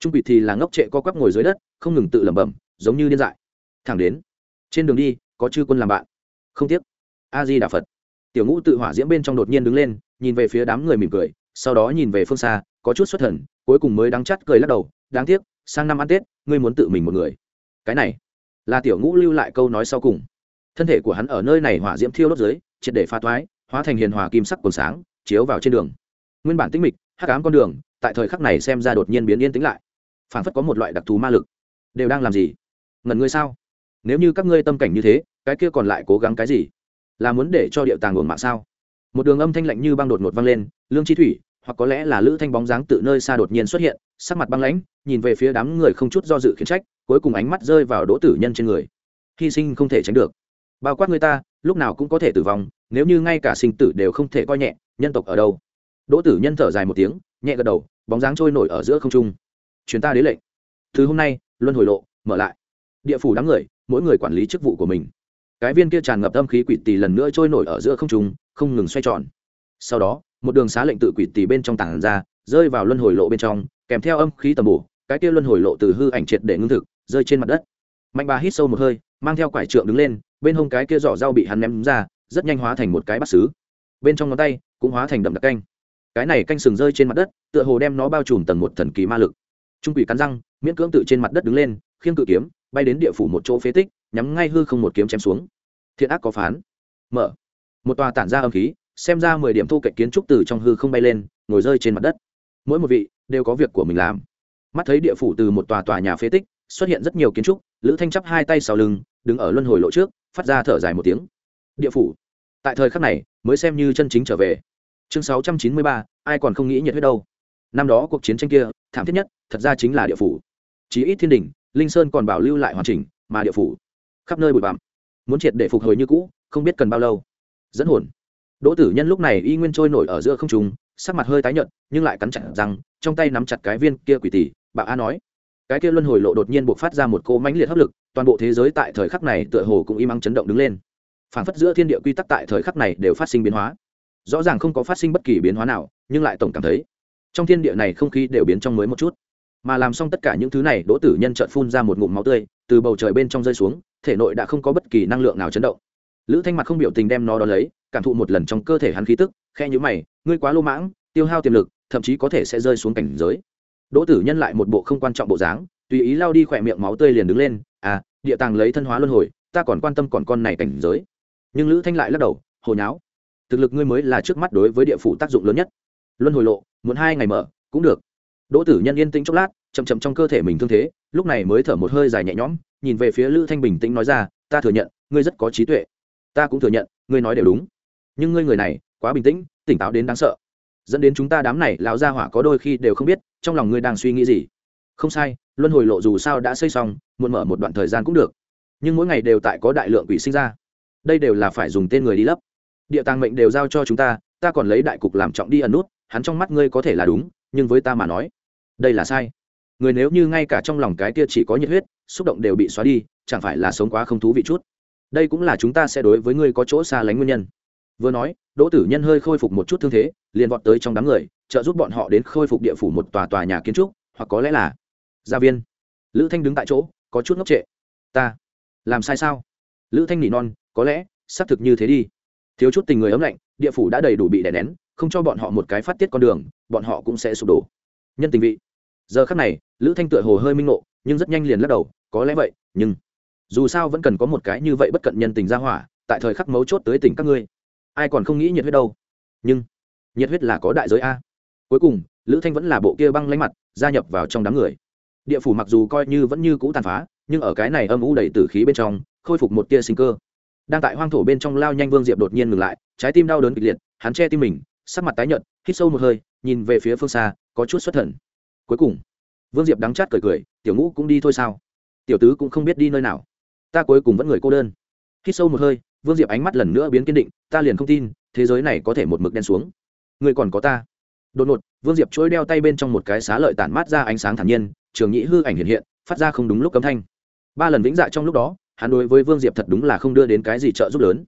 trung quỷ thì là ngốc trệ co quắp ngồi dưới đất, không ngừng tự lẩm bẩm, giống như điên dại. Thẳng đến, trên đường đi, có chư quân làm bạn. Không tiếc a di đà phật. Tiểu ngũ tự hỏa diễm bên trong đột nhiên đứng lên, nhìn về phía đám người mỉm cười, sau đó nhìn về phương xa, có chút xuất thần, cuối cùng mới đắng chắt cười lắc đầu, đáng tiếc, sang năm ăn tết, ngươi muốn tự mình một người. Cái này, là tiểu ngũ lưu lại câu nói sau cùng. Thân thể của hắn ở nơi này hỏa diễm thiêu đốt dưới, triệt để pha thoái hóa thành hiền hòa kim sắc cồn sáng, chiếu vào trên đường. Nguyên bản tĩnh mịch, hắc ám con đường, tại thời khắc này xem ra đột nhiên biến yên tĩnh lại phảng phất có một loại đặc thù ma lực. Đều đang làm gì? Ngẩn ngươi sao? Nếu như các ngươi tâm cảnh như thế, cái kia còn lại cố gắng cái gì? Là muốn để cho điệu tàng uổng mạng sao? Một đường âm thanh lạnh như băng đột ngột vang lên, lương chi thủy, hoặc có lẽ là lữ thanh bóng dáng tự nơi xa đột nhiên xuất hiện, sắc mặt băng lãnh, nhìn về phía đám người không chút do dự khiến trách, cuối cùng ánh mắt rơi vào đỗ tử nhân trên người. Hy sinh không thể tránh được. Bao quát người ta, lúc nào cũng có thể tử vong, nếu như ngay cả sinh tử đều không thể coi nhẹ, nhân tộc ở đâu? Đỗ tử nhân thở dài một tiếng, nhẹ gật đầu, bóng dáng trôi nổi ở giữa không trung chuyến ta đế lệnh. Thứ hôm nay, luân hồi lộ, mở lại. Địa phủ đám người, mỗi người quản lý chức vụ của mình. Cái viên kia tràn ngập âm khí quỷ tỳ lần nữa trôi nổi ở giữa không trung, không ngừng xoay tròn. Sau đó, một đường xá lệnh tự quỷ tỳ bên trong tảng ra, rơi vào luân hồi lộ bên trong, kèm theo âm khí tầm bổ, cái kia luân hồi lộ từ hư ảnh triệt để ngưng thực, rơi trên mặt đất. Mạnh bà hít sâu một hơi, mang theo quải trượng đứng lên, bên hông cái kia giỏ dao bị hắn ném ra, rất nhanh hóa thành một cái bát xứ bên trong ngón tay cũng hóa thành đậm đặc canh. Cái này canh sừng rơi trên mặt đất, tựa hồ đem nó bao trùm tầng một thần kỳ ma lực trung quỷ cắn răng, miễn cưỡng tự trên mặt đất đứng lên, khiêng cự kiếm, bay đến địa phủ một chỗ phế tích, nhắm ngay hư không một kiếm chém xuống. Thiện ác có phán. Mở. Một tòa tản ra âm khí, xem ra mười điểm thu cạnh kiến trúc từ trong hư không bay lên, ngồi rơi trên mặt đất. Mỗi một vị đều có việc của mình làm. Mắt thấy địa phủ từ một tòa tòa nhà phế tích, xuất hiện rất nhiều kiến trúc, lữ thanh chắp hai tay sau lưng, đứng ở luân hồi lộ trước, phát ra thở dài một tiếng. Địa phủ. Tại thời khắc này, mới xem như chân chính trở về. Chương sáu trăm chín mươi ba, ai còn không nghĩ nhiệt huyết đâu năm đó cuộc chiến tranh kia, thảm thiết nhất, thật ra chính là địa phủ. Chí ít thiên đình, linh sơn còn bảo lưu lại hoàn chỉnh, mà địa phủ khắp nơi bụi bặm. Muốn triệt để phục hồi như cũ, không biết cần bao lâu. Dẫn hồn. Đỗ tử nhân lúc này y nguyên trôi nổi ở giữa không trùng sắc mặt hơi tái nhợt, nhưng lại cắn chặt rằng trong tay nắm chặt cái viên kia quỷ tỷ bà a nói. Cái kia luân hồi lộ đột nhiên buộc phát ra một cô mãnh liệt hấp lực, toàn bộ thế giới tại thời khắc này tựa hồ cũng im ắng chấn động đứng lên. Phản phất giữa thiên địa quy tắc tại thời khắc này đều phát sinh biến hóa. Rõ ràng không có phát sinh bất kỳ biến hóa nào, nhưng lại tổng cảm thấy trong thiên địa này không khí đều biến trong mới một chút. Mà làm xong tất cả những thứ này, đỗ tử nhân trợn phun ra một ngụm máu tươi, từ bầu trời bên trong rơi xuống, thể nội đã không có bất kỳ năng lượng nào chấn động. Lữ thanh mặt không biểu tình đem nó đ ó lấy, cảm thụ một lần trong cơ thể hắn khí tức khe nhữ mày, ngươi quá lô mãng, tiêu hao tiềm lực, thậm chí có thể sẽ rơi xuống cảnh giới. Đỗ tử nhân lại một bộ không quan trọng bộ dáng, tùy ý lao đi khỏe miệng máu tươi liền đứng lên à địa tàng lấy thân hóa luân hồi, ta còn quan tâm còn con này cảnh giới. Nhưng lữ thanh lại lắc đầu, hồi nháo, thực lực ngươi mới là trước mắt đối với địa phủ tác dụng lớn nhất luân hồi lộ, muốn hai ngày mở, cũng được. Đỗ tử nhân yên tĩnh chốc lát, chậm chậm trong cơ thể mình thương thế, lúc này mới thở một hơi dài nhẹ nhõm, nhìn về phía lữ thanh bình tĩnh nói ra, ta thừa nhận, ngươi rất có trí tuệ. Ta cũng thừa nhận, ngươi nói đều đúng. Nhưng ngươi người này, quá bình tĩnh, tỉnh táo đến đáng sợ. Dẫn đến chúng ta đám này lão gia hỏa có đôi khi đều không biết, trong lòng ngươi đang suy nghĩ gì. Không sai, luân hồi lộ dù sao đã xây xong muộn mở một đoạn thời gian cũng được. Nhưng mỗi ngày đều tại có đại lượng quỷ sinh ra. Đây đều là phải dùng tên người đi lấp. Địa tàng mệnh đều giao cho chúng ta ta còn lấy đại cục làm trọng đi ẩn nút hắn trong mắt ngươi có thể là đúng, nhưng với ta mà nói, đây là sai. Người nếu như ngay cả trong lòng cái kia chỉ có nhiệt huyết, xúc động đều bị xóa đi, chẳng phải là sống quá không thú vị chút? Đây cũng là chúng ta sẽ đối với ngươi có chỗ xa lánh nguyên nhân. Vừa nói, đỗ tử nhân hơi khôi phục một chút thương thế, liền vọt tới trong đám người, trợ giúp bọn họ đến khôi phục địa phủ một tòa tòa nhà kiến trúc, hoặc có lẽ là gia viên. Lữ thanh đứng tại chỗ, có chút ngốc trệ. Ta, làm sai sao? Lữ thanh nỉ non, có lẽ, xác thực như thế đi. Thiếu chút tình người ấm lạnh, địa phủ đã đầy đủ bị đè nén không cho bọn họ một cái phát tiết con đường, bọn họ cũng sẽ sụp đổ. Nhân tình vị. Giờ khắc này, lữ thanh tựa hồ hơi minh ngộ, nhưng rất nhanh liền lắc đầu, có lẽ vậy, nhưng dù sao vẫn cần có một cái như vậy bất cận nhân tình ra hỏa, tại thời khắc mấu chốt tới tỉnh các ngươi. Ai còn không nghĩ nhiệt huyết đâu. Nhưng, nhiệt huyết là có đại giới a. Cuối cùng, lữ thanh vẫn là bộ kia băng lánh mặt, gia nhập vào trong đám người. Địa phủ mặc dù coi như vẫn như cũ tàn phá, nhưng ở cái này âm u đầy tử khí bên trong, khôi phục một tia sinh cơ. Đang tại hoang thổ bên trong lao nhanh vương diệp đột nhiên ngừng lại, trái tim đau đớn kịch liệt, hắn che tim mình sắc mặt tái nhợt, hít sâu một hơi, nhìn về phía phương xa, có chút xuất thần. Cuối cùng, vương diệp đắng chát cười cười, tiểu ngũ cũng đi thôi sao? Tiểu tứ cũng không biết đi nơi nào. Ta cuối cùng vẫn người cô đơn. Hít sâu một hơi, vương diệp ánh mắt lần nữa biến kiên định, ta liền không tin, thế giới này có thể một mực đen xuống. Người còn có ta. Đột ngột, vương diệp trôi đeo tay bên trong một cái xá lợi tản mát ra ánh sáng thản nhiên, trường nhĩ hư ảnh hiện hiện, phát ra không đúng lúc cấm thanh. Ba lần vĩnh dạ trong lúc đó, hắn đối với vương diệp thật đúng là không đưa đến cái gì trợ giúp lớn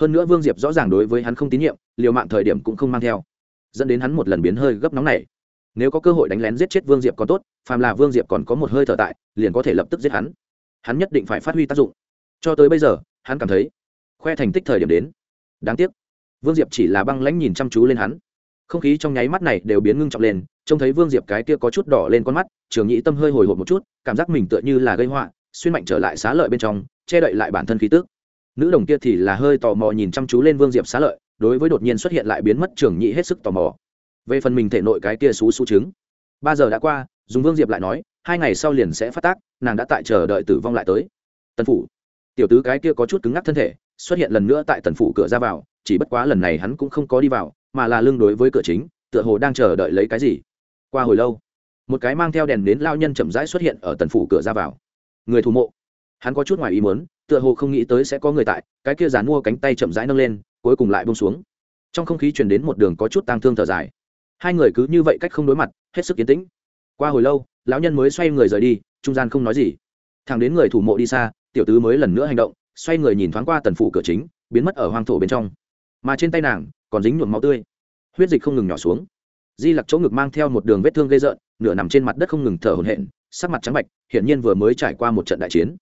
hơn nữa vương diệp rõ ràng đối với hắn không tín nhiệm, liều mạng thời điểm cũng không mang theo. Dẫn đến hắn một lần biến hơi gấp nóng này. Nếu có cơ hội đánh lén giết chết vương diệp còn tốt, phàm là vương diệp còn có một hơi thở tại, liền có thể lập tức giết hắn. Hắn nhất định phải phát huy tác dụng. Cho tới bây giờ, hắn cảm thấy, khoe thành tích thời điểm đến. Đáng tiếc, vương diệp chỉ là băng lãnh nhìn chăm chú lên hắn. Không khí trong nháy mắt này đều biến ngưng trọng lên, trông thấy vương diệp cái kia có chút đỏ lên con mắt, trường nhĩ tâm hơi hồi hộp một chút, cảm giác mình tựa như là gây họa, xuyên mạnh trở lại xá lợi bên trong, che đậy lại bản thân khí tước nữ đồng kia thì là hơi tò mò nhìn chăm chú lên vương diệp xá lợi, đối với đột nhiên xuất hiện lại biến mất trường nhị hết sức tò mò. Về phần mình thể nội cái kia xú xú trứng, ba giờ đã qua, dùng vương diệp lại nói, hai ngày sau liền sẽ phát tác, nàng đã tại chờ đợi tử vong lại tới. Tần phủ. Tiểu tứ cái kia có chút cứng ngắc thân thể, xuất hiện lần nữa tại tần phủ cửa ra vào, chỉ bất quá lần này hắn cũng không có đi vào, mà là lưng đối với cửa chính, tựa hồ đang chờ đợi lấy cái gì. Qua hồi lâu, một cái mang theo đèn đến lao nhân chậm rãi xuất hiện ở tần phủ cửa ra vào. Người thủ mộ. Hắn có chút ngoài ý muốn tựa hồ không nghĩ tới sẽ có người tại, cái kia dán mua cánh tay chậm rãi nâng lên, cuối cùng lại bông xuống. Trong không khí chuyển đến một đường có chút tang thương thở dài. Hai người cứ như vậy cách không đối mặt, hết sức kiến tĩnh. Qua hồi lâu, lão nhân mới xoay người rời đi, trung gian không nói gì. Thằng đến người thủ mộ đi xa, tiểu tứ mới lần nữa hành động, xoay người nhìn thoáng qua tần phủ cửa chính, biến mất ở hoang thổ bên trong. Mà trên tay nàng, còn dính nhuộm máu tươi. Huyết dịch không ngừng nhỏ xuống. Di lặc chỗ ngực mang theo một đường vết thương gây rợn, nửa nằm trên mặt đất không ngừng thở hổn hển, sắc mặt trắng bạch, hiển nhiên vừa mới trải qua một trận đại chiến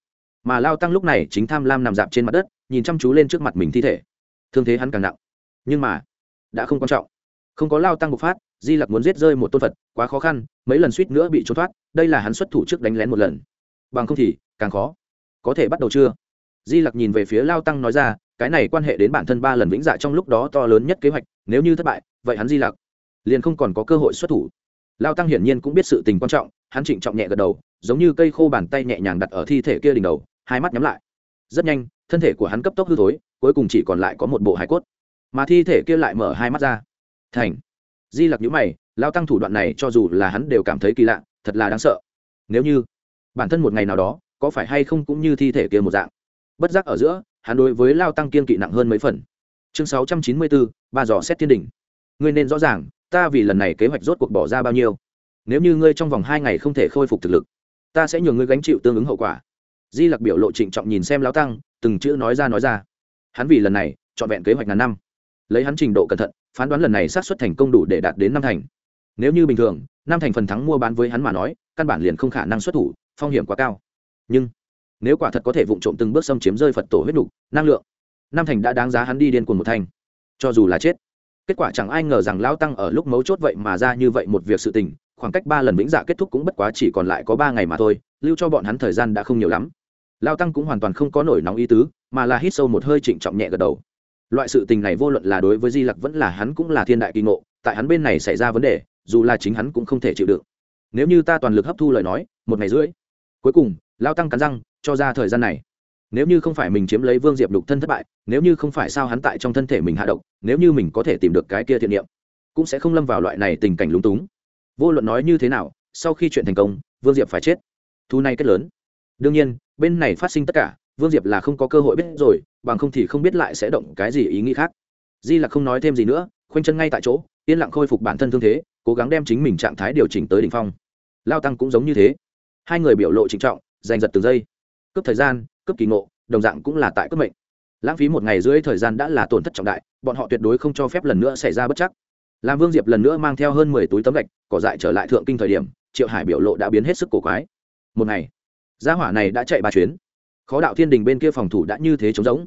mà lao tăng lúc này chính tham lam nằm dạp trên mặt đất, nhìn chăm chú lên trước mặt mình thi thể. Thương thế hắn càng nặng. Nhưng mà, đã không quan trọng. Không có lao tăng bộc phát, di lặc muốn giết rơi một tôn phật, quá khó khăn, mấy lần suýt nữa bị trốn thoát, đây là hắn xuất thủ trước đánh lén một lần. Bằng không thì, càng khó. Có thể bắt đầu chưa? Di lặc nhìn về phía lao tăng nói ra, cái này quan hệ đến bản thân ba lần vĩnh dạ trong lúc đó to lớn nhất kế hoạch, nếu như thất bại, vậy hắn di lặc liền không còn có cơ hội xuất thủ. Lao tăng hiển nhiên cũng biết sự tình quan trọng, hắn trịnh trọng nhẹ gật đầu giống như cây khô bàn tay nhẹ nhàng đặt ở thi thể kia đỉnh đầu, hai mắt nhắm lại. Rất nhanh, thân thể của hắn cấp tốc hư thối, cuối cùng chỉ còn lại có một bộ hải cốt. Mà thi thể kia lại mở hai mắt ra. Thành. Di lặc nhữ mày, lao tăng thủ đoạn này cho dù là hắn đều cảm thấy kỳ lạ, thật là đáng sợ. Nếu như bản thân một ngày nào đó, có phải hay không cũng như thi thể kia một dạng. Bất giác ở giữa, hắn đối với lao tăng kiên kỵ nặng hơn mấy phần. Chương sáu trăm chín mươi bốn ba dò xét thiên đình ngươi nên rõ ràng, ta vì lần này kế hoạch rốt cuộc bỏ ra bao nhiêu. Nếu như ngươi trong vòng hai ngày không thể khôi phục thực lực ta sẽ nhường ngươi gánh chịu tương ứng hậu quả. Di lặc biểu lộ trịnh trọng nhìn xem lao tăng, từng chữ nói ra nói ra. Hắn vì lần này, trọn vẹn kế hoạch ngàn năm. Lấy hắn trình độ cẩn thận, phán đoán lần này sát xuất thành công đủ để đạt đến năm thành. Nếu như bình thường, năm thành phần thắng mua bán với hắn mà nói, căn bản liền không khả năng xuất thủ, phong hiểm quá cao. Nhưng, nếu quả thật có thể vụng trộm từng bước xâm chiếm rơi phật tổ huyết đục năng lượng, năm thành đã đáng giá hắn đi điên cuồng một thành. Cho dù là chết, kết quả chẳng ai ngờ rằng lão tăng ở lúc mấu chốt vậy mà ra như vậy một việc sự tình khoảng cách ba lần vĩnh dạ kết thúc cũng bất quá chỉ còn lại có ba ngày mà thôi, lưu cho bọn hắn thời gian đã không nhiều lắm. Lao tăng cũng hoàn toàn không có nổi nóng ý tứ, mà là hít sâu một hơi trịnh trọng nhẹ gật đầu. Loại sự tình này vô luận là đối với di lặc vẫn là hắn cũng là thiên đại kỳ ngộ, tại hắn bên này xảy ra vấn đề, dù là chính hắn cũng không thể chịu đựng. Nếu như ta toàn lực hấp thu lời nói, một ngày rưỡi. Cuối cùng, lao tăng cắn răng, cho ra thời gian này. Nếu như không phải mình chiếm lấy vương diệp đục thân thất bại, nếu như không phải sao hắn tại trong thân thể mình hạ độc, nếu như mình có thể tìm được cái kia thiện niệm, cũng sẽ không lâm vào loại này tình cảnh lúng túng vô luận nói như thế nào, sau khi chuyện thành công, vương diệp phải chết. Thu này kết lớn. Đương nhiên, bên này phát sinh tất cả, vương diệp là không có cơ hội biết rồi, bằng không thì không biết lại sẽ động cái gì ý nghĩ khác. Di là không nói thêm gì nữa, khoanh chân ngay tại chỗ, yên lặng khôi phục bản thân thương thế, cố gắng đem chính mình trạng thái điều chỉnh tới đ ỉ n h phong. Lao tăng cũng giống như thế. Hai người biểu lộ trịnh trọng, giành giật từng giây. Cướp thời gian, cướp kỳ ngộ, đồng dạng cũng là tại cướp mệnh. Lãng phí một ngày dưới thời gian đã là tổn thất trọng đại, bọn họ tuyệt đối không cho phép lần nữa xảy ra bất chắc làm vương diệp lần nữa mang theo hơn mười túi tấm gạch, cỏ dại trở lại thượng kinh thời điểm, triệu hải biểu lộ đã biến hết sức cổ quái. Một ngày, gia hỏa này đã chạy ba chuyến. Khó đạo thiên đình bên kia phòng thủ đã như thế trống rỗng,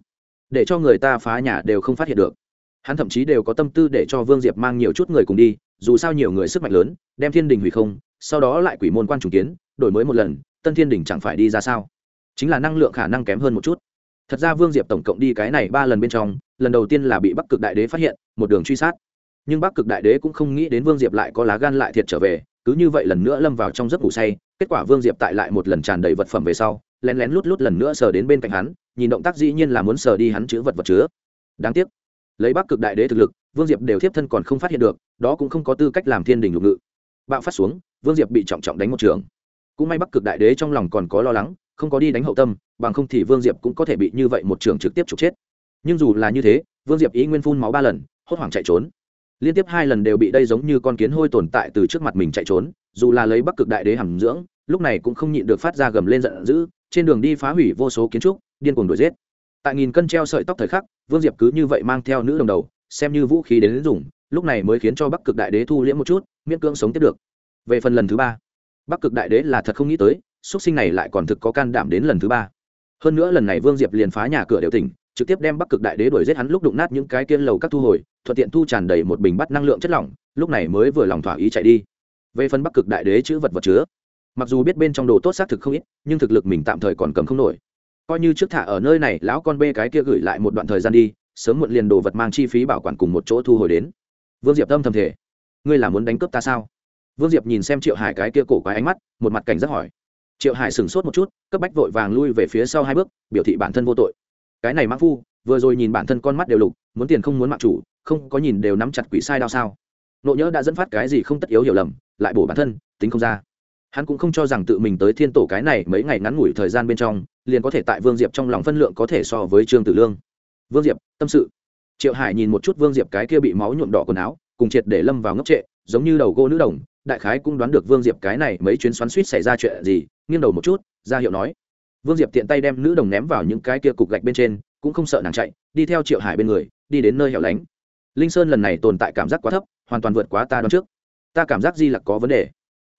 để cho người ta phá nhà đều không phát hiện được. Hắn thậm chí đều có tâm tư để cho vương diệp mang nhiều chút người cùng đi, dù sao nhiều người sức mạnh lớn, đem thiên đình hủy không, sau đó lại quỷ môn quan trùng kiến, đổi mới một lần, tân thiên đình chẳng phải đi ra sao? Chính là năng lượng khả năng kém hơn một chút. Thật ra vương diệp tổng cộng đi cái này ba lần bên trong, lần đầu tiên là bị bắc cực đại đế phát hiện, một đường truy sát nhưng bắc cực đại đế cũng không nghĩ đến vương diệp lại có lá gan lại thiệt trở về, cứ như vậy lần nữa lâm vào trong giấc ngủ say, kết quả vương diệp tại lại một lần tràn đầy vật phẩm về sau, lén lén lút lút lần nữa sờ đến bên cạnh hắn, nhìn động tác dĩ nhiên là muốn sờ đi hắn chữ vật vật chứa. Đáng tiếc, lấy bắc cực đại đế thực lực, vương diệp đều thiếp thân còn không phát hiện được, đó cũng không có tư cách làm thiên đình lục ngự. Bạo phát xuống, vương diệp bị trọng trọng đánh một trường. Cũng may bắc cực đại đế trong lòng còn có lo lắng, không có đi đánh hậu tâm, bằng không thì vương diệp cũng có thể bị như vậy một trường trực tiếp trục chết. Nhưng dù là như thế, vương diệp ý nguyên phun máu ba lần, hốt hoảng chạy trốn liên tiếp hai lần đều bị đây giống như con kiến hôi tồn tại từ trước mặt mình chạy trốn, dù là lấy bắc cực đại đế hàm dưỡng, lúc này cũng không nhịn được phát ra gầm lên giận dữ, trên đường đi phá hủy vô số kiến trúc, điên cuồng đuổi giết. Tại nghìn cân treo sợi tóc thời khắc, vương diệp cứ như vậy mang theo nữ đồng đầu, xem như vũ khí đến dùng, lúc này mới khiến cho bắc cực đại đế thu liễm một chút, miễn cưỡng sống tiếp được. Về phần lần thứ ba, bắc cực đại đế là thật không nghĩ tới x sinh này lại còn thực có can đảm đến lần thứ ba. Hơn nữa lần này vương diệp liền phá nhà cửa đều tỉnh trực tiếp đem bắc cực đại đế đuổi giết hắn lúc đụng nát những cái kiên lầu các thu hồi, thuận tiện thu tràn đầy một bình bắt năng lượng chất lỏng, lúc này mới vừa lòng thỏa ý chạy đi. Về phần bắc cực đại đế chữ vật vật chứa, mặc dù biết bên trong đồ tốt xác thực không ít, nhưng thực lực mình tạm thời còn cầm không nổi. Coi như trước thả ở nơi này, lão con bê cái kia gửi lại một đoạn thời gian đi, sớm muộn liền đồ vật mang chi phí bảo quản cùng một chỗ thu hồi đến. Vương diệp tâm thầm thể ngươi là muốn đánh cướp ta sao? Vương diệp nhìn xem triệu hải cái kia cổ quái ánh mắt, một mặt cảnh giác hỏi. Triệu hải sửng sốt một chút, cấp bách vội vàng lui về phía sau hai bước, biểu thị bản thân vô tội cái này mã phu, vừa rồi nhìn bản thân con mắt đều lục, muốn tiền không muốn mạng chủ, không có nhìn đều nắm chặt quỷ sai đao sao. Nộ nhớ đã dẫn phát cái gì không tất yếu hiểu lầm, lại bổ bản thân, tính không ra. Hắn cũng không cho rằng tự mình tới thiên tổ cái này mấy ngày ngắn ngủi thời gian bên trong, liền có thể tại vương diệp trong lòng phân lượng có thể so với trương tử lương. Vương diệp, tâm sự. Triệu hải nhìn một chút vương diệp cái kia bị máu nhuộm đỏ quần áo, cùng triệt để lâm vào ngốc trệ, giống như đầu gỗ nữ đồng, đại khái cũng đoán được vương diệp cái này mấy chuyến xoắn suýt xảy ra chuyện gì, nghiêng đầu một chút, ra hiệu nói vương diệp tiện tay đem nữ đồng ném vào những cái kia cục gạch bên trên, cũng không sợ nàng chạy, đi theo triệu hải bên người, đi đến nơi hẻo lánh. Linh sơn lần này tồn tại cảm giác quá thấp, hoàn toàn vượt quá ta đoán trước. Ta cảm giác di lặc có vấn đề.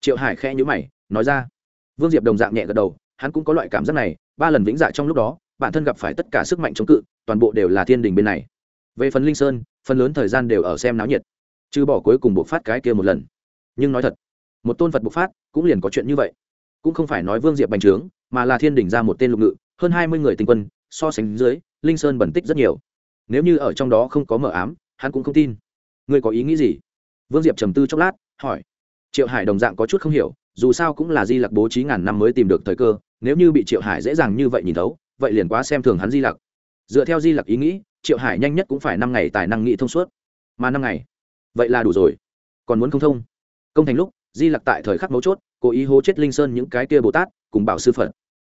Triệu hải khẽ nhữ mày, nói ra. Vương diệp đồng dạng nhẹ gật đầu, hắn cũng có loại cảm giác này, ba lần vĩnh dạ trong lúc đó, bản thân gặp phải tất cả sức mạnh chống cự, toàn bộ đều là thiên đình bên này. Về phần linh sơn, phần lớn thời gian đều ở xem náo nhiệt chứ bỏ cuối cùng buộc phát cái kia một lần. Nhưng nói thật, một tôn phật bộc phát, cũng liền có chuyện như vậy. Cũng không phải nói vương diệp bành trướng mà là thiên đỉnh ra một tên lục ngự, hơn hai mươi người tinh quân, so sánh dưới, linh sơn bẩn tích rất nhiều. Nếu như ở trong đó không có mờ ám, hắn cũng không tin. Ngươi có ý nghĩ gì? Vương diệp trầm tư chốc lát, hỏi. Triệu hải đồng dạng có chút không hiểu, dù sao cũng là di lặc bố trí ngàn năm mới tìm được thời cơ, nếu như bị triệu hải dễ dàng như vậy nhìn thấu, vậy liền quá xem thường hắn di lặc. Dựa theo di lặc ý nghĩ, triệu hải nhanh nhất cũng phải năm ngày tài năng nghĩ thông suốt. Mà năm ngày? Vậy là đủ rồi. Còn muốn không thông? Công thành lúc, di lặc tại thời khắc mấu chốt, cố ý hố chết linh sơn những cái kia bồ tát, cùng bảo sư phật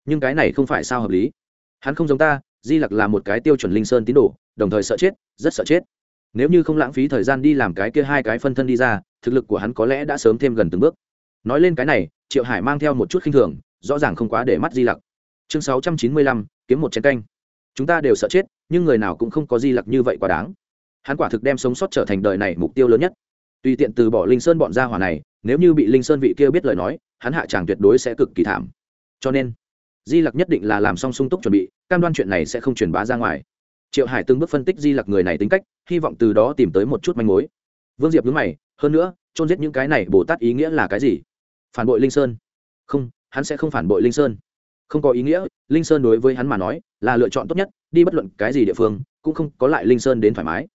nhưng cái này không phải sao hợp lý. Hắn không giống ta, di lặc là một cái tiêu chuẩn linh sơn tín đồ, đồng thời sợ chết, rất sợ chết. Nếu như không lãng phí thời gian đi làm cái kia hai cái phân thân đi ra, thực lực của hắn có lẽ đã sớm thêm gần từng bước. Nói lên cái này, triệu hải mang theo một chút khinh thường, rõ ràng không quá để mắt di lặc. Chương sáu trăm chín mươi lăm, kiếm một chén canh. Chúng ta đều sợ chết, nhưng người nào cũng không có di lặc như vậy quá đáng. Hắn quả thực đem sống sót trở thành đời này mục tiêu lớn nhất. Tùy tiện từ bỏ linh sơn bọn gia hỏa này, nếu như bị linh sơn vị kia biết lời nói, hắn hạ tràng tuyệt đối sẽ cực kỳ thảm. Cho nên di lặc nhất định là làm xong sung túc chuẩn bị, cam đoan chuyện này sẽ không truyền bá ra ngoài. Triệu hải từng bước phân tích di lặc người này tính cách, hy vọng từ đó tìm tới một chút manh mối. Vương diệp nhớ mày, hơn nữa trôn giết những cái này bồ tát ý nghĩa là cái gì? Phản bội linh sơn. Không, hắn sẽ không phản bội linh sơn. Không có ý nghĩa, linh sơn đối với hắn mà nói, là lựa chọn tốt nhất, đi bất luận cái gì địa phương, cũng không có lại linh sơn đến thoải mái.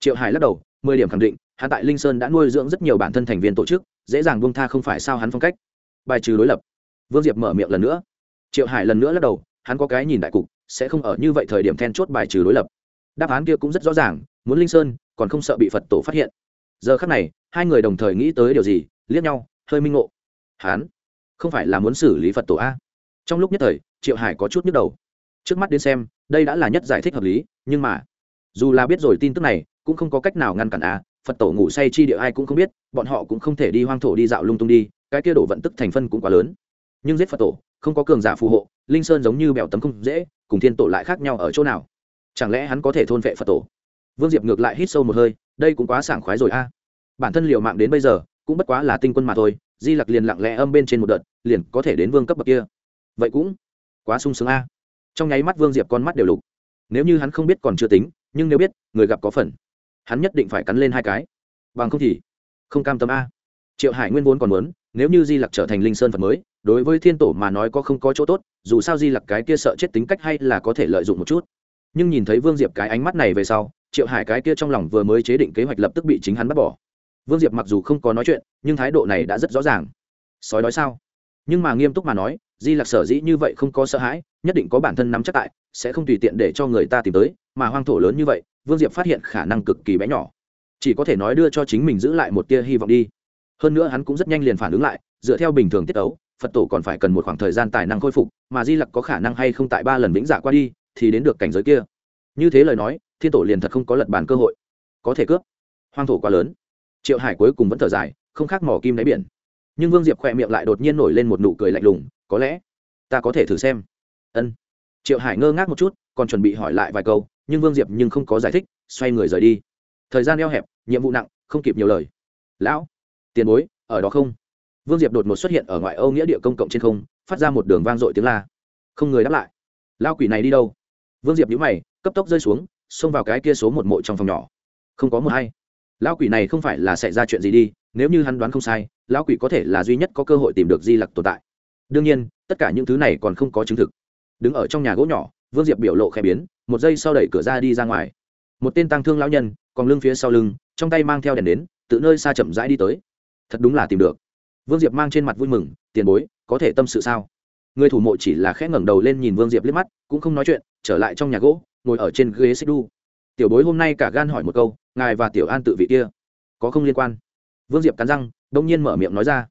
Triệu hải lắc đầu, mười điểm khẳng định, hắn tại linh sơn đã nuôi dưỡng rất nhiều bản thân thành viên tổ chức, dễ dàng buông tha không phải sao hắn phong cách. Bài trừ đối lập. Vương diệp mở miệng lần nữa triệu hải lần nữa lắc đầu, hắn có cái nhìn đại cục, sẽ không ở như vậy thời điểm then chốt bài trừ đối lập. Đáp án kia cũng rất rõ ràng, muốn linh sơn, còn không sợ bị phật tổ phát hiện. Giờ khắc này, hai người đồng thời nghĩ tới điều gì, liếc nhau, hơi minh ngộ. Hắn không phải là muốn xử lý phật tổ a? Trong lúc nhất thời, triệu hải có chút nhức đầu. Trước mắt đến xem, đây đã là nhất giải thích hợp lý, nhưng mà, dù là biết rồi tin tức này, cũng không có cách nào ngăn cản a. Phật tổ ngủ say chi địa ai cũng không biết, bọn họ cũng không thể đi hoang thổ đi dạo lung tung đi, cái kia đổ vận tức thành phân cũng quá lớn. Nhưng giết phật tổ không có cường giả phù hộ, linh sơn giống như bèo tấm không dễ, cùng thiên tổ lại khác nhau ở chỗ nào? Chẳng lẽ hắn có thể thôn vệ phật tổ? Vương diệp ngược lại hít sâu một hơi, đây cũng quá sảng khoái rồi a. Bản thân liều mạng đến bây giờ, cũng bất quá là tinh quân mà thôi, di lặc liền lặng lẽ âm bên trên một đợt, liền có thể đến vương cấp bậc kia. Vậy cũng quá sung sướng a. Trong nháy mắt vương diệp con mắt đều lục. Nếu như hắn không biết còn chưa tính, nhưng nếu biết, người gặp có phần. Hắn nhất định phải cắn lên hai cái. Bằng không thì không cam tâm a triệu hải nguyên vốn còn muốn, nếu như di lặc trở thành linh sơn phật mới, đối với thiên tổ mà nói có không có chỗ tốt, dù sao di lặc cái kia sợ chết tính cách hay là có thể lợi dụng một chút. Nhưng nhìn thấy vương diệp cái ánh mắt này về sau, triệu hải cái kia trong lòng vừa mới chế định kế hoạch lập tức bị chính hắn bắt bỏ. Vương diệp mặc dù không có nói chuyện, nhưng thái độ này đã rất rõ ràng. Sói nói sao? Nhưng mà nghiêm túc mà nói, di lặc sở dĩ như vậy không có sợ hãi, nhất định có bản thân nắm chắc tại, sẽ không tùy tiện để cho người ta tìm tới, mà hoang thổ lớn như vậy, vương diệp phát hiện khả năng cực kỳ bé nhỏ. Chỉ có thể nói đưa cho chính mình giữ lại một tia hy vọng đi hơn nữa hắn cũng rất nhanh liền phản ứng lại, dựa theo bình thường tiết ấu phật tổ còn phải cần một khoảng thời gian tài năng khôi phục, mà di lặc có khả năng hay không tại ba lần vĩnh giả qua đi, thì đến được cảnh giới kia. Như thế lời nói, thiên tổ liền thật không có lật bàn cơ hội. Có thể cướp. Hoang thổ quá lớn. Triệu hải cuối cùng vẫn thở dài, không khác mỏ kim đáy biển. Nhưng vương diệp khỏe miệng lại đột nhiên nổi lên một nụ cười lạnh lùng, có lẽ ta có thể thử xem. Ân. Triệu hải ngơ ngác một chút, còn chuẩn bị hỏi lại vài câu, nhưng vương diệp nhưng không có giải thích, xoay người rời đi. Thời gian eo hẹp, nhiệm vụ nặng, không kịp nhiều lời. Lão tiền bối, ở đó không? Vương diệp đột ngột xuất hiện ở ngoại âu nghĩa địa công cộng trên không, phát ra một đường vang dội tiếng la. Không người đáp lại. Lao quỷ này đi đâu? Vương diệp nhíu mày, cấp tốc rơi xuống, xông vào cái kia số một mộ trong phòng nhỏ. Không có một hay lão quỷ này không phải là xảy ra chuyện gì đi, nếu như hắn đoán không sai, lão quỷ có thể là duy nhất có cơ hội tìm được di lặc tồn tại. Đương nhiên, tất cả những thứ này còn không có chứng thực. Đứng ở trong nhà gỗ nhỏ, vương diệp biểu lộ khẽ biến, một giây sau đẩy cửa ra đi ra ngoài. Một tên tăng thương lão nhân, còn lưng phía sau lưng, trong tay mang theo đèn đến tự nơi xa chậm rãi đi tới thật đúng là tìm được. Vương diệp mang trên mặt vui mừng, tiền bối, có thể tâm sự sao? Người thủ mộ chỉ là khẽ ngẩng đầu lên nhìn vương diệp liếc mắt, cũng không nói chuyện, trở lại trong nhà gỗ, ngồi ở trên ghế xích đu. Tiểu bối, hôm nay cả gan hỏi một câu, ngài và tiểu an tự vị kia có không liên quan? Vương diệp cắn răng, đông nhiên mở miệng nói ra.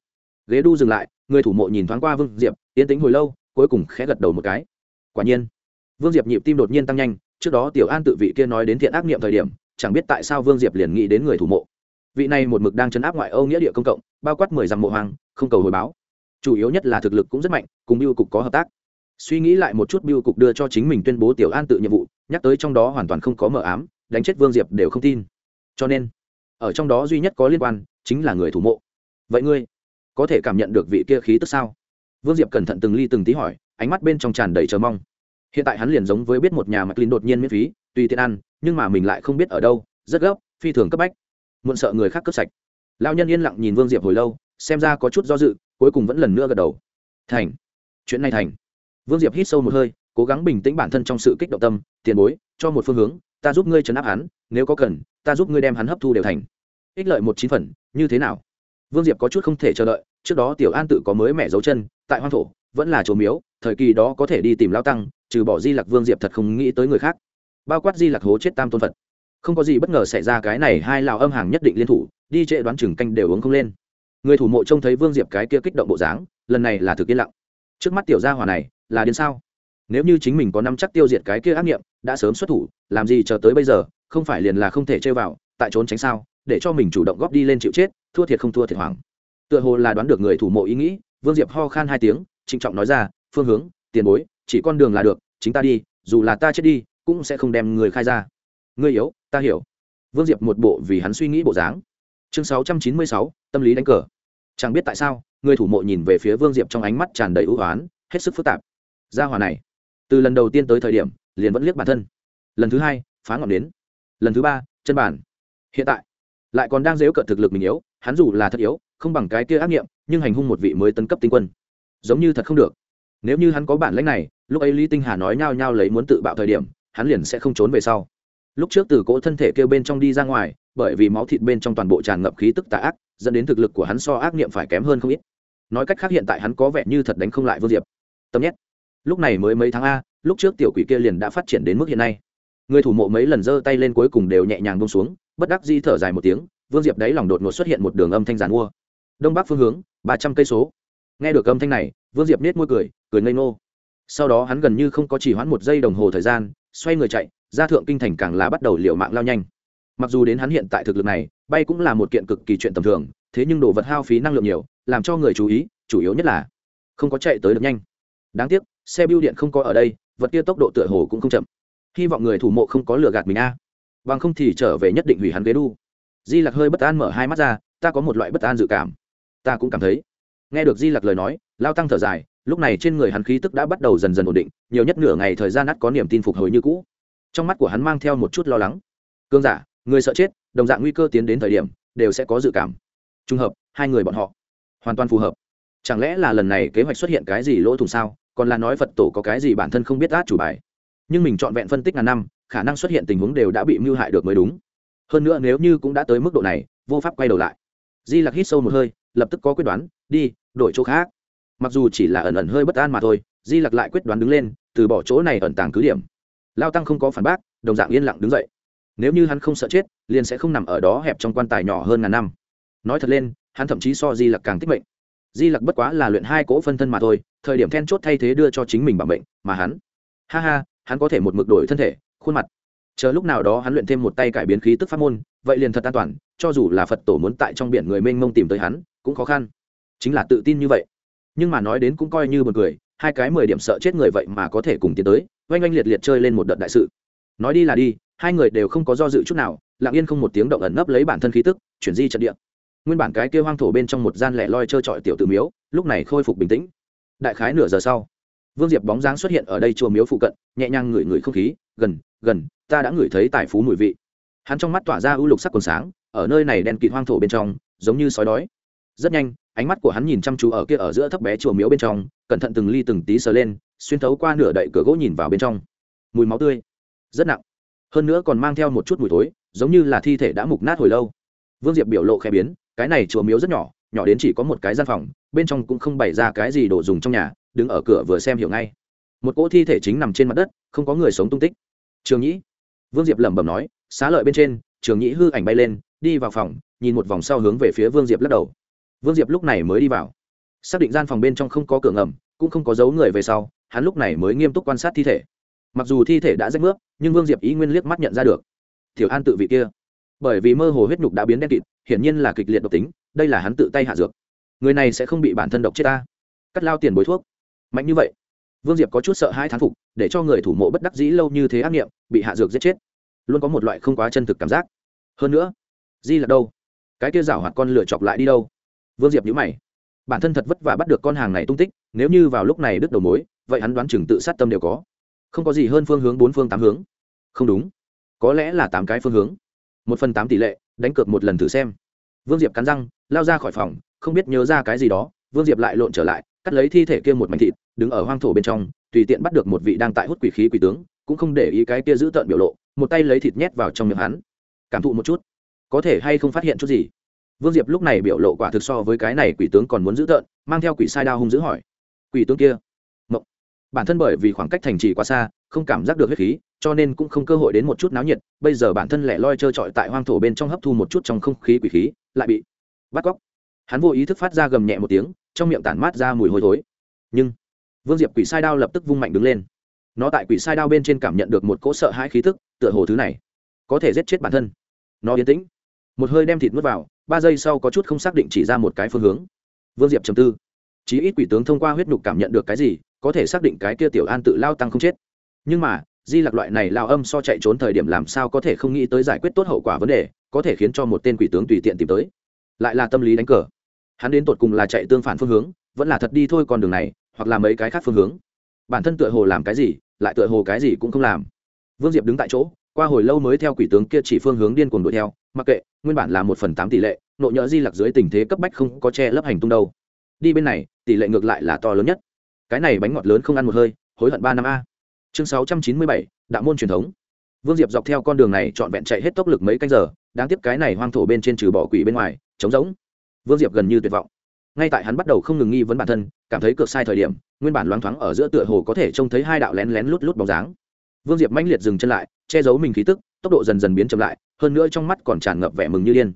Ghế đu dừng lại, người thủ mộ nhìn thoáng qua vương diệp tiến tính hồi lâu, cuối cùng khẽ gật đầu một cái. Quả nhiên, vương diệp nhịp tim đột nhiên tăng nhanh, trước đó tiểu an tự vị kia nói đến thiện ác niệm thời điểm, chẳng biết tại sao vương diệp liền nghĩ đến người thủ mộ vị này một mực đang chấn áp ngoại âu nghĩa địa công cộng, bao quát mười dặm mộ hoàng không cầu hồi báo. Chủ yếu nhất là thực lực cũng rất mạnh, cùng biêu cục có hợp tác. Suy nghĩ lại một chút, biêu cục đưa cho chính mình tuyên bố tiểu an tự nhiệm vụ, nhắc tới trong đó hoàn toàn không có mờ ám, đánh chết vương diệp đều không tin. Cho nên, ở trong đó duy nhất có liên quan, chính là người thủ mộ. Vậy ngươi, có thể cảm nhận được vị kia khí tức sao? Vương diệp cẩn thận từng ly từng tí hỏi, ánh mắt bên trong tràn đầy chờ mong. Hiện tại hắn liền giống với biết một nhà mạch linh đột nhiên miễn phí, tùy tiện ăn, nhưng mà mình lại không biết ở đâu, rất gấp, phi thường cấp bách muộn sợ người khác cướp sạch. Lao nhân yên lặng nhìn vương diệp hồi lâu, xem ra có chút do dự, cuối cùng vẫn lần nữa gật đầu. Thành. Chuyện này thành. Vương diệp hít sâu một hơi, cố gắng bình tĩnh bản thân trong sự kích động tâm, tiền bối, cho một phương hướng, ta giúp ngươi chấn áp hắn, nếu có cần, ta giúp ngươi đem hắn hấp thu đều thành. Ích lợi một chín phần, như thế nào? Vương diệp có chút không thể chờ đợi, trước đó tiểu an tự có mới mẹ dấu chân, tại hoang thổ, vẫn là chỗ miếu, thời kỳ đó có thể đi tìm lao tăng, trừ bỏ di lặc vương diệp thật không nghĩ tới người khác. Bao quát di lặc hố chết tam tôn phật không có gì bất ngờ xảy ra cái này hai lào âm hàng nhất định liên thủ, đi trễ đoán chừng canh đều uống không lên. Người thủ mộ trông thấy vương diệp cái kia kích động bộ dáng, lần này là thực yên lặng. Trước mắt tiểu gia hỏa này, là đến sao? Nếu như chính mình có năm chắc tiêu diệt cái kia ác nghiệm, đã sớm xuất thủ, làm gì chờ tới bây giờ, không phải liền là không thể chơi vào, tại trốn tránh sao? Để cho mình chủ động góp đi lên chịu chết, thua thiệt không thua thiệt hoảng. Tựa hồ là đoán được người thủ mộ ý nghĩ, vương diệp ho khan hai tiếng, trịnh trọng nói ra, phương hướng, tiền bối, chỉ con đường là được, chính ta đi, dù là ta chết đi, cũng sẽ không đem người khai ra ngươi yếu, ta hiểu. Vương diệp một bộ vì hắn suy nghĩ bộ dáng. Chương sáu trăm chín mươi sáu, tâm lý đánh cờ. Chẳng biết tại sao, người thủ mộ nhìn về phía vương diệp trong ánh mắt tràn đầy ưu oán, hết sức phức tạp. Gia hòa này, từ lần đầu tiên tới thời điểm, liền vẫn liếc bản thân. Lần thứ hai, phá ngọn đến lần thứ ba, chân bản hiện tại, lại còn đang dếu cận thực lực mình yếu, hắn dù là thật yếu, không bằng cái kia ác nghiệm, nhưng hành hung một vị mới tấn cấp tinh quân. Giống như thật không được. Nếu như hắn có bản lãnh này, lúc ấy lý tinh hà nói nhao nhao lấy muốn tự bạo thời điểm, hắn liền sẽ không trốn về sau lúc trước từ cỗ thân thể kêu bên trong đi ra ngoài, bởi vì máu thịt bên trong toàn bộ tràn ngập khí tức tà ác, dẫn đến thực lực của hắn so ác nghiệm phải kém hơn không ít. Nói cách khác hiện tại hắn có vẻ như thật đánh không lại vương diệp. Tâm nhét. Lúc này mới mấy tháng a, lúc trước tiểu quỷ kia liền đã phát triển đến mức hiện nay. Người thủ mộ mấy lần giơ tay lên cuối cùng đều nhẹ nhàng bông xuống, bất đắc di thở dài một tiếng, vương diệp đáy lòng đột ngột xuất hiện một đường âm thanh giàn mua. Đông bắc phương hướng, ba trăm cây số. Nghe được âm thanh này, vương diệp nết môi cười cười ngây ngô. Sau đó hắn gần như không có chỉ hoãn một giây đồng hồ thời gian, xoay người chạy gia thượng kinh thành càng là bắt đầu liệu mạng lao nhanh. Mặc dù đến hắn hiện tại thực lực này, bay cũng là một kiện cực kỳ chuyện tầm thường, thế nhưng đồ vật hao phí năng lượng nhiều, làm cho người chú ý, chủ yếu nhất là không có chạy tới được nhanh. Đáng tiếc, xe bưu điện không có ở đây, vật kia tốc độ tựa hồ cũng không chậm. Hy vọng người thủ mộ không có lừa gạt mình a. Bằng không thì trở về nhất định hủy hắn ghế đu. Di lặc hơi bất an mở hai mắt ra, ta có một loại bất an dự cảm. Ta cũng cảm thấy. Nghe được di lặc lời nói, lao tăng thở dài, lúc này trên người hắn khí tức đã bắt đầu dần dần ổn định, nhiều nhất nửa ngày thời gian ắt có niềm tin phục hồi như cũ trong mắt của hắn mang theo một chút lo lắng. Cương giả, người sợ chết, đồng dạng nguy cơ tiến đến thời điểm, đều sẽ có dự cảm. Trùng hợp, hai người bọn họ. Hoàn toàn phù hợp. Chẳng lẽ là lần này kế hoạch xuất hiện cái gì lỗ thủng sao? Còn là nói phật tổ có cái gì bản thân không biết át chủ bài? Nhưng mình chọn vẹn phân tích ngàn năm, khả năng xuất hiện tình huống đều đã bị mưu hại được mới đúng. Hơn nữa nếu như cũng đã tới mức độ này, vô pháp quay đầu lại. Di lặc hít sâu một hơi, lập tức có quyết đoán, đi, đổi chỗ khác. Mặc dù chỉ là ẩn ẩn hơi bất an mà thôi, di lặc lại quyết đoán đứng lên, từ bỏ chỗ này ẩn tàng cứ điểm lao tăng không có phản bác, đồng dạng yên lặng đứng dậy. Nếu như hắn không sợ chết, liền sẽ không nằm ở đó hẹp trong quan tài nhỏ hơn ngàn năm. Nói thật lên, hắn thậm chí so di lặc càng tích mệnh. Di lặc bất quá là luyện hai cỗ phân thân mà thôi, thời điểm then chốt thay thế đưa cho chính mình bằng bệnh mà hắn, ha ha, hắn có thể một mực đổi thân thể, khuôn mặt. Chờ lúc nào đó hắn luyện thêm một tay cải biến khí tức pháp môn, vậy liền thật an toàn, cho dù là phật tổ muốn tại trong biển người mênh mông tìm tới hắn, cũng khó khăn. Chính là tự tin như vậy. Nhưng mà nói đến cũng coi như một người hai cái mười điểm sợ chết người vậy mà có thể cùng tiến tới oanh oanh liệt liệt chơi lên một đợt đại sự. Nói đi là đi, hai người đều không có do dự chút nào, lặng yên không một tiếng động ẩn nấp lấy bản thân khí tức, chuyển di trận địa. Nguyên bản cái kia hoang thổ bên trong một gian lẻ loi trơ trọi tiểu tự miếu, lúc này khôi phục bình tĩnh. Đại khái nửa giờ sau, vương diệp bóng dáng xuất hiện ở đây chùa miếu phụ cận, nhẹ nhàng ngửi ngửi không khí, gần gần, ta đã ngửi thấy tài phú mùi vị. Hắn trong mắt tỏa ra ưu lục sắc còn sáng, ở nơi này đen kịt hoang thổ bên trong, giống như sói đói. Rất nhanh, ánh mắt của hắn nhìn chăm chú ở kia ở giữa thấp bé chùa miếu bên trong, cẩn thận từng ly từng tí sờ lên xuyên thấu qua nửa đậy cửa gỗ nhìn vào bên trong. Mùi máu tươi, rất nặng. Hơn nữa còn mang theo một chút mùi tối giống như là thi thể đã mục nát hồi lâu. Vương diệp biểu lộ khẽ biến, cái này chùa miếu rất nhỏ nhỏ đến chỉ có một cái gian phòng, bên trong cũng không bày ra cái gì đồ dùng trong nhà, đứng ở cửa vừa xem hiểu ngay. Một cỗ thi thể chính nằm trên mặt đất, không có người sống tung tích. Trường nhĩ. Vương diệp lẩm bẩm nói, xá lợi bên trên, trường nhĩ hư ảnh bay lên, đi vào phòng, nhìn một vòng sau hướng về phía vương diệp lắc đầu. Vương diệp lúc này mới đi vào. Xác định gian phòng bên trong không có cửa ngầm, cũng không có dấu người về sau hắn lúc này mới nghiêm túc quan sát thi thể. Mặc dù thi thể đã rách nước nhưng vương diệp ý nguyên liếc mắt nhận ra được. Thiểu an tự vị kia. Bởi vì mơ hồ huyết nhục đã biến đen kịt, hiển nhiên là kịch liệt độc tính, đây là hắn tự tay hạ dược. Người này sẽ không bị bản thân độc chết ta. Cắt lao tiền bối thuốc. Mạnh như vậy. Vương diệp có chút sợ hai thán phục, để cho người thủ mộ bất đắc dĩ lâu như thế ác nghiệm, bị hạ dược giết chết. Luôn có một loại không quá chân thực cảm giác. Hơn nữa, di là đâu? Cái kia rảo hoạt con lửa chọc lại đi đâu? Vương diệp nhữ mày. Bản thân thật vất vả bắt được con hàng này tung tích, nếu như vào lúc này đứt đầu mối vậy hắn đoán chừng tự sát tâm đều có. Không có gì hơn phương hướng bốn phương tám hướng. Không đúng. Có lẽ là tám cái phương hướng. Một phần tám tỷ lệ, đánh cược một lần thử xem. Vương diệp cắn răng, lao ra khỏi phòng, không biết nhớ ra cái gì đó, vương diệp lại lộn trở lại, cắt lấy thi thể kia một mảnh thịt, đứng ở hoang thổ bên trong, tùy tiện bắt được một vị đang tại hút quỷ khí quỷ tướng, cũng không để ý cái kia giữ tợn biểu lộ, một tay lấy thịt nhét vào trong miệng hắn. Cảm thụ một chút. Có thể hay không phát hiện chút gì? Vương diệp lúc này biểu lộ quả thực so với cái này quỷ tướng còn muốn giữ tợn, mang theo quỷ sai đao hung dữ hỏi. Quỷ tướng kia? Bản thân bởi vì khoảng cách thành trì quá xa, không cảm giác được huyết khí, cho nên cũng không cơ hội đến một chút náo nhiệt. Bây giờ bản thân lẻ loi trơ trọi tại hoang thổ bên trong hấp thu một chút trong không khí quỷ khí, lại bị bắt cóc. Hắn vô ý thức phát ra gầm nhẹ một tiếng, trong miệng tản mát ra mùi hôi thối. Nhưng, vương diệp quỷ sai đao lập tức vung mạnh đứng lên. Nó tại quỷ sai đao bên trên cảm nhận được một cỗ sợ hãi khí thức tựa hồ thứ này có thể giết chết bản thân. Nó yên tĩnh. Một hơi đem thịt n vào, ba giây sau có chút không xác định chỉ ra một cái phương hướng. Vương diệp trầm tư. Chí ít quỷ tướng thông qua huyết nhục cảm nhận được cái gì có thể xác định cái kia tiểu an tự lao tăng không chết. Nhưng mà, di lặc loại này lao âm so chạy trốn thời điểm làm sao có thể không nghĩ tới giải quyết tốt hậu quả vấn đề, có thể khiến cho một tên quỷ tướng tùy tiện tìm tới. Lại là tâm lý đánh cờ. Hắn đến tột cùng là chạy tương phản phương hướng, vẫn là thật đi thôi con đường này, hoặc là mấy cái khác phương hướng. Bản thân tựa hồ làm cái gì, lại tựa hồ cái gì cũng không làm. Vương diệp đứng tại chỗ, qua hồi lâu mới theo quỷ tướng kia chỉ phương hướng điên cuồng đuổi theo, mặc kệ, nguyên bản là một phần tám tỷ lệ nộ nhỡ di lặc dưới tình thế cấp bách không có che lấp hành tung đâu. Đi bên này, tỷ lệ ngược lại là to lớn nhất cái này bánh ngọt lớn không ăn một hơi, hối hận ba năm a. Chương sáu trăm chín mươi bảy, đạo môn truyền thống. Vương diệp dọc theo con đường này trọn vẹn chạy hết tốc lực mấy canh giờ, đáng tiếc cái này hoang thổ bên trên trừ bỏ quỷ bên ngoài, trống rỗng. Vương diệp gần như tuyệt vọng. Ngay tại hắn bắt đầu không ngừng nghi vấn bản thân, cảm thấy cược sai thời điểm, nguyên bản loáng thoáng ở giữa tựa hồ có thể trông thấy hai đạo lén lén lút lút bóng dáng. Vương diệp mãnh liệt dừng chân lại, che giấu mình khí tức, tốc độ dần dần biến chậm lại, hơn nữa trong mắt còn tràn ngập vẻ mừng như điên.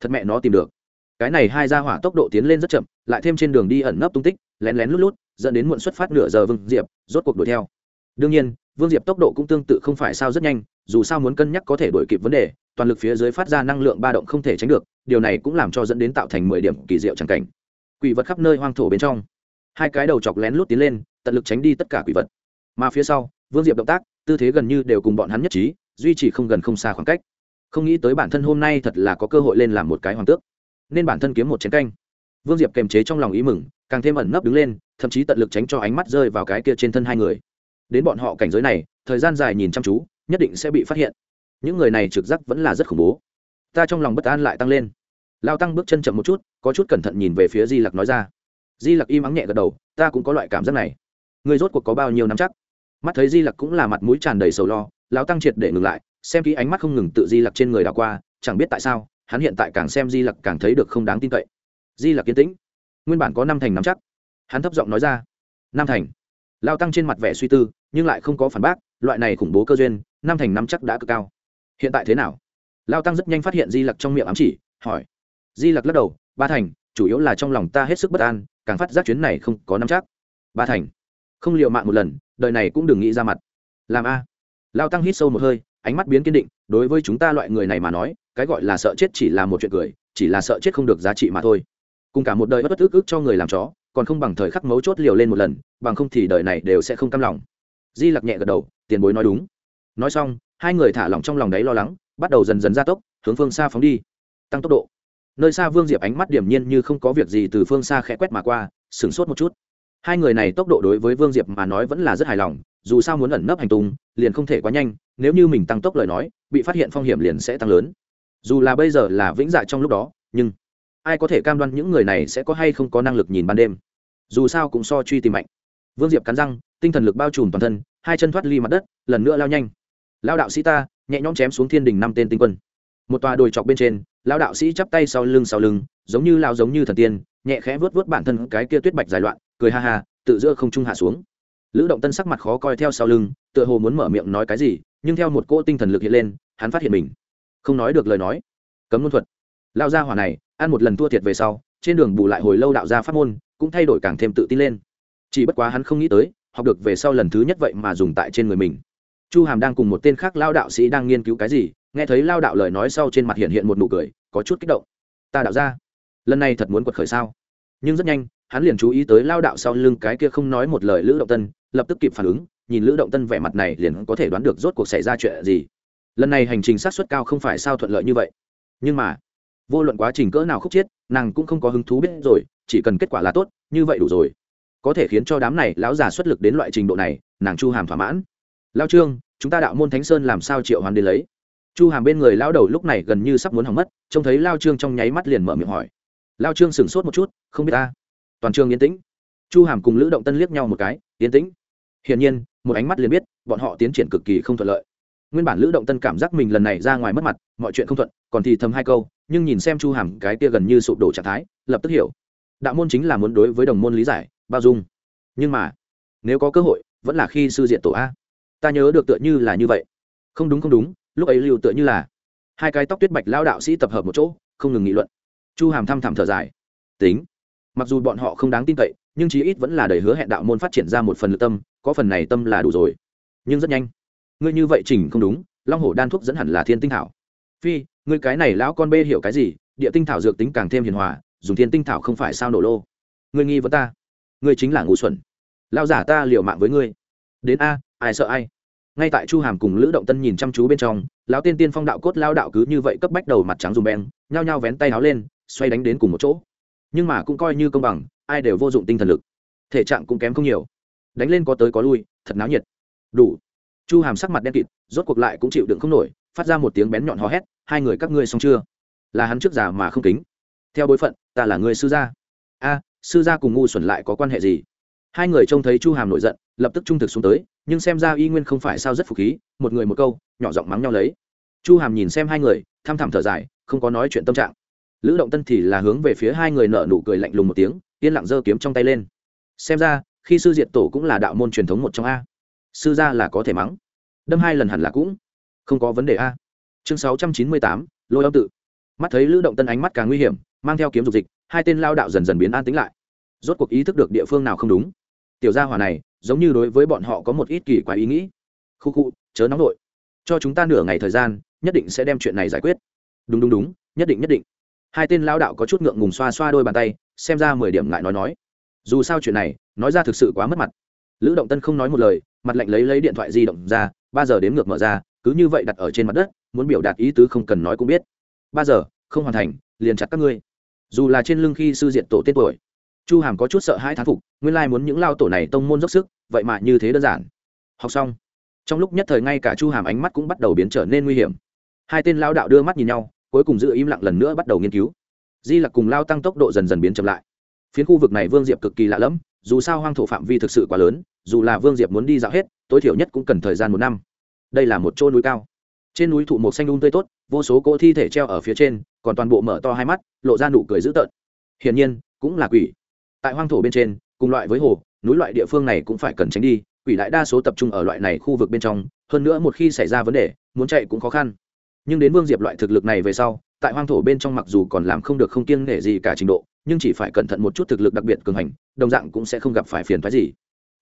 Thật mẹ nó tìm được. Cái này hai ra hỏa tốc độ tiến lên rất chậm, lại thêm trên đường đi ẩn nấp tung tích, lén lén lút lút dẫn đến muộn xuất phát nửa giờ vương diệp, rốt cuộc đuổi theo. Đương nhiên, vương diệp tốc độ cũng tương tự không phải sao rất nhanh, dù sao muốn cân nhắc có thể đổi kịp vấn đề, toàn lực phía dưới phát ra năng lượng ba động không thể tránh được, điều này cũng làm cho dẫn đến tạo thành mười điểm kỳ diệu c cảnh. Quỷ vật khắp nơi hoang thổ bên trong. Hai cái đầu chọc lén lút tiến lên, tận lực tránh đi tất cả quỷ vật. Mà phía sau, vương diệp động tác, tư thế gần như đều cùng bọn hắn nhất trí, duy trì không gần không xa khoảng cách. Không nghĩ tới bản thân hôm nay thật là có cơ hội lên làm một cái hoàng tước. Nên bản thân kiếm một chén canh vương diệp kềm chế trong lòng ý mừng, càng thêm ẩn nấp đứng lên, thậm chí tận lực tránh cho ánh mắt rơi vào cái kia trên thân hai người. Đến bọn họ cảnh giới này, thời gian dài nhìn chăm chú, nhất định sẽ bị phát hiện. Những người này trực giác vẫn là rất khủng bố. Ta trong lòng bất an lại tăng lên. Lao tăng bước chân chậm một chút, có chút cẩn thận nhìn về phía di lặc nói ra. Di lặc im ắng nhẹ gật đầu, ta cũng có loại cảm giác này. Người rốt cuộc có bao nhiêu năm chắc? Mắt thấy di lặc cũng là mặt mũi tràn đầy sầu lo, lao tăng triệt để ngừng lại, xem kỹ ánh mắt không ngừng tự di lặc trên người đảo qua, chẳng biết tại sao, hắn hiện tại càng xem di lặc càng thấy được không đáng tin cậy di là kiến tĩnh. Nguyên bản có năm thành nắm chắc. Hắn thấp giọng nói ra. Năm thành. Lao tăng trên mặt vẻ suy tư, nhưng lại không có phản bác, loại này khủng bố cơ duyên, năm thành nắm chắc đã cực cao. Hiện tại thế nào? Lao tăng rất nhanh phát hiện di lặc trong miệng ám chỉ, hỏi. Di lặc lắc đầu, ba thành, chủ yếu là trong lòng ta hết sức bất an, càng phát giác chuyến này không có nắm chắc. Ba thành. Không l i ề u mạng một lần, đời này cũng đừng nghĩ ra mặt. Làm a. Lao tăng hít sâu một hơi, ánh mắt biến kiên định, đối với chúng ta loại người này mà nói, cái gọi là sợ chết chỉ là một chuyện cười, chỉ là sợ chết không được giá trị mà thôi cùng cả một đời bất ức ức cho người làm chó, còn không bằng thời khắc mấu chốt liều lên một lần, bằng không thì đời này đều sẽ không cam lòng. Di lặc nhẹ gật đầu, tiền bối nói đúng. Nói xong, hai người thả lỏng trong lòng đấy lo lắng, bắt đầu dần dần gia tốc, hướng phương xa phóng đi. Tăng tốc độ. Nơi xa vương diệp ánh mắt điểm nhiên như không có việc gì từ phương xa khẽ quét mà qua, sửng sốt một chút. Hai người này tốc độ đối với vương diệp mà nói vẫn là rất hài lòng, dù sao muốn ẩn nấp hành tung, liền không thể quá nhanh, nếu như mình tăng tốc lời nói, bị phát hiện phong hiểm liền sẽ tăng lớn. Dù là bây giờ là vĩnh dạ trong lúc đó, nhưng ai có thể cam đoan những người này sẽ có hay không có năng lực nhìn ban đêm? Dù sao cũng so truy tìm mạnh. Vương diệp cắn răng, tinh thần lực bao trùm toàn thân, hai chân thoát ly mặt đất, lần nữa lao nhanh. Lao đạo sĩ ta, nhẹ nhõm chém xuống thiên đình năm tên tinh quân. Một tòa đồi chọc bên trên lao đạo sĩ chắp tay sau lưng sau lưng, giống như lao giống như thần tiên, nhẹ khẽ vớt vớt bản thân cái kia tuyết bạch dài loạn, cười ha ha, tự giữa không trung hạ xuống. Lữ động tân sắc mặt khó coi theo sau lưng, tựa hồ muốn mở miệng nói cái gì, nhưng theo một cỗ tinh thần lực hiện lên, hắn phát hiện mình. Không nói được lời nói. Cấm luân thuật. Lao ra hỏa này ăn một lần thua thiệt về sau, trên đường bù lại hồi lâu đạo gia pháp môn, cũng thay đổi càng thêm tự tin lên. Chỉ bất quá hắn không nghĩ tới, học được về sau lần thứ nhất vậy mà dùng tại trên người mình. Chu hàm đang cùng một tên khác lao đạo sĩ đang nghiên cứu cái gì, nghe thấy lao đạo lời nói sau trên mặt hiện hiện một nụ cười, có chút kích động. Ta đạo ra lần này thật muốn quật khởi sao? Nhưng rất nhanh, hắn liền chú ý tới lao đạo sau lưng cái kia không nói một lời lữ động tân, lập tức kịp phản ứng, nhìn lữ động tân vẻ mặt này liền có thể đoán được rốt cuộc xảy ra chuyện gì. Lần này hành trình sát xuất cao không phải sao thuận lợi như vậy. Nhưng mà vô luận quá trình cỡ nào khúc chiết nàng cũng không có hứng thú biết rồi, chỉ cần kết quả là tốt, như vậy đủ rồi. Có thể khiến cho đám này lão già xuất lực đến loại trình độ này, nàng chu hàm thỏa mãn. Lao trương, chúng ta đạo môn thánh sơn làm sao triệu hoàn đến lấy? Chu hàm bên người lao đầu lúc này gần như sắp muốn hỏng mất, trông thấy lao trương trong nháy mắt liền mở miệng hỏi. Lao trương sửng sốt một chút, không biết ta. Toàn Trương yên tĩnh. Chu hàm cùng lữ động tân liếc nhau một cái, yên tĩnh. Hiển nhiên, một ánh mắt liền biết, bọn họ tiến triển cực kỳ không thuận lợi. Nguyên bản lữ động tân cảm giác mình lần này ra ngoài mất mặt, mọi chuyện không thuận, còn thì thầm hai câu nhưng nhìn xem chu hàm cái kia gần như sụp đổ trạng thái, lập tức hiểu. Đạo môn chính là muốn đối với đồng môn lý giải, bao dung. Nhưng mà, nếu có cơ hội, vẫn là khi sư diện tổ a. Ta nhớ được tựa như là như vậy. Không đúng không đúng, lúc ấy lưu tựa như là hai cái tóc tuyết bạch lao đạo sĩ tập hợp một chỗ, không ngừng nghị luận. Chu hàm thăm thẳm thở dài. Tính, mặc dù bọn họ không đáng tin cậy, nhưng chí ít vẫn là đầy hứa hẹn đạo môn phát triển ra một phần lực tâm, có phần này tâm là đủ rồi. Nhưng rất nhanh. Ngươi như vậy chỉnh không đúng, long hổ đan thuốc dẫn hẳn là thiên tinh hảo phi người cái này lão con bê hiểu cái gì? Địa tinh thảo dược tính càng thêm hiền hòa, dùng thiên tinh thảo không phải sao nổ lô. Người nghi vấn ta. Người chính là ngu xuẩn. Lao giả ta liều mạng với ngươi. Đến a, ai sợ ai? Ngay tại chu hàm cùng lữ động tân nhìn chăm chú bên trong, lão tiên tiên phong đạo cốt lao đạo cứ như vậy cấp bách đầu mặt trắng dùng beng, nhao nhao vén tay áo lên, xoay đánh đến cùng một chỗ. Nhưng mà cũng coi như công bằng, ai đều vô dụng tinh thần lực. Thể trạng cũng kém không nhiều. Đánh lên có tới có lui, thật náo nhiệt. Đủ. Chu hàm sắc mặt đen kịt, rốt cuộc lại cũng chịu đựng không nổi phát ra một tiếng bén nhọn hò hét, hai người các ngươi xong chưa? Là hắn trước già mà không kính. Theo bối phận, ta là người sư gia. A, sư gia cùng ngu xuẩn lại có quan hệ gì? Hai người trông thấy chu hàm nổi giận, lập tức trung thực xuống tới, nhưng xem ra y nguyên không phải sao rất phục khí, một người một câu, nhỏ giọng mắng nhau lấy. Chu hàm nhìn xem hai người, thăm thẳm thở dài, không có nói chuyện tâm trạng. Lữ động tân thì là hướng về phía hai người nở nụ cười lạnh lùng một tiếng, yên lặng giơ kiếm trong tay lên. Xem ra, khi sư diệt tổ cũng là đạo môn truyền thống một trong a. Sư gia là có thể mắng. Đâm hai lần hẳn là cũng không có vấn đề a. Chương sáu trăm chín mươi tám, lôi âm tự. Mắt thấy lữ động tân ánh mắt càng nguy hiểm, mang theo kiếm dục dịch, hai tên lao đạo dần dần biến an tính lại. Rốt cuộc ý thức được địa phương nào không đúng. Tiểu gia hỏa này, giống như đối với bọn họ có một ít kỳ quái ý nghĩ. Khu khu, chớ nóng nội cho chúng ta nửa ngày thời gian, nhất định sẽ đem chuyện này giải quyết. Đúng đúng đúng, nhất định nhất định. Hai tên lao đạo có chút ngượng ngùng xoa xoa đôi bàn tay, xem ra mười điểm ngại nói nói. Dù sao chuyện này, nói ra thực sự quá mất mặt. Lữ động tân không nói một lời, mặt lạnh lấy lấy điện thoại di động ra, ba giờ đến ngược mở ra cứ như vậy đặt ở trên mặt đất, muốn biểu đạt ý tứ không cần nói cũng biết. Ba giờ, không hoàn thành, liền chặt các ngươi. Dù là trên lưng khi sư diện tổ tên tuổi, chu hàm có chút sợ hãi thán phục, nguyên lai muốn những lao tổ này tông môn dốc sức, vậy mà như thế đơn giản. Học xong, trong lúc nhất thời ngay cả chu hàm ánh mắt cũng bắt đầu biến trở nên nguy hiểm. Hai tên lao đạo đưa mắt nhìn nhau, cuối cùng giữ im lặng lần nữa bắt đầu nghiên cứu. Di lặc cùng lao tăng tốc độ dần dần biến chậm lại. Phiến khu vực này vương diệp cực kỳ lạ lẫm, dù sao hoang thổ phạm vi thực sự quá lớn, dù là vương diệp muốn đi dạo hết, tối thiểu nhất cũng cần thời gian một năm đây là một chỗ núi cao. Trên núi thụ một xanh đun tươi tốt, vô số cỗ thi thể treo ở phía trên, còn toàn bộ mở to hai mắt, lộ ra nụ cười dữ tợn. Hiển nhiên, cũng là quỷ. Tại hoang thổ bên trên, cùng loại với hồ, núi loại địa phương này cũng phải cần tránh đi, quỷ lại đa số tập trung ở loại này khu vực bên trong, hơn nữa một khi xảy ra vấn đề, muốn chạy cũng khó khăn. Nhưng đến vương diệp loại thực lực này về sau, tại hoang thổ bên trong mặc dù còn làm không được không kiêng nể gì cả trình độ, nhưng chỉ phải cẩn thận một chút thực lực đặc biệt cường hành, đồng dạng cũng sẽ không gặp phải phiền phái gì.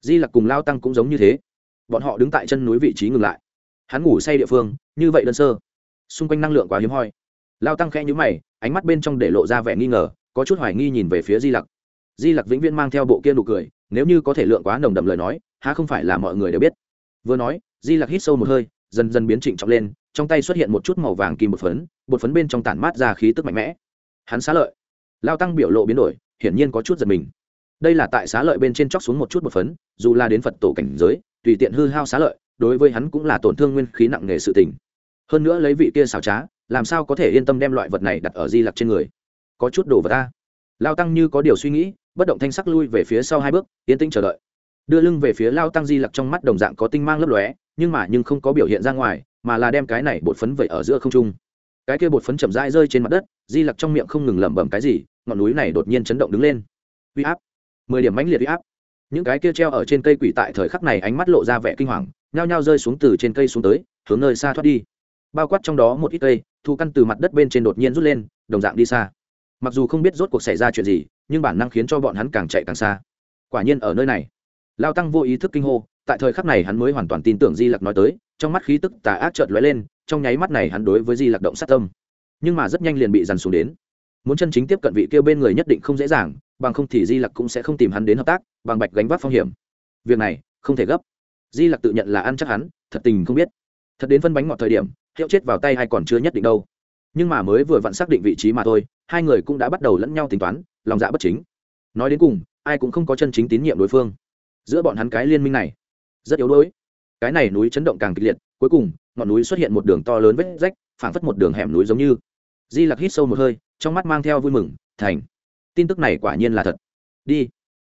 Di lặc cùng lao tăng cũng giống như thế. Bọn họ đứng tại chân núi vị trí ngừng lại hắn ngủ say địa phương, như vậy đơn sơ. Xung quanh năng lượng quá hiếm hoi. Lao tăng khẽ nhữ mày, ánh mắt bên trong để lộ ra vẻ nghi ngờ, có chút hoài nghi nhìn về phía di lặc. Di lặc vĩnh viễn mang theo bộ kia nụ cười, nếu như có thể lượng quá nồng đậm lời nói, há không phải là mọi người đều biết. Vừa nói, di lặc hít sâu một hơi, dần dần biến trịnh trọng lên, trong tay xuất hiện một chút màu vàng kim bột phấn bột phấn bên trong tản mát ra khí tức mạnh mẽ. Hắn xá lợi. Lao tăng biểu lộ biến đổi, hiển nhiên có chút giật mình. Đây là tại xá lợi bên trên chóc xuống một chút một phấn, dù là đến phật tổ cảnh giới, tùy tiện hư hao xá lợi đối với hắn cũng là tổn thương nguyên khí nặng nề sự tình. Hơn nữa lấy vị kia xảo trá, làm sao có thể yên tâm đem loại vật này đặt ở di lặc trên người? Có chút đồ vật ta lao tăng như có điều suy nghĩ, bất động thanh sắc lui về phía sau hai bước, yên tĩnh chờ đợi. Đưa lưng về phía lao tăng di lặc trong mắt đồng dạng có tinh mang lấp lóe, nhưng mà nhưng không có biểu hiện ra ngoài, mà là đem cái này bột phấn vậy ở giữa không trung. Cái kia bột phấn chậm rãi rơi trên mặt đất, di lặc trong miệng không ngừng lẩm bẩm cái gì, ngọn núi này đột nhiên chấn động đứng lên. Uy áp. Mười điểm mãnh liệt uy áp những cái kia treo ở trên cây quỷ tại thời khắc này ánh mắt lộ ra vẻ kinh hoàng, nhao nhao rơi xuống từ trên cây xuống tới, hướng nơi xa thoát đi. Bao quát trong đó một ít cây, thu căn từ mặt đất bên trên đột nhiên rút lên, đồng dạng đi xa. Mặc dù không biết rốt cuộc xảy ra chuyện gì, nhưng bản năng khiến cho bọn hắn càng chạy càng xa. Quả nhiên ở nơi này, lao tăng vô ý thức kinh hô, tại thời khắc này hắn mới hoàn toàn tin tưởng di lặc nói tới, trong mắt khí tức tà ác trợt lóe lên, trong nháy mắt này hắn đối với di lặc động sát tâm. Nhưng mà rất nhanh liền bị dằn xuống đến. Muốn chân chính tiếp cận vị kêu bên người nhất định không dễ dàng bằng không thì di lặc cũng sẽ không tìm hắn đến hợp tác, bằng bạch gánh vác phong hiểm. Việc này, không thể gấp. Di lặc tự nhận là ăn chắc hắn, thật tình không biết. Thật đến phân bánh ngọt thời điểm, hiệu chết vào tay hay còn chưa nhất định đâu. Nhưng mà mới vừa vặn xác định vị trí mà thôi, hai người cũng đã bắt đầu lẫn nhau tính toán, lòng dạ bất chính. Nói đến cùng, ai cũng không có chân chính tín nhiệm đối phương. Giữa bọn hắn cái liên minh này, rất yếu đuối. Cái này núi chấn động càng kịch liệt, cuối cùng, ngọn núi xuất hiện một đường to lớn vết rách, phảng phất một đường hẻm núi giống như. Di lặc hít sâu một hơi, trong mắt mang theo vui mừng, thành tin tức này quả nhiên là thật. Đi.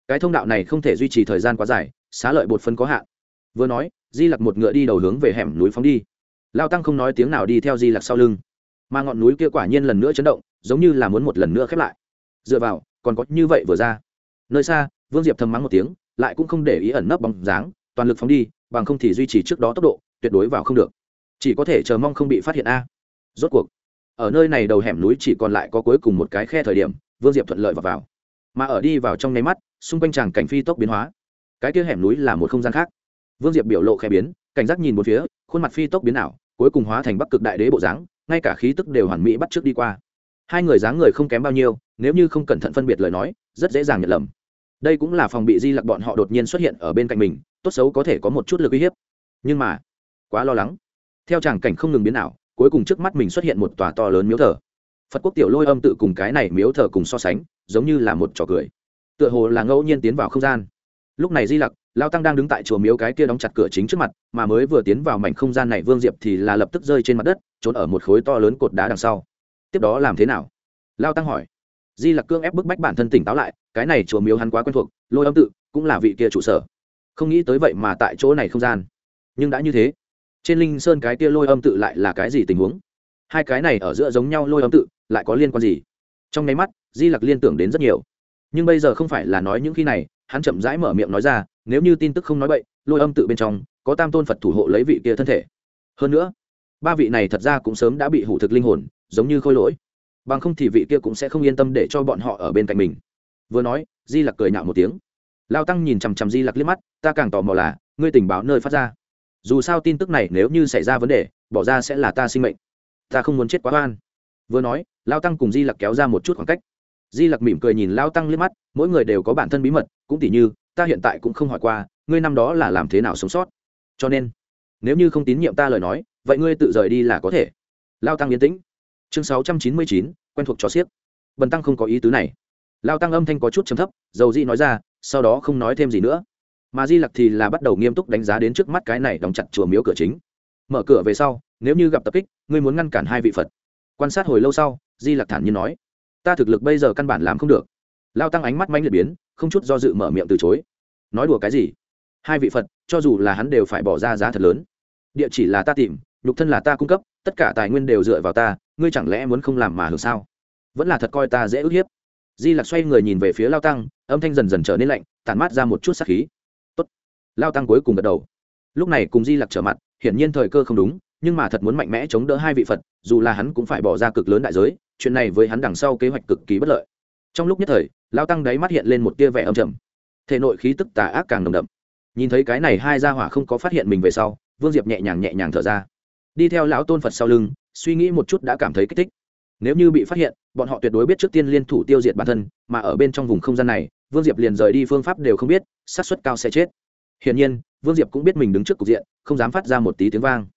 Cái thông đạo này không thể duy trì thời gian quá dài, xá lợi bột phân có hạn. Vừa nói, di lặc một ngựa đi đầu hướng về hẻm núi phóng đi. Lao tăng không nói tiếng nào đi theo di lặc sau lưng. Mà ngọn núi kia quả nhiên lần nữa chấn động, giống như là muốn một lần nữa khép lại. Dựa vào, còn có như vậy vừa ra. Nơi xa, vương diệp thầm mắng một tiếng, lại cũng không để ý ẩn nấp bóng dáng, toàn lực phóng đi, bằng không thì duy trì trước đó tốc độ, tuyệt đối vào không được. Chỉ có thể chờ mong không bị phát hiện a. Rốt cuộc, ở nơi này đầu hẻm núi chỉ còn lại có cuối cùng một cái khe thời điểm vương diệp thuận lợi vào, vào. mà ở đi vào trong nháy mắt xung quanh chàng cảnh phi tốc biến hóa. Cái kia hẻm núi là một không gian khác. Vương diệp biểu lộ khẽ biến cảnh giác nhìn một phía khuôn mặt phi tốc biến ảo cuối cùng hóa thành bắc cực đại đế bộ dáng ngay cả khí tức đều hoàn mỹ bắt trước đi qua. Hai người dáng người không kém bao nhiêu nếu như không cẩn thận phân biệt lời nói rất dễ dàng nhận lầm. Đây cũng là phòng bị di lặc bọn họ đột nhiên xuất hiện ở bên cạnh mình tốt xấu có thể có một chút lực uy hiếp. Nhưng mà quá lo lắng. Theo tràng cảnh không ngừng biến ảo cuối cùng trước mắt mình xuất hiện một tòa to lớn miếu thờ phật quốc tiểu lôi âm tự cùng cái này miếu thờ cùng so sánh, giống như là một trò cười. Tựa hồ là ngẫu nhiên tiến vào không gian. Lúc này di lặc, lao tăng đang đứng tại chùa miếu cái kia đóng chặt cửa chính trước mặt, mà mới vừa tiến vào mảnh không gian này, vương diệp thì là lập tức rơi trên mặt đất, trốn ở một khối to lớn cột đá đằng sau. Tiếp đó làm thế nào? Lao tăng hỏi. Di lặc cương ép bức bách bản thân tỉnh táo lại, cái này chùa miếu hắn quá quen thuộc, lôi âm tự cũng là vị kia trụ sở. Không nghĩ tới vậy mà tại chỗ này không gian. Nhưng đã như thế, trên linh sơn cái kia lôi âm tự lại là cái gì tình huống? Hai cái này ở giữa giống nhau lôi âm tự, lại có liên quan gì? Trong nháy mắt, di lặc liên tưởng đến rất nhiều. Nhưng bây giờ không phải là nói những khi này, hắn chậm rãi mở miệng nói ra, nếu như tin tức không nói bậy, lôi âm tự bên trong, có tam tôn phật thủ hộ lấy vị kia thân thể. Hơn nữa, ba vị này thật ra cũng sớm đã bị hủ thực linh hồn, giống như khôi lỗi. Bằng không thì vị kia cũng sẽ không yên tâm để cho bọn họ ở bên cạnh mình. Vừa nói, di lặc cười nhạo một tiếng. Lao tăng nhìn chằm chằm di lặc liếc mắt, ta càng tò mò là, ngươi tình báo nơi phát ra. Dù sao tin tức này nếu như xảy ra vấn đề, bỏ ra sẽ là ta sinh mệnh ta không muốn chết quá oan vừa nói, lao tăng cùng di lặc kéo ra một chút khoảng cách. Di lặc mỉm cười nhìn lao tăng liếc mắt, mỗi người đều có bản thân bí mật, cũng tỉ như, ta hiện tại cũng không hỏi qua, ngươi năm đó là làm thế nào sống sót. Cho nên, nếu như không tín nhiệm ta lời nói, vậy ngươi tự rời đi là có thể. Lao tăng yên tĩnh. Chương sáu trăm chín mươi chín, quen thuộc cho xiếc. bần tăng không có ý tứ này. Lao tăng âm thanh có chút chấm thấp, dầu di nói ra, sau đó không nói thêm gì nữa. Mà di lặc thì là bắt đầu nghiêm túc đánh giá đến trước mắt cái này đóng chặt chùa miếu cửa chính mở cửa về sau, nếu như gặp tập kích, ngươi muốn ngăn cản hai vị phật. Quan sát hồi lâu sau, di lặc thản nhiên nói, ta thực lực bây giờ căn bản làm không được. Lao tăng ánh mắt manh liệt biến, không chút do dự mở miệng từ chối. Nói đùa cái gì? Hai vị phật, cho dù là hắn đều phải bỏ ra giá thật lớn. Địa chỉ là ta tìm, nhục thân là ta cung cấp, tất cả tài nguyên đều dựa vào ta, ngươi chẳng lẽ muốn không làm mà hưởng sao? Vẫn là thật coi ta dễ ức hiếp. Di lặc xoay người nhìn về phía lao tăng, âm thanh dần dần trở nên lạnh, tản mát ra một chút sắc khí. Tốt. lao tăng cuối cùng gật đầu. Lúc này cùng di lặc trở mặt hiển nhiên thời cơ không đúng, nhưng mà thật muốn mạnh mẽ chống đỡ hai vị phật, dù là hắn cũng phải bỏ ra cực lớn đại giới, chuyện này với hắn đằng sau kế hoạch cực kỳ bất lợi. Trong lúc nhất thời lao tăng đáy mắt hiện lên một tia vẻ âm trầm. Thể nội khí tức tà ác càng nồng đậm. Nhìn thấy cái này hai gia hỏa không có phát hiện mình về sau, vương diệp nhẹ nhàng nhẹ nhàng thở ra. Đi theo lão tôn phật sau lưng, suy nghĩ một chút đã cảm thấy kích thích. Nếu như bị phát hiện, bọn họ tuyệt đối biết trước tiên liên thủ tiêu diệt bản thân, mà ở bên trong vùng không gian này, vương diệp liền rời đi phương pháp đều không biết, xác suất cao sẽ chết hiển nhiên, vương diệp cũng biết mình đứng trước cục diện, không dám phát ra một tí tiếng vang.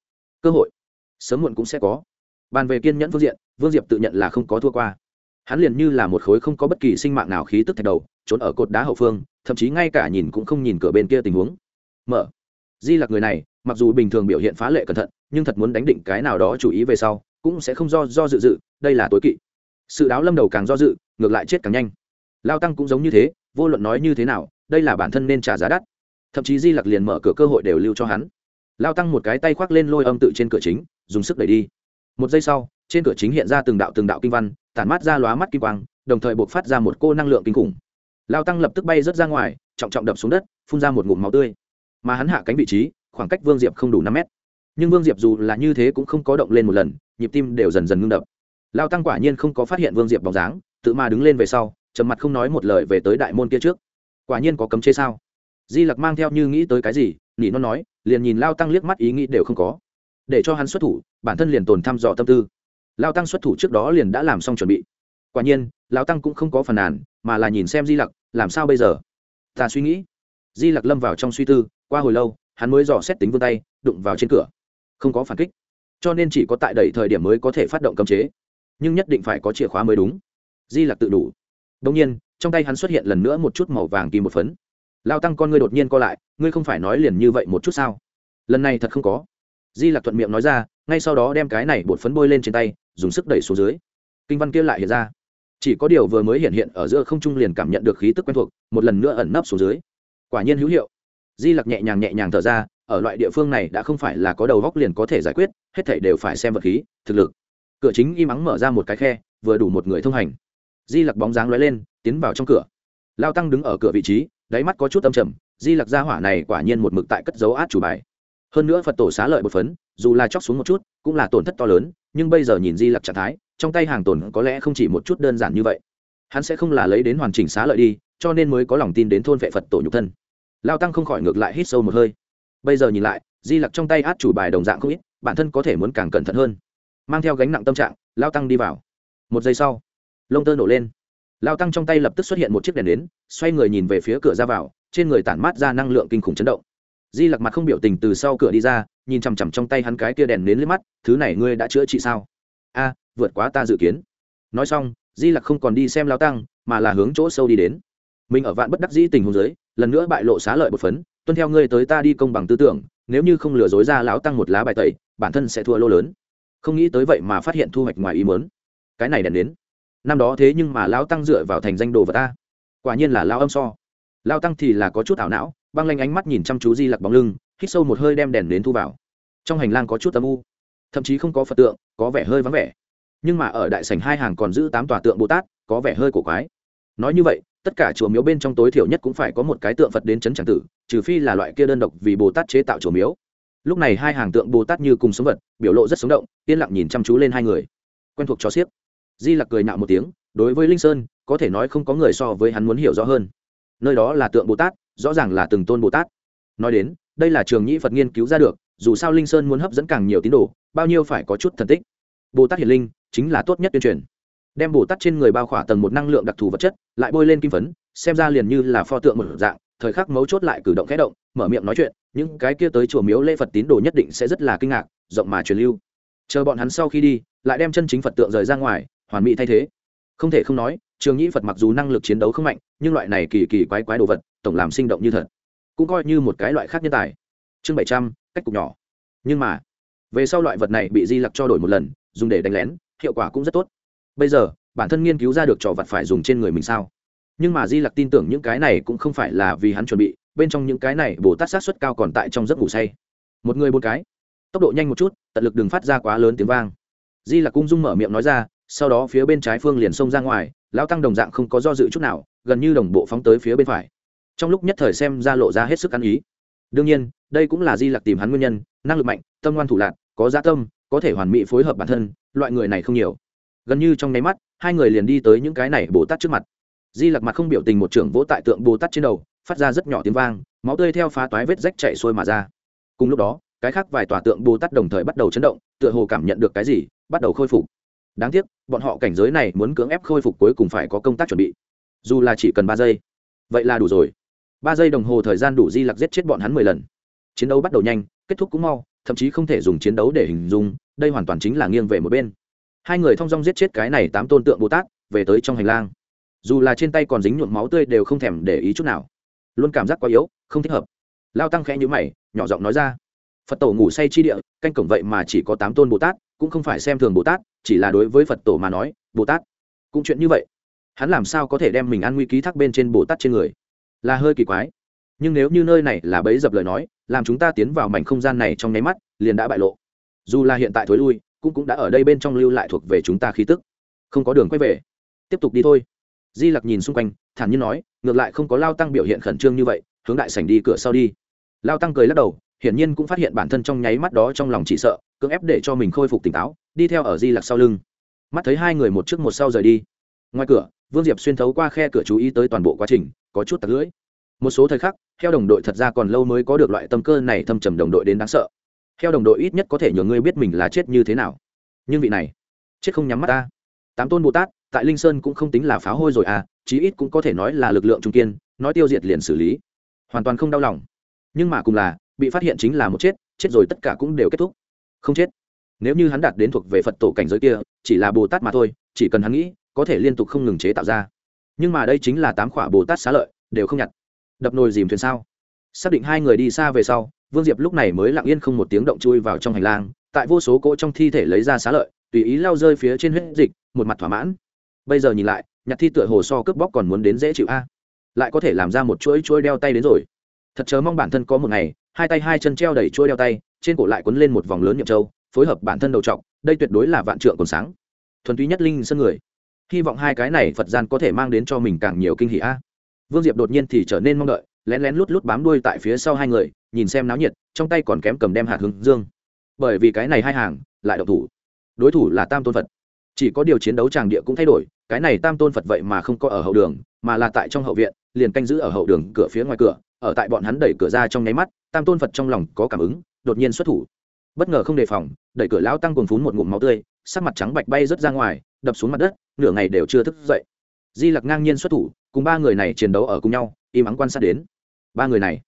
Cơ hội, sớm muộn cũng sẽ có. Bàn về kiên nhẫn phương diện, vương diệp tự nhận là không có thua qua. Hắn liền như là một khối không có bất kỳ sinh mạng nào khí tức thạch đầu, trốn ở cột đá hậu phương, thậm chí ngay cả nhìn cũng không nhìn cửa bên kia tình huống. Mở. Di lặc người này, mặc dù bình thường biểu hiện phá lệ cẩn thận, nhưng thật muốn đánh định cái nào đó chủ ý về sau, cũng sẽ không do do dự dự, đây là tối kỵ. Sự đáo lâm đầu càng do dự, ngược lại chết càng nhanh. Lao tăng cũng giống như thế, vô luận nói như thế nào, đây là bản thân nên trả giá đắt thậm chí di lặc liền mở cửa cơ hội đều lưu cho hắn. Lao tăng một cái tay khoác lên lôi âm tự trên cửa chính, dùng sức đẩy đi. Một giây sau, trên cửa chính hiện ra từng đạo từng đạo kinh văn, tản mát ra lóa mắt kim quang, đồng thời buộc phát ra một cô năng lượng kinh khủng. Lao tăng lập tức bay rớt ra ngoài, trọng trọng đập xuống đất, phun ra một ngụm máu tươi. Mà hắn hạ cánh vị trí, khoảng cách vương diệp không đủ năm mét. Nhưng vương diệp dù là như thế cũng không có động lên một lần, nhịp tim đều dần dần ngưng đập. Lao tăng quả nhiên không có phát hiện vương diệp bóng dáng, tự mà đứng lên về sau, trầm mặt không nói một lời về tới đại môn kia trước. Quả nhiên có cấm chế sao? Di lặc mang theo như nghĩ tới cái gì, nỉ nó nói, liền nhìn lao tăng liếc mắt ý nghĩ đều không có. Để cho hắn xuất thủ, bản thân liền tồn thăm dò tâm tư. Lao tăng xuất thủ trước đó liền đã làm xong chuẩn bị. Quả nhiên, lao tăng cũng không có phần nàn, mà là nhìn xem di lặc, làm sao bây giờ? Ta suy nghĩ. Di lặc lâm vào trong suy tư, qua hồi lâu, hắn mới dò xét tính vươn tay, đụng vào trên cửa. Không có phản kích. Cho nên chỉ có tại đầy thời điểm mới có thể phát động cấm chế. Nhưng nhất định phải có chìa khóa mới đúng. Di lặc tự đủ. Đông nhiên, trong tay hắn xuất hiện lần nữa một chút màu vàng kim một phấn lao tăng con ngươi đột nhiên co lại, ngươi không phải nói liền như vậy một chút sao? Lần này thật không có. Di lặc thuận miệng nói ra, ngay sau đó đem cái này bột phấn bôi lên trên tay, dùng sức đẩy xuống dưới. Kinh văn kia lại hiện ra. Chỉ có điều vừa mới hiện hiện ở giữa không trung liền cảm nhận được khí tức quen thuộc, một lần nữa ẩn nấp xuống dưới. Quả nhiên hữu hiệu. Di lặc nhẹ nhàng nhẹ nhàng thở ra, ở loại địa phương này đã không phải là có đầu góc liền có thể giải quyết, hết thảy đều phải xem vật khí, thực lực. Cửa chính im ắng mở ra một cái khe, vừa đủ một người thông hành. Di lặc bóng dáng lóe lên, tiến vào trong cửa. Lao tăng đứng ở cửa vị trí đáy mắt có chút âm trầm, di lặc gia hỏa này quả nhiên một mực tại cất dấu át chủ bài. Hơn nữa phật tổ xá lợi một phấn, dù là chóc xuống một chút, cũng là tổn thất to lớn, nhưng bây giờ nhìn di lặc trạng thái, trong tay hàng tồn có lẽ không chỉ một chút đơn giản như vậy. Hắn sẽ không là lấy đến hoàn chỉnh xá lợi đi, cho nên mới có lòng tin đến thôn vệ phật tổ nhục thân. Lao tăng không khỏi ngược lại hít sâu một hơi. Bây giờ nhìn lại, di lặc trong tay át chủ bài đồng dạng không ít, bản thân có thể muốn càng cẩn thận hơn. Mang theo gánh nặng tâm trạng, lao tăng đi vào. Một giây sau, lông tơ nổ lên lao tăng trong tay lập tức xuất hiện một chiếc đèn đến xoay người nhìn về phía cửa ra vào, trên người tản mát ra năng lượng kinh khủng chấn động. Di lặc mặt không biểu tình từ sau cửa đi ra, nhìn chằm chằm trong tay hắn cái kia đèn đến lên mắt, thứ này ngươi đã chữa trị sao? A, vượt quá ta dự kiến. Nói xong, di lặc không còn đi xem lao tăng, mà là hướng chỗ sâu đi đến. Mình ở vạn bất đắc dĩ tình huống giới lần nữa bại lộ xá lợi một phấn, tuân theo ngươi tới ta đi công bằng tư tưởng, nếu như không lừa dối ra lão tăng một lá bài tẩy, bản thân sẽ thua lô lớn. Không nghĩ tới vậy mà phát hiện thu hoạch ngoài ý mớn cái này đèn đến năm đó thế nhưng mà lão tăng dựa vào thành danh đồ vật ta. Quả nhiên là lao âm so. Lao tăng thì là có chút ảo não, băng lanh ánh mắt nhìn chăm chú di lặc bóng lưng, hít sâu một hơi đem đèn đến thu vào. Trong hành lang có chút âm u, thậm chí không có phật tượng, có vẻ hơi vắng vẻ. Nhưng mà ở đại sảnh hai hàng còn giữ tám tòa tượng bồ tát, có vẻ hơi cổ quái. Nói như vậy, tất cả chùa miếu bên trong tối thiểu nhất cũng phải có một cái tượng phật đến chấn tràng tử, trừ phi là loại kia đơn độc vì bồ tát chế tạo chùa miếu. Lúc này hai hàng tượng bồ tát như cùng sống vật, biểu lộ rất sống động, yên lặng nhìn chăm chú lên hai người. Quen thuộc cho xiếc di lặc cười nạo một tiếng, đối với linh sơn, có thể nói không có người so với hắn muốn hiểu rõ hơn. Nơi đó là tượng bồ tát, rõ ràng là từng tôn bồ tát. Nói đến, đây là trường nhĩ phật nghiên cứu ra được, dù sao linh sơn muốn hấp dẫn càng nhiều tín đồ, bao nhiêu phải có chút thần tích. Bồ tát hiền linh chính là tốt nhất tuyên truyền. Đem bồ tát trên người bao khỏa tầng một năng lượng đặc thù vật chất, lại bôi lên kim phấn, xem ra liền như là pho tượng một dạng, thời khắc mấu chốt lại cử động khẽ động, mở miệng nói chuyện, những cái kia tới chùa miếu lễ phật tín đồ nhất định sẽ rất là kinh ngạc, rộng mà truyền lưu. Chờ bọn hắn sau khi đi, lại đem chân chính phật tượng rời ra ngoài hoàn mỹ thay thế. Không thể không nói, trường nhĩ phật mặc dù năng lực chiến đấu không mạnh, nhưng loại này kỳ kỳ quái quái đồ vật, tổng làm sinh động như thật. Cũng coi như một cái loại khác nhân tài. Chương bảy trăm, cách cục nhỏ. Nhưng mà, về sau loại vật này bị di lặc cho đổi một lần, dùng để đánh lén, hiệu quả cũng rất tốt. Bây giờ, bản thân nghiên cứu ra được trò vật phải dùng trên người mình sao? Nhưng mà di lặc tin tưởng những cái này cũng không phải là vì hắn chuẩn bị, bên trong những cái này bồ tát sát xuất cao còn tại trong giấc ngủ say. Một người một cái. Tốc độ nhanh một chút, tận lực đừng phát ra quá lớn tiếng vang. Di lặc cung dung mở miệng nói ra sau đó phía bên trái phương liền xông ra ngoài, lão tăng đồng dạng không có do dự chút nào, gần như đồng bộ phóng tới phía bên phải. Trong lúc nhất thời xem ra lộ ra hết sức ăn ý. Đương nhiên, đây cũng là di lặc tìm hắn nguyên nhân, năng lực mạnh, tâm ngoan thủ lạc có gia tâm, có thể hoàn mỹ phối hợp bản thân, loại người này không nhiều. Gần như trong nháy mắt, hai người liền đi tới những cái này bồ tát trước mặt. Di lặc mặt không biểu tình một trưởng vỗ tại tượng bồ tát trên đầu, phát ra rất nhỏ tiếng vang, máu tươi theo phá toái vết rách chạy xuôi mà ra. Cùng lúc đó, cái khác vài tòa tượng bồ tát đồng thời bắt đầu chấn động, tựa hồ cảm nhận được cái gì, bắt đầu khôi phục đáng tiếc, bọn họ cảnh giới này muốn cưỡng ép khôi phục cuối cùng phải có công tác chuẩn bị. Dù là chỉ cần ba giây. Vậy là đủ rồi. Ba giây đồng hồ thời gian đủ di lặc giết chết bọn hắn mười lần. Chiến đấu bắt đầu nhanh, kết thúc cũng mau, thậm chí không thể dùng chiến đấu để hình dung, đây hoàn toàn chính là nghiêng về một bên. Hai người thong dong giết chết cái này tám tôn tượng bồ tát, về tới trong hành lang. Dù là trên tay còn dính nhuộm máu tươi đều không thèm để ý chút nào. Luôn cảm giác quá yếu, không thích hợp. Lao tăng khẽ nhữ mày, nhỏ giọng nói ra phật tổ ngủ say chi địa, canh cổng vậy mà chỉ có tám tôn bồ tát, cũng không phải xem thường bồ tát, chỉ là đối với phật tổ mà nói, bồ tát cũng chuyện như vậy. Hắn làm sao có thể đem mình an nguy ký thác bên trên bồ tát trên người? Là hơi kỳ quái. Nhưng nếu như nơi này là bấy dập lời nói, làm chúng ta tiến vào mảnh không gian này trong nháy mắt, liền đã bại lộ. Dù là hiện tại thối lui, cũng cũng đã ở đây bên trong lưu lại thuộc về chúng ta khí tức. Không có đường quay về. Tiếp tục đi thôi. Di lặc nhìn xung quanh, thản nhiên nói, ngược lại không có lao tăng biểu hiện khẩn trương như vậy, hướng đại sảnh đi, cửa sau đi. Lao tăng cười lắc đầu hiển nhiên cũng phát hiện bản thân trong nháy mắt đó trong lòng chỉ sợ, cưỡng ép để cho mình khôi phục tỉnh táo, đi theo ở di lặc sau lưng. Mắt thấy hai người một trước một sau rời đi. Ngoài cửa, vương diệp xuyên thấu qua khe cửa chú ý tới toàn bộ quá trình, có chút tặc lưỡi. Một số thời khắc theo đồng đội thật ra còn lâu mới có được loại tâm cơ này thâm trầm đồng đội đến đáng sợ. Theo đồng đội ít nhất có thể nhờ ngươi biết mình là chết như thế nào. Nhưng vị này, chết không nhắm mắt ta. Tám tôn bồ tát, tại linh sơn cũng không tính là phá hôi rồi à chí ít cũng có thể nói là lực lượng trung kiên, nói tiêu diệt liền xử lý. Hoàn toàn không đau lòng. Nhưng mà cùng là bị phát hiện chính là một chết chết rồi tất cả cũng đều kết thúc. Không chết. Nếu như hắn đạt đến thuộc về phật tổ cảnh giới kia, chỉ là bồ tát mà thôi, chỉ cần hắn nghĩ, có thể liên tục không ngừng chế tạo ra. Nhưng mà đây chính là tám khỏa bồ tát xá lợi, đều không nhặt. Đập nồi dìm thuyền sao? Xác định hai người đi xa về sau, vương diệp lúc này mới lặng yên không một tiếng động chui vào trong hành lang, tại vô số cỗ trong thi thể lấy ra xá lợi, tùy ý lao rơi phía trên huyết dịch, một mặt thỏa mãn. Bây giờ nhìn lại, nhặt thi tựa hồ so cướp bóc còn muốn đến dễ chịu a. Lại có thể làm ra một chuỗi chuỗi đeo tay đến rồi. Thật chớ mong bản thân có một ngày hai tay hai chân treo đầy chuôi đeo tay, trên cổ lại quấn lên một vòng lớn nhậm châu, phối hợp bản thân đầu trọc, đây tuyệt đối là vạn trượng còn sáng. Thuần túy nhất linh sân người. Hy vọng hai cái này phật gian có thể mang đến cho mình càng nhiều kinh hỷ a. Vương diệp đột nhiên thì trở nên mong đợi, lén lén lút lút bám đuôi tại phía sau hai người, nhìn xem náo nhiệt, trong tay còn kém cầm đem hạt hướng dương. Bởi vì cái này hai hàng, lại độc thủ. Đối thủ là tam tôn phật. Chỉ có điều chiến đấu tràng địa cũng thay đổi, cái này tam tôn phật vậy mà không có ở hậu đường, mà là tại trong hậu viện, liền canh giữ ở hậu đường cửa phía ngoài cửa ở tại bọn hắn đẩy cửa ra trong nháy mắt, tam tôn phật trong lòng có cảm ứng, đột nhiên xuất thủ. Bất ngờ không đề phòng, đẩy cửa lão tăng cuồng phún một ngụm máu tươi, sắc mặt trắng bạch bay rớt ra ngoài, đập xuống mặt đất, nửa ngày đều chưa thức dậy. Di lặc ngang nhiên xuất thủ, cùng ba người này chiến đấu ở cùng nhau, im ắng quan sát đến. Ba người này,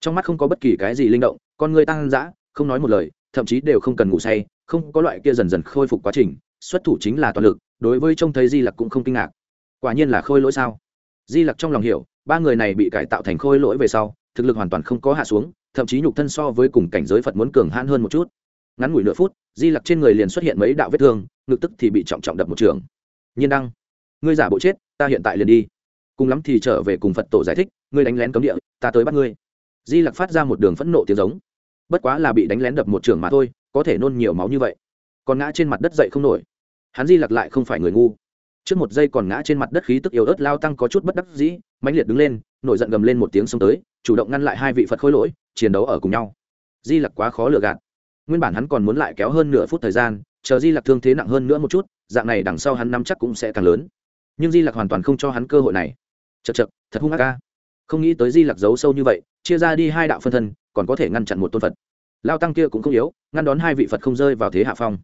trong mắt không có bất kỳ cái gì linh động, con người tăng dã, không nói một lời, thậm chí đều không cần ngủ say, không có loại kia dần dần khôi phục quá trình, xuất thủ chính là toàn lực, đối với trông thấy di lặc cũng không kinh ngạc. Quả nhiên là khôi lỗi sao? Di lặc trong lòng hiểu ba người này bị cải tạo thành khôi lỗi về sau, thực lực hoàn toàn không có hạ xuống, thậm chí nhục thân so với cùng cảnh giới phật muốn cường hãn hơn một chút. Ngắn ngủi nửa phút, di lặc trên người liền xuất hiện mấy đạo vết thương, ngực tức thì bị trọng trọng đập một trường. Nhiên đăng, ngươi giả bộ chết, ta hiện tại liền đi. Cùng lắm thì trở về cùng phật tổ giải thích, ngươi đánh lén cấm địa, ta tới bắt ngươi. Di lặc phát ra một đường phẫn nộ tiếng giống. Bất quá là bị đánh lén đập một trường mà thôi, có thể nôn nhiều máu như vậy. Còn ngã trên mặt đất dậy không nổi. Hắn di lặc lại không phải người ngu trước một giây còn ngã trên mặt đất khí tức yếu ớt lao tăng có chút bất đắc dĩ, mãnh liệt đứng lên, nổi giận gầm lên một tiếng xông tới, chủ động ngăn lại hai vị phật khôi lỗi, chiến đấu ở cùng nhau. Di lặc quá khó lừa gạt. Nguyên bản hắn còn muốn lại kéo hơn nửa phút thời gian, chờ di lặc thương thế nặng hơn nữa một chút, dạng này đằng sau hắn nắm chắc cũng sẽ càng lớn. Nhưng di lặc hoàn toàn không cho hắn cơ hội này. Chật chật thật hung ác ca. Không nghĩ tới di lặc giấu sâu như vậy, chia ra đi hai đạo phân thân, còn có thể ngăn chặn một tôn phật. Lao tăng kia cũng không yếu, ngăn đón hai vị phật không rơi vào thế hạ phong.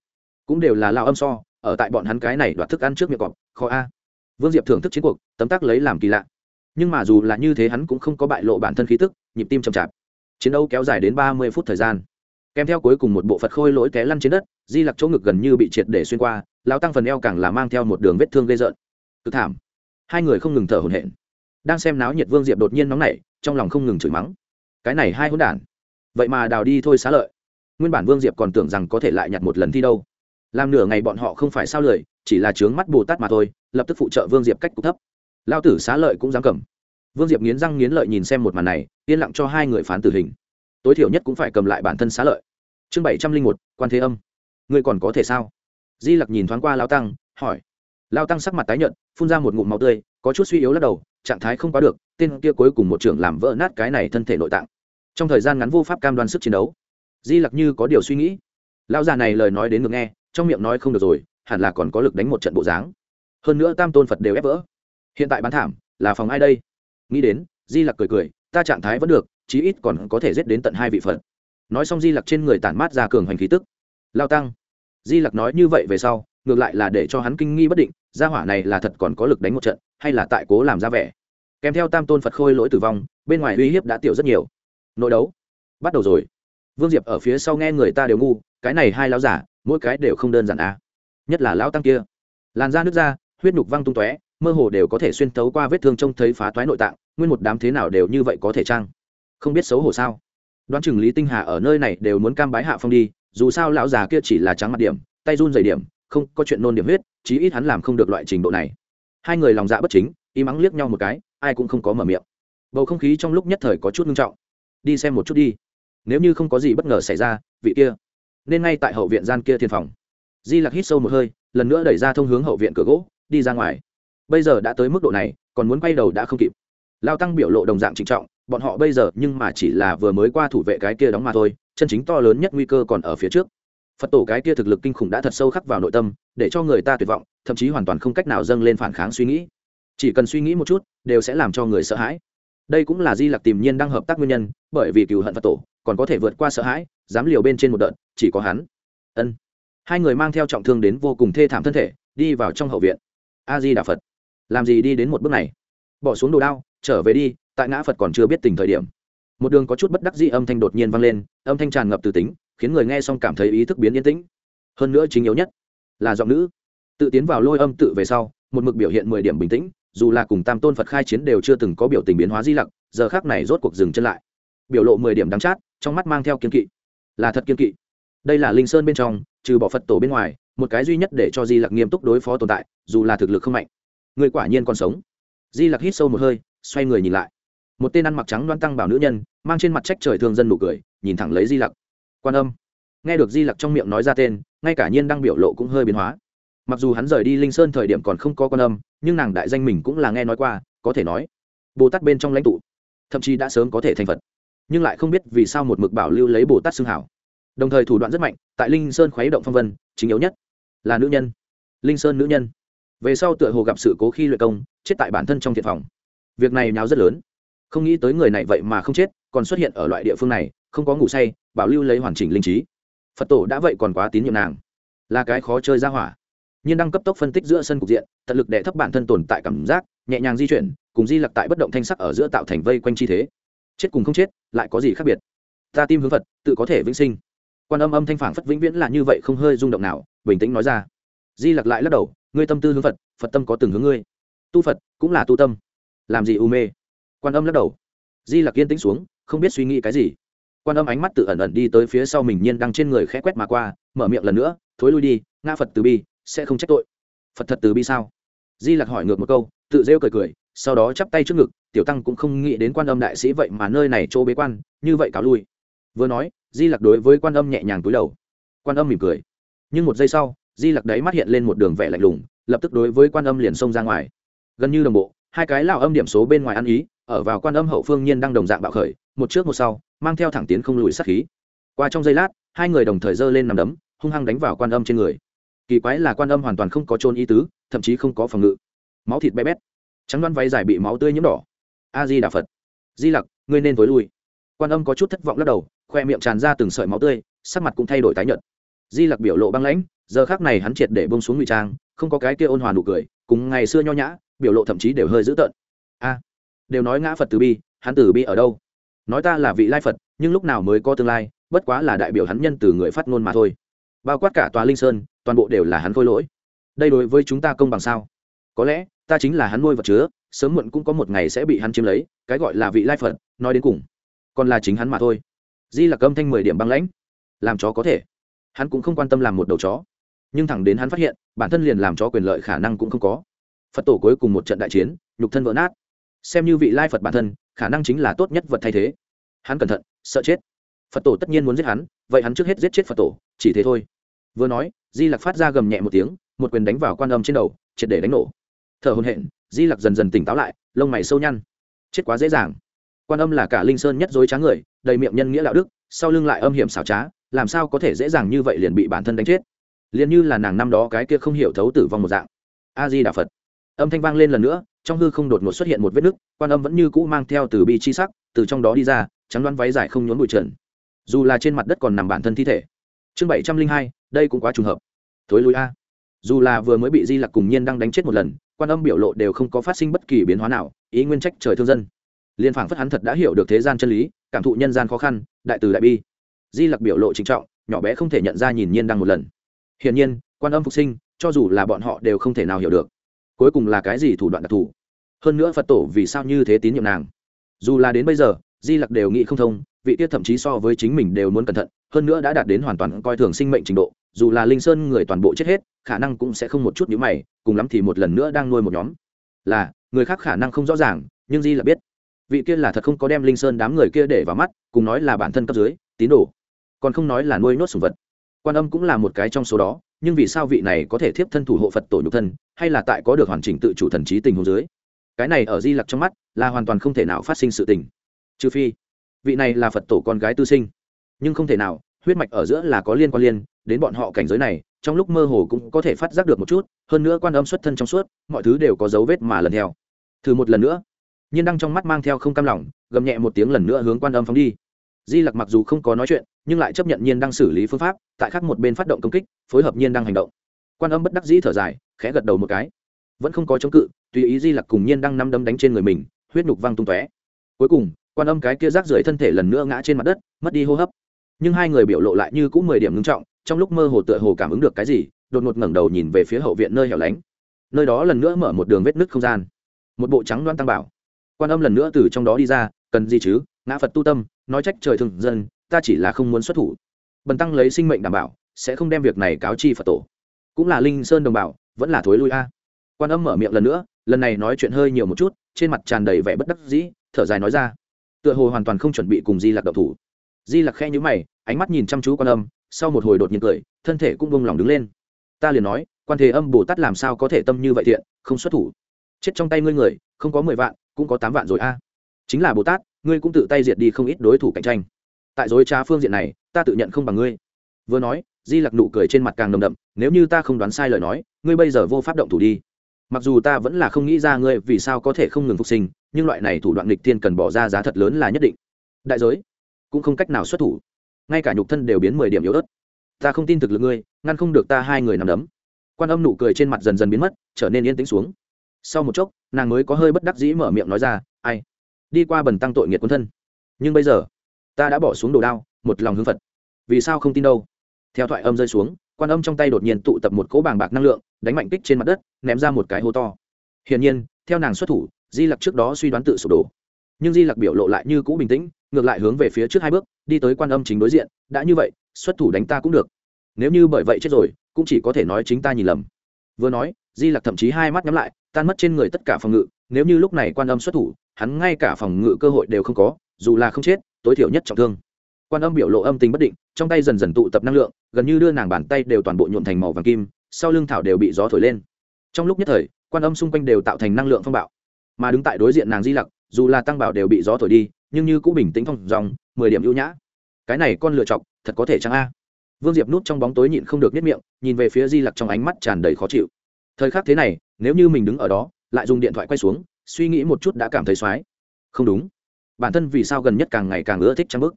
Cũng đều là lao âm so ở tại bọn hắn cái này đoạt thức ăn trước miệng cọp, khó a. Vương diệp thưởng thức chiến cuộc, tấm tắc lấy làm kỳ lạ. Nhưng mà dù là như thế hắn cũng không có bại lộ bản thân khí tức, nhịp tim chậm chạp. Chiến đấu kéo dài đến ba mươi phút thời gian. Kèm theo cuối cùng một bộ phật khôi lỗi té lăn trên đất, di lặc chỗ ngực gần như bị triệt để xuyên qua lao tăng phần eo càng là mang theo một đường vết thương gây rợn. Cực thảm. Hai người không ngừng thở hổn hển. Đang xem náo nhiệt vương diệp đột nhiên nóng nảy, trong lòng không ngừng chửi mắng. Cái này hai hỗn đản. Vậy mà đào đi thôi xá lợi. Nguyên bản vương diệp còn tưởng rằng có thể lại nhặt một lần thi đâu làm nửa ngày bọn họ không phải sao lười chỉ là trướng mắt bồ tát mà thôi, lập tức phụ trợ vương diệp cách cục thấp. Lao tử xá lợi cũng dám cầm. Vương diệp nghiến răng nghiến lợi nhìn xem một màn này, yên lặng cho hai người phán tử hình. Tối thiểu nhất cũng phải cầm lại bản thân xá lợi. Chương bảy trăm linh một, quan thế âm. Ngươi còn có thể sao? Di lặc nhìn thoáng qua lao tăng, hỏi. Lao tăng sắc mặt tái nhợt, phun ra một ngụm máu tươi, có chút suy yếu lắc đầu, trạng thái không quá được, tên kia cuối cùng một trưởng làm vỡ nát cái này thân thể nội tạng. Trong thời gian ngắn vô pháp cam đoan sức chiến đấu. Di lặc như có điều suy nghĩ. Lão già này lời nói đến ngược nghe trong miệng nói không được rồi, hẳn là còn có lực đánh một trận bộ dáng. Hơn nữa tam tôn phật đều ép vỡ. Hiện tại bán thảm, là phòng ai đây? Nghĩ đến, di lặc cười cười, ta trạng thái vẫn được, chí ít còn có thể giết đến tận hai vị phật. Nói xong di lặc trên người tản mát ra cường hành khí tức. Lao tăng. Di lặc nói như vậy về sau, ngược lại là để cho hắn kinh nghi bất định, gia hỏa này là thật còn có lực đánh một trận, hay là tại cố làm ra vẻ? Kèm theo tam tôn phật khôi lỗi tử vong, bên ngoài uy hiếp đã tiểu rất nhiều. Nội đấu. Bắt đầu rồi. Vương diệp ở phía sau nghe người ta đều ngu, cái này hai lão giả mỗi cái đều không đơn giản à. Nhất là lão tăng kia. Làn da nước ra, huyết nhục văng tung tóe, mơ hồ đều có thể xuyên thấu qua vết thương trông thấy phá toái nội tạng, nguyên một đám thế nào đều như vậy có thể trang không biết xấu hổ sao? Đoán chừng lý tinh hà ở nơi này đều muốn cam bái hạ phong đi, dù sao lão già kia chỉ là trắng mặt điểm, tay run dày điểm, không có chuyện nôn điểm huyết, chí ít hắn làm không được loại trình độ này. Hai người lòng dạ bất chính y mắng liếc nhau một cái, ai cũng không có mở miệng. Bầu không khí trong lúc nhất thời có chút nghiêm trọng. Đi xem một chút đi. Nếu như không có gì bất ngờ xảy ra, vị kia nên ngay tại hậu viện gian kia thiên phòng. Di lặc hít sâu một hơi, lần nữa đẩy ra thông hướng hậu viện cửa gỗ, đi ra ngoài. Bây giờ đã tới mức độ này, còn muốn quay đầu đã không kịp. Lao tăng biểu lộ đồng dạng trịnh trọng, bọn họ bây giờ nhưng mà chỉ là vừa mới qua thủ vệ cái kia đóng mà thôi, chân chính to lớn nhất nguy cơ còn ở phía trước. Phật tổ cái kia thực lực kinh khủng đã thật sâu khắc vào nội tâm, để cho người ta tuyệt vọng, thậm chí hoàn toàn không cách nào dâng lên phản kháng suy nghĩ. Chỉ cần suy nghĩ một chút, đều sẽ làm cho người sợ hãi. Đây cũng là di lặc tìm nhiên đang hợp tác nguyên nhân, bởi vì cựu hận phật tổ còn có thể vượt qua sợ hãi, dám liều bên trên một đợt, chỉ có hắn. Ân. Hai người mang theo trọng thương đến vô cùng thê thảm thân thể, đi vào trong hậu viện. A di đà phật làm gì đi đến một bước này? Bỏ xuống đồ đao, trở về đi, tại ngã phật còn chưa biết tình thời điểm. Một đường có chút bất đắc dĩ âm thanh đột nhiên vang lên, âm thanh tràn ngập từ tính, khiến người nghe xong cảm thấy ý thức biến yên tĩnh. Hơn nữa chính yếu nhất là giọng nữ. Tự tiến vào lôi âm tự về sau, một mực biểu hiện mười điểm bình tĩnh, dù là cùng tam tôn phật khai chiến đều chưa từng có biểu tình biến hóa di lặc, giờ khác này rốt cuộc dừng chân lại. Biểu lộ mười điểm đắng chát trong mắt mang theo kiên kỵ. Là thật kiên kỵ. Đây là linh sơn bên trong, trừ bỏ phật tổ bên ngoài, một cái duy nhất để cho di lặc nghiêm túc đối phó tồn tại, dù là thực lực không mạnh. Người quả nhiên còn sống. Di lặc hít sâu một hơi, xoay người nhìn lại. Một tên ăn mặc trắng đoan tăng bảo nữ nhân, mang trên mặt trách trời thương dân nụ cười, nhìn thẳng lấy di lặc. Quan âm. Nghe được di lặc trong miệng nói ra tên, ngay cả nhiên đang biểu lộ cũng hơi biến hóa. Mặc dù hắn rời đi linh sơn thời điểm còn không có quan âm, nhưng nàng đại danh mình cũng là nghe nói qua, có thể nói, bồ tát bên trong lãnh tụ, thậm chí đã sớm có thể thành phật nhưng lại không biết vì sao một mực bảo lưu lấy bồ tát xưng hảo. Đồng thời thủ đoạn rất mạnh, tại linh sơn khuấy động phong vân, chính yếu nhất là nữ nhân. Linh sơn nữ nhân. Về sau tựa hồ gặp sự cố khi luyện công, chết tại bản thân trong thiện phòng. Việc này nháo rất lớn. Không nghĩ tới người này vậy mà không chết, còn xuất hiện ở loại địa phương này, không có ngủ say, bảo lưu lấy hoàn chỉnh linh trí. Phật tổ đã vậy còn quá tín nhiệm nàng. Là cái khó chơi ra hỏa. Nhiên đang cấp tốc phân tích giữa sân cục diện, tận lực đệ thấp bản thân tồn tại cảm giác, nhẹ nhàng di chuyển, cùng di lặc tại bất động thanh sắc ở giữa tạo thành vây quanh chi thế chết cùng không chết, lại có gì khác biệt? Ta tim hướng phật, tự có thể vĩnh sinh. Quan âm âm thanh phản phất vĩnh viễn là như vậy không hơi rung động nào, bình tĩnh nói ra. Di lặc lại lắc đầu, ngươi tâm tư hướng phật phật tâm có từng hướng ngươi. Tu phật cũng là tu tâm. Làm gì u mê? Quan âm lắc đầu. Di lặc yên tĩnh xuống, không biết suy nghĩ cái gì. Quan âm ánh mắt tự ẩn ẩn đi tới phía sau mình nhiên đang trên người khẽ quét mà qua, mở miệng lần nữa, thối lui đi nga phật từ bi, sẽ không trách tội. Phật thật từ bi sao? Di lặc hỏi ngược một câu, tự rêu cười cười sau đó chắp tay trước ngực, tiểu tăng cũng không nghĩ đến quan âm đại sĩ vậy mà nơi này chỗ bế quan, như vậy cáo lui. Vừa nói, di lặc đối với quan âm nhẹ nhàng túi đầu. Quan âm mỉm cười. Nhưng một giây sau, di lặc đấy mắt hiện lên một đường vẻ lạnh lùng, lập tức đối với quan âm liền xông ra ngoài. Gần như đồng bộ, hai cái lào âm điểm số bên ngoài ăn ý, ở vào quan âm hậu phương nhiên đang đồng dạng bạo khởi, một trước một sau, mang theo thẳng tiến không lùi sát khí. Qua trong giây lát, hai người đồng thời giơ lên nằm đấm, hung hăng đánh vào quan âm trên người. Kỳ quái là quan âm hoàn toàn không có trôn ý tứ, thậm chí không có phòng ngự. Máu thịt bé bét trắng đoán váy dài bị máu tươi nhiễm đỏ. A di đà phật di lặc, ngươi nên tối lui. Quan âm có chút thất vọng lắc đầu, khoe miệng tràn ra từng sợi máu tươi, sắc mặt cũng thay đổi tái nhợt. Di lặc biểu lộ băng lãnh, giờ khác này hắn triệt để bông xuống ngụy trang, không có cái kia ôn hòa nụ cười, cùng ngày xưa nho nhã, biểu lộ thậm chí đều hơi dữ tợn. A, đều nói ngã phật từ bi, hắn từ bi ở đâu? Nói ta là vị lai phật, nhưng lúc nào mới có tương lai, bất quá là đại biểu hắn nhân từ người phát ngôn mà thôi. Bao quát cả tòa linh sơn, toàn bộ đều là hắn khôi lỗi. Đây đối với chúng ta công bằng sao? Có lẽ ta chính là hắn nuôi vật chứa, sớm muộn cũng có một ngày sẽ bị hắn chiếm lấy, cái gọi là vị lai phật, nói đến cùng, còn là chính hắn mà thôi. Di là âm thanh mười điểm băng lãnh. Làm chó có thể. Hắn cũng không quan tâm làm một đầu chó. Nhưng thẳng đến hắn phát hiện, bản thân liền làm chó quyền lợi khả năng cũng không có. Phật tổ cuối cùng một trận đại chiến, nhục thân vỡ nát. Xem như vị lai phật bản thân, khả năng chính là tốt nhất vật thay thế. Hắn cẩn thận, sợ chết. Phật tổ tất nhiên muốn giết hắn, vậy hắn trước hết giết chết phật tổ, chỉ thế thôi. Vừa nói, di lặc phát ra gầm nhẹ một tiếng, một quyền đánh vào quan âm trên đầu, triệt để đánh nổ thở hồn hện di lặc dần dần tỉnh táo lại, lông mày sâu nhăn. Chết quá dễ dàng. Quan âm là cả linh sơn nhất dối trá người, đầy miệng nhân nghĩa đạo đức, sau lưng lại âm hiểm xảo trá, làm sao có thể dễ dàng như vậy liền bị bản thân đánh chết? Liền như là nàng năm đó cái kia không hiểu thấu tử vong một dạng. A di đà phật. Âm thanh vang lên lần nữa, trong hư không đột ngột xuất hiện một vết nứt, quan âm vẫn như cũ mang theo từ bi chi sắc, từ trong đó đi ra, trắng đoán váy dài không nhốn bụi trần. Dù là trên mặt đất còn nằm bản thân thi thể. Chương bảy trăm linh hai, đây cũng quá trùng hợp. Thối lùi a. Dù là vừa mới bị di lặc cùng nhiên đang đánh chết một lần quan âm biểu lộ đều không có phát sinh bất kỳ biến hóa nào, ý nguyên trách trời thương dân. Liên phảng phất hắn thật đã hiểu được thế gian chân lý, cảm thụ nhân gian khó khăn, đại từ đại bi. Di lặc biểu lộ trịnh trọng, nhỏ bé không thể nhận ra nhìn nhiên đang một lần. Hiển nhiên, quan âm phục sinh, cho dù là bọn họ đều không thể nào hiểu được. Cuối cùng là cái gì thủ đoạn đặc thù? Hơn nữa phật tổ vì sao như thế tín nhiệm nàng? Dù là đến bây giờ, di lặc đều nghĩ không thông, vị tiết thậm chí so với chính mình đều muốn cẩn thận, hơn nữa đã đạt đến hoàn toàn coi thường sinh mệnh trình độ, dù là linh sơn người toàn bộ chết hết khả năng cũng sẽ không một chút nhíu mày, cùng lắm thì một lần nữa đang nuôi một nhóm. Là, người khác khả năng không rõ ràng, nhưng di là biết. Vị kia là thật không có đem linh sơn đám người kia để vào mắt, cùng nói là bản thân cấp dưới, tín đồ. Còn không nói là nuôi nốt sủng vật. Quan âm cũng là một cái trong số đó, nhưng vì sao vị này có thể thiếp thân thủ hộ phật tổ nhục thân, hay là tại có được hoàn chỉnh tự chủ thần trí tình huống dưới? Cái này ở di lặc trong mắt, là hoàn toàn không thể nào phát sinh sự tình. Trừ phi, vị này là phật tổ con gái tư sinh. Nhưng không thể nào, huyết mạch ở giữa là có liên quan liên, đến bọn họ cảnh giới này trong lúc mơ hồ cũng có thể phát giác được một chút, hơn nữa quan âm xuất thân trong suốt, mọi thứ đều có dấu vết mà lần theo. Thử một lần nữa. Nhiên đăng trong mắt mang theo không cam lòng, gầm nhẹ một tiếng lần nữa hướng quan âm phóng đi. Di lặc mặc dù không có nói chuyện, nhưng lại chấp nhận nhiên đăng xử lý phương pháp, tại khắc một bên phát động công kích, phối hợp nhiên đăng hành động. Quan âm bất đắc dĩ thở dài, khẽ gật đầu một cái. Vẫn không có chống cự, tùy ý di lặc cùng nhiên đăng năm đấm đánh trên người mình, huyết nhục văng tung tóe. Cuối cùng, quan âm cái kia rác rưởi thân thể lần nữa ngã trên mặt đất, mất đi hô hấp. Nhưng hai người biểu lộ lại như cũng mười điểm ngưng trọng trong lúc mơ hồ tựa hồ cảm ứng được cái gì, đột ngột ngẩng đầu nhìn về phía hậu viện nơi hẻo lánh. Nơi đó lần nữa mở một đường vết nứt không gian. Một bộ trắng đoan tăng bảo. Quan âm lần nữa từ trong đó đi ra, cần gì chứ, ngã phật tu tâm, nói trách trời thường dân, ta chỉ là không muốn xuất thủ. Bần tăng lấy sinh mệnh đảm bảo, sẽ không đem việc này cáo chi phật tổ. Cũng là linh sơn đồng bảo, vẫn là thối lui a. Quan âm mở miệng lần nữa, lần này nói chuyện hơi nhiều một chút, trên mặt tràn đầy vẻ bất đắc dĩ, thở dài nói ra. Tựa hồ hoàn toàn không chuẩn bị cùng di lạc độc thủ. Di lặc khe nhữ mày, ánh mắt nhìn chăm chú quan âm sau một hồi đột nhiên cười, thân thể cũng bông lòng đứng lên. Ta liền nói, quan thế âm bồ tát làm sao có thể tâm như vậy thiện, không xuất thủ. Chết trong tay ngươi người, không có mười vạn, cũng có tám vạn rồi a. Chính là bồ tát, ngươi cũng tự tay diệt đi không ít đối thủ cạnh tranh. Tại dối trá phương diện này, ta tự nhận không bằng ngươi. Vừa nói, di lặc nụ cười trên mặt càng nồng đậm, nếu như ta không đoán sai lời nói, ngươi bây giờ vô pháp động thủ đi. Mặc dù ta vẫn là không nghĩ ra ngươi vì sao có thể không ngừng phục sinh, nhưng loại này thủ đoạn lịch tiên cần bỏ ra giá thật lớn là nhất định. Đại giới, cũng không cách nào xuất thủ ngay cả nhục thân đều biến mười điểm yếu ớt. Ta không tin thực lực ngươi, ngăn không được ta hai người nằm đấm. Quan âm nụ cười trên mặt dần dần biến mất, trở nên yên tĩnh xuống. Sau một chốc, nàng mới có hơi bất đắc dĩ mở miệng nói ra, ai? Đi qua bần tăng tội nghiệt quân thân. Nhưng bây giờ, ta đã bỏ xuống đồ đao, một lòng hướng phật. Vì sao không tin đâu? Theo thoại âm rơi xuống, quan âm trong tay đột nhiên tụ tập một cỗ bàng bạc năng lượng, đánh mạnh kích trên mặt đất, ném ra một cái hố to. Hiển nhiên, theo nàng xuất thủ, di lặc trước đó suy đoán tự sụp đổ. Nhưng di lặc biểu lộ lại như cũ bình tĩnh ngược lại hướng về phía trước hai bước, đi tới quan âm chính đối diện, đã như vậy, xuất thủ đánh ta cũng được. Nếu như bởi vậy chết rồi, cũng chỉ có thể nói chính ta nhìn lầm. Vừa nói, di lặc thậm chí hai mắt nhắm lại, tan mất trên người tất cả phòng ngự, nếu như lúc này quan âm xuất thủ, hắn ngay cả phòng ngự cơ hội đều không có, dù là không chết, tối thiểu nhất trọng thương. Quan âm biểu lộ âm tình bất định, trong tay dần dần tụ tập năng lượng, gần như đưa nàng bàn tay đều toàn bộ nhuộn thành màu vàng kim, sau lưng thảo đều bị gió thổi lên. Trong lúc nhất thời, quan âm xung quanh đều tạo thành năng lượng phong bạo. Mà đứng tại đối diện nàng di lặc, dù là tăng bảo đều bị gió thổi đi nhưng như cũng bình tĩnh thong dòng mười điểm ưu nhã. Cái này con lựa chọc, thật có thể chăng a? Vương diệp nút trong bóng tối nhịn không được nếp miệng, nhìn về phía di lặc trong ánh mắt tràn đầy khó chịu. Thời khắc thế này, nếu như mình đứng ở đó, lại dùng điện thoại quay xuống, suy nghĩ một chút đã cảm thấy xoái. không đúng. Bản thân vì sao gần nhất càng ngày càng ưa thích trang bức?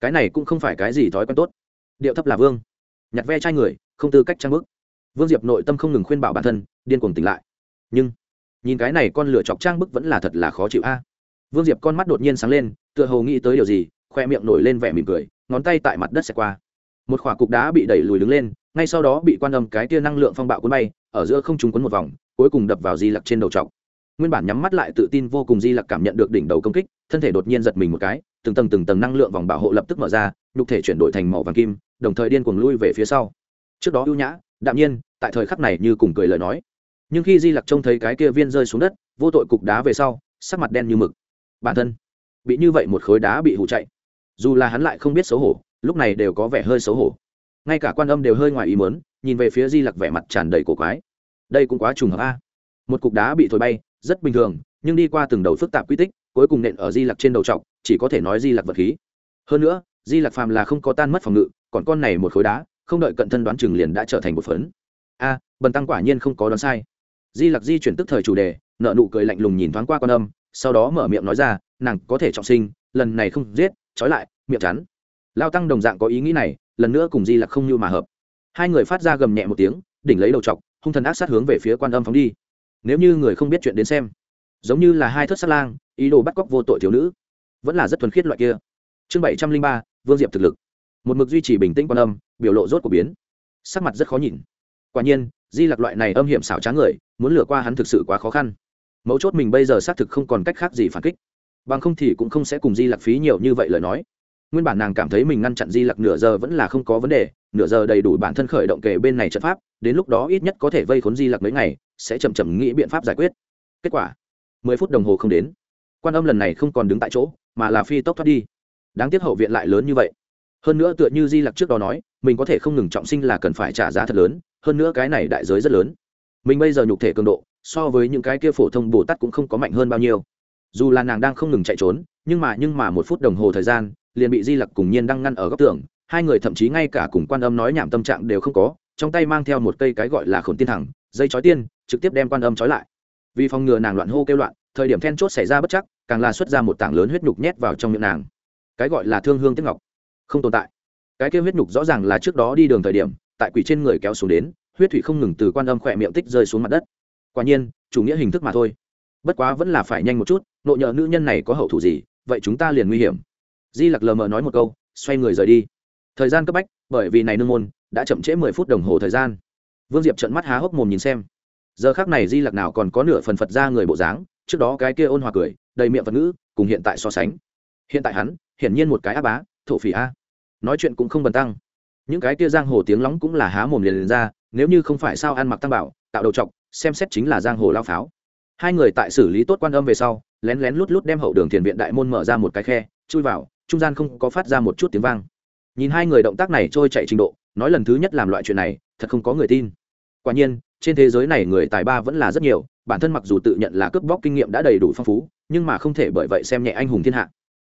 Cái này cũng không phải cái gì thói quen tốt. Điệu thấp là vương. Nhặt ve trai người, không tư cách trang bức. Vương diệp nội tâm không ngừng khuyên bảo bản thân, điên cuồng tỉnh lại. Nhưng, nhìn cái này con lửa chọc trang bức vẫn là thật là khó chịu a vương diệp con mắt đột nhiên sáng lên, tựa hồ nghĩ tới điều gì, khoe miệng nổi lên vẻ mỉm cười, ngón tay tại mặt đất xẹt qua. Một khỏa cục đá bị đẩy lùi đứng lên, ngay sau đó bị quan âm cái tia năng lượng phong bạo cuốn bay, ở giữa không trúng quấn một vòng, cuối cùng đập vào di lặc trên đầu trọc. Nguyên bản nhắm mắt lại tự tin vô cùng di lặc cảm nhận được đỉnh đầu công kích, thân thể đột nhiên giật mình một cái, từng tầng từng tầng năng lượng vòng bảo hộ lập tức mở ra, nhục thể chuyển đổi thành màu vàng kim, đồng thời điên cuồng lui về phía sau. Trước đó ưu nhã, đạm nhiên, tại thời khắc này như cùng cười lời nói. Nhưng khi di lặc trông thấy cái kia viên rơi xuống đất, vô tội cục đá về sau, sắc mặt đen như mực bản thân bị như vậy một khối đá bị hụ chạy dù là hắn lại không biết xấu hổ lúc này đều có vẻ hơi xấu hổ ngay cả quan âm đều hơi ngoài ý mớn nhìn về phía di lặc vẻ mặt tràn đầy cổ quái đây cũng quá trùng hợp a à? một cục đá bị thổi bay rất bình thường nhưng đi qua từng đầu phức tạp quy tích cuối cùng nện ở di lặc trên đầu trọc, chỉ có thể nói di lặc vật khí hơn nữa di lặc phàm là không có tan mất phòng ngự còn con này một khối đá không đợi cận thân đoán chừng liền đã trở thành một phấn a à, bần tăng quả nhiên không có đoán sai di lặc di chuyển tức thời chủ đề nợ nụ cười lạnh lùng nhìn thoáng qua quan âm sau đó mở miệng nói ra, nàng có thể trọng sinh, lần này không giết, trói lại, miệng chắn. Lao tăng đồng dạng có ý nghĩ này, lần nữa cùng di lặc không như mà hợp. Hai người phát ra gầm nhẹ một tiếng, đỉnh lấy đầu chọc, hung thần ác sát hướng về phía quan âm phóng đi. Nếu như người không biết chuyện đến xem, giống như là hai thất sát lang, ý đồ bắt cóc vô tội thiếu nữ, vẫn là rất thuần khiết loại kia. Chương bảy trăm linh ba, vương diệp thực lực. Một mực duy trì bình tĩnh quan âm, biểu lộ rốt của biến. Sắc mặt rất khó nhìn. Quả nhiên, di lặc loại này âm hiểm xảo trá người, muốn lừa qua hắn thực sự quá khó khăn mấu chốt mình bây giờ xác thực không còn cách khác gì phản kích. Bằng không thì cũng không sẽ cùng di lặc phí nhiều như vậy lời nói. Nguyên bản nàng cảm thấy mình ngăn chặn di lặc nửa giờ vẫn là không có vấn đề, nửa giờ đầy đủ bản thân khởi động kề bên này trận pháp, đến lúc đó ít nhất có thể vây khốn di lặc mấy ngày, sẽ chậm chậm nghĩ biện pháp giải quyết. Kết quả, mười phút đồng hồ không đến. Quan âm lần này không còn đứng tại chỗ, mà là phi tốc thoát đi. Đáng tiếc hậu viện lại lớn như vậy. Hơn nữa tựa như di lặc trước đó nói, mình có thể không ngừng trọng sinh là cần phải trả giá thật lớn, hơn nữa cái này đại giới rất lớn. Mình bây giờ nhục thể cường độ so với những cái kia phổ thông bồ tát cũng không có mạnh hơn bao nhiêu. Dù là nàng đang không ngừng chạy trốn, nhưng mà nhưng mà một phút đồng hồ thời gian, liền bị di lặc cùng nhiên đang ngăn ở góc tường. Hai người thậm chí ngay cả cùng quan âm nói nhảm tâm trạng đều không có, trong tay mang theo một cây cái gọi là khổn tiên thẳng, dây chói tiên, trực tiếp đem quan âm chói lại. Vì phòng ngừa nàng loạn hô kêu loạn, thời điểm then chốt xảy ra bất chắc, càng là xuất ra một tảng lớn huyết nhục nhét vào trong miệng nàng. Cái gọi là thương hương tiếc ngọc. Không tồn tại. Cái kêu huyết nhục rõ ràng là trước đó đi đường thời điểm, tại quỷ trên người kéo xuống đến, huyết thủy không ngừng từ quan âm khỏe miệng tích rơi xuống mặt đất quả nhiên chủ nghĩa hình thức mà thôi. Bất quá vẫn là phải nhanh một chút nộ nhờ nữ nhân này có hậu thủ gì vậy chúng ta liền nguy hiểm. Di lặc lờ mờ nói một câu xoay người rời đi. Thời gian cấp bách bởi vì này nương môn đã chậm trễ mười phút đồng hồ thời gian. Vương diệp trận mắt há hốc mồm nhìn xem. Giờ khác này di lặc nào còn có nửa phần phật ra người bộ dáng trước đó cái kia ôn hòa cười đầy miệng phật ngữ cùng hiện tại so sánh. Hiện tại hắn hiển nhiên một cái á bá thổ phỉ a. Nói chuyện cũng không bần tăng. Những cái kia giang hồ tiếng lóng cũng là há mồm liền, liền ra nếu như không phải sao ăn mặc tăng bảo tạo đầu trọc xem xét chính là giang hồ lao pháo. Hai người tại xử lý tốt quan âm về sau, lén lén lút lút đem hậu đường thiền viện đại môn mở ra một cái khe, chui vào, trung gian không có phát ra một chút tiếng vang. Nhìn hai người động tác này trôi chạy trình độ, nói lần thứ nhất làm loại chuyện này, thật không có người tin. Quả nhiên, trên thế giới này người tài ba vẫn là rất nhiều, bản thân mặc dù tự nhận là cướp bóc kinh nghiệm đã đầy đủ phong phú, nhưng mà không thể bởi vậy xem nhẹ anh hùng thiên hạ.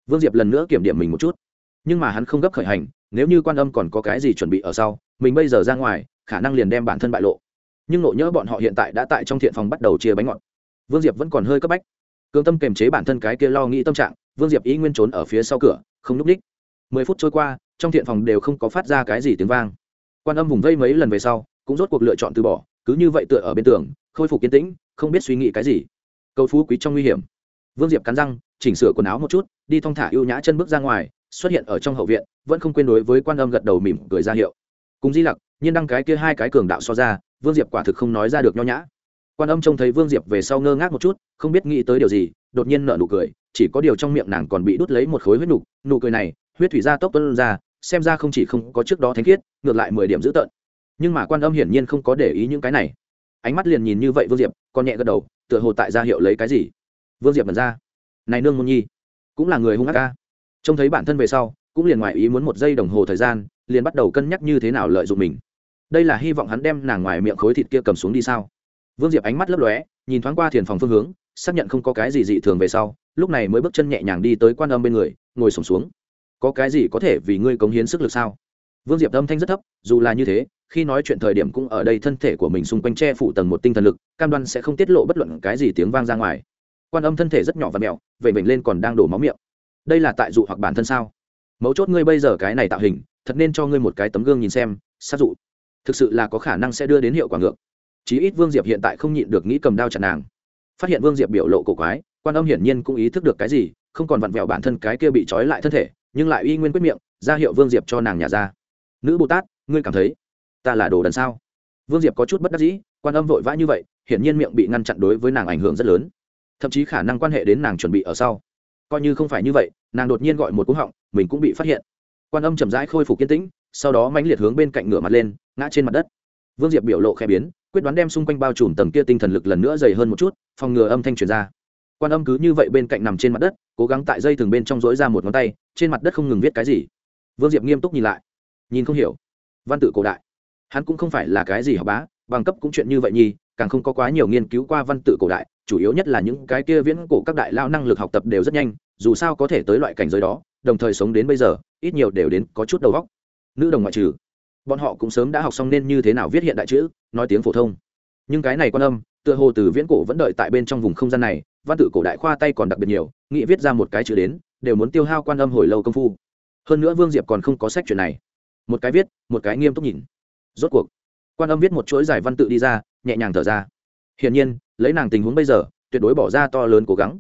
Vương diệp lần nữa kiểm điểm mình một chút. Nhưng mà hắn không gấp khởi hành, nếu như quan âm còn có cái gì chuẩn bị ở sau, mình bây giờ ra ngoài, khả năng liền đem bản thân bại lộ nhưng nộ nhỡ bọn họ hiện tại đã tại trong thiện phòng bắt đầu chia bánh ngọt. Vương diệp vẫn còn hơi cấp bách. Cương tâm kềm chế bản thân cái kia lo nghĩ tâm trạng, vương diệp ý nguyên trốn ở phía sau cửa, không núp đích. Mười phút trôi qua, trong thiện phòng đều không có phát ra cái gì tiếng vang. Quan âm vùng vây mấy lần về sau, cũng rốt cuộc lựa chọn từ bỏ, cứ như vậy tựa ở bên tường, khôi phục kiến tĩnh, không biết suy nghĩ cái gì. Cầu phú quý trong nguy hiểm. Vương diệp cắn răng, chỉnh sửa quần áo một chút, đi thong thả ưu nhã chân bước ra ngoài, xuất hiện ở trong hậu viện, vẫn không quên đối với quan âm gật đầu mỉm cười ra hiệu. Cùng di lặc, nhiên đăng cái kia hai cái cường đạo so ra vương diệp quả thực không nói ra được nho nhã. Quan âm trông thấy vương diệp về sau ngơ ngác một chút, không biết nghĩ tới điều gì, đột nhiên nợ nụ cười, chỉ có điều trong miệng nàng còn bị đút lấy một khối huyết nục, nụ cười này, huyết thủy ra tốc tuân ra, xem ra không chỉ không có trước đó thánh khiết, ngược lại mười điểm dữ tợn. Nhưng mà quan âm hiển nhiên không có để ý những cái này. Ánh mắt liền nhìn như vậy vương diệp còn nhẹ gật đầu, tựa hồ tại ra hiệu lấy cái gì. Vương diệp mật ra. Này nương môn nhi, cũng là người hung ác ca trông thấy bản thân về sau, cũng liền ngoài ý muốn một giây đồng hồ thời gian, liền bắt đầu cân nhắc như thế nào lợi dụng mình đây là hy vọng hắn đem nàng ngoài miệng khối thịt kia cầm xuống đi sao? Vương diệp ánh mắt lấp lóe, nhìn thoáng qua thiền phòng phương hướng, xác nhận không có cái gì dị thường về sau, lúc này mới bước chân nhẹ nhàng đi tới quan âm bên người, ngồi sổng xuống. Có cái gì có thể vì ngươi cống hiến sức lực sao? Vương diệp âm thanh rất thấp, dù là như thế, khi nói chuyện thời điểm cũng ở đây thân thể của mình xung quanh che phủ tầng một tinh thần lực, cam đoan sẽ không tiết lộ bất luận cái gì tiếng vang ra ngoài. Quan âm thân thể rất nhỏ và mẹo vậy mình lên còn đang đổ máu miệng. Đây là tại dụ hoặc bản thân sao? Mấu chốt ngươi bây giờ cái này tạo hình, thật nên cho ngươi một cái tấm gương nhìn xem, sát dụ thực sự là có khả năng sẽ đưa đến hiệu quả ngược. Chí ít vương diệp hiện tại không nhịn được nghĩ cầm đao chặt nàng. Phát hiện vương diệp biểu lộ cổ quái, quan âm hiển nhiên cũng ý thức được cái gì, không còn vặn vẹo bản thân cái kia bị trói lại thân thể, nhưng lại uy nguyên quyết miệng, ra hiệu vương diệp cho nàng nhà ra. Nữ bồ tát, ngươi cảm thấy ta là đồ đần sao? Vương diệp có chút bất đắc dĩ, quan âm vội vã như vậy, hiển nhiên miệng bị ngăn chặn đối với nàng ảnh hưởng rất lớn. Thậm chí khả năng quan hệ đến nàng chuẩn bị ở sau. Coi như không phải như vậy, nàng đột nhiên gọi một cú họng, mình cũng bị phát hiện. Quan âm chậm rãi khôi phục kiên tĩnh, sau đó mãnh liệt hướng bên cạnh ngửa mặt lên ngã trên mặt đất. Vương diệp biểu lộ khẽ biến, quyết đoán đem xung quanh bao trùm tầng kia tinh thần lực lần nữa dày hơn một chút, phòng ngừa âm thanh truyền ra. Quan âm cứ như vậy bên cạnh nằm trên mặt đất, cố gắng tại dây thừng bên trong dối ra một ngón tay, trên mặt đất không ngừng viết cái gì. Vương diệp nghiêm túc nhìn lại. Nhìn không hiểu. Văn tự cổ đại. Hắn cũng không phải là cái gì học bá, bằng cấp cũng chuyện như vậy nhi càng không có quá nhiều nghiên cứu qua văn tự cổ đại, chủ yếu nhất là những cái kia viễn cổ các đại lao năng lực học tập đều rất nhanh, dù sao có thể tới loại cảnh giới đó, đồng thời sống đến bây giờ, ít nhiều đều đến có chút đầu góc nữ đồng ngoại trừ bọn họ cũng sớm đã học xong nên như thế nào viết hiện đại chữ, nói tiếng phổ thông. Nhưng cái này quan âm, tựa hồ từ viễn cổ vẫn đợi tại bên trong vùng không gian này, văn tự cổ đại khoa tay còn đặc biệt nhiều, nghĩ viết ra một cái chữ đến, đều muốn tiêu hao quan âm hồi lâu công phu. Hơn nữa vương diệp còn không có sách chuyện này. Một cái viết, một cái nghiêm túc nhìn. Rốt cuộc, quan âm viết một chuỗi giải văn tự đi ra, nhẹ nhàng thở ra. Hiển nhiên, lấy nàng tình huống bây giờ, tuyệt đối bỏ ra to lớn cố gắng.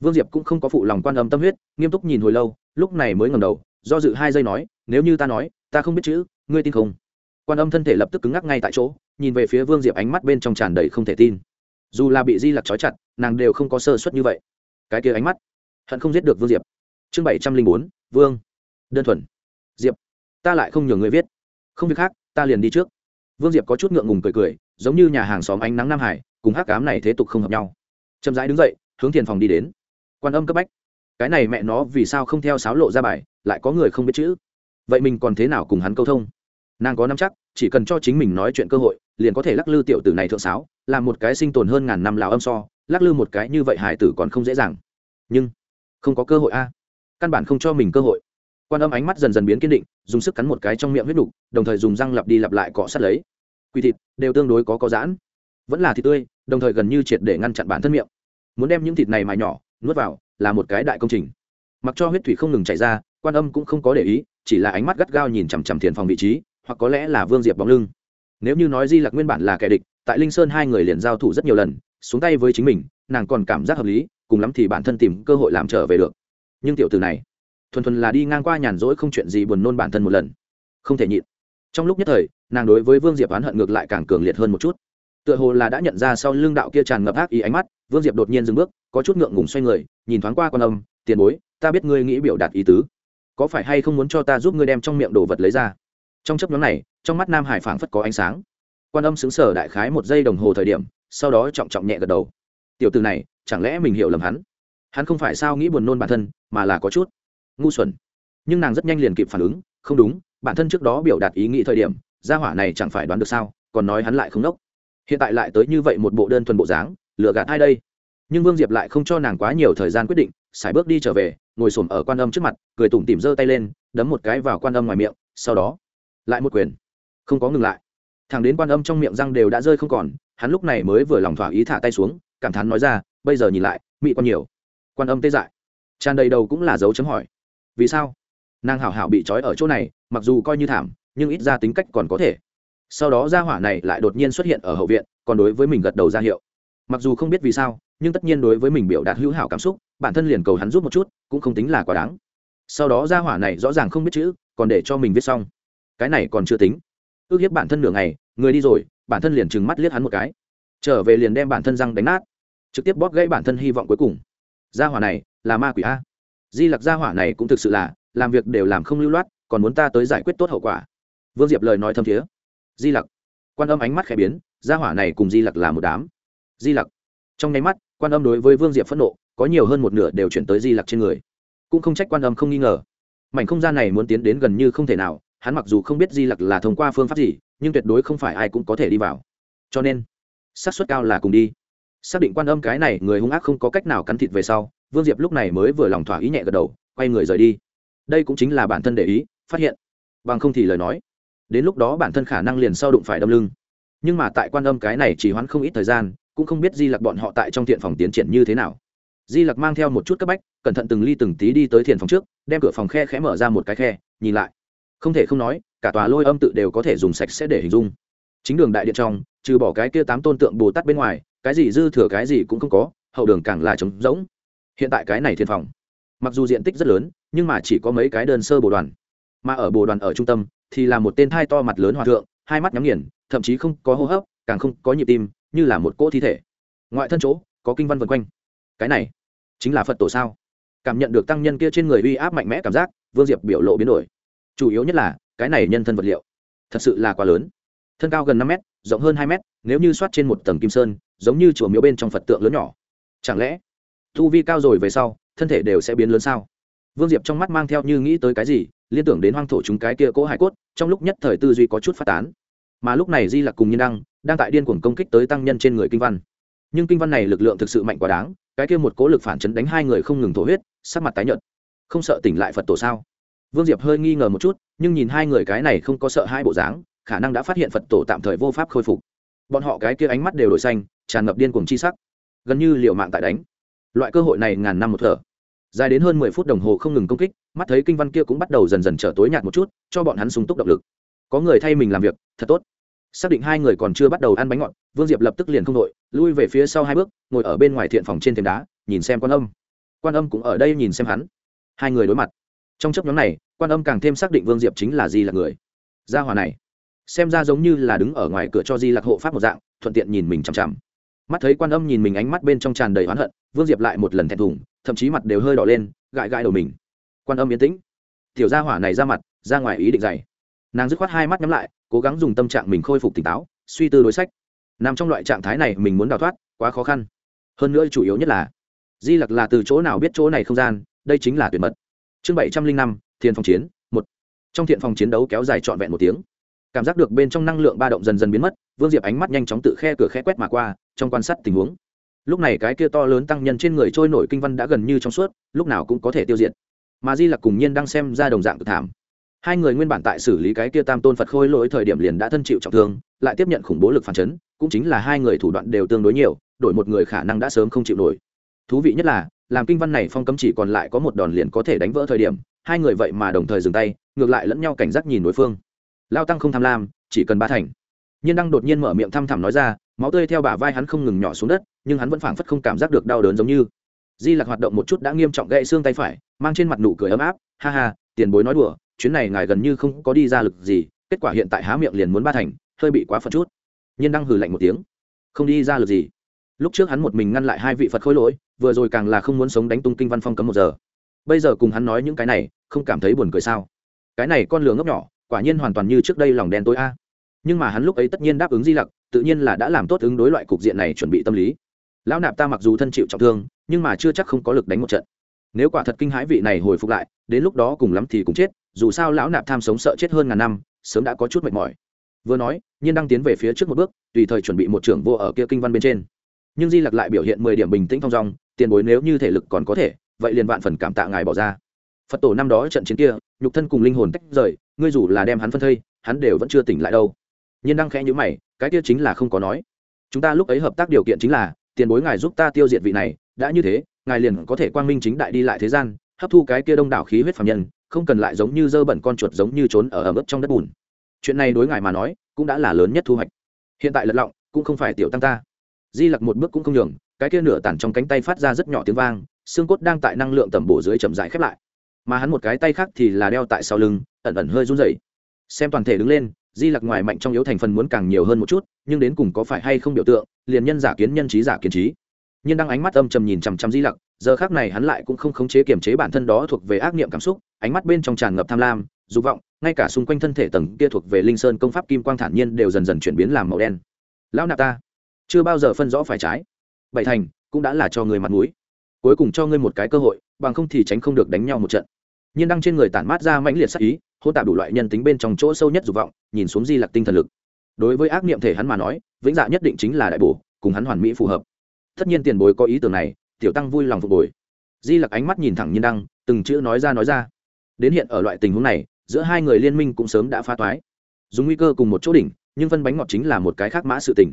Vương diệp cũng không có phụ lòng quan âm tâm huyết, nghiêm túc nhìn hồi lâu, lúc này mới ngầm đầu, do dự hai giây nói, nếu như ta nói, ta không biết chữ ngươi tin không? Quan âm thân thể lập tức cứng ngắc ngay tại chỗ, nhìn về phía vương diệp ánh mắt bên trong tràn đầy không thể tin. Dù là bị di lặc trói chặt, nàng đều không có sơ suất như vậy. Cái kia ánh mắt, hận không giết được vương diệp. Chương bảy trăm linh bốn, vương. Đơn thuần. Diệp, ta lại không nhường người viết. Không việc khác, ta liền đi trước. Vương diệp có chút ngượng ngùng cười cười, giống như nhà hàng xóm ánh nắng nam hải, cùng hát cám này thế tục không hợp nhau. Chậm rãi đứng dậy, hướng tiền phòng đi đến. Quan âm cấp bách. Cái này mẹ nó vì sao không theo sáo lộ ra bài, lại có người không biết chữ. Vậy mình còn thế nào cùng hắn câu thông? Nàng có nắm chắc, chỉ cần cho chính mình nói chuyện cơ hội, liền có thể lắc lư tiểu tử này thượng sáo, làm một cái sinh tồn hơn ngàn năm lào âm so, lắc lư một cái như vậy hải tử còn không dễ dàng. Nhưng, không có cơ hội a. Căn bản không cho mình cơ hội. Quan âm ánh mắt dần dần biến kiên định, dùng sức cắn một cái trong miệng huyết đục đồng thời dùng răng lặp đi lặp lại cọ sát lấy. Quỳ thịt, đều tương đối có có giãn. Vẫn là thịt tươi, đồng thời gần như triệt để ngăn chặn bản thân miệng. Muốn đem những thịt này mài nhỏ, nuốt vào, là một cái đại công trình. Mặc cho huyết thủy không ngừng chảy ra, quan âm cũng không có để ý, chỉ là ánh mắt gắt gao nhìn chằm chằm thiền phòng vị trí hoặc có lẽ là vương diệp bóng lưng. Nếu như nói di lặc nguyên bản là kẻ địch, tại linh sơn hai người liền giao thủ rất nhiều lần, xuống tay với chính mình, nàng còn cảm giác hợp lý, cùng lắm thì bản thân tìm cơ hội làm trở về được. Nhưng tiểu từ này, thuần thuần là đi ngang qua nhàn rỗi không chuyện gì buồn nôn bản thân một lần. Không thể nhịn. Trong lúc nhất thời, nàng đối với vương diệp oán hận ngược lại càng cường liệt hơn một chút. Tựa hồ là đã nhận ra sau lưng đạo kia tràn ngập ác ý ánh mắt, vương diệp đột nhiên dừng bước, có chút ngượng ngùng xoay người, nhìn thoáng qua con âm, tiền bối, ta biết ngươi nghĩ biểu đạt ý tứ. Có phải hay không muốn cho ta giúp ngươi đem trong miệng đồ vật lấy ra? Trong chấp nhóm này, trong mắt nam hải phảng phất có ánh sáng. Quan âm xứng sở đại khái một giây đồng hồ thời điểm, sau đó trọng trọng nhẹ gật đầu. Tiểu từ này, chẳng lẽ mình hiểu lầm hắn? Hắn không phải sao nghĩ buồn nôn bản thân, mà là có chút ngu xuẩn. Nhưng nàng rất nhanh liền kịp phản ứng, không đúng, bản thân trước đó biểu đạt ý nghĩ thời điểm, gia hỏa này chẳng phải đoán được sao, còn nói hắn lại không đốc. Hiện tại lại tới như vậy một bộ đơn thuần bộ dáng lựa gạt ai đây? Nhưng vương diệp lại không cho nàng quá nhiều thời gian quyết định sải bước đi trở về, ngồi s ổ m ở quan âm trước mặt, cười tủm tìm giơ tay lên, đấm một cái vào quan âm ngoài miệng, sau đó lại một quyền. Không có ngừng lại. Thằng đến quan âm trong miệng răng đều đã rơi không còn, hắn lúc này mới vừa lòng thỏa ý thả tay xuống, cảm thán nói ra, bây giờ nhìn lại, mị còn nhiều. Quan âm tê dại. Tràn đầy đầu cũng là dấu chấm hỏi. Vì sao? Nàng hảo hảo bị trói ở chỗ này, mặc dù coi như thảm, nhưng ít ra tính cách còn có thể. Sau đó gia hỏa này lại đột nhiên xuất hiện ở hậu viện, còn đối với mình gật đầu ra hiệu. Mặc dù không biết vì sao, nhưng tất nhiên đối với mình biểu đạt hữu hảo cảm xúc, bản thân liền cầu hắn giúp một chút, cũng không tính là quá đáng. Sau đó gia hỏa này rõ ràng không biết chữ, còn để cho mình viết xong cái này còn chưa tính. Ước hiếp bản thân nửa ngày, người đi rồi, bản thân liền trừng mắt liếc hắn một cái. Trở về liền đem bản thân răng đánh nát, trực tiếp bóp gãy bản thân hy vọng cuối cùng. Gia hỏa này là ma quỷ a. Di lặc gia hỏa này cũng thực sự là, làm việc đều làm không lưu loát, còn muốn ta tới giải quyết tốt hậu quả. Vương diệp lời nói thâm thiế. Di lặc. Quan âm ánh mắt khẽ biến, gia hỏa này cùng di lặc là một đám. Di lặc. Trong nháy mắt, quan âm đối với vương diệp phẫn nộ, có nhiều hơn một nửa đều chuyển tới di lặc trên người. Cũng không trách quan âm không nghi ngờ. Mảnh không gian này muốn tiến đến gần như không thể nào hắn mặc dù không biết di lặc là thông qua phương pháp gì, nhưng tuyệt đối không phải ai cũng có thể đi vào. Cho nên, xác suất cao là cùng đi. Xác định quan âm cái này, người hung ác không có cách nào cắn thịt về sau, vương diệp lúc này mới vừa lòng thỏa ý nhẹ gật đầu, quay người rời đi. Đây cũng chính là bản thân để ý, phát hiện. Bằng không thì lời nói, đến lúc đó bản thân khả năng liền sau đụng phải đâm lưng. Nhưng mà tại quan âm cái này chỉ hoãn không ít thời gian, cũng không biết di lặc bọn họ tại trong thiện phòng tiến triển như thế nào. Di lặc mang theo một chút cấp bách, cẩn thận từng ly từng tí đi tới thiền phòng trước, đem cửa phòng khe khẽ mở ra một cái khe, nhìn lại không thể không nói, cả tòa lôi âm tự đều có thể dùng sạch sẽ để hình dung. Chính đường đại điện trong, trừ bỏ cái kia tám tôn tượng bồ tát bên ngoài, cái gì dư thừa cái gì cũng không có, hậu đường càng là trống rỗng. Hiện tại cái này thiên phòng, mặc dù diện tích rất lớn, nhưng mà chỉ có mấy cái đơn sơ bồ đoàn. Mà ở bồ đoàn ở trung tâm, thì là một tên thai to mặt lớn hòa thượng, hai mắt nhắm nghiền, thậm chí không có hô hấp, càng không có nhịp tim, như là một cỗ thi thể. Ngoại thân chỗ, có kinh văn vân quanh. Cái này, chính là phật tổ sao? Cảm nhận được tăng nhân kia trên người uy áp mạnh mẽ cảm giác, vương diệp biểu lộ biến đổi chủ yếu nhất là, cái này nhân thân vật liệu, thật sự là quá lớn. Thân cao gần năm mét, rộng hơn hai mét, nếu như soát trên một tầng kim sơn, giống như chùa miếu bên trong phật tượng lớn nhỏ. Chẳng lẽ thu vi cao rồi về sau, thân thể đều sẽ biến lớn sao? Vương diệp trong mắt mang theo như nghĩ tới cái gì, liên tưởng đến hoang thổ chúng cái kia cỗ hải cốt, trong lúc nhất thời tư duy có chút phát tán. Mà lúc này di lặc cùng nhiên đăng, đang tại điên cuồng công kích tới tăng nhân trên người kinh văn. Nhưng kinh văn này lực lượng thực sự mạnh quá đáng, cái kia một cố lực phản chấn đánh hai người không ngừng thổ huyết, sắc mặt tái nhợt. Không sợ tỉnh lại phật tổ sao? Vương diệp hơi nghi ngờ một chút, nhưng nhìn hai người cái này không có sợ hai bộ dáng, khả năng đã phát hiện phật tổ tạm thời vô pháp khôi phục. Bọn họ cái kia ánh mắt đều đổi xanh, tràn ngập điên cuồng chi sắc. Gần như liệu mạng tại đánh. Loại cơ hội này ngàn năm một thở. Dài đến hơn mười phút đồng hồ không ngừng công kích, mắt thấy kinh văn kia cũng bắt đầu dần dần trở tối nhạt một chút, cho bọn hắn sung túc động lực. Có người thay mình làm việc, thật tốt. Xác định hai người còn chưa bắt đầu ăn bánh ngọt, vương diệp lập tức liền không đội, lui về phía sau hai bước, ngồi ở bên ngoài thiện phòng trên thềm đá, nhìn xem quan âm. Quan âm cũng ở đây nhìn xem hắn. Hai người đối mặt trong chấp nhóm này, quan âm càng thêm xác định vương diệp chính là di lạc người. Gia hòa này, xem ra giống như là đứng ở ngoài cửa cho di lạc hộ pháp một dạng, thuận tiện nhìn mình chằm chằm. Mắt thấy quan âm nhìn mình ánh mắt bên trong tràn đầy oán hận, vương diệp lại một lần thẹn thùng, thậm chí mặt đều hơi đỏ lên, gãi gãi đầu mình. Quan âm yên tĩnh. Tiểu gia hỏa này ra mặt, ra ngoài ý định dày. Nàng dứt khoát hai mắt nhắm lại, cố gắng dùng tâm trạng mình khôi phục tỉnh táo, suy tư đối sách. Nằm trong loại trạng thái này mình muốn đào thoát, quá khó khăn. Hơn nữa chủ yếu nhất là, di lặc là từ chỗ nào biết chỗ này không gian, đây chính là tuyệt mật chương bảy trăm linh năm, thiền phòng chiến, một. Trong thiện phòng chiến đấu kéo dài trọn vẹn một tiếng, cảm giác được bên trong năng lượng ba động dần dần biến mất, vương diệp ánh mắt nhanh chóng tự khe cửa khe quét mà qua, trong quan sát tình huống. Lúc này cái kia to lớn tăng nhân trên người trôi nổi kinh văn đã gần như trong suốt, lúc nào cũng có thể tiêu diệt. Mà di lặc cùng nhiên đang xem ra đồng dạng cực thảm. Hai người nguyên bản tại xử lý cái kia tam tôn phật khôi lỗi thời điểm liền đã thân chịu trọng thương, lại tiếp nhận khủng bố lực phản chấn, cũng chính là hai người thủ đoạn đều tương đối nhiều, đổi một người khả năng đã sớm không chịu nổi. Thú vị nhất là làm kinh văn này phong cấm chỉ còn lại có một đòn liền có thể đánh vỡ thời điểm, hai người vậy mà đồng thời dừng tay, ngược lại lẫn nhau cảnh giác nhìn đối phương. Lao tăng không tham lam, chỉ cần ba thành. Nhiên đăng đột nhiên mở miệng thăm thẳm nói ra, máu tươi theo bả vai hắn không ngừng nhỏ xuống đất, nhưng hắn vẫn phảng phất không cảm giác được đau đớn giống như. Di lặc hoạt động một chút đã nghiêm trọng gãy xương tay phải, mang trên mặt nụ cười ấm áp, ha ha, tiền bối nói đùa, chuyến này ngài gần như không có đi ra lực gì, kết quả hiện tại há miệng liền muốn ba thành, hơi bị quá phật chút. Nhiên đăng hừ lạnh một tiếng, không đi ra lực gì? Lúc trước hắn một mình ngăn lại hai vị phật khôi lỗi, vừa rồi càng là không muốn sống đánh tung kinh văn phong cấm một giờ. Bây giờ cùng hắn nói những cái này, không cảm thấy buồn cười sao? Cái này con lừa ngốc nhỏ, quả nhiên hoàn toàn như trước đây lòng đen tối a. Nhưng mà hắn lúc ấy tất nhiên đáp ứng di lặc, tự nhiên là đã làm tốt ứng đối loại cục diện này chuẩn bị tâm lý. Lão nạp ta mặc dù thân chịu trọng thương, nhưng mà chưa chắc không có lực đánh một trận. Nếu quả thật kinh hãi vị này hồi phục lại, đến lúc đó cùng lắm thì cũng chết, dù sao lão nạp tham sống sợ chết hơn ngàn năm, sớm đã có chút mệt mỏi. Vừa nói, nhiên đang tiến về phía trước một bước, tùy thời chuẩn bị một trưởng vô ở kia kinh văn bên trên nhưng di lặc lại biểu hiện mười điểm bình tĩnh thong dong, tiền bối nếu như thể lực còn có thể, vậy liền vạn phần cảm tạ ngài bỏ ra. Phật tổ năm đó trận chiến kia, nhục thân cùng linh hồn tách rời, ngươi dù là đem hắn phân thây, hắn đều vẫn chưa tỉnh lại đâu. Nhiên đang khẽ nhữ mày, cái kia chính là không có nói. Chúng ta lúc ấy hợp tác điều kiện chính là, tiền bối ngài giúp ta tiêu diệt vị này, đã như thế, ngài liền có thể quang minh chính đại đi lại thế gian, hấp thu cái kia đông đảo khí huyết phạm nhân, không cần lại giống như dơ bẩn con chuột giống như trốn ở ẩm ướt trong đất bùn. Chuyện này đối ngài mà nói, cũng đã là lớn nhất thu hoạch. Hiện tại lật lọng, cũng không phải tiểu tăng ta di lặc một bước cũng không nhường, cái kia nửa tản trong cánh tay phát ra rất nhỏ tiếng vang, xương cốt đang tại năng lượng tầm bổ dưới chậm rãi khép lại. Mà hắn một cái tay khác thì là đeo tại sau lưng, ẩn ẩn hơi run rẩy. Xem toàn thể đứng lên, di lặc ngoài mạnh trong yếu thành phần muốn càng nhiều hơn một chút, nhưng đến cùng có phải hay không biểu tượng, liền nhân giả kiến nhân trí giả kiến trí. Nhưng đang ánh mắt âm trầm nhìn chằm chằm di lặc, giờ khác này hắn lại cũng không khống chế kiềm chế bản thân đó thuộc về ác niệm cảm xúc, ánh mắt bên trong tràn ngập tham lam, dục vọng, ngay cả xung quanh thân thể tầng kia thuộc về linh sơn công pháp kim quang thản nhiên đều dần dần chuyển biến làm màu đen. Lão nạp ta chưa bao giờ phân rõ phải trái. Bảy thành cũng đã là cho người mặt mũi. Cuối cùng cho ngươi một cái cơ hội, bằng không thì tránh không được đánh nhau một trận. Nhiên đăng trên người tản mát ra mãnh liệt sắc ý hô tạp đủ loại nhân tính bên trong chỗ sâu nhất dục vọng, nhìn xuống di lặc tinh thần lực. Đối với ác niệm thể hắn mà nói, vĩnh dạ nhất định chính là đại bổ, cùng hắn hoàn mỹ phù hợp. Tất nhiên tiền bối có ý tưởng này, tiểu tăng vui lòng phục bồi di lặc ánh mắt nhìn thẳng nhiên đăng, từng chữ nói ra nói ra. Đến hiện ở loại tình huống này, giữa hai người liên minh cũng sớm đã phá toái. Dùng nguy cơ cùng một chỗ đỉnh, nhưng phân bánh ngọt chính là một cái khác mã sự tình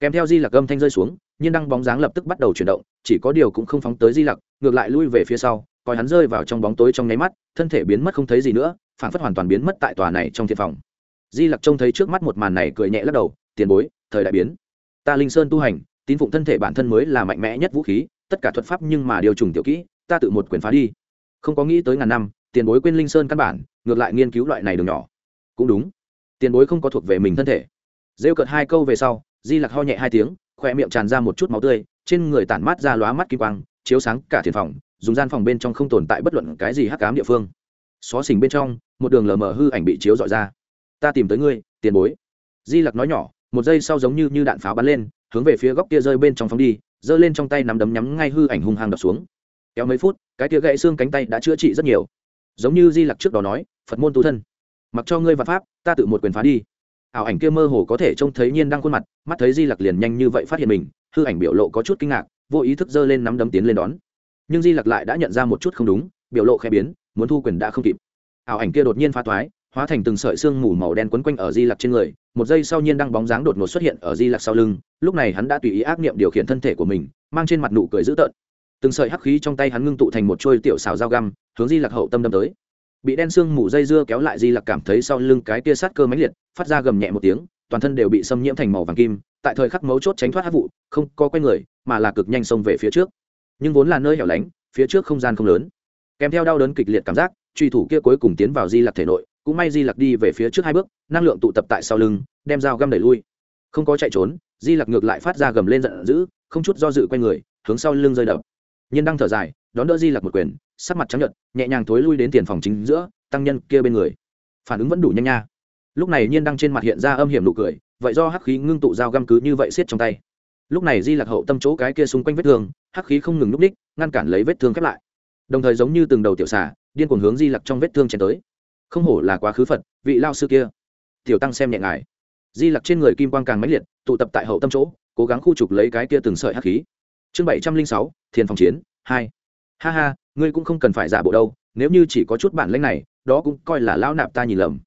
kèm theo di lặc âm thanh rơi xuống, nhiên đăng bóng dáng lập tức bắt đầu chuyển động, chỉ có điều cũng không phóng tới di lặc, ngược lại lui về phía sau, coi hắn rơi vào trong bóng tối trong nháy mắt, thân thể biến mất không thấy gì nữa, phản phất hoàn toàn biến mất tại tòa này trong thiệt phòng. Di lặc trông thấy trước mắt một màn này cười nhẹ lắc đầu, tiền bối, thời đại biến. Ta linh sơn tu hành, tín phụng thân thể bản thân mới là mạnh mẽ nhất vũ khí, tất cả thuật pháp nhưng mà điều trùng tiểu kỹ, ta tự một quyền phá đi. Không có nghĩ tới ngàn năm, tiền bối quên linh sơn căn bản, ngược lại nghiên cứu loại này đường nhỏ. Cũng đúng. Tiền bối không có thuộc về mình thân thể. Rêu cợt hai câu về sau di lặc ho nhẹ hai tiếng khoe miệng tràn ra một chút máu tươi, trên người tản mát ra lóa mắt kim quang, chiếu sáng cả thiền phòng, dùng gian phòng bên trong không tồn tại bất luận cái gì hắc cám địa phương. Xó xỉnh bên trong, một đường lờ mờ hư ảnh bị chiếu dọi ra. Ta tìm tới ngươi, tiền bối. Di lặc nói nhỏ, một giây sau giống như như đạn pháo bắn lên, hướng về phía góc kia rơi bên trong phóng đi, giơ lên trong tay nắm đấm nhắm ngay hư ảnh hung hăng đập xuống. Kéo mấy phút, cái kia gãy xương cánh tay đã chữa trị rất nhiều. Giống như di lặc trước đó nói, phật môn tu thân, mặc cho ngươi và pháp, ta tự một quyền phá đi ảo ảnh kia mơ hồ có thể trông thấy nhiên đang khuôn mặt, mắt thấy di lặc liền nhanh như vậy phát hiện mình, hư ảnh biểu lộ có chút kinh ngạc, vô ý thức giơ lên nắm đấm tiến lên đón. Nhưng di lặc lại đã nhận ra một chút không đúng, biểu lộ khẽ biến, muốn thu quyền đã không kịp. Ảo ảnh kia đột nhiên phá toái hóa thành từng sợi xương mù màu đen quấn quanh ở di lặc trên người, một giây sau nhiên đang bóng dáng đột ngột xuất hiện ở di lặc sau lưng, lúc này hắn đã tùy ý ác niệm điều khiển thân thể của mình, mang trên mặt nụ cười dữ tợn. Từng sợi hắc khí trong tay hắn ngưng tụ thành một trôi tiểu xào dao găm, hướng di lặc hậu tâm đâm tới bị đen xương mù dây dưa kéo lại di lặc cảm thấy sau lưng cái tia sát cơ mãnh liệt, phát ra gầm nhẹ một tiếng, toàn thân đều bị xâm nhiễm thành màu vàng kim, tại thời khắc mấu chốt tránh thoát hát vụ, không có quay người, mà là cực nhanh xông về phía trước. Nhưng vốn là nơi hẻo lánh, phía trước không gian không lớn. Kèm theo đau đớn kịch liệt cảm giác, truy thủ kia cuối cùng tiến vào di lặc thể nội, cũng may di lặc đi về phía trước hai bước, năng lượng tụ tập tại sau lưng, đem dao găm đẩy lui. Không có chạy trốn, di lặc ngược lại phát ra gầm lên giận dữ, không chút do dự q u a người, hướng sau lưng rơi đập nhiên đang thở dài, đón đỡ di lặc một quyền, sắc mặt trắng nhợt, nhẹ nhàng thối lui đến tiền phòng chính giữa, tăng nhân kia bên người. Phản ứng vẫn đủ nhanh nha. Lúc này nhiên đang trên mặt hiện ra âm hiểm nụ cười, vậy do hắc khí ngưng tụ dao găm cứ như vậy xiết trong tay. Lúc này di Lặc hậu tâm chỗ cái kia xung quanh vết thương, hắc khí không ngừng núp ních ngăn cản lấy vết thương khép lại. Đồng thời giống như từng đầu tiểu xả điên cuồng hướng di lặc trong vết thương chém tới. Không hổ là quá khứ phật, vị lao sư kia. Tiểu tăng xem nhẹ ngài. Di lặc trên người kim quang càng mãnh liệt, tụ tập tại hậu tâm chỗ, cố gắng khu trục lấy cái kia từng sợi hắc khí chương bảy trăm linh sáu thiền phòng chiến, hai. Ha ha, ngươi cũng không cần phải giả bộ đâu, nếu như chỉ có chút bản lĩnh này, đó cũng coi là lão nạp ta nhìn lầm.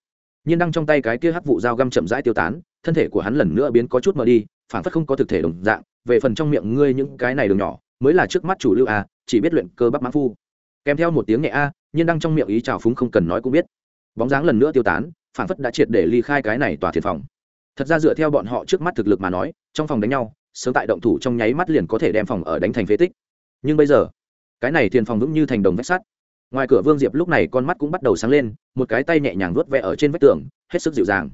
Nhiên đăng trong tay cái kia hắc vụ dao găm chậm rãi tiêu tán, thân thể của hắn lần nữa biến có chút mờ đi, phản phất không có thực thể đồng dạng, về phần trong miệng ngươi những cái này đường nhỏ, mới là trước mắt chủ lưu a, chỉ biết luyện cơ bắp mãn phu. Kèm theo một tiếng nhẹ a, nhiên đăng trong miệng ý trào phúng không cần nói cũng biết. Bóng dáng lần nữa tiêu tán, phản phất đã triệt để ly khai cái này tòa thiền phòng. Thật ra dựa theo bọn họ trước mắt thực lực mà nói, trong phòng đánh nhau sớm tại động thủ trong nháy mắt liền có thể đem phòng ở đánh thành phế tích. Nhưng bây giờ, cái này thiền phòng vững như thành đồng vách sắt. Ngoài cửa vương diệp lúc này con mắt cũng bắt đầu sáng lên, một cái tay nhẹ nhàng vuốt vẽ ở trên vách tường, hết sức dịu dàng.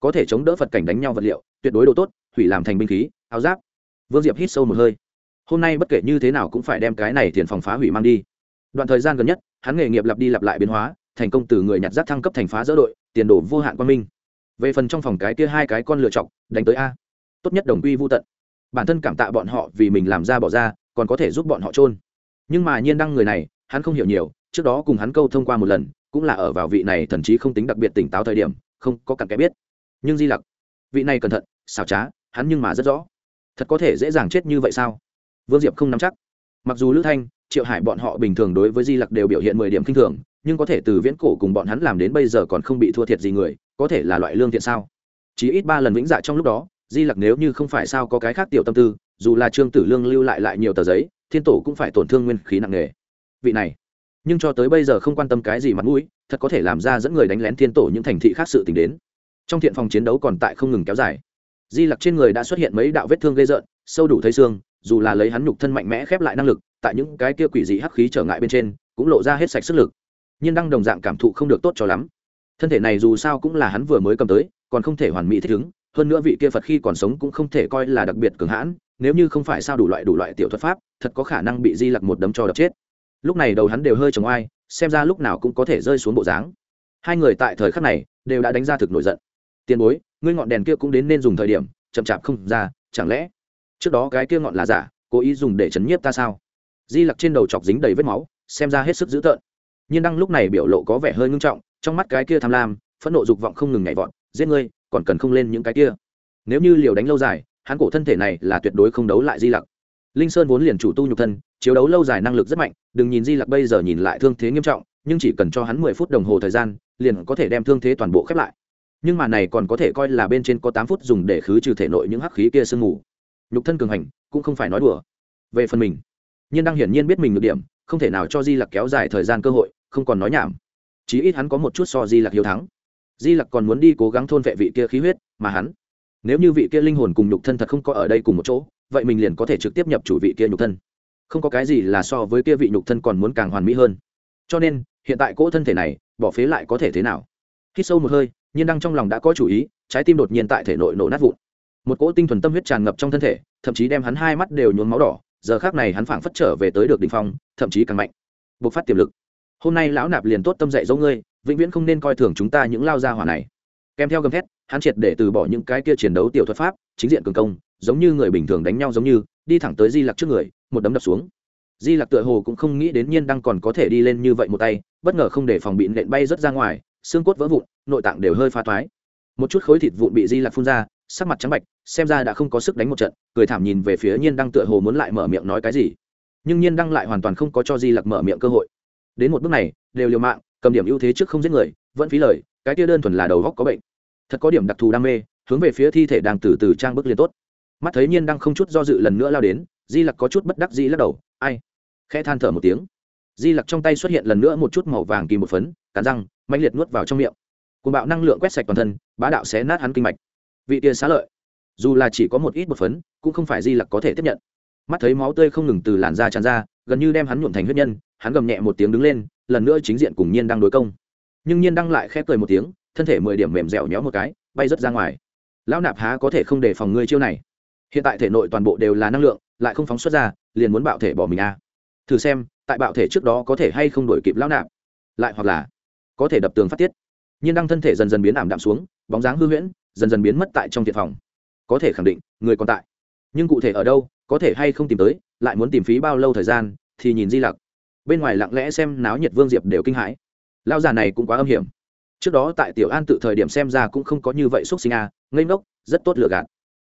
Có thể chống đỡ phật cảnh đánh nhau vật liệu, tuyệt đối độ tốt, hủy làm thành binh khí, áo giáp. Vương diệp hít sâu một hơi. Hôm nay bất kể như thế nào cũng phải đem cái này thiền phòng phá hủy mang đi. Đoạn thời gian gần nhất, hắn nghề nghiệp lặp đi lặp lại biến hóa, thành công từ người nhặt rác thăng cấp thành phá dỡ đội, tiền đồ vô hạn quan minh. Về phần trong phòng cái kia hai cái con lựa chọc đánh tới a. Tốt nhất đồng quy vô tận bản thân cảm tạ bọn họ vì mình làm ra bỏ ra, còn có thể giúp bọn họ trôn nhưng mà nhiên đăng người này, hắn không hiểu nhiều, trước đó cùng hắn câu thông qua một lần, cũng là ở vào vị này thậm chí không tính đặc biệt tỉnh táo thời điểm, không có cặn kẽ biết. Nhưng di lặc, vị này cẩn thận, xảo trá, hắn nhưng mà rất rõ. Thật có thể dễ dàng chết như vậy sao? Vương diệp không nắm chắc. Mặc dù lữ thanh, triệu hải bọn họ bình thường đối với di lặc đều biểu hiện mười điểm k i n h thường, nhưng có thể từ viễn cổ cùng bọn hắn làm đến bây giờ còn không bị thua thiệt gì người, có thể là loại lương thiện sao? Chỉ ít ba lần vĩnh dạ trong lúc đó di lặc nếu như không phải sao có cái khác tiểu tâm tư, dù là trương tử lương lưu lại lại nhiều tờ giấy, thiên tổ cũng phải tổn thương nguyên khí nặng nề. Vị này, nhưng cho tới bây giờ không quan tâm cái gì mặt mũi, thật có thể làm ra dẫn người đánh lén thiên tổ những thành thị khác sự t ì n h đến. Trong thiện phòng chiến đấu còn tại không ngừng kéo dài. Di lặc trên người đã xuất hiện mấy đạo vết thương gây rợn, sâu đủ thấy xương, dù là lấy hắn nhục thân mạnh mẽ khép lại năng lực, tại những cái kia quỷ dị hắc khí trở ngại bên trên, cũng lộ ra hết sạch sức lực. Nhưng đang đồng dạng cảm thụ không được tốt cho lắm. Thân thể này dù sao cũng là hắn vừa mới cầm tới, còn không thể hoàn mỹ thích ứng hơn nữa vị kia phật khi còn sống cũng không thể coi là đặc biệt cường hãn, nếu như không phải sao đủ loại đủ loại tiểu thuật pháp, thật có khả năng bị di lặc một đấm cho đập chết. Lúc này đầu hắn đều hơi trồng oai, xem ra lúc nào cũng có thể rơi xuống bộ dáng. Hai người tại thời khắc này đều đã đánh ra thực nổi giận. Tiền bối, ngươi ngọn đèn kia cũng đến nên dùng thời điểm, chậm chạp không ra, chẳng lẽ trước đó cái kia ngọn là giả, cố ý dùng để chấn nhiếp ta sao? Di lặc trên đầu chọc dính đầy vết máu, xem ra hết sức dữ tợn. Nhiên đăng lúc này biểu lộ có vẻ hơi ngưng trọng, trong mắt cái kia tham lam, phẫn nộ dục vọng không ngừng nhảy vọt, giết ngươi còn cần không lên những cái kia. Nếu như liều đánh lâu dài, hắn cổ thân thể này là tuyệt đối không đấu lại di lặc. Linh sơn vốn liền chủ tu nhục thân, chiếu đấu lâu dài năng lực rất mạnh, đừng nhìn di lặc bây giờ nhìn lại thương thế nghiêm trọng, nhưng chỉ cần cho hắn mười phút đồng hồ thời gian, liền có thể đem thương thế toàn bộ khép lại. Nhưng mà này còn có thể coi là bên trên có tám phút dùng để khứ trừ thể nội những hắc khí kia sương mù. Nhục thân cường hành, cũng không phải nói đùa. Về phần mình, nhiên đang hiển nhiên biết mình được điểm, không thể nào cho di lặc kéo dài thời gian cơ hội, không còn nói nhảm. Chí ít hắn có một chút so di lặc hiếu thắng di lặc còn muốn đi cố gắng thôn vệ vị kia khí huyết, mà hắn, nếu như vị kia linh hồn cùng nhục thân thật không có ở đây cùng một chỗ, vậy mình liền có thể trực tiếp nhập chủ vị kia nhục thân. Không có cái gì là so với kia vị nhục thân còn muốn càng hoàn mỹ hơn. Cho nên, hiện tại cỗ thân thể này, bỏ phế lại có thể thế nào? Hít sâu một hơi, nhiên đăng trong lòng đã có chủ ý, trái tim đột nhiên tại thể nội nổ nát vụn. Một cỗ tinh thuần tâm huyết tràn ngập trong thân thể, thậm chí đem hắn hai mắt đều nhuốm máu đỏ, giờ khác này hắn phảng phất trở về tới được đ ỉ n h phong, thậm chí càng mạnh. Bộc phát tiềm lực. Hôm nay lão nạp liền tốt tâm dạy dỗ ngươi vĩnh viễn không nên coi thường chúng ta những lao gia hỏa này. Kèm theo gầm thét hắn triệt để từ bỏ những cái kia chiến đấu tiểu thuật pháp chính diện cường công giống như người bình thường đánh nhau giống như đi thẳng tới di lặc trước người một đấm đập xuống. Di lặc tựa hồ cũng không nghĩ đến nhiên đang còn có thể đi lên như vậy một tay bất ngờ không để phòng bị nện bay rớt ra ngoài xương cốt vỡ vụn nội tạng đều hơi pha toái, một chút khối thịt vụn bị di Lặc phun ra sắc mặt trắng bạch xem ra đã không có sức đánh một trận cười thảm nhìn về phía nhiên đăng tựa hồ muốn lại mở miệng nói cái gì. Nhưng nhiên đăng lại hoàn toàn không có cho di Lặc mở miệng cơ hội. Đến một bước này đều liều mạng cầm điểm ưu thế trước không giết người, vẫn phí lời, cái kia đơn thuần là đầu góc có bệnh. Thật có điểm đặc thù đam mê, hướng về phía thi thể đang từ từ trang bức liền tốt. Mắt thấy nhiên đang không chút do dự lần nữa lao đến, di lặc có chút bất đắc dĩ lắc đầu, ai? Khẽ than thở một tiếng. Di lặc trong tay xuất hiện lần nữa một chút màu vàng kỳ một phấn, cắn răng mạnh liệt nuốt vào trong miệng. Cùng bạo năng lượng quét sạch toàn thân, bá đạo xé nát hắn kinh mạch. Vị tia xá lợi. Dù là chỉ có một ít một phấn, cũng không phải di lặc có thể tiếp nhận. Mắt thấy máu tươi không ngừng từ làn da tràn ra, gần như đem hắn nhuộm thành huyết nhân, hắn gầm nhẹ một tiếng đứng lên lần nữa chính diện cùng nhiên đang đối công. Nhưng nhiên đăng lại khép cười một tiếng, thân thể mười điểm mềm dẻo nhéo một cái, bay rớt ra ngoài. Lão nạp há có thể không đề phòng ngươi chiêu này? Hiện tại thể nội toàn bộ đều là năng lượng, lại không phóng xuất ra, liền muốn bạo thể bỏ mình a à. thử xem, tại bạo thể trước đó có thể hay không đổi kịp lão nạp? Lại hoặc là, có thể đập tường phát tiết. Nhiên đăng thân thể dần dần biến ảm đạm xuống, bóng dáng hư huyễn, dần dần biến mất tại trong thiện phòng. Có thể khẳng định, người còn tại. Nhưng cụ thể ở đâu, có thể hay không tìm tới, lại muốn tìm phí bao lâu thời gian, thì nhìn di lặc bên ngoài lặng lẽ xem náo nhiệt vương diệp đều kinh hãi. Lao già này cũng quá âm hiểm. Trước đó tại tiểu an tự thời điểm xem ra cũng không có như vậy xúc sinh a ngây ngốc, rất tốt lựa gạt.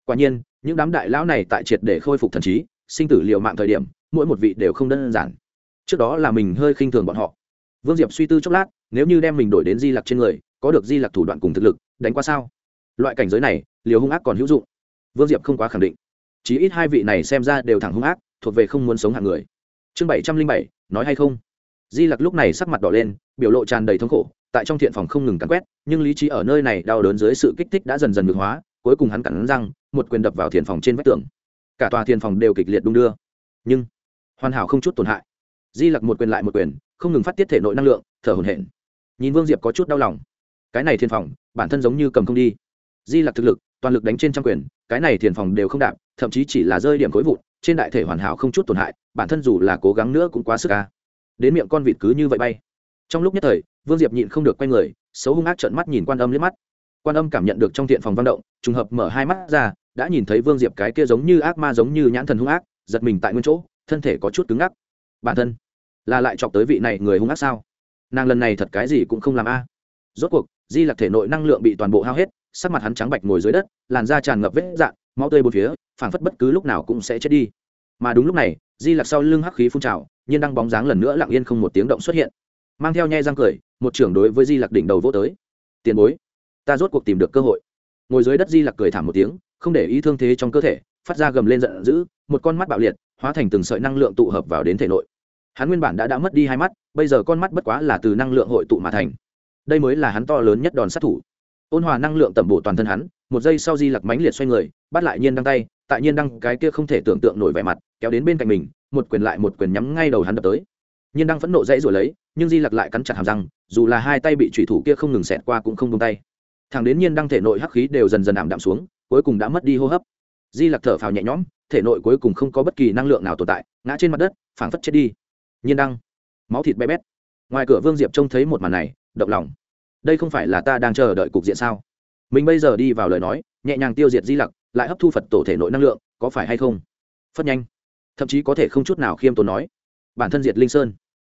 Quả nhiên, những đám đại lão này tại triệt để khôi phục thần trí, sinh tử liều mạng thời điểm, mỗi một vị đều không đơn giản. Trước đó là mình hơi khinh thường bọn họ. Vương diệp suy tư chốc lát, nếu như đem mình đổi đến di lặc trên người, có được di lặc thủ đoạn cùng thực lực, đánh qua sao? Loại cảnh giới này, liều hung ác còn hữu dụng. Vương diệp không quá khẳng định. Chí ít hai vị này xem ra đều thẳng hung ác, thuộc về không muốn sống hạng người. Chương bảy trăm linh bảy nói hay không? Di lặc lúc này sắc mặt đỏ lên, biểu lộ tràn đầy thống khổ, tại trong thiện phòng không ngừng cắn quét, nhưng lý trí ở nơi này đau đớn dưới sự kích thích đã dần dần ngược hóa, cuối cùng hắn cắn răng, một quyền đập vào thiện phòng trên vách tường. Cả tòa thiện phòng đều kịch liệt đung đưa. Nhưng, hoàn hảo không chút tổn hại. Di lặc một quyền lại một quyền, không ngừng phát tiết thể nội năng lượng, thở hổn hển. Nhìn vương diệp có chút đau lòng. Cái này thiền phòng, bản thân giống như cầm không đi. Di lặc thực lực, toàn lực đánh trên trăm quyền, cái này thiền phòng đều không đạp, thậm chí chỉ là rơi điểm khối vụn trên đại thể hoàn hảo không chút tổn hại, bản thân dù là cố gắng nữa cũng quá sức ca đến miệng con vịt cứ như vậy bay. Trong lúc nhất thời, vương diệp nhịn không được quay người, xấu hung ác trợn mắt nhìn quan âm liếc mắt. Quan âm cảm nhận được trong thiện phòng văn động, trùng hợp mở hai mắt ra, đã nhìn thấy vương diệp cái kia giống như ác ma giống như nhãn thần hung ác, giật mình tại nguyên chỗ, thân thể có chút cứng ngắc. Bản thân là lại chọc tới vị này người hung ác sao? Nàng lần này thật cái gì cũng không làm a. Rốt cuộc, di lặc thể nội năng lượng bị toàn bộ hao hết, sắc mặt hắn trắng bạch ngồi dưới đất, làn da tràn ngập vết dạn máu tươi bốn phía, phảng phất bất cứ lúc nào cũng sẽ chết đi. Mà đúng lúc này, di lặc sau lưng hắc khí phun trào, nhiên đang bóng dáng lần nữa lặng yên không một tiếng động xuất hiện. Mang theo nhai răng cười, một trưởng đối với di lặc đỉnh đầu vô tới. Tiền bối, ta rốt cuộc tìm được cơ hội. Ngồi dưới đất di lặc cười thảm một tiếng, không để ý thương thế trong cơ thể, phát ra gầm lên giận dữ, một con mắt bạo liệt, hóa thành từng sợi năng lượng tụ hợp vào đến thể nội. Hắn nguyên bản đã đã mất đi hai mắt, bây giờ con mắt bất quá là từ năng lượng hội tụ mà thành. Đây mới là hắn to lớn nhất đòn sát thủ. Ôn hòa năng lượng tẩm bổ toàn thân hắn một giây sau di lặc mánh liệt xoay người, bắt lại nhiên đăng tay, tại nhiên đăng cái kia không thể tưởng tượng nổi vẻ mặt, kéo đến bên cạnh mình, một quyền lại một quyền nhắm ngay đầu hắn đập tới. Nhiên đăng phẫn nộ dãy rồi lấy, nhưng di lặc lại cắn chặt hàm răng, dù là hai tay bị thủy thủ kia không ngừng xẹt qua cũng không tung tay. Thẳng đến nhiên đăng thể nội hắc khí đều dần dần ảm đạm xuống, cuối cùng đã mất đi hô hấp. Di lặc thở phào nhẹ nhõm, thể nội cuối cùng không có bất kỳ năng lượng nào tồn tại, ngã trên mặt đất, phảng phất chết đi. Nhiên đăng, máu thịt bé bét. Ngoài cửa vương diệp trông thấy một màn này, động lòng. Đây không phải là ta đang chờ đợi cục diện sao? Mình bây giờ đi vào lời nói, nhẹ nhàng tiêu diệt di lặc, lại hấp thu phật tổ thể nội năng lượng, có phải hay không? Phất nhanh. Thậm chí có thể không chút nào khiêm tốn nói. Bản thân diệt linh sơn.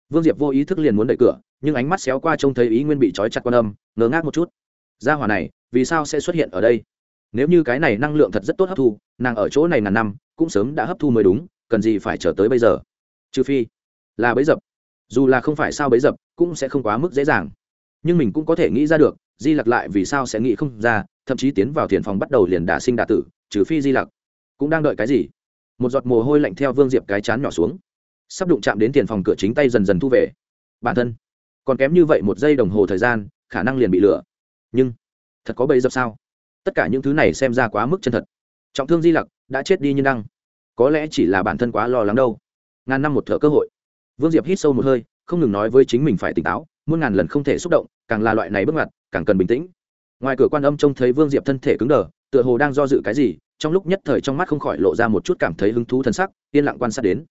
Vương diệp vô ý thức liền muốn đẩy cửa, nhưng ánh mắt xéo qua trông thấy ý nguyên bị trói chặt quan âm ngớ ngác một chút. Gia hỏa này, vì sao sẽ xuất hiện ở đây? Nếu như cái này năng lượng thật rất tốt hấp thu, nàng ở chỗ này ngàn năm, cũng sớm đã hấp thu mới đúng, cần gì phải chờ tới bây giờ? Trừ phi là bấy dập. Dù là không phải sao bấy dập, cũng sẽ không quá mức dễ dàng nhưng mình cũng có thể nghĩ ra được, di lặc lại vì sao sẽ nghĩ không ra, thậm chí tiến vào thiền phòng bắt đầu liền đả sinh đả tử, trừ phi di lặc cũng đang đợi cái gì. Một giọt mồ hôi lạnh theo vương diệp cái chán nhỏ xuống. Sắp đụng chạm đến tiền phòng cửa chính tay dần dần thu về. Bản thân, còn kém như vậy một giây đồng hồ thời gian, khả năng liền bị lửa. Nhưng, thật có bấy dập sao? Tất cả những thứ này xem ra quá mức chân thật. Trọng thương di lặc đã chết đi như đăng. Có lẽ chỉ là bản thân quá lo lắng đâu. Ngàn năm một thở cơ hội. Vương diệp hít sâu một hơi, không ngừng nói với chính mình phải tỉnh táo, muôn ngàn lần không thể xúc động càng là loại này bước ngoặt, càng cần bình tĩnh. Ngoài cửa quan âm trông thấy vương diệp thân thể cứng đờ, tựa hồ đang do dự cái gì, trong lúc nhất thời trong mắt không khỏi lộ ra một chút cảm thấy hứng thú thân sắc, yên lặng quan sát đến.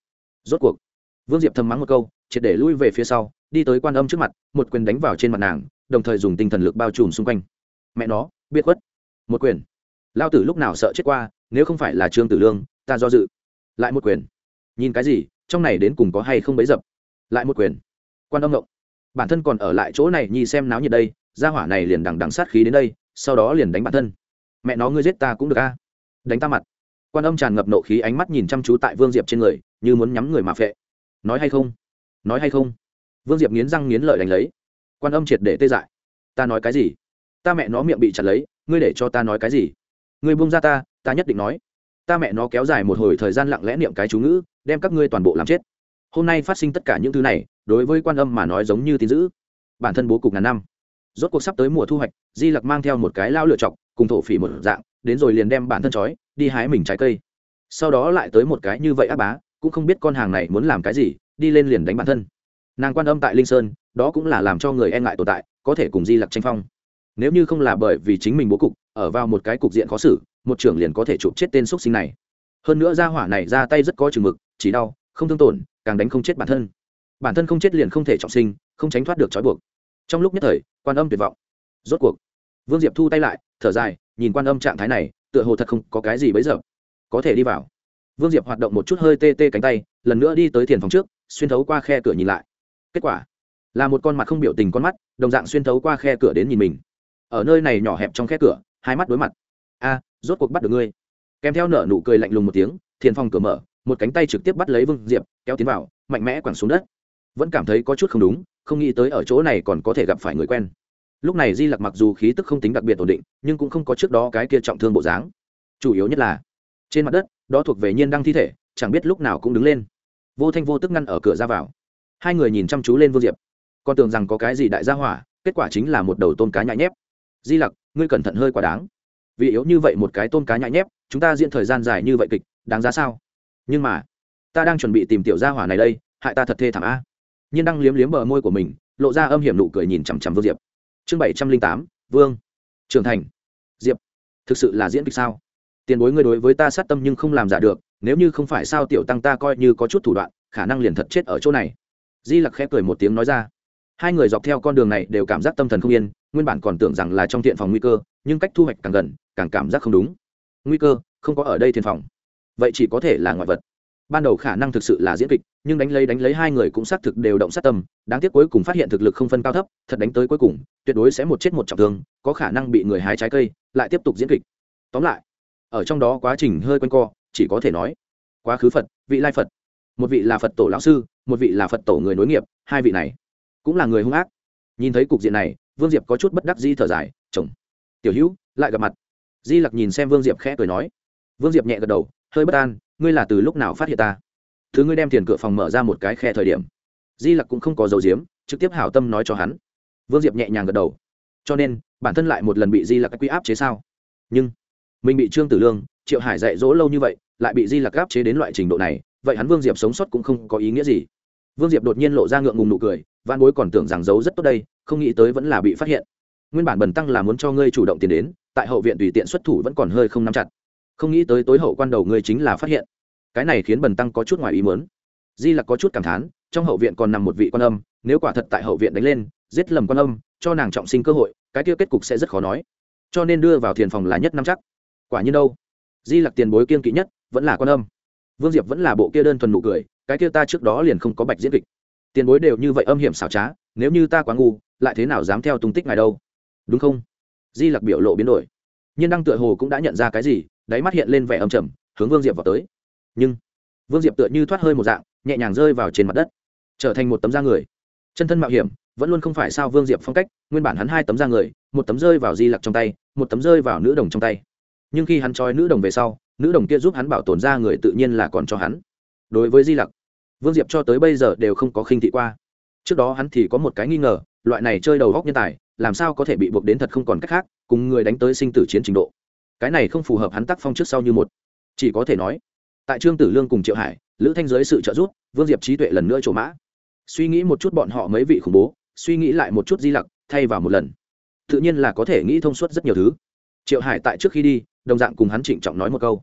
Rốt cuộc, vương diệp thầm mắng một câu, triệt để lui về phía sau, đi tới quan âm trước mặt, một quyền đánh vào trên mặt nàng, đồng thời dùng tinh thần lực bao trùm xung quanh. Mẹ nó, biết khuất. Một quyền. Lao tử lúc nào sợ chết qua, nếu không phải là trương tử lương, ta do dự. Lại một quyền. Nhìn cái gì, trong này đến cùng có hay không bấy dập? Lại một quyền. Quan âm ngộng bản thân còn ở lại chỗ này nhi xem náo nhiệt đây ra hỏa này liền đằng đằng sát khí đến đây, sau đó liền đánh bản thân. Mẹ nó ngươi giết ta cũng được a. Đánh ta mặt. Quan âm tràn ngập nộ khí ánh mắt nhìn chăm chú tại vương diệp trên người, như muốn nhắm người mà phệ. Nói hay không? Nói hay không? Vương diệp nghiến răng nghiến lợi đánh lấy. Quan âm triệt để tê dại. Ta nói cái gì? Ta mẹ nó miệng bị chặt lấy, ngươi để cho ta nói cái gì? Ngươi buông ra ta ta nhất định nói. Ta mẹ nó kéo dài một hồi thời gian lặng lẽ niệm cái chú ngữ, đem các ngươi toàn bộ làm chết. Hôm nay phát sinh tất cả những thứ này đối với quan âm mà nói giống như tin dữ. Bản thân bố cục ngàn năm. Rốt cuộc sắp tới mùa thu hoạch, di lặc mang theo một cái lao lựa chọc, cùng thổ phỉ một dạng, đến rồi liền đem bản thân trói, đi hái mình trái cây. Sau đó lại tới một cái như vậy áp bá, cũng không biết con hàng này muốn làm cái gì, đi lên liền đánh bản thân. Nàng quan âm tại linh sơn, đó cũng là làm cho người e ngại tồn tại, có thể cùng di lặc tranh phong. Nếu như không là bởi vì chính mình bố cục, ở vào một cái cục diện khó xử, một trưởng liền có thể chụp chết tên x sinh này. Hơn nữa ra hỏa này ra tay rất có chừng mực, chỉ đau, không thương tổn, càng đánh không chết bản thân bản thân không chết liền không thể trọng sinh, không tránh thoát được trói buộc. Trong lúc nhất thời, quan âm tuyệt vọng. Rốt cuộc, vương diệp thu tay lại, thở dài, nhìn quan âm trạng thái này, tựa hồ thật không có cái gì bấy giờ. Có thể đi vào. Vương diệp hoạt động một chút hơi tê tê cánh tay, lần nữa đi tới thiền phòng trước, xuyên thấu qua khe cửa nhìn lại. Kết quả, là một con mặt không biểu tình con mắt, đồng dạng xuyên thấu qua khe cửa đến nhìn mình. Ở nơi này nhỏ hẹp trong khe cửa, hai mắt đối mặt. A, rốt cuộc bắt được ngươi. Kèm theo nở nụ cười lạnh lùng một tiếng, thiền phòng cửa mở, một cánh tay trực tiếp bắt lấy vương diệp, kéo tiến vào, mạnh mẽ quẳng xuống đất vẫn cảm thấy có chút không đúng, không nghĩ tới ở chỗ này còn có thể gặp phải người quen. Lúc này di lặc mặc dù khí tức không tính đặc biệt ổn định, nhưng cũng không có trước đó cái kia trọng thương bộ dáng. Chủ yếu nhất là, trên mặt đất, đó thuộc về nhiên đăng thi thể, chẳng biết lúc nào cũng đứng lên. Vô thanh vô tức ngăn ở cửa ra vào. Hai người nhìn chăm chú lên vương diệp. Con tưởng rằng có cái gì đại gia hỏa, kết quả chính là một đầu tôm cá nhại nhép. Di lặc, ngươi cẩn thận hơi quá đáng. Vì yếu như vậy một cái tôm cá nhại nhép, chúng ta diễn thời gian dài như vậy kịch, đáng giá sao? Nhưng mà, ta đang chuẩn bị tìm tiểu gia hỏa này đây, hại ta thật thê thảm a nhiên đang liếm liếm bờ môi của mình, lộ ra âm hiểm nụ cười nhìn chằm chằm vương diệp. Chương bảy trăm linh tám, vương. Trưởng thành. Diệp, thực sự là diễn kịch sao? Tiền bối ngươi đối với ta sát tâm nhưng không làm giả được, nếu như không phải sao tiểu tăng ta coi như có chút thủ đoạn, khả năng liền thật chết ở chỗ này. Di lặc khẽ cười một tiếng nói ra. Hai người dọc theo con đường này đều cảm giác tâm thần không yên, nguyên bản còn tưởng rằng là trong thiện phòng nguy cơ, nhưng cách thu hoạch càng gần, càng cảm giác không đúng. Nguy cơ, không có ở đây thiên phòng. Vậy chỉ có thể là ngoại vật ban đầu khả năng thực sự là diễn kịch, nhưng đánh lấy đánh lấy hai người cũng xác thực đều động sát tâm, đáng tiếc cuối cùng phát hiện thực lực không phân cao thấp, thật đánh tới cuối cùng, tuyệt đối sẽ một chết một trọng thương, có khả năng bị người hái trái cây, lại tiếp tục diễn kịch. Tóm lại, ở trong đó quá trình hơi quanh co, chỉ có thể nói, quá khứ phật, vị lai phật. Một vị là phật tổ lão sư, một vị là phật tổ người nối nghiệp, hai vị này cũng là người hung ác. Nhìn thấy cục diện này, vương diệp có chút bất đắc di thở dài, chồng, tiểu hữu, lại gặp mặt. Di lặc nhìn xem vương diệp khẽ cười nói vương diệp nhẹ gật đầu, hơi bất an, ngươi là từ lúc nào phát hiện ta? Thứ ngươi đem tiền cửa phòng mở ra một cái khe thời điểm. Di lặc cũng không có dấu diếm trực tiếp hảo tâm nói cho hắn. Vương diệp nhẹ nhàng gật đầu. Cho nên, bản thân lại một lần bị di lặc quy áp chế sao? Nhưng, mình bị trương tử lương, triệu hải dạy dỗ lâu như vậy, lại bị di lặc áp chế đến loại trình độ này, vậy hắn vương diệp sống sót cũng không có ý nghĩa gì. Vương diệp đột nhiên lộ ra ngượng ngùng nụ cười văn bối còn tưởng rằng giấu rất tốt đây, không nghĩ tới vẫn là bị phát hiện. Nguyên bản bần tăng là muốn cho ngươi chủ động tiền đến, tại hậu viện tùy tiện xuất thủ vẫn còn hơi không nắm chặt không nghĩ tới tối hậu quan đầu ngươi chính là phát hiện. Cái này khiến bần tăng có chút ngoài ý muốn. Di lặc có chút cảm thán, trong hậu viện còn nằm một vị quan âm, nếu quả thật tại hậu viện đánh lên, giết lầm quan âm, cho nàng trọng sinh cơ hội, cái kia kết cục sẽ rất khó nói. Cho nên đưa vào thiền phòng là nhất năm chắc. Quả nhiên đâu? Di lặc tiền bối kiên kỵ nhất, vẫn là quan âm. Vương diệp vẫn là bộ kia đơn thuần nụ cười, cái kia ta trước đó liền không có bạch diễn kịch. Tiền bối đều như vậy âm hiểm xảo trá, nếu như ta quá ngu, lại thế nào dám theo tung tích ngài đâu? Đúng không? Di lặc biểu lộ biến đổi. N h ư n đăng tựa hồ cũng đã nhận ra cái gì đáy mắt hiện lên vẻ âm trầm, hướng vương diệp vào tới. Nhưng, vương diệp tựa như thoát hơi một dạng, nhẹ nhàng rơi vào trên mặt đất, trở thành một tấm da người. Chân thân mạo hiểm, vẫn luôn không phải sao vương diệp phong cách, nguyên bản hắn hai tấm da người, một tấm rơi vào di lặc trong tay, một tấm rơi vào nữ đồng trong tay. Nhưng khi hắn trói nữ đồng về sau, nữ đồng kia giúp hắn bảo tồn da người tự nhiên là còn cho hắn. Đối với di lặc, vương diệp cho tới bây giờ đều không có khinh thị qua. Trước đó hắn thì có một cái nghi ngờ, loại này chơi đầu góc nhân tài, làm sao có thể bị buộc đến thật không còn cách khác, cùng người đánh tới sinh tử chiến trình độ cái này không phù hợp hắn tác phong trước sau như một. Chỉ có thể nói, tại trương tử lương cùng triệu hải, lữ thanh dưới sự trợ giúp, vương diệp trí tuệ lần nữa trổ mã. Suy nghĩ một chút bọn họ mấy vị khủng bố, suy nghĩ lại một chút di lặc, thay vào một lần. Tự nhiên là có thể nghĩ thông suốt rất nhiều thứ. Triệu hải tại trước khi đi, đồng dạng cùng hắn trịnh trọng nói một câu.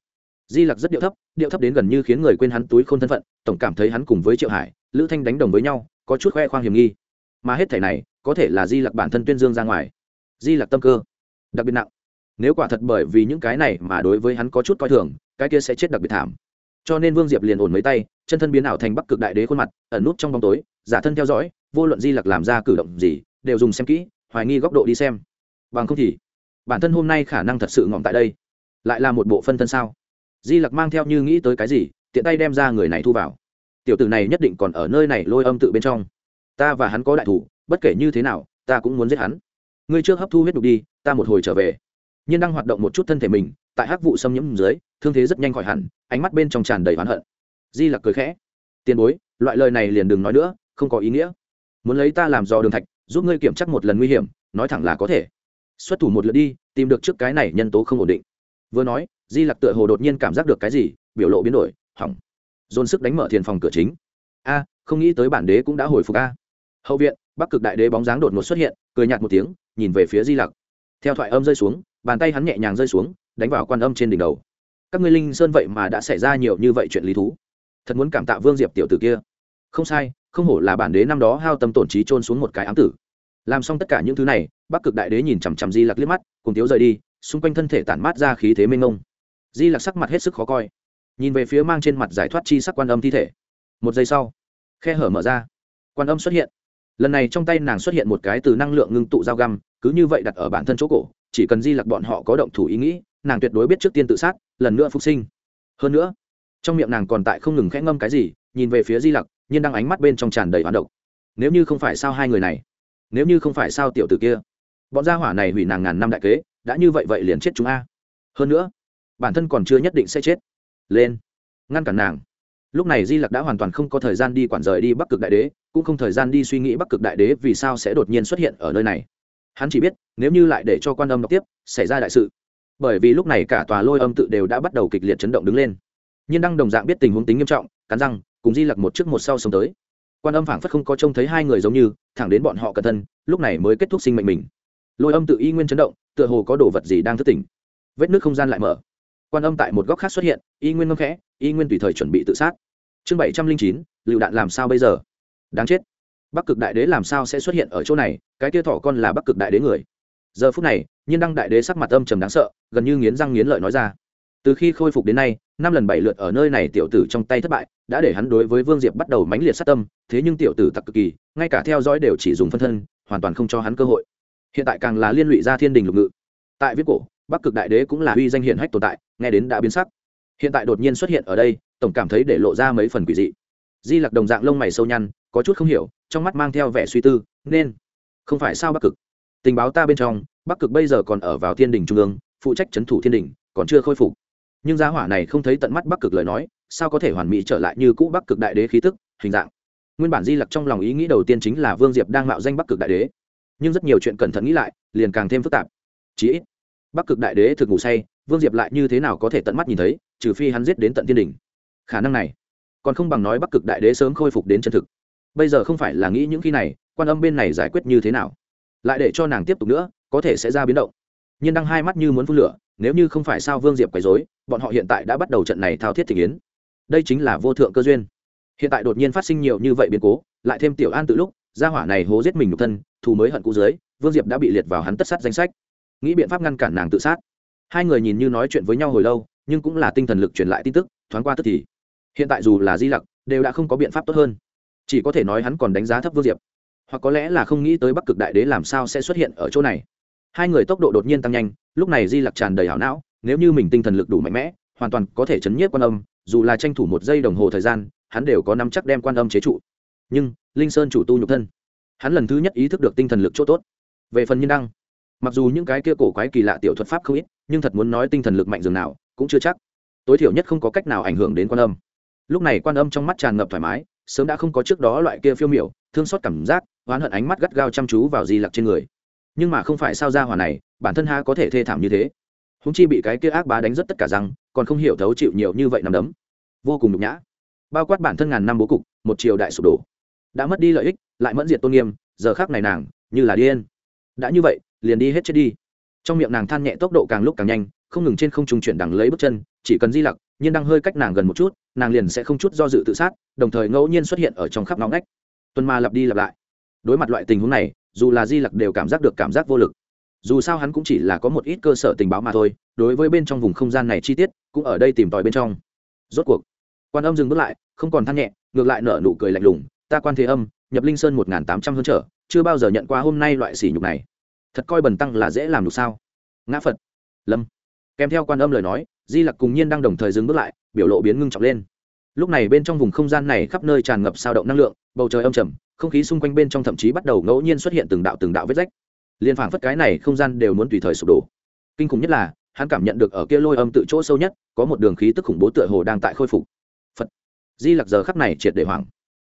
Di lặc rất điệu thấp điệu thấp đến gần như khiến người quên hắn túi k h ô n thân phận, tổng cảm thấy hắn cùng với triệu hải, lữ thanh đánh đồng với nhau, có chút khoe khoang hiểm nghi. Mà hết thẻ này, có thể là di lặc bản thân tuyên dương ra ngoài. Di lặc tâm cơ, đặc biệt nặng nếu quả thật bởi vì những cái này mà đối với hắn có chút coi thường, cái kia sẽ chết đặc biệt thảm. Cho nên vương diệp liền ổn mấy tay, chân thân biến ảo thành bắc cực đại đế khuôn mặt, ẩn nút trong bóng tối, giả thân theo dõi, vô luận di lặc làm ra cử động gì, đều dùng xem kỹ, hoài nghi góc độ đi xem. Bằng không thì, bản thân hôm nay khả năng thật sự ngỏm tại đây. Lại là một bộ phân thân sao? Di lặc mang theo như nghĩ tới cái gì, tiện tay đem ra người này thu vào. Tiểu tử này nhất định còn ở nơi này lôi âm tự bên trong. Ta và hắn có đại thủ, bất kể như thế nào, ta cũng muốn giết hắn. Ngươi trước hấp thu huyết đục đi, ta một hồi trở về nhiên đang hoạt động một chút thân thể mình, tại hắc vụ xâm nhiễm dưới, thương thế rất nhanh khỏi hẳn, ánh mắt bên trong tràn đầy oán hận. Di lặc cười khẽ. Tiền bối, loại lời này liền đừng nói nữa, không có ý nghĩa. Muốn lấy ta làm dò đường thạch, giúp ngươi kiểm chắc một lần nguy hiểm, nói thẳng là có thể. Xuất thủ một lượt đi, tìm được trước cái này nhân tố không ổn định. Vừa nói, di lặc tựa hồ đột nhiên cảm giác được cái gì, biểu lộ biến đổi, hỏng. Dồn sức đánh mở thiền phòng cửa chính. A, không nghĩ tới bản đế cũng đã hồi phục a. Hậu viện, bắc cực đại đế bóng dáng đột ngột xuất hiện, cười nhạt một tiếng, nhìn về phía di lặc. Theo thoại âm rơi xuống bàn tay hắn nhẹ nhàng rơi xuống, đánh vào quan âm trên đỉnh đầu. Các ngươi linh sơn vậy mà đã xảy ra nhiều như vậy chuyện lý thú. Thật muốn cảm tạ vương diệp tiểu tử kia. Không sai, không hổ là bản đế năm đó hao tâm tổn trí trôn xuống một cái ám tử. Làm xong tất cả những thứ này, bắc cực đại đế nhìn chằm chằm di lặc liếc mắt, cùng tiếu rời đi, xung quanh thân thể tản mát ra khí thế mênh mông. Di lặc sắc mặt hết sức khó coi. Nhìn về phía mang trên mặt giải thoát chi sắc quan âm thi thể. Một giây sau, khe hở mở ra. Quan âm xuất hiện. Lần này trong tay nàng xuất hiện một cái từ năng lượng ngưng tụ dao găm, cứ như vậy đặt ở bản thân chỗ cổ chỉ cần di lặc bọn họ có động thủ ý nghĩ, nàng tuyệt đối biết trước tiên tự sát, lần nữa phục sinh. Hơn nữa, trong miệng nàng còn tại không ngừng khẽ ngâm cái gì, nhìn về phía di lặc nhưng đang ánh mắt bên trong tràn đầy hoán độc. Nếu như không phải sao hai người này, nếu như không phải sao tiểu t ử kia, bọn gia hỏa này hủy nàng ngàn năm đại kế, đã như vậy vậy liền chết chúng a. Hơn nữa, bản thân còn chưa nhất định sẽ chết. Lên, ngăn cản nàng. Lúc này di lặc đã hoàn toàn không có thời gian đi quản rời đi bắc cực đại đế, cũng không thời gian đi suy nghĩ bắc cực đại đế vì sao sẽ đột nhiên xuất hiện ở nơi này hắn chỉ biết, nếu như lại để cho quan âm đọc tiếp, xảy ra đại sự. Bởi vì lúc này cả tòa lôi âm tự đều đã bắt đầu kịch liệt chấn động đứng lên. Nhiên đăng đồng dạng biết tình huống tính nghiêm trọng, cắn răng, cùng di lặc một trước một sau sống tới. Quan âm phảng phất không có trông thấy hai người giống như, thẳng đến bọn họ cẩn thân lúc này mới kết thúc sinh mệnh mình. Lôi âm tự y nguyên chấn động, tựa hồ có đồ vật gì đang thức tỉnh. Vết nước không gian lại mở. Quan âm tại một góc khác xuất hiện, y nguyên ngâm khẽ, y nguyên tùy thời chuẩn bị tự sát. Chương bảy trăm linh chín, lựu đạn làm sao bây giờ? Đáng chết bắc cực đại đế làm sao sẽ xuất hiện ở chỗ này? Cái kia thỏ con là bắc cực đại đế người. Giờ phút này, nhiên đăng đại đế sắc mặt âm trầm đáng sợ, gần như nghiến răng nghiến lợi nói ra. Từ khi khôi phục đến nay, năm lần bảy lượt ở nơi này tiểu tử trong tay thất bại, đã để hắn đối với vương diệp bắt đầu mãnh liệt sát tâm, thế nhưng tiểu tử tặc cực kỳ, ngay cả theo dõi đều chỉ dùng phân thân, hoàn toàn không cho hắn cơ hội. Hiện tại càng là liên lụy ra thiên đình lục ngự. Tại viết cổ, bắc cực đại đế cũng là uy danh hiển hách tồn tại, nghe đến đã biến sắc. Hiện tại đột nhiên xuất hiện ở đây, tổng cảm thấy để lộ ra mấy phần quỷ dị. Di lặc đồng dạng lông mày sâu nhăn có chút không hiểu, trong mắt mang theo vẻ suy tư, nên không phải sao bắc cực? Tình báo ta bên trong, bắc cực bây giờ còn ở vào thiên đình trung ương, phụ trách c thủ thiên đình còn chưa khôi phục. Nhưng gia hỏa này không thấy tận mắt bắc cực lời nói, sao có thể hoàn mỹ trở lại như cũ bắc cực đại đế khí tức, hình dạng? Nguyên bản di lặc trong lòng ý nghĩ đầu tiên chính là vương diệp đang mạo danh bắc cực đại đế. Nhưng rất nhiều chuyện cẩn thận nghĩ lại, liền càng thêm phức tạp. Chí ít, bắc cực đại đế thực ngủ say, vương diệp lại như thế nào có thể tận mắt nhìn thấy, trừ phi hắn giết đến tận thiên đình khả năng này, còn không bằng nói bắc cực đại đế sớm khôi phục đến chân thực bây giờ không phải là nghĩ những khi này, quan âm bên này giải quyết như thế nào? Lại để cho nàng tiếp tục nữa, có thể sẽ ra biến động. Nhiên đăng hai mắt như muốn phun lửa, nếu như không phải sao vương diệp quấy dối bọn họ hiện tại đã bắt đầu trận này thao thiết thị kiến đây chính là vô thượng cơ duyên. Hiện tại đột nhiên phát sinh nhiều như vậy biến cố, lại thêm tiểu an từ lúc, gia hỏa này hố giết mình nhục thân, thù mới hận cũ dưới, vương diệp đã bị liệt vào hắn tất sát danh sách. Nghĩ biện pháp ngăn cản nàng tự sát. Hai người nhìn như nói chuyện với nhau hồi lâu, nhưng cũng là tinh thần lực truyền lại tin tức, thoáng qua tức thì. Hiện tại dù là di lặc, đều đã không có biện pháp tốt hơn chỉ có thể nói hắn còn đánh giá thấp vương diệp. Hoặc có lẽ là không nghĩ tới bắc cực đại đế làm sao sẽ xuất hiện ở chỗ này. Hai người tốc độ đột nhiên tăng nhanh, lúc này di lặc tràn đầy hảo não, nếu như mình tinh thần lực đủ mạnh mẽ, hoàn toàn có thể chấn nhiếp quan âm, dù là tranh thủ một giây đồng hồ thời gian, hắn đều có nắm chắc đem quan âm chế trụ. Nhưng, linh sơn chủ tu nhục thân, hắn lần thứ nhất ý thức được tinh thần lực chỗ tốt. Về phần nhân đăng, mặc dù những cái kia cổ quái kỳ lạ tiểu thuật pháp không ít, nhưng thật muốn nói tinh thần lực mạnh dường nào, cũng chưa chắc. Tối thiểu nhất không có cách nào ảnh hưởng đến quan âm. Lúc này quan âm trong mắt tràn ngập thoải mái sớm đã không có trước đó loại kia phiêu miểu thương xót cảm giác oán hận ánh mắt gắt gao chăm chú vào di lặc trên người. Nhưng mà không phải sao ra hòa này bản thân ha có thể thê thảm như thế? Húng chi bị cái kia ác bá đánh rất tất cả răng, còn không hiểu thấu chịu nhiều như vậy nằm đấm. Vô cùng nhục nhã. Bao quát bản thân ngàn năm bố cục một triều đại sụp đổ. Đã mất đi lợi ích lại mẫn diệt tôn nghiêm giờ khác này nàng như là điên. Đã như vậy liền đi hết chết đi. Trong miệng nàng than nhẹ tốc độ càng lúc càng nhanh không ngừng trên không trung chuyển đằng lấy bước chân chỉ cần di lặc Nhiên đang hơi cách nàng gần một chút, nàng liền sẽ không chút do dự tự sát, đồng thời ngẫu nhiên xuất hiện ở trong khắp nóng nách tuần ma lặp đi lặp lại. Đối mặt loại tình huống này, dù là di lặc đều cảm giác được cảm giác vô lực. Dù sao hắn cũng chỉ là có một ít cơ sở tình báo mà thôi, đối với bên trong vùng không gian này chi tiết, cũng ở đây tìm tòi bên trong. Rốt cuộc, quan âm dừng bước lại, không còn than nhẹ, ngược lại nở nụ cười lạnh lùng, ta quan thế âm, nhập linh sơn một n g h n tám trăm hơn trở, chưa bao giờ nhận qua hôm nay loại sỉ nhục này. Thật coi bần tăng là dễ làm được sao? Ngã phật. Lâm kèm theo quan âm lời nói, di lặc cùng nhiên đang đồng thời dừng bước lại, biểu lộ biến ngưng trọng lên. Lúc này bên trong vùng không gian này khắp nơi tràn ngập sao động năng lượng, bầu trời âm trầm, không khí xung quanh bên trong thậm chí bắt đầu ngẫu nhiên xuất hiện từng đạo từng đạo vết rách. Liên phảng phất cái này không gian đều muốn tùy thời sụp đổ. Kinh khủng nhất là, hắn cảm nhận được ở kia lôi âm tự chỗ sâu nhất, có một đường khí tức khủng bố tựa hồ đang tại khôi phục. Phật. Di lặc giờ khắc này triệt để hoảng.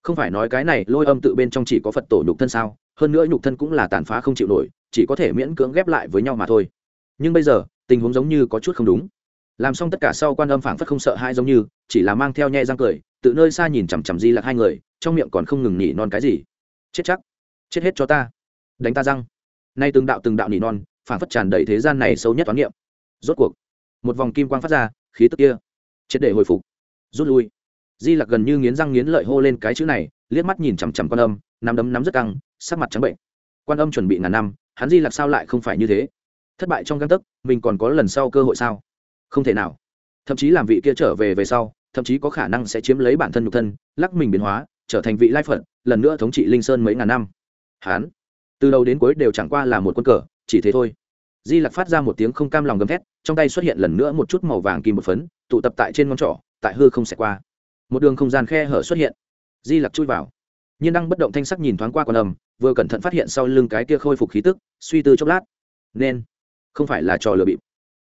Không phải nói cái này lôi âm tự bên trong chỉ có phật tổ nhục thân sao, hơn nữa nhục thân cũng là tàn phá không chịu nổi, chỉ có thể miễn cưỡng ghép lại với nhau mà thôi. Nhưng bây giờ tình huống giống như có chút không đúng. Làm xong tất cả sau quan âm phảng phất không sợ hai giống như, chỉ là mang theo nhe răng cười, tự nơi xa nhìn chằm chằm di lặc hai người, trong miệng còn không ngừng nhỉ non cái gì. Chết chắc. Chết hết cho ta. Đánh ta răng. Nay từng đạo từng đạo nỉ non phản phất tràn đầy thế gian này sâu nhất toán niệm. Rốt cuộc, một vòng kim quang phát ra, khí tức kia triệt để hồi phục. Rút lui. Di lặc gần như nghiến răng nghiến lợi hô lên cái chữ này, liếc mắt nhìn chằm chằm quan âm, nắm đấm nắm rất căng, sắc mặt trắng bệnh. Quan âm chuẩn bị ngàn năm, hắn di lặc sao lại không phải như thế? Thất bại trong găng tấc, mình còn có lần sau cơ hội sao? Không thể nào. Thậm chí làm vị kia trở về về sau, thậm chí có khả năng sẽ chiếm lấy bản thân nhục thân, lắc mình biến hóa, trở thành vị lai phật, lần nữa thống trị linh sơn mấy ngàn năm. Hán. Từ đầu đến cuối đều chẳng qua là một quân cờ, chỉ thế thôi. Di lặc phát ra một tiếng không cam lòng gầm thét, trong tay xuất hiện lần nữa một chút màu vàng kim một phấn, tụ tập tại trên ngón trỏ, tại hư không xẹt qua. Một đường không gian khe hở xuất hiện. Di lặc chui vào. N h ư n đang bất động thanh sắc nhìn thoáng qua con ầm vừa cẩn thận phát hiện sau lưng cái kia khôi phục khí tức, suy tư chốc lát. Nên không phải là trò lừa bịp.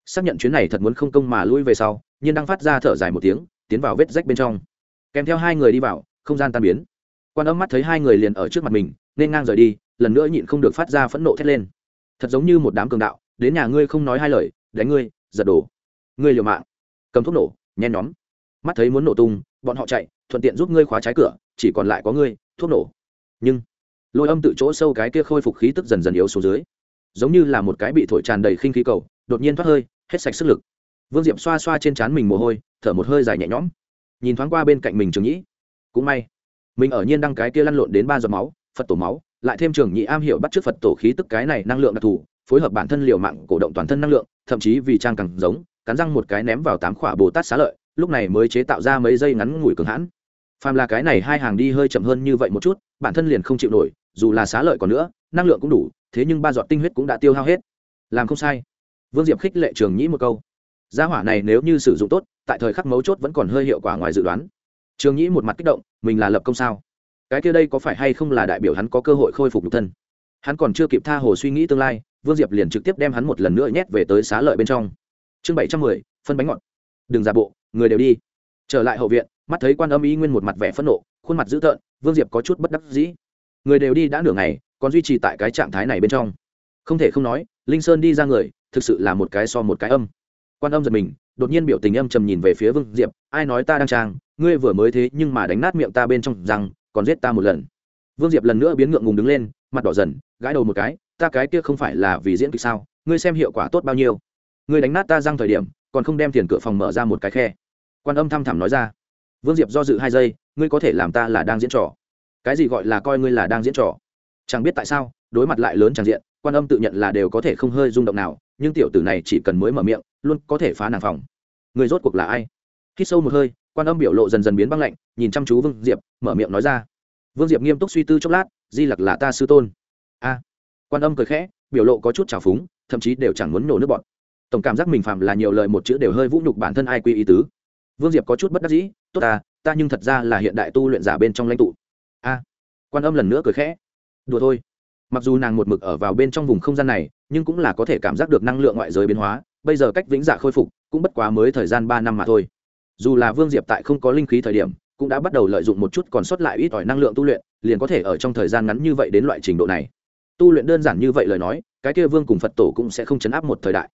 Xác nhận chuyến này thật muốn không công mà lui về sau, nhiên đang phát ra thở dài một tiếng, tiến vào vết rách bên trong. Kèm theo hai người đi vào, không gian tan biến. Quan âm mắt thấy hai người liền ở trước mặt mình, nên ngang rời đi, lần nữa nhịn không được phát ra phẫn nộ thét lên. Thật giống như một đám cường đạo, đến nhà ngươi không nói hai lời, đánh ngươi, giật đổ. Ngươi liều mạng. Cầm thuốc nổ nhen nhóm. Mắt thấy muốn nổ tung, bọn họ chạy, thuận tiện giúp ngươi khóa trái cửa, chỉ còn lại có ngươi, thuốc nổ. Nhưng, lôi âm tự chỗ sâu cái kia khôi phục khí tức dần dần yếu xuống dưới giống như là một cái bị thổi tràn đầy khinh khí cầu, đột nhiên thoát hơi, hết sạch sức lực. Vương diệm xoa xoa trên trán mình mồ hôi, thở một hơi dài nhẹ nhõm. Nhìn thoáng qua bên cạnh mình trường nhĩ. Cũng may, mình ở nhiên đăng cái kia lăn lộn đến ba giọt máu, phật tổ máu, lại thêm trường nhị am hiểu bắt trước phật tổ khí tức cái này năng lượng đặc thù, phối hợp bản thân liều mạng cổ động toàn thân năng lượng, thậm chí vì trang càng giống, cắn răng một cái ném vào tám khỏa bồ tát xá lợi, lúc này mới chế tạo ra mấy giây ngắn ngủi cường hãn. Phàm là cái này hai hàng đi hơi chậm hơn như vậy một chút, bản thân liền không chịu nổi, dù là xá lợi còn nữa, năng lượng cũng đủ thế nhưng ba giọt tinh huyết cũng đã tiêu hao hết. Làm không sai. Vương diệp khích lệ trường nhĩ một câu. Gia hỏa này nếu như sử dụng tốt, tại thời khắc mấu chốt vẫn còn hơi hiệu quả ngoài dự đoán. Trường nhĩ một mặt kích động, mình là lập công sao? Cái kia đây có phải hay không là đại biểu hắn có cơ hội khôi phục nhục thân? Hắn còn chưa kịp tha hồ suy nghĩ tương lai, vương diệp liền trực tiếp đem hắn một lần nữa nhét về tới xá lợi bên trong. Chương bảy trăm mười, phân bánh ngọt. Đừng giả bộ, người đều đi. Trở lại hậu viện, mắt thấy quan âm y nguyên một mặt vẻ phẫn nộ, khuôn mặt dữ tợn, vương diệp có chút bất đắc dĩ. Người đều đi đã nửa ngày còn duy trì tại cái trạng thái này bên trong. Không thể không nói, linh sơn đi ra người, thực sự là một cái so một cái âm. Quan âm giật mình, đột nhiên biểu tình âm trầm nhìn về phía vương diệp, ai nói ta đang trang, ngươi vừa mới thế nhưng mà đánh nát miệng ta bên trong rằng còn giết ta một lần. Vương diệp lần nữa biến ngượng ngùng đứng lên, mặt đỏ dần, gãi đầu một cái, ta cái kia không phải là vì diễn kịch sao, ngươi xem hiệu quả tốt bao nhiêu. Ngươi đánh nát ta răng thời điểm, còn không đem tiền cửa phòng mở ra một cái khe. Quan âm thăm thẳm nói ra. Vương diệp do dự hai giây, ngươi có thể làm ta là đang diễn trò. Cái gì gọi là coi ngươi là đang diễn trò? Chẳng biết tại sao, đối mặt lại lớn tràng diện, quan âm tự nhận là đều có thể không hơi rung động nào, nhưng tiểu tử này chỉ cần mới mở miệng, luôn có thể phá nàng phòng. Người rốt cuộc là ai? Khi sâu một hơi, quan âm biểu lộ dần dần biến băng lạnh, nhìn chăm chú vương diệp, mở miệng nói ra. Vương diệp nghiêm túc suy tư chốc lát, di lặc là ta sư tôn. A. Quan âm cười khẽ, biểu lộ có chút trào phúng, thậm chí đều chẳng muốn nổ nước bọn. Tổng cảm giác mình phạm là nhiều lời một chữ đều hơi vũ nhục bản thân ai quy ý tứ. Vương diệp có chút bất đắc dĩ, tốt ta ta nhưng thật ra là hiện đại tu luyện giả bên trong lãnh tụ. A. Quan âm lần nữa cười khẽ đùa thôi. Mặc dù nàng một mực ở vào bên trong vùng không gian này, nhưng cũng là có thể cảm giác được năng lượng ngoại giới biến hóa, bây giờ cách vĩnh dạ khôi phục, cũng bất quá mới thời gian ba năm mà thôi. Dù là vương diệp tại không có linh khí thời điểm, cũng đã bắt đầu lợi dụng một chút còn sót lại ít ỏi năng lượng tu luyện, liền có thể ở trong thời gian ngắn như vậy đến loại trình độ này. Tu luyện đơn giản như vậy lời nói, cái kia vương cùng phật tổ cũng sẽ không chấn áp một thời đại.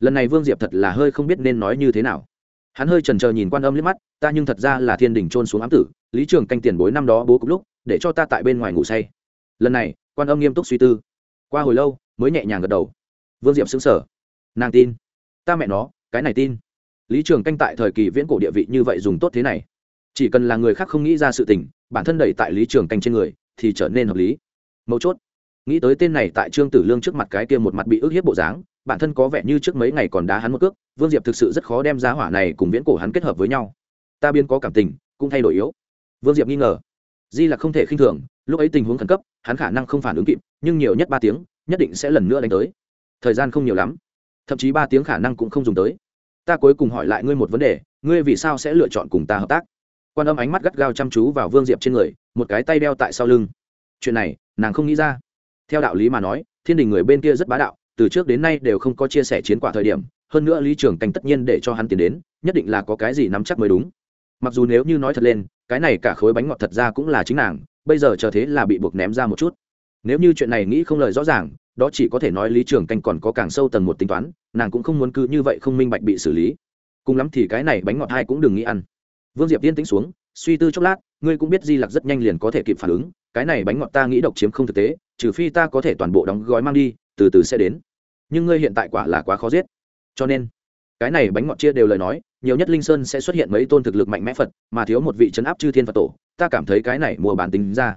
Lần này vương diệp thật là hơi không biết nên nói như thế nào. Hắn hơi trần trờ nhìn quan âm liếc mắt, ta nhưng thật ra là thiên đình trôn xuống ám tử, lý trường canh tiền bối năm đó bố cục lúc, để cho ta tại bên ngoài ngủ say lần này quan âm nghiêm túc suy tư. Qua hồi lâu, mới nhẹ nhàng gật đầu. Vương diệp xứng sở nàng tin. Ta mẹ nó, cái này tin. Lý trường canh tại thời kỳ viễn cổ địa vị như vậy dùng tốt thế này. Chỉ cần là người khác không nghĩ ra sự tình, bản thân đẩy tại lý trường canh trên người, thì trở nên hợp lý. Mấu chốt. Nghĩ tới tên này tại trương tử lương trước mặt cái kia một mặt bị ức hiếp bộ dáng, bản thân có vẻ như trước mấy ngày còn đá hắn một cước, vương diệp thực sự rất khó đem giá hỏa này cùng viễn cổ hắn kết hợp với nhau. Ta biên có cảm tình, cũng thay đổi yếu. Vương diệp nghi ngờ. Di là không thể khinh thường, lúc ấy tình huống khẩn cấp hắn khả năng không phản ứng kịp, nhưng nhiều nhất ba tiếng, nhất định sẽ lần nữa đánh tới. Thời gian không nhiều lắm, thậm chí ba tiếng khả năng cũng không dùng tới. Ta cuối cùng hỏi lại ngươi một vấn đề, ngươi vì sao sẽ lựa chọn cùng ta hợp tác? Quan âm ánh mắt gắt gao chăm chú vào vương diệp trên người, một cái tay đeo tại sau lưng. Chuyện này, nàng không nghĩ ra. Theo đạo lý mà nói, thiên đình người bên kia rất bá đạo, từ trước đến nay đều không có chia sẻ chiến quả thời điểm, hơn nữa lý trường cảnh tất nhiên để cho hắn tiến đến, nhất định là có cái gì nắm chắc mới đúng. Mặc dù nếu như nói thật lên, cái này cả khối bánh ngọt thật ra cũng là chính nàng bây giờ chờ thế là bị buộc ném ra một chút. Nếu như chuyện này nghĩ không lời rõ ràng, đó chỉ có thể nói lý trường canh còn có càng sâu tầng một tính toán, nàng cũng không muốn cứ như vậy không minh bạch bị xử lý. Cùng lắm thì cái này bánh ngọt hai cũng đừng nghĩ ăn. Vương diệp tiên tĩnh xuống, suy tư chốc lát, ngươi cũng biết di lặc rất nhanh liền có thể kịp phản ứng, cái này bánh ngọt ta nghĩ độc chiếm không thực tế, trừ phi ta có thể toàn bộ đóng gói mang đi, từ từ sẽ đến. Nhưng ngươi hiện tại quả là quá khó giết. Cho nên, cái này bánh ngọt chia đều lời nói, nhiều nhất linh sơn sẽ xuất hiện mấy tôn thực lực mạnh mẽ phật, mà thiếu một vị chấn áp chư thiên phật tổ ta cảm thấy cái này mua bản tính ra.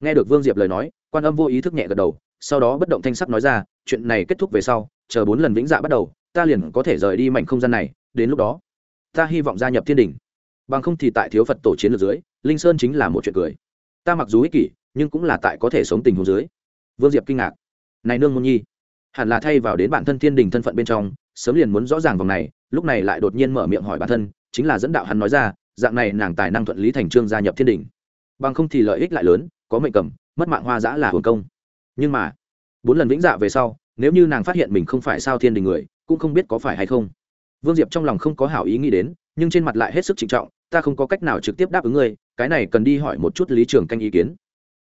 Nghe được vương diệp lời nói, quan âm vô ý thức nhẹ gật đầu, sau đó bất động thanh sắc nói ra, chuyện này kết thúc về sau, chờ bốn lần vĩnh dạ bắt đầu, ta liền có thể rời đi mảnh không gian này, đến lúc đó, ta hy vọng gia nhập thiên đình. Bằng không thì tại thiếu phật tổ chiến lược dưới, linh sơn chính là một chuyện cười. Ta mặc dù ích kỷ, nhưng cũng là tại có thể sống tình hồ dưới. Vương diệp kinh ngạc. Này nương môn nhi, hẳn là thay vào đến bản thân thiên đình thân phận bên trong, sớm liền muốn rõ ràng vòng này, lúc này lại đột nhiên mở miệng hỏi bản thân, chính là dẫn đạo hắn nói ra dạng này nàng tài năng thuận lý thành trương gia nhập thiên đình. Bằng không thì lợi ích lại lớn, có mệnh cầm, mất mạng hoa giã là hồn công. Nhưng mà, bốn lần vĩnh dạ về sau, nếu như nàng phát hiện mình không phải sao thiên đình người, cũng không biết có phải hay không. Vương diệp trong lòng không có hảo ý nghĩ đến, nhưng trên mặt lại hết sức trịnh trọng, ta không có cách nào trực tiếp đáp ứng ngươi, cái này cần đi hỏi một chút lý trường canh ý kiến.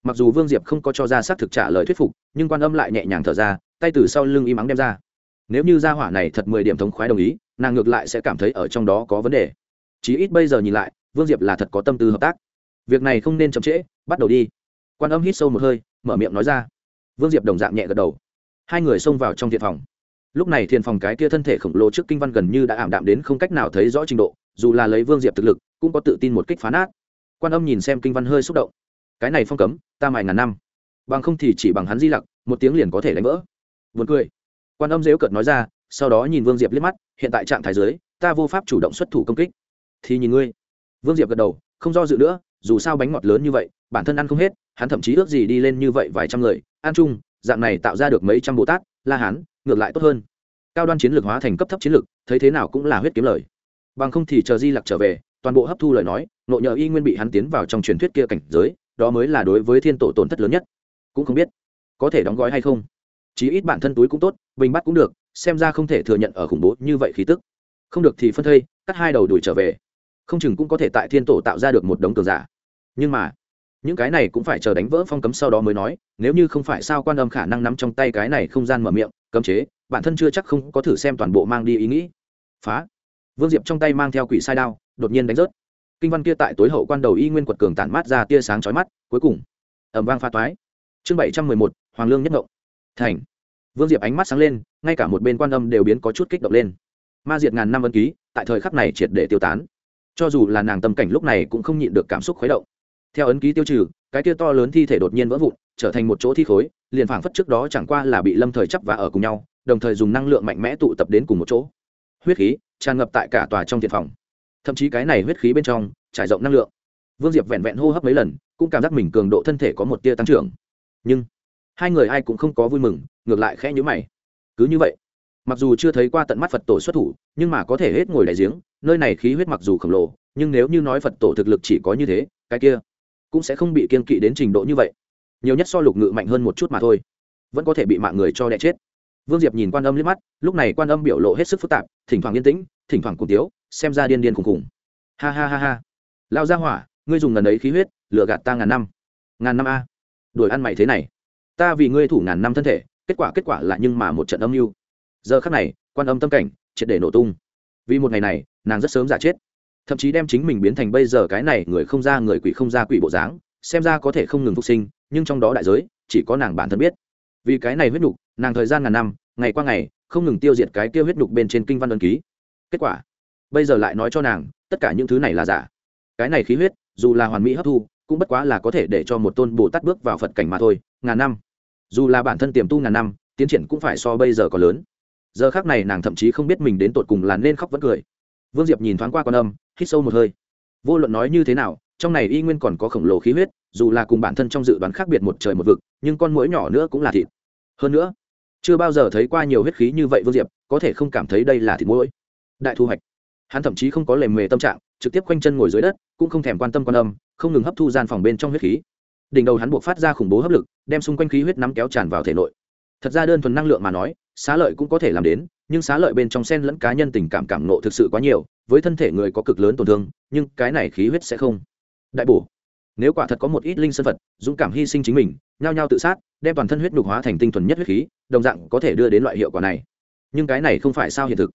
Mặc dù vương diệp không có cho ra xác thực trả lời thuyết phục, nhưng quan âm lại nhẹ nhàng thở ra, tay từ sau lưng im ắng đem ra. Nếu như gia hỏa này thật mười điểm thống khoái đồng ý, nàng ngược lại sẽ cảm thấy ở trong đó có vấn đề chí ít bây giờ nhìn lại vương diệp là thật có tâm tư hợp tác. Việc này không nên chậm trễ bắt đầu đi. Quan âm hít sâu một hơi mở miệng nói ra. Vương diệp đồng dạng nhẹ gật đầu. Hai người xông vào trong thiện phòng. Lúc này thiền phòng cái kia thân thể khổng lồ trước kinh văn gần như đã ảm đạm đến không cách nào thấy rõ trình độ dù là lấy vương diệp thực lực cũng có tự tin một kích phá nát. Quan âm nhìn xem kinh văn hơi xúc động. Cái này phong cấm ta mài ngàn năm. Bằng không thì chỉ bằng hắn di lặc một tiếng liền có thể đánh vỡ. Vượt cười. Quan âm dếu cợt nói ra sau đó nhìn vương diệp liếc mắt hiện tại trạng thái dưới, ta vô pháp chủ động xuất thủ công kích thì nhìn ngươi. Vương diệp gật đầu, không do dự nữa, dù sao bánh ngọt lớn như vậy, bản thân ăn không hết, hắn thậm chí ước gì đi lên như vậy vài trăm người. Ăn chung dạng này tạo ra được mấy trăm bồ tát, la hán, ngược lại tốt hơn. Cao đoan chiến lược hóa thành cấp thấp chiến lược, thấy thế nào cũng là huyết kiếm lời. Bằng không thì chờ di lặc trở về, toàn bộ hấp thu lời nói, nộ nhờ y nguyên bị hắn tiến vào trong truyền thuyết kia cảnh giới, đó mới là đối với thiên tổ tổn thất lớn nhất. Cũng không biết, có thể đóng gói hay không. Chí ít bản thân túi cũng tốt, bình bắt cũng được, xem ra không thể thừa nhận ở khủng bố như vậy khí tức. Không được thì phân thây, cắt hai đầu đuổi trở về không chừng cũng có thể tại thiên tổ tạo ra được một đống cường giả. Nhưng mà, những cái này cũng phải chờ đánh vỡ phong cấm sau đó mới nói, nếu như không phải sao quan âm khả năng nắm trong tay cái này không gian mở miệng, cấm chế, bản thân chưa chắc không có thử xem toàn bộ mang đi ý nghĩ. Phá. Vương diệp trong tay mang theo quỷ sai đao, đột nhiên đánh rớt. Kinh văn kia tại tối hậu quan đầu y nguyên quật cường tản mát ra tia sáng chói mắt, cuối cùng ẩm vang pha toái. Chương bảy trăm mười một, hoàng lương nhất ngộng. Thành. Vương diệp ánh mắt sáng lên, ngay cả một bên quan âm đều biến có chút kích động lên. Ma diệt ngàn năm ân ký, tại thời khắc này triệt để tiêu tán cho dù là nàng tâm cảnh lúc này cũng không nhịn được cảm xúc khuấy động. Theo ấn ký tiêu trừ, cái kia to lớn thi thể đột nhiên vỡ vụn, trở thành một chỗ thi khối, liền phảng phất trước đó chẳng qua là bị lâm thời chấp và ở cùng nhau, đồng thời dùng năng lượng mạnh mẽ tụ tập đến cùng một chỗ. Huyết khí tràn ngập tại cả tòa trong thiện phòng. Thậm chí cái này huyết khí bên trong trải rộng năng lượng. Vương diệp vẹn vẹn hô hấp mấy lần, cũng cảm giác mình cường độ thân thể có một tia tăng trưởng. Nhưng hai người ai cũng không có vui mừng, ngược lại khẽ nhữ mày. Cứ như vậy mặc dù chưa thấy qua tận mắt phật tổ xuất thủ, nhưng mà có thể hết ngồi đại giếng, nơi này khí huyết mặc dù khổng lồ, nhưng nếu như nói phật tổ thực lực chỉ có như thế, cái kia cũng sẽ không bị kiên kỵ đến trình độ như vậy. Nhiều nhất so lục ngự mạnh hơn một chút mà thôi, vẫn có thể bị mạng người cho đẻ chết. Vương diệp nhìn quan âm liếc mắt, lúc này quan âm biểu lộ hết sức phức tạp, thỉnh thoảng yên tĩnh, thỉnh thoảng cùng tiếu, xem ra điên điên khùng khùng ha ha ha ha. Lao ra hỏa, ngươi dùng ngần ấy khí huyết lựa gạt ta ngàn năm. Ngàn năm a. Đuổi ăn mày thế này. Ta vì ngươi thủ ngàn năm thân thể, kết quả kết quả là nhưng mà một trận âm mưu giờ khắc này, quan âm tâm cảnh, triệt để nổ tung. Vì một ngày này, nàng rất sớm giả chết. Thậm chí đem chính mình biến thành bây giờ cái này người không ra người quỷ không ra quỷ bộ dáng, xem ra có thể không ngừng phục sinh, nhưng trong đó đại giới, chỉ có nàng bản thân biết. Vì cái này huyết nhục, nàng thời gian ngàn năm, ngày qua ngày, không ngừng tiêu diệt cái kia huyết nhục bên trên kinh văn đơn ký. Kết quả, bây giờ lại nói cho nàng, tất cả những thứ này là giả. Cái này khí huyết, dù là hoàn mỹ hấp thu, cũng bất quá là có thể để cho một tôn bồ tát bước vào phật cảnh mà thôi, ngàn năm. Dù là bản thân tiềm tu ngàn năm, tiến triển cũng phải so bây giờ còn lớn giờ khác này nàng thậm chí không biết mình đến tột cùng là nên khóc vẫn cười. Vương diệp nhìn thoáng qua con âm, hít sâu một hơi. Vô luận nói như thế nào, trong này y nguyên còn có khổng lồ khí huyết, dù là cùng bản thân trong dự đoán khác biệt một trời một vực, nhưng con mũi nhỏ nữa cũng là thịt. Hơn nữa, chưa bao giờ thấy qua nhiều huyết khí như vậy vương diệp, có thể không cảm thấy đây là thịt mũi đại thu hoạch. Hắn thậm chí không có lề mề tâm trạng, trực tiếp quanh chân ngồi dưới đất, cũng không thèm quan tâm quan âm, không ngừng hấp thu gian phòng bên trong huyết khí. Đỉnh đầu hắn buộc phát ra khủng bố hấp lực, đem xung quanh khí huyết nắm kéo tràn vào thể nội. Thật ra đơn thuần năng lượng mà nói xá lợi cũng có thể làm đến, nhưng xá lợi bên trong sen lẫn cá nhân tình cảm cảm nộ thực sự quá nhiều, với thân thể người có cực lớn tổn thương, nhưng cái này khí huyết sẽ không. Đại bổ, nếu quả thật có một ít linh sân phật, dũng cảm hy sinh chính mình, nhao nhao tự sát, đem toàn thân huyết nhục hóa thành tinh thuần nhất huyết khí, đồng dạng có thể đưa đến loại hiệu quả này. Nhưng cái này không phải sao hiện thực.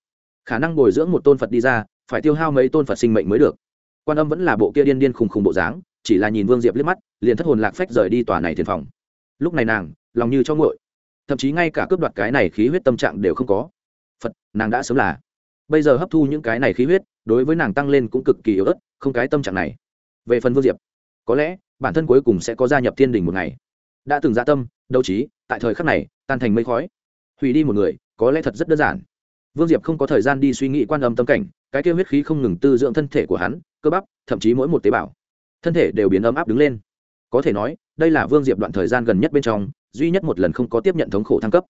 Khả năng bồi dưỡng một tôn phật đi ra, phải tiêu hao mấy tôn phật sinh mệnh mới được. Quan âm vẫn là bộ kia điên điên khùng khùng bộ dáng, chỉ là nhìn vương diệp liếc mắt, liền thất hồn lạc phách rời đi tòa này thiền phòng. Lúc này nàng, lòng như cho ngội thậm chí ngay cả cướp đoạt cái này khí huyết tâm trạng đều không có. Phật, nàng đã sớm là. Bây giờ hấp thu những cái này khí huyết, đối với nàng tăng lên cũng cực kỳ yếu ớt, không cái tâm trạng này. Về phần vương diệp, có lẽ bản thân cuối cùng sẽ có gia nhập thiên đình một ngày. Đã từng gia tâm, đấu trí, tại thời khắc này, tan thành mây khói. Hủy đi một người, có lẽ thật rất đơn giản. Vương diệp không có thời gian đi suy nghĩ quan âm tâm cảnh, cái kêu huyết khí không ngừng tư dưỡng thân thể của hắn, cơ bắp, thậm chí mỗi một tế bào, thân thể đều biến ấm áp đứng lên. Có thể nói, đây là vương diệp đoạn thời gian gần nhất bên trong duy nhất một lần không có tiếp nhận thống khổ thăng cấp.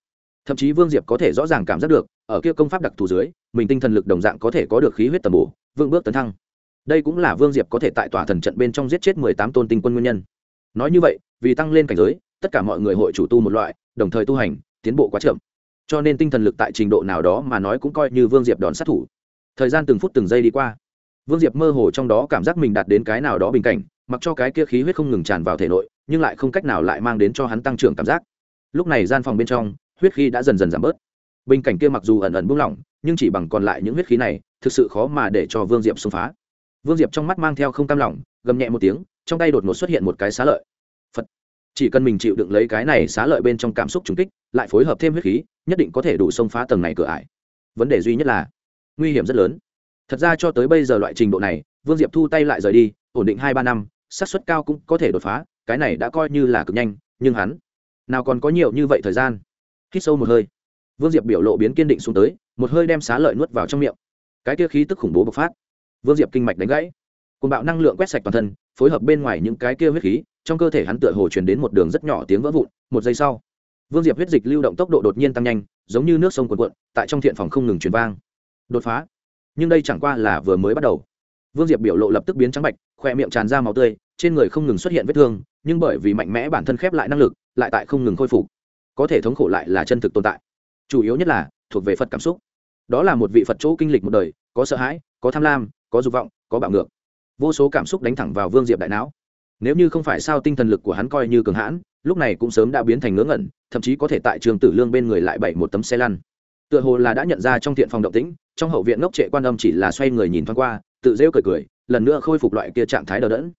Thậm chí vương diệp có thể rõ ràng cảm giác được, ở kia công pháp đặc thù dưới, mình tinh thần lực đồng dạng có thể có được khí huyết tầm bổ vương bước tấn thăng. Đây cũng là vương diệp có thể tại tòa thần trận bên trong giết chết mười tám tôn tinh quân nguyên nhân. Nói như vậy, vì tăng lên cảnh giới, tất cả mọi người hội chủ tu một loại, đồng thời tu hành, tiến bộ quá chậm. Cho nên tinh thần lực tại trình độ nào đó mà nói cũng coi như vương diệp đòn sát thủ. Thời gian từng phút từng giây đi qua, vương diệp mơ hồ trong đó cảm giác mình đạt đến cái nào đó bình cảnh, mặc cho cái kia khí huyết không ngừng tràn vào thể nội nhưng lại không cách nào lại mang đến cho hắn tăng trưởng cảm giác. Lúc này gian phòng bên trong, huyết khí đã dần dần giảm bớt. Bình cảnh kia mặc dù ẩn ẩn buông lỏng, nhưng chỉ bằng còn lại những huyết khí này, thực sự khó mà để cho vương diệp xông phá. Vương diệp trong mắt mang theo không cam lỏng gầm nhẹ một tiếng, trong tay đột ngột xuất hiện một cái xá lợi. Phật! Chỉ cần mình chịu đựng lấy cái này xá lợi bên trong cảm xúc trùng kích, lại phối hợp thêm huyết khí, nhất định có thể đủ xông phá tầng này cửa ải. Vấn đề duy nhất là, nguy hiểm rất lớn. Thật ra cho tới bây giờ loại trình độ này, vương diệp thu tay lại rời đi, ổn định hai ba năm, xác suất cao cũng có thể đột phá cái này đã coi như là cực nhanh, nhưng hắn, nào còn có nhiều như vậy thời gian. Hít sâu một hơi, vương diệp biểu lộ biến kiên định xuống tới, một hơi đem xá lợi nuốt vào trong miệng. Cái kia khí tức khủng bố bộc phát. Vương diệp kinh mạch đánh gãy cùng bạo năng lượng quét sạch toàn thân, phối hợp bên ngoài những cái kia huyết khí, trong cơ thể hắn tựa hồ truyền đến một đường rất nhỏ tiếng vỡ vụn, một giây sau, vương diệp huyết dịch lưu động tốc độ đột nhiên tăng nhanh, giống như nước sông cuồn cuộn, tại trong thiện phòng không ngừng truyền vang. Đột phá. Nhưng đây chẳng qua là vừa mới bắt đầu. Vương diệp biểu lộ lập tức biến trắng bạch khoe miệng tràn ra máu tươi, trên người không ngừng xuất hiện vết thương nhưng bởi vì mạnh mẽ bản thân khép lại năng lực, lại tại không ngừng khôi phục. Có thể thống khổ lại là chân thực tồn tại. Chủ yếu nhất là, thuộc về phật cảm xúc. Đó là một vị phật chỗ kinh lịch một đời, có sợ hãi, có tham lam, có dục vọng, có bạo ngược. Vô số cảm xúc đánh thẳng vào vương diệp đại não. Nếu như không phải sao tinh thần lực của hắn coi như cường hãn, lúc này cũng sớm đã biến thành ngớ ngẩn, thậm chí có thể tại trường tử lương bên người lại bảy một tấm xe lăn. Tựa hồ là đã nhận ra trong thiện phòng động tĩnh, trong hậu viện ngốc trệ quan âm chỉ là xoay người nhìn thoáng qua, tự rêu cười cười, lần nữa khôi phục loại kia trạng thái đờ đẫn.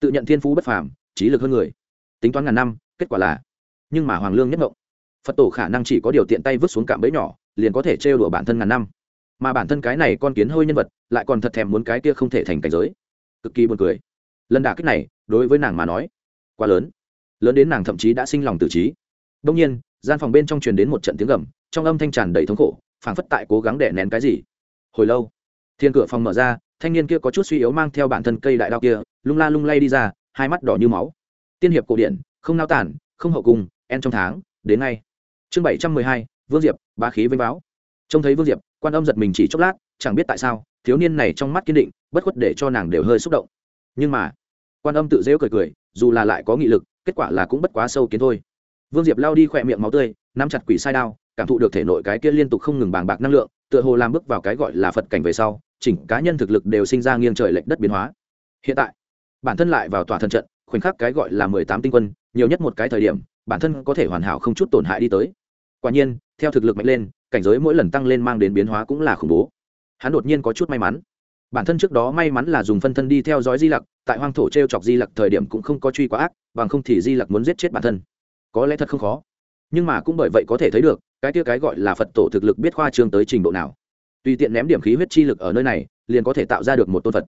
Tự nhận thiên phú bất phàm trí lực hơn người. Tính toán ngàn năm, kết quả là, nhưng mà hoàng lương nhất ngộng. Phật tổ khả năng chỉ có điều tiện tay vứt xuống cạm bẫy nhỏ, liền có thể trêu đùa bản thân ngàn năm. Mà bản thân cái này con kiến hơi nhân vật, lại còn thật thèm muốn cái kia không thể thành cảnh giới. Cực kỳ buồn cười. Lần đả kích này, đối với nàng mà nói, quá lớn. Lớn đến nàng thậm chí đã sinh lòng tự trí. Đông nhiên, gian phòng bên trong truyền đến một trận tiếng gầm, trong âm thanh tràn đầy thống khổ, phảng phất tại cố gắng đè nén cái gì. Hồi lâu, thiên cửa phòng mở ra, thanh niên kia có chút suy yếu mang theo bản thân cây đại đao kia, lung la lung lay đi ra hai mắt đỏ như máu. Tiên hiệp cổ điển, không nao tản không hậu cung, en trong tháng, đến ngay. Chương bảy trăm mười hai, vương diệp ba khí vênh báo. Trông thấy vương diệp, quan âm giật mình chỉ chốc lát, chẳng biết tại sao, thiếu niên này trong mắt kiên định, bất khuất để cho nàng đều hơi xúc động. Nhưng mà, quan âm tự rêu cười cười, dù là lại có nghị lực, kết quả là cũng bất quá sâu kiến thôi. Vương diệp lao đi khỏe miệng máu tươi, nắm chặt quỷ sai đao, cảm thụ được thể nội cái kia liên tục không ngừng bàng bạc năng lượng, tựa hồ làm bước vào cái gọi là phật cảnh về sau, chỉnh cá nhân thực lực đều sinh ra nghiêng trời lệch đất biến hóa. Hiện tại bản thân lại vào tòa thần trận, khoảnh khắc cái gọi là mười tám tinh quân, nhiều nhất một cái thời điểm, bản thân có thể hoàn hảo không chút tổn hại đi tới. Quả nhiên, theo thực lực mạnh lên, cảnh giới mỗi lần tăng lên mang đến biến hóa cũng là khủng bố. Hắn đột nhiên có chút may mắn. Bản thân trước đó may mắn là dùng phân thân đi theo dõi di lặc, tại hoang thổ t r e o chọc di lặc thời điểm cũng không có truy quá ác, bằng không thì di lặc muốn giết chết bản thân. Có lẽ thật không khó. Nhưng mà cũng bởi vậy có thể thấy được, cái kia cái gọi là phật tổ thực lực biết khoa trương tới trình độ nào. Tùy tiện ném điểm khí huyết chi lực ở nơi này, liền có thể tạo ra được một tôn phật.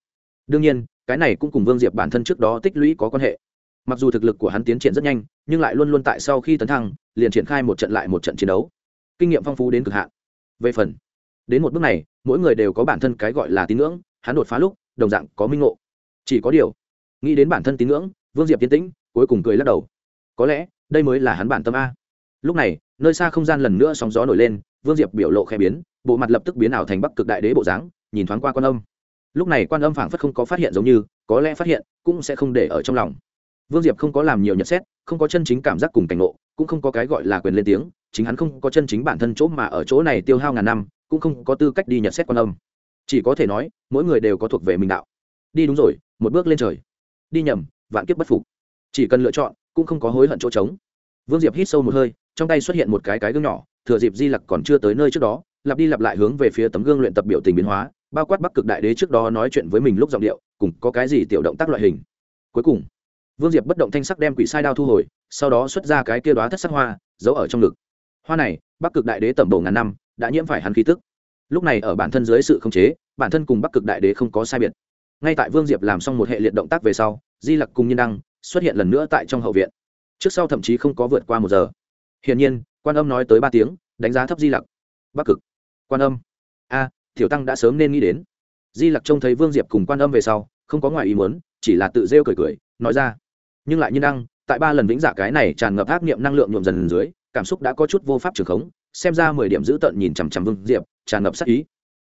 Đương nhiên cái này cũng cùng vương diệp bản thân trước đó tích lũy có quan hệ. Mặc dù thực lực của hắn tiến triển rất nhanh, nhưng lại luôn luôn tại sau khi tấn thăng, liền triển khai một trận lại một trận chiến đấu. Kinh nghiệm phong phú đến cực hạn. Về phần, đến một bước này, mỗi người đều có bản thân cái gọi là tín ngưỡng, hắn đột phá lúc, đồng dạng có minh ngộ. Chỉ có điều, nghĩ đến bản thân tín ngưỡng, vương diệp tiến tĩnh, cuối cùng cười lắc đầu. Có lẽ, đây mới là hắn bản tâm a. Lúc này, nơi xa không gian lần nữa sóng gió nổi lên, vương diệp biểu lộ khẽ biến, bộ mặt lập tức biến ảo thành bắc cực đại đế bộ dáng, nhìn thoáng qua quan ông lúc này quan âm phảng phất không có phát hiện giống như, có lẽ phát hiện, cũng sẽ không để ở trong lòng. Vương diệp không có làm nhiều nhận xét, không có chân chính cảm giác cùng cảnh ngộ, cũng không có cái gọi là quyền lên tiếng, chính hắn không có chân chính bản thân chỗ mà ở chỗ này tiêu hao ngàn năm, cũng không có tư cách đi nhận xét quan âm. Chỉ có thể nói, mỗi người đều có thuộc về mình đạo. Đi đúng rồi, một bước lên trời. Đi nhầm, vạn kiếp bất phục. Chỉ cần lựa chọn, cũng không có hối hận chỗ trống. Vương diệp hít sâu một hơi, trong tay xuất hiện một cái cái gương nhỏ, thừa dịp di lặc còn chưa tới nơi trước đó, lặp đi lặp lại hướng về phía tấm gương luyện tập biểu tình biến hóa bao quát bắc cực đại đế trước đó nói chuyện với mình lúc giọng điệu, cùng có cái gì tiểu động tác loại hình. Cuối cùng, vương diệp bất động thanh sắc đem quỷ sai đao thu hồi, sau đó xuất ra cái kia đoá thất sắc hoa, giấu ở trong ngực. Hoa này, bắc cực đại đế tẩm bổ ngàn năm, đã nhiễm phải hắn khí tức. Lúc này ở bản thân dưới sự khống chế, bản thân cùng bắc cực đại đế không có sai biệt. Ngay tại vương diệp làm xong một hệ liệt động tác về sau, di lặc cùng nhiên đăng xuất hiện lần nữa tại trong hậu viện. Trước sau thậm chí không có vượt qua một giờ. Hiển nhiên, quan âm nói tới ba tiếng, đánh giá thấp di lặc. Bắc cực. Quan âm. A tiểu tăng đã sớm nên nghĩ đến. Di lặc trông thấy vương diệp cùng quan âm về sau, không có ngoài ý muốn, chỉ là tự rêu cười cười, nói ra. Nhưng lại nhiên đăng tại ba lần vĩnh giả cái này tràn ngập áp niệm năng lượng nhuộm dần dưới, cảm xúc đã có chút vô pháp trường khống, xem ra mười điểm giữ tận nhìn chằm chằm vương diệp, tràn ngập sắc ý.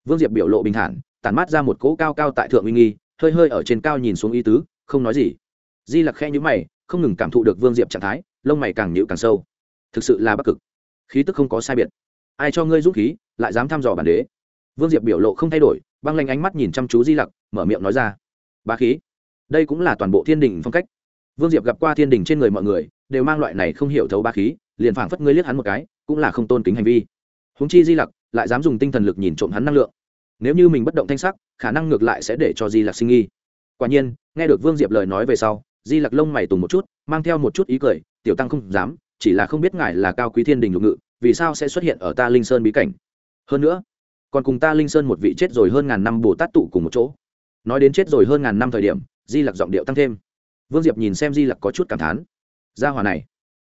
Vương diệp biểu lộ bình thản, tản mát ra một cỗ cao cao tại thượng uy nghi, hơi hơi ở trên cao nhìn xuống ý tứ, không nói gì. Di lặc khe nhữ mày, không ngừng cảm thụ được vương diệp trạng thái, lông mày càng nhịu càng sâu. Thực sự là bắc cực. Khí tức không có sai biệt. Ai cho ngươi dũng khí, lại dám thăm dò bản đế vương diệp biểu lộ không thay đổi, băng lanh ánh mắt nhìn chăm chú di lặc, mở miệng nói ra. Ba khí, đây cũng là toàn bộ thiên đình phong cách. Vương diệp gặp qua thiên đình trên người mọi người, đều mang loại này không hiểu thấu ba khí, liền phảng phất ngươi liếc hắn một cái, cũng là không tôn kính hành vi. Húng chi di lặc lại dám dùng tinh thần lực nhìn trộm hắn năng lượng. Nếu như mình bất động thanh sắc, khả năng ngược lại sẽ để cho di lặc sinh nghi. Quả nhiên, nghe được vương diệp lời nói về sau, di lặc lông mày tùng một chút, mang theo một chút ý cười, tiểu tăng không dám, chỉ là không biết ngài là cao quý thiên đình lục ngự, vì sao sẽ xuất hiện ở ta linh sơn bí cảnh? Hơn nữa còn cùng ta linh sơn một vị chết rồi hơn ngàn năm bồ tát tụ cùng một chỗ nói đến chết rồi hơn ngàn năm thời điểm di lặc giọng điệu tăng thêm vương diệp nhìn xem di lặc có chút cảm thán gia hòa này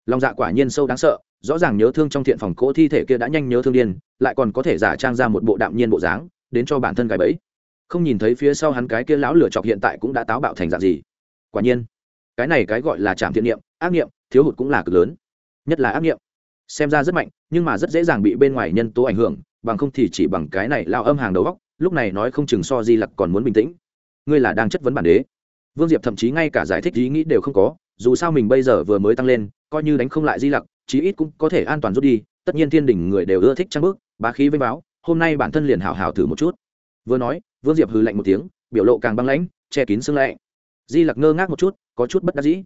lòng dạ quả nhiên sâu đáng sợ rõ ràng nhớ thương trong thiện phòng cỗ thi thể kia đã nhanh nhớ thương điên lại còn có thể giả trang ra một bộ đạm nhiên bộ dáng đến cho bản thân gái bẫy không nhìn thấy phía sau hắn cái kia lão lửa chọc hiện tại cũng đã táo bạo thành dạng gì quả nhiên cái này cái gọi là trạm thiện niệm ác niệm thiếu hụt cũng là cực lớn nhất là ác niệm xem ra rất mạnh nhưng mà rất dễ dàng bị bên ngoài nhân tố ảnh hưởng bằng không thì chỉ bằng cái này lao âm hàng đầu góc, lúc này nói không chừng so di lặc còn muốn bình tĩnh. Ngươi là đang chất vấn bản đế. Vương diệp thậm chí ngay cả giải thích ý nghĩ đều không có, dù sao mình bây giờ vừa mới tăng lên, coi như đánh không lại di lặc, chí ít cũng có thể an toàn rút đi, tất nhiên thiên đình người đều ưa thích trang bước, bá khí vênh báo, hôm nay bản thân liền hào hào thử một chút. Vừa nói, vương diệp hừ lạnh một tiếng, biểu lộ càng băng lãnh, che kín xương lạnh. Di lặc ngơ ngác một chút, có chút bất đắc dĩ.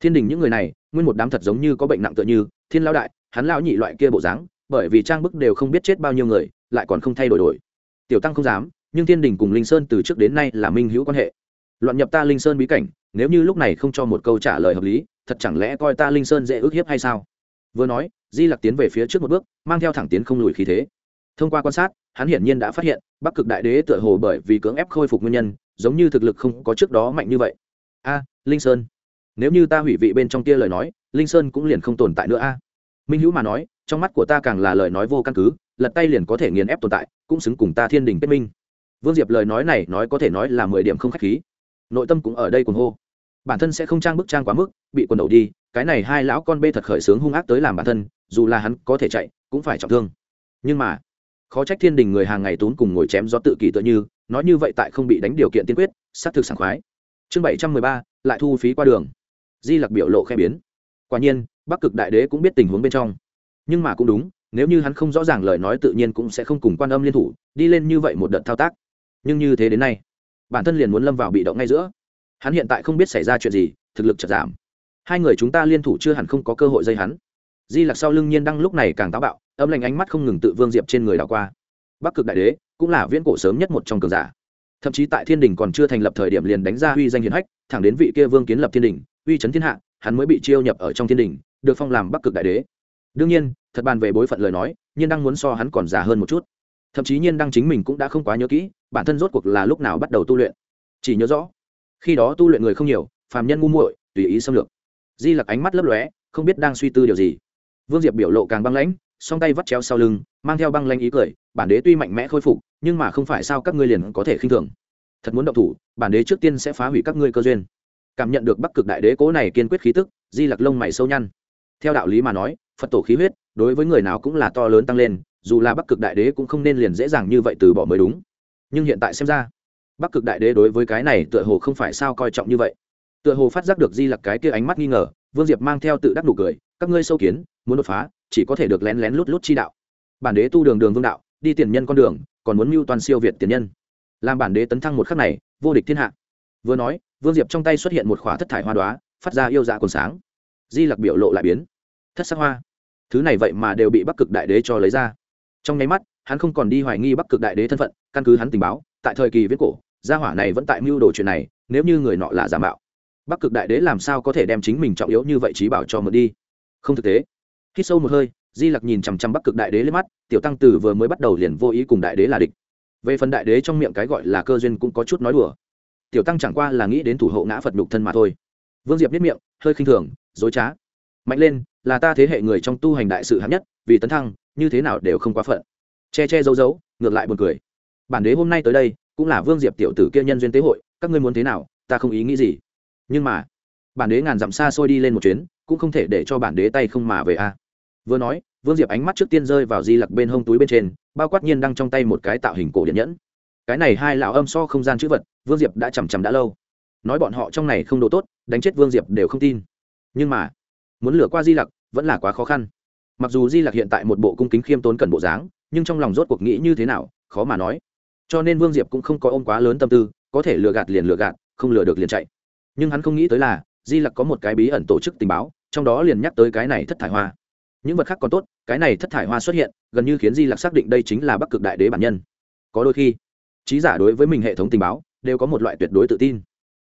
Thiên đình những người này, nguyên một đám thật giống như có bệnh nặng tựa như, thiên lao đại, hắn lao nhị loại kia bộ dáng bởi vì trang bức đều không biết chết bao nhiêu người, lại còn không thay đổi đổi. Tiểu tăng không dám, nhưng thiên đình cùng linh sơn từ trước đến nay là minh hữu quan hệ. Loạn nhập ta linh sơn bí cảnh, nếu như lúc này không cho một câu trả lời hợp lý, thật chẳng lẽ coi ta linh sơn dễ ước hiếp hay sao? Vừa nói, di lặc tiến về phía trước một bước, mang theo thẳng tiến không lùi khí thế. Thông qua quan sát, hắn hiển nhiên đã phát hiện, bắc cực đại đế tựa hồ bởi vì cưỡng ép khôi phục nguyên nhân, giống như thực lực không có trước đó mạnh như vậy. A, linh sơn. Nếu như ta hủy vị bên trong kia lời nói, linh sơn cũng liền không tồn tại nữa a. Minh hữu mà nói trong mắt của ta càng là lời nói vô căn cứ, lật tay liền có thể nghiền ép tồn tại, cũng xứng cùng ta thiên đình kết minh. Vương diệp lời nói này nói có thể nói là mười điểm không k h á c h khí. Nội tâm cũng ở đây cùng hô. Bản thân sẽ không trang bức trang quá mức, bị quần đầu đi, cái này hai lão con bê thật khởi sướng hung ác tới làm bản thân, dù là hắn có thể chạy, cũng phải trọng thương. Nhưng mà, khó trách thiên đình người hàng ngày tốn cùng ngồi chém do tự kỷ tựa như, nói như vậy tại không bị đánh điều kiện tiên quyết, xác thực sảng khoái. Chương bảy trăm mười ba, lại thu phí qua đường. Di lặc biểu lộ khe biến. Quả nhiên, bắc cực đại đế cũng biết tình huống bên trong nhưng mà cũng đúng, nếu như hắn không rõ ràng lời nói tự nhiên cũng sẽ không cùng quan âm liên thủ, đi lên như vậy một đợt thao tác. Nhưng như thế đến nay, bản thân liền muốn lâm vào bị động ngay giữa. Hắn hiện tại không biết xảy ra chuyện gì, thực lực chật giảm. Hai người chúng ta liên thủ chưa hẳn không có cơ hội dây hắn. Di lặc sau lưng nhiên đăng lúc này càng táo bạo, âm lạnh ánh mắt không ngừng tự vương diệp trên người đảo qua. Bắc cực đại đế cũng là viễn cổ sớm nhất một trong cường giả. Thậm chí tại thiên đình còn chưa thành lập thời điểm liền đánh ra uy danh hiền hách, thẳng đến vị kia vương kiến lập thiên đình, uy chấn thiên hạ, hắn mới bị chiêu nhập ở trong thiên đình, được phong làm bắc cực đại đế đương nhiên, thật bàn về bối phận lời nói, nhiên đăng muốn so hắn còn già hơn một chút. Thậm chí nhiên đăng chính mình cũng đã không quá nhớ kỹ, bản thân rốt cuộc là lúc nào bắt đầu tu luyện. Chỉ nhớ rõ, khi đó tu luyện người không nhiều, phàm nhân ngu muội, tùy ý xâm lược. Di lặc ánh mắt lấp lóe, không biết đang suy tư điều gì. Vương diệp biểu lộ càng băng lãnh, song tay vắt chéo sau lưng, mang theo băng lãnh ý cười, bản đế tuy mạnh mẽ khôi phục, nhưng mà không phải sao các ngươi liền có thể khinh thường. Thật muốn động thủ, bản đế trước tiên sẽ phá hủy các ngươi cơ duyên. Cảm nhận được bắc cực đại đế cố này kiên quyết khí tức, di lặc lông mày sâu nhăn theo đạo lý mà nói, phật tổ khí huyết đối với người nào cũng là to lớn tăng lên, dù là bắc cực đại đế cũng không nên liền dễ dàng như vậy từ bỏ mới đúng. Nhưng hiện tại xem ra, bắc cực đại đế đối với cái này tựa hồ không phải sao coi trọng như vậy. Tựa hồ phát giác được di lặc cái kia ánh mắt nghi ngờ, vương diệp mang theo tự đắc nụ cười, các ngươi sâu kiến, muốn đột phá, chỉ có thể được lén lén lút lút chi đạo. Bản đế tu đường đường vương đạo, đi tiền nhân con đường, còn muốn mưu toàn siêu việt tiền nhân. Làm bản đế tấn thăng một khắc này, vô địch thiên hạ. Vừa nói, vương diệp trong tay xuất hiện một khỏa thất thải hoa đoá phát ra yêu dạ còn sáng di lặc biểu lộ lại biến. Thất sắc hoa. Thứ này vậy mà đều bị bắc cực đại đế cho lấy ra. Trong nháy mắt, hắn không còn đi hoài nghi bắc cực đại đế thân phận, căn cứ hắn tình báo, tại thời kỳ viết cổ, gia hỏa này vẫn tại mưu đồ chuyện này, nếu như người nọ là giả mạo. Bắc cực đại đế làm sao có thể đem chính mình trọng yếu như vậy trí bảo cho mượn đi? Không thực tế. Khi sâu một hơi, di lặc nhìn chằm chằm bắc cực đại đế lên mắt, tiểu tăng tử vừa mới bắt đầu liền vô ý cùng đại đế là địch. Về phần đại đế trong miệng cái gọi là cơ duyên cũng có chút nói đùa. Tiểu tăng chẳng qua là nghĩ đến thủ hộ ngã phật nhục thân mà thôi vương diệp biết miệng, hơi khinh thường, dối trá. Mạnh lên, là ta thế hệ người trong tu hành đại sự hạng nhất, vì tấn thăng, như thế nào đều không quá phận. Che che giấu giấu, ngược lại buồn cười. Bản đế hôm nay tới đây, cũng là vương diệp tiểu tử kia nhân duyên tế hội, các ngươi muốn thế nào, ta không ý nghĩ gì. Nhưng mà, bản đế ngàn dặm xa xôi đi lên một chuyến, cũng không thể để cho bản đế tay không mà về a. Vừa nói, vương diệp ánh mắt trước tiên rơi vào di lặc bên hông túi bên trên, bao quát nhiên đang trong tay một cái tạo hình cổ điện nhẫn. Cái này hai lão âm so không gian chữ vật, vương diệp đã chằm chằm đã lâu nói bọn họ trong này không đồ tốt, đánh chết vương diệp đều không tin. Nhưng mà, muốn lừa qua di lặc vẫn là quá khó khăn. Mặc dù di lặc hiện tại một bộ cung kính khiêm tốn cần bộ dáng, nhưng trong lòng rốt cuộc nghĩ như thế nào, khó mà nói. Cho nên vương diệp cũng không có ôm quá lớn tâm tư, có thể lừa gạt liền lừa gạt, không lừa được liền chạy. Nhưng hắn không nghĩ tới là, di lặc có một cái bí ẩn tổ chức tình báo, trong đó liền nhắc tới cái này thất thải hoa. Những vật khác còn tốt, cái này thất thải hoa xuất hiện, gần như khiến di lặc xác định đây chính là bắc cực đại đế bản nhân. Có đôi khi, trí giả đối với mình hệ thống tình báo, đều có một loại tuyệt đối tự tin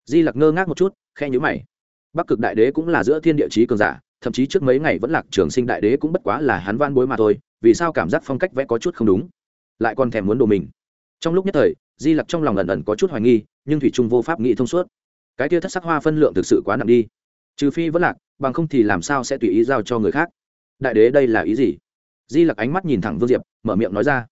di lặc ngơ ngác một chút khe nhữ mày. Bắc cực đại đế cũng là giữa thiên địa chí cường giả, thậm chí trước mấy ngày vẫn lạc trường sinh đại đế cũng bất quá là hắn van bối mà thôi, vì sao cảm giác phong cách vẽ có chút không đúng? Lại còn thèm muốn đồ mình. Trong lúc nhất thời, di lặc trong lòng ẩn ẩn có chút hoài nghi, nhưng thủy trung vô pháp nghĩ thông suốt. Cái tia thất sắc hoa phân lượng thực sự quá nặng đi. Trừ phi vẫn lạc, bằng không thì làm sao sẽ tùy ý giao cho người khác? Đại đế đây là ý gì? Di lặc ánh mắt nhìn thẳng vương diệp, mở miệng nói ra.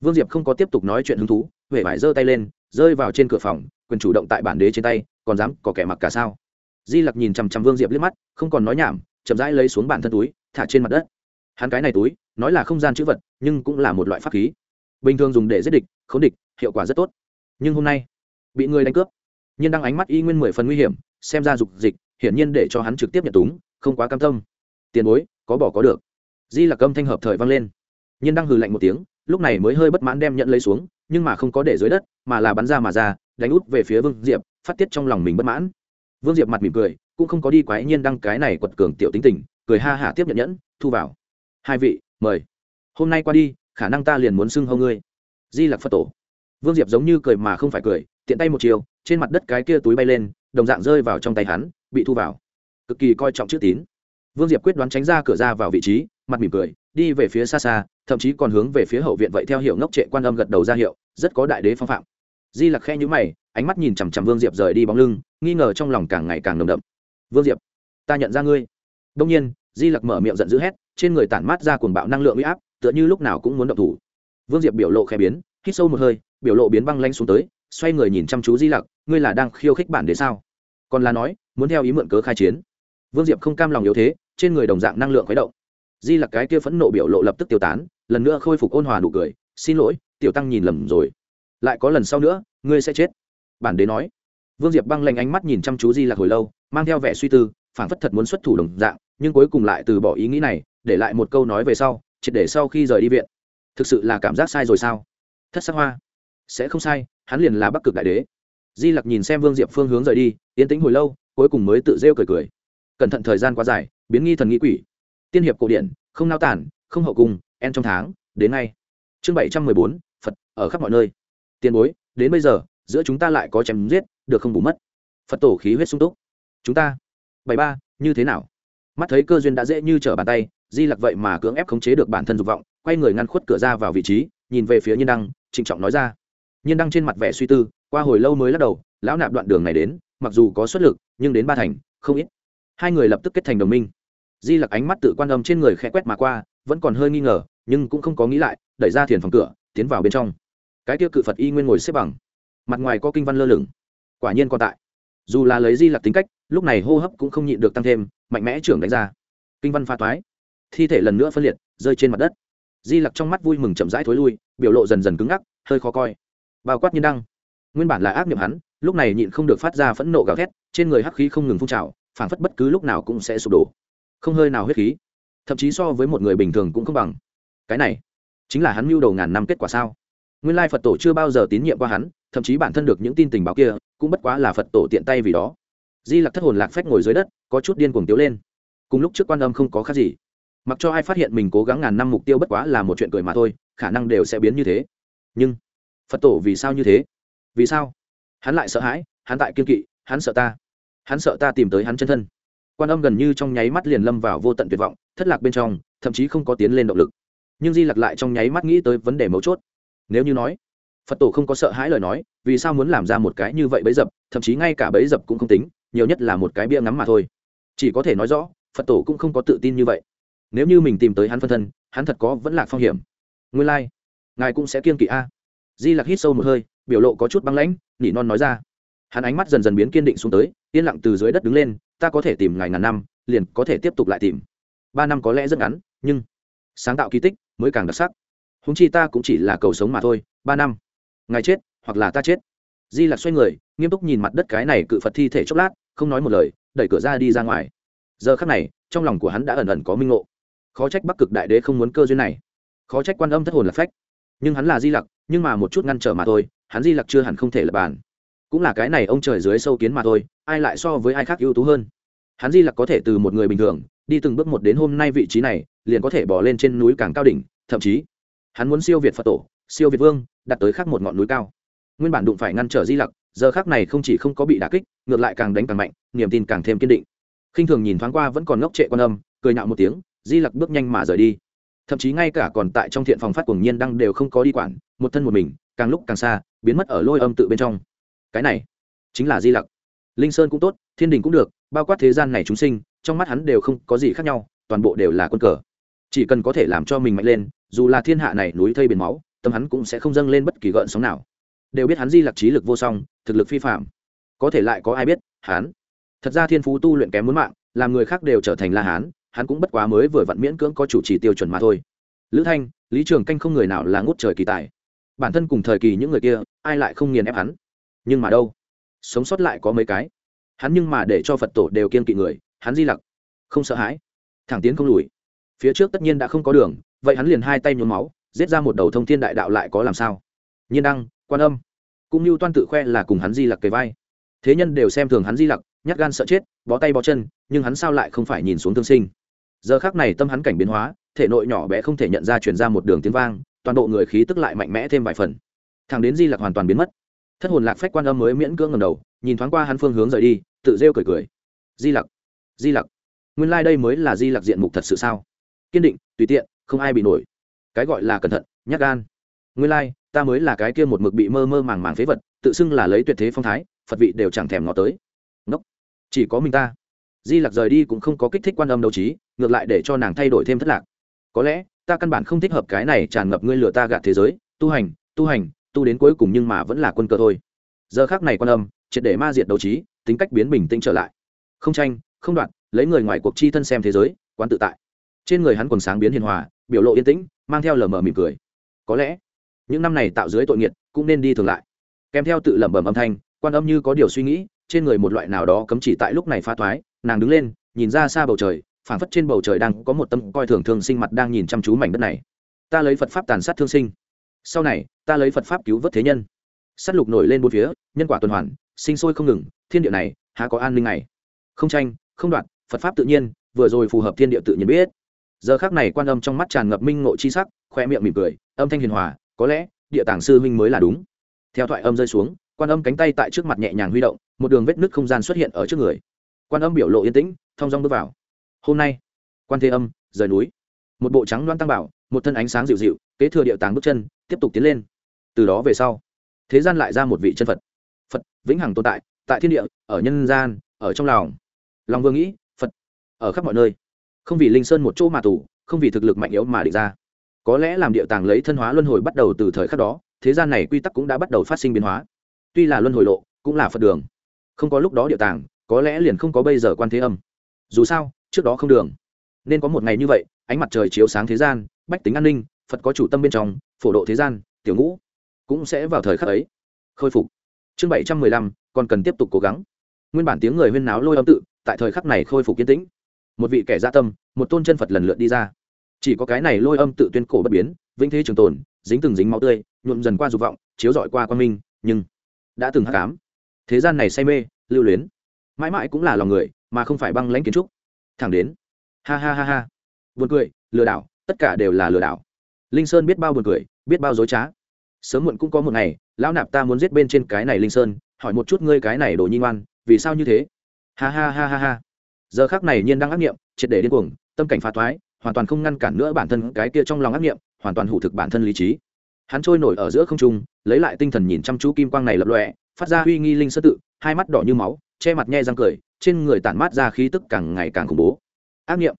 Vương diệp không có tiếp tục nói chuyện hứng thú huệ vải giơ tay lên, rơi vào trên cửa phòng quyền chủ động tại bản đế trên tay, còn dám có kẻ mặc cả sao? Di lặc nhìn chằm chằm vương diệp liếc mắt, không còn nói nhảm, chậm rãi lấy xuống bản thân túi, thả trên mặt đất. Hắn cái này túi, nói là không gian chữ vật, nhưng cũng là một loại pháp khí. Bình thường dùng để giết địch k h ố n địch, hiệu quả rất tốt. Nhưng hôm nay, bị người đánh cướp. Nhiên đăng ánh mắt y nguyên mười phần nguy hiểm, xem ra dục dịch, hiển nhiên để cho hắn trực tiếp nhận túng, không quá cam tâm. Tiền bối, có bỏ có được. Di là câm thanh hợp thời vang lên. Nhiên đăng hừ lạnh một tiếng, lúc này mới hơi bất mãn đem nhận lấy xuống, nhưng mà không có để dưới đất, mà là bắn ra mà ra đánh út về phía vương diệp, phát tiết trong lòng mình bất mãn. Vương diệp mặt mỉm cười, cũng không có đi quái nhiên đăng cái này quật cường tiểu tính tình, cười ha hả tiếp nhận nhẫn, thu vào. Hai vị, mời. Hôm nay qua đi, khả năng ta liền muốn xưng hâu ngươi. Di lặc phật tổ. Vương diệp giống như cười mà không phải cười, tiện tay một chiều, trên mặt đất cái kia túi bay lên, đồng dạng rơi vào trong tay hắn, bị thu vào. Cực kỳ coi trọng chữ tín. Vương diệp quyết đoán tránh ra cửa ra vào vị trí, mặt mỉm cười, đi về phía xa xa, thậm chí còn hướng về phía hậu viện vậy theo hiệu ngốc trệ quan âm gật đầu ra hiệu, rất có đại đế phong phạm di lặc khe nhữ mày, ánh mắt nhìn chằm chằm vương diệp rời đi bóng lưng, nghi ngờ trong lòng càng ngày càng nồng đậm. Vương diệp, ta nhận ra ngươi. Đông nhiên, di lặc mở miệng giận dữ hét, trên người tản mát ra cuồng bạo năng lượng uy áp, tựa như lúc nào cũng muốn động thủ. Vương diệp biểu lộ khẽ biến, hít sâu một hơi, biểu lộ biến băng lanh xuống tới, xoay người nhìn chăm chú di lặc, ngươi là đang khiêu khích bản đế sao? Còn là nói, muốn theo ý mượn cớ khai chiến. Vương diệp không cam lòng yếu thế, trên người đồng dạng năng lượng khuấy động. Di lặc cái kia phẫn nộ biểu lộ lập tức tiêu tán, lần nữa khôi phục ôn hòa nụ cười, xin lỗi, tiểu tăng nhìn lầm rồi lại có lần sau nữa, ngươi sẽ chết. Bản đế nói. Vương diệp băng lanh ánh mắt nhìn chăm chú di lặc hồi lâu, mang theo vẻ suy tư phản phất thật muốn xuất thủ đồng dạng, nhưng cuối cùng lại từ bỏ ý nghĩ này, để lại một câu nói về sau, triệt để sau khi rời đi viện. Thực sự là cảm giác sai rồi sao? Thất sắc hoa. Sẽ không sai, hắn liền là bắc cực đại đế. Di lặc nhìn xem vương diệp phương hướng rời đi, yên tĩnh hồi lâu, cuối cùng mới tự rêu cười cười. Cẩn thận thời gian quá dài, biến nghi thần nghĩ quỷ. Tiên hiệp cổ điển, không nao tản, không hậu cung, en trong tháng, đến ngay. Chương bảy trăm mười bốn, phật, ở khắp mọi nơi tiền bối, đến bây giờ, giữa chúng ta lại có chém giết, được không bù mất? Phật tổ khí huyết sung túc. Chúng ta. Bảy ba, như thế nào? Mắt thấy cơ duyên đã dễ như trở bàn tay, di lặc vậy mà cưỡng ép khống chế được bản thân dục vọng, quay người ngăn khuất cửa ra vào vị trí, nhìn về phía nhiên đăng, trịnh trọng nói ra. Nhiên đăng trên mặt vẻ suy tư, qua hồi lâu mới lắc đầu, lão nạp đoạn đường này đến, mặc dù có xuất lực, nhưng đến ba thành, không ít. Hai người lập tức kết thành đồng minh. Di lặc ánh mắt tự quan âm trên người khẽ quét mà qua, vẫn còn hơi nghi ngờ, nhưng cũng không có nghĩ lại, đẩy ra thiền phòng cửa, tiến vào bên trong cái tiêu cự phật y nguyên ngồi xếp bằng mặt ngoài có kinh văn lơ lửng quả nhiên còn tại dù là lấy di lặc tính cách lúc này hô hấp cũng không nhịn được tăng thêm mạnh mẽ trưởng đánh ra kinh văn pha toái thi thể lần nữa phân liệt rơi trên mặt đất di lặc trong mắt vui mừng chậm rãi thối lui biểu lộ dần dần cứng ngắc hơi khó coi bao quát nhiên đăng nguyên bản là ác niệm hắn lúc này nhịn không được phát ra phẫn nộ gào thét trên người hắc khí không ngừng phun trào phảng phất bất cứ lúc nào cũng sẽ sụp đổ không hơi nào huyết khí thậm chí so với một người bình thường cũng không bằng cái này chính là hắn mưu đầu ngàn năm kết quả sao nguyên lai phật tổ chưa bao giờ tín nhiệm qua hắn, thậm chí bản thân được những tin tình báo kia, cũng bất quá là phật tổ tiện tay vì đó. Di lặc thất hồn lạc phách ngồi dưới đất, có chút điên cuồng tiếu lên. Cùng lúc trước quan âm không có khác gì. Mặc cho ai phát hiện mình cố gắng ngàn năm mục tiêu bất quá là một chuyện cười mà thôi, khả năng đều sẽ biến như thế. Nhưng, phật tổ vì sao như thế? Vì sao? Hắn lại sợ hãi, hắn tại kiên kỵ, hắn sợ ta. Hắn sợ ta tìm tới hắn chân thân. Quan âm gần như trong nháy mắt liền lâm vào vô tận tuyệt vọng, thất lạc bên trong, thậm chí không có tiến lên động lực. Nhưng di lặc lại trong nháy mắt nghĩ tới vấn đề mấu chốt nếu như nói, phật tổ không có sợ hãi lời nói, vì sao muốn làm ra một cái như vậy bấy dập, thậm chí ngay cả bấy dập cũng không tính, nhiều nhất là một cái bia ngắm mà thôi. Chỉ có thể nói rõ, phật tổ cũng không có tự tin như vậy. Nếu như mình tìm tới hắn phân thân, hắn thật có vẫn là phong hiểm. Nguyên lai、like. ngài cũng sẽ kiên kỵ a. Di lặc hít sâu một hơi, biểu lộ có chút băng lãnh, nỉ non nói ra. Hắn ánh mắt dần dần biến kiên định xuống tới, yên lặng từ dưới đất đứng lên, ta có thể tìm ngài ngàn năm, liền có thể tiếp tục lại tìm. Ba năm có lẽ rất ngắn, nhưng sáng tạo kỳ tích mới càng đặc sắc húng chi ta cũng chỉ là cầu sống mà thôi, ba năm. Ngài chết, hoặc là ta chết. Di lặc xoay người, nghiêm túc nhìn mặt đất cái này cự phật thi thể chốc lát, không nói một lời, đẩy cửa ra đi ra ngoài. Giờ khắc này, trong lòng của hắn đã ẩn ẩn có minh ngộ. Khó trách bắc cực đại đế không muốn cơ duyên này. Khó trách quan âm thất hồn là phách. Nhưng hắn là di lặc, nhưng mà một chút ngăn trở mà thôi, hắn di lặc chưa hẳn không thể lập bàn. Cũng là cái này ông trời dưới sâu kiến mà thôi, ai lại so với ai khác ưu tú hơn? Hắn di lặc có thể từ một người bình thường, đi từng bước một đến hôm nay vị trí này, liền có thể bỏ lên trên núi càng cao đỉnh, thậm chí hắn muốn siêu việt phật tổ, siêu việt vương đặt tới khắc một ngọn núi cao. Nguyên bản đụng phải ngăn trở di lặc, giờ khác này không chỉ không có bị đả kích, ngược lại càng đánh càng mạnh, niềm tin càng thêm kiên định. Khinh thường nhìn thoáng qua vẫn còn ngốc trệ quan âm, cười nạo một tiếng, di lặc bước nhanh mà rời đi. Thậm chí ngay cả còn tại trong thiện phòng phát cuồng nhiên đăng đều không có đi quản, một thân một mình, càng lúc càng xa, biến mất ở lôi âm tự bên trong. Cái này chính là di lặc. Linh sơn cũng tốt, thiên đình cũng được, bao quát thế gian này chúng sinh, trong mắt hắn đều không có gì khác nhau, toàn bộ đều là quân cờ. Chỉ cần có thể làm cho mình mạnh lên dù là thiên hạ này núi thây biển máu, tâm hắn cũng sẽ không dâng lên bất kỳ gợn sóng nào. Đều biết hắn di lặc trí lực vô song, thực lực phi phạm. Có thể lại có ai biết, hắn? Thật ra thiên phú tu luyện kém muốn mạng, làm người khác đều trở thành la hán, hắn cũng bất quá mới vừa vặn miễn cưỡng có chủ trì tiêu chuẩn mà thôi. Lữ thanh, lý trường canh không người nào là ngút trời kỳ tài. Bản thân cùng thời kỳ những người kia, ai lại không nghiền ép hắn? Nhưng mà đâu? Sống sót lại có mấy cái? Hắn nhưng mà để cho phật tổ đều kiên kỵ người, hắn di lặc không sợ hãi. Thẳng tiến không lùi. Phía trước tất nhiên đã không có đường vậy hắn liền hai tay nhuốm máu, giết ra một đầu thông thiên đại đạo lại có làm sao? Nhiên đăng, quan âm. Cũng như toan tự khoe là cùng hắn di lặc kề vai. Thế nhân đều xem thường hắn di lặc, nhát gan sợ chết, bó tay bó chân, nhưng hắn sao lại không phải nhìn xuống thương sinh? Giờ khác này tâm hắn cảnh biến hóa, thể nội nhỏ bé không thể nhận ra truyền ra một đường tiếng vang, toàn bộ người khí tức lại mạnh mẽ thêm vài phần. Thằng đến di lặc hoàn toàn biến mất. Thất hồn lạc phách quan âm mới miễn cưỡng ngầm đầu, nhìn thoáng qua hắn phương hướng rời đi, tự rêu cười cười. Di lặc di lặc. Nguyên lai、like、đây mới là di lặc diện mục thật sự sao? Kiên định, tùy tiện không ai bị nổi. Cái gọi là cẩn thận nhắc gan. Ngươi lai、like, ta mới là cái kia một mực bị mơ mơ màng màng phế vật tự xưng là lấy tuyệt thế phong thái phật vị đều chẳng thèm ngó tới. Ngốc. Chỉ có mình ta. Di lặc rời đi cũng không có kích thích quan âm đấu trí ngược lại để cho nàng thay đổi thêm thất lạc. Có lẽ ta căn bản không thích hợp cái này tràn ngập ngươi lừa ta gạt thế giới tu hành tu hành tu đến cuối cùng nhưng mà vẫn là quân cơ thôi. Giờ khác này quan âm triệt để ma diệt đấu trí tính cách biến bình tĩnh trở lại. Không tranh không đoạn lấy người ngoài cuộc chi thân xem thế giới quán tự tại trên người hắn quần sáng biến hiền hòa, biểu lộ yên tĩnh, mang theo lờ mờ mỉm cười. Có lẽ, những năm này tạo dưới tội nghiệt cũng nên đi thường lại. Kèm theo tự lẩm bẩm âm thanh, quan âm như có điều suy nghĩ, trên người một loại nào đó cấm chỉ tại lúc này pha toái nàng đứng lên, nhìn ra xa bầu trời, phảng phất trên bầu trời đang có một tâm coi thường thương sinh mặt đang nhìn chăm chú mảnh đất này. Ta lấy phật pháp tàn sát thương sinh. Sau này, ta lấy phật pháp cứu vớt thế nhân. S á t lục nổi lên bốn phía, nhân quả tuần hoàn, sinh sôi không ngừng, thiên địa này, há có an ninh này không tranh, không đoạn, phật pháp tự nhiên, vừa rồi phù hợp thiên địa tự nhiên biết giờ khác này quan âm trong mắt tràn ngập minh ngộ chi sắc, khoe miệng mỉm cười, âm thanh hiền hòa, có lẽ, địa tàng sư minh mới là đúng. Theo thoại âm rơi xuống, quan âm cánh tay tại trước mặt nhẹ nhàng huy động, một đường vết nứt không gian xuất hiện ở trước người. Quan âm biểu lộ yên tĩnh, thong dong bước vào. Hôm nay, quan thế âm, rời núi. Một bộ trắng loan tăng bảo, một thân ánh sáng dịu dịu, kế thừa địa tàng bước chân, tiếp tục tiến lên. Từ đó về sau, thế gian lại ra một vị chân phật. Phật, vĩnh hằng tồn tại tại thiên địa, ở nhân gian, ở trong lòng. Lòng vương nghĩ, phật, ở khắp mọi nơi không vì linh sơn một chỗ mà tù, không vì thực lực mạnh yếu mà địch ra. Có lẽ làm địa tàng lấy thân hóa luân hồi bắt đầu từ thời khắc đó, thế gian này quy tắc cũng đã bắt đầu phát sinh biến hóa. Tuy là luân hồi lộ, cũng là phật đường. Không có lúc đó địa tàng, có lẽ liền không có bây giờ quan thế âm. Dù sao, trước đó không đường. Nên có một ngày như vậy, ánh mặt trời chiếu sáng thế gian, bách tính an ninh, phật có chủ tâm bên trong, phổ độ thế gian, tiểu ngũ cũng sẽ vào thời khắc ấy. Khôi phục. Chương bảy trăm mười lăm, còn cần tiếp tục cố gắng. Nguyên bản tiếng người huyên náo lôi âm tự, tại thời khắc này khôi phục kiến tĩnh một vị kẻ gia tâm, một tôn chân phật lần lượt đi ra. Chỉ có cái này lôi âm tự tuyên cổ bất biến, vĩnh thế trường tồn, dính từng dính máu tươi, nhuộm dần qua dục vọng, chiếu rọi qua quan minh, nhưng đã từng hắc ám. Thế gian này say mê, lưu luyến. Mãi mãi cũng là lòng người, mà không phải băng lãnh kiến trúc. Thẳng đến, ha ha ha ha. Buồn cười, lừa đảo, tất cả đều là lừa đảo. Linh sơn biết bao buồn cười, biết bao dối trá. Sớm muộn cũng có một ngày, lão nạp ta muốn giết bên trên cái này linh sơn, hỏi một chút ngươi cái này đồ nhi ngoan, vì sao như thế? Ha ha ha ha ha giờ khác này nhiên đang ác nghiệm, triệt để điên cuồng, tâm cảnh phá thoái, hoàn toàn không ngăn cản nữa bản thân cái kia trong lòng ác nghiệm, hoàn toàn hủ thực bản thân lý trí. Hắn trôi nổi ở giữa không trung, lấy lại tinh thần nhìn chăm chú kim quang này lập lọe phát ra uy nghi linh sơ tự, hai mắt đỏ như máu, che mặt nhe răng cười, trên người tản mát ra khí tức càng ngày càng khủng bố. Ác nghiệm?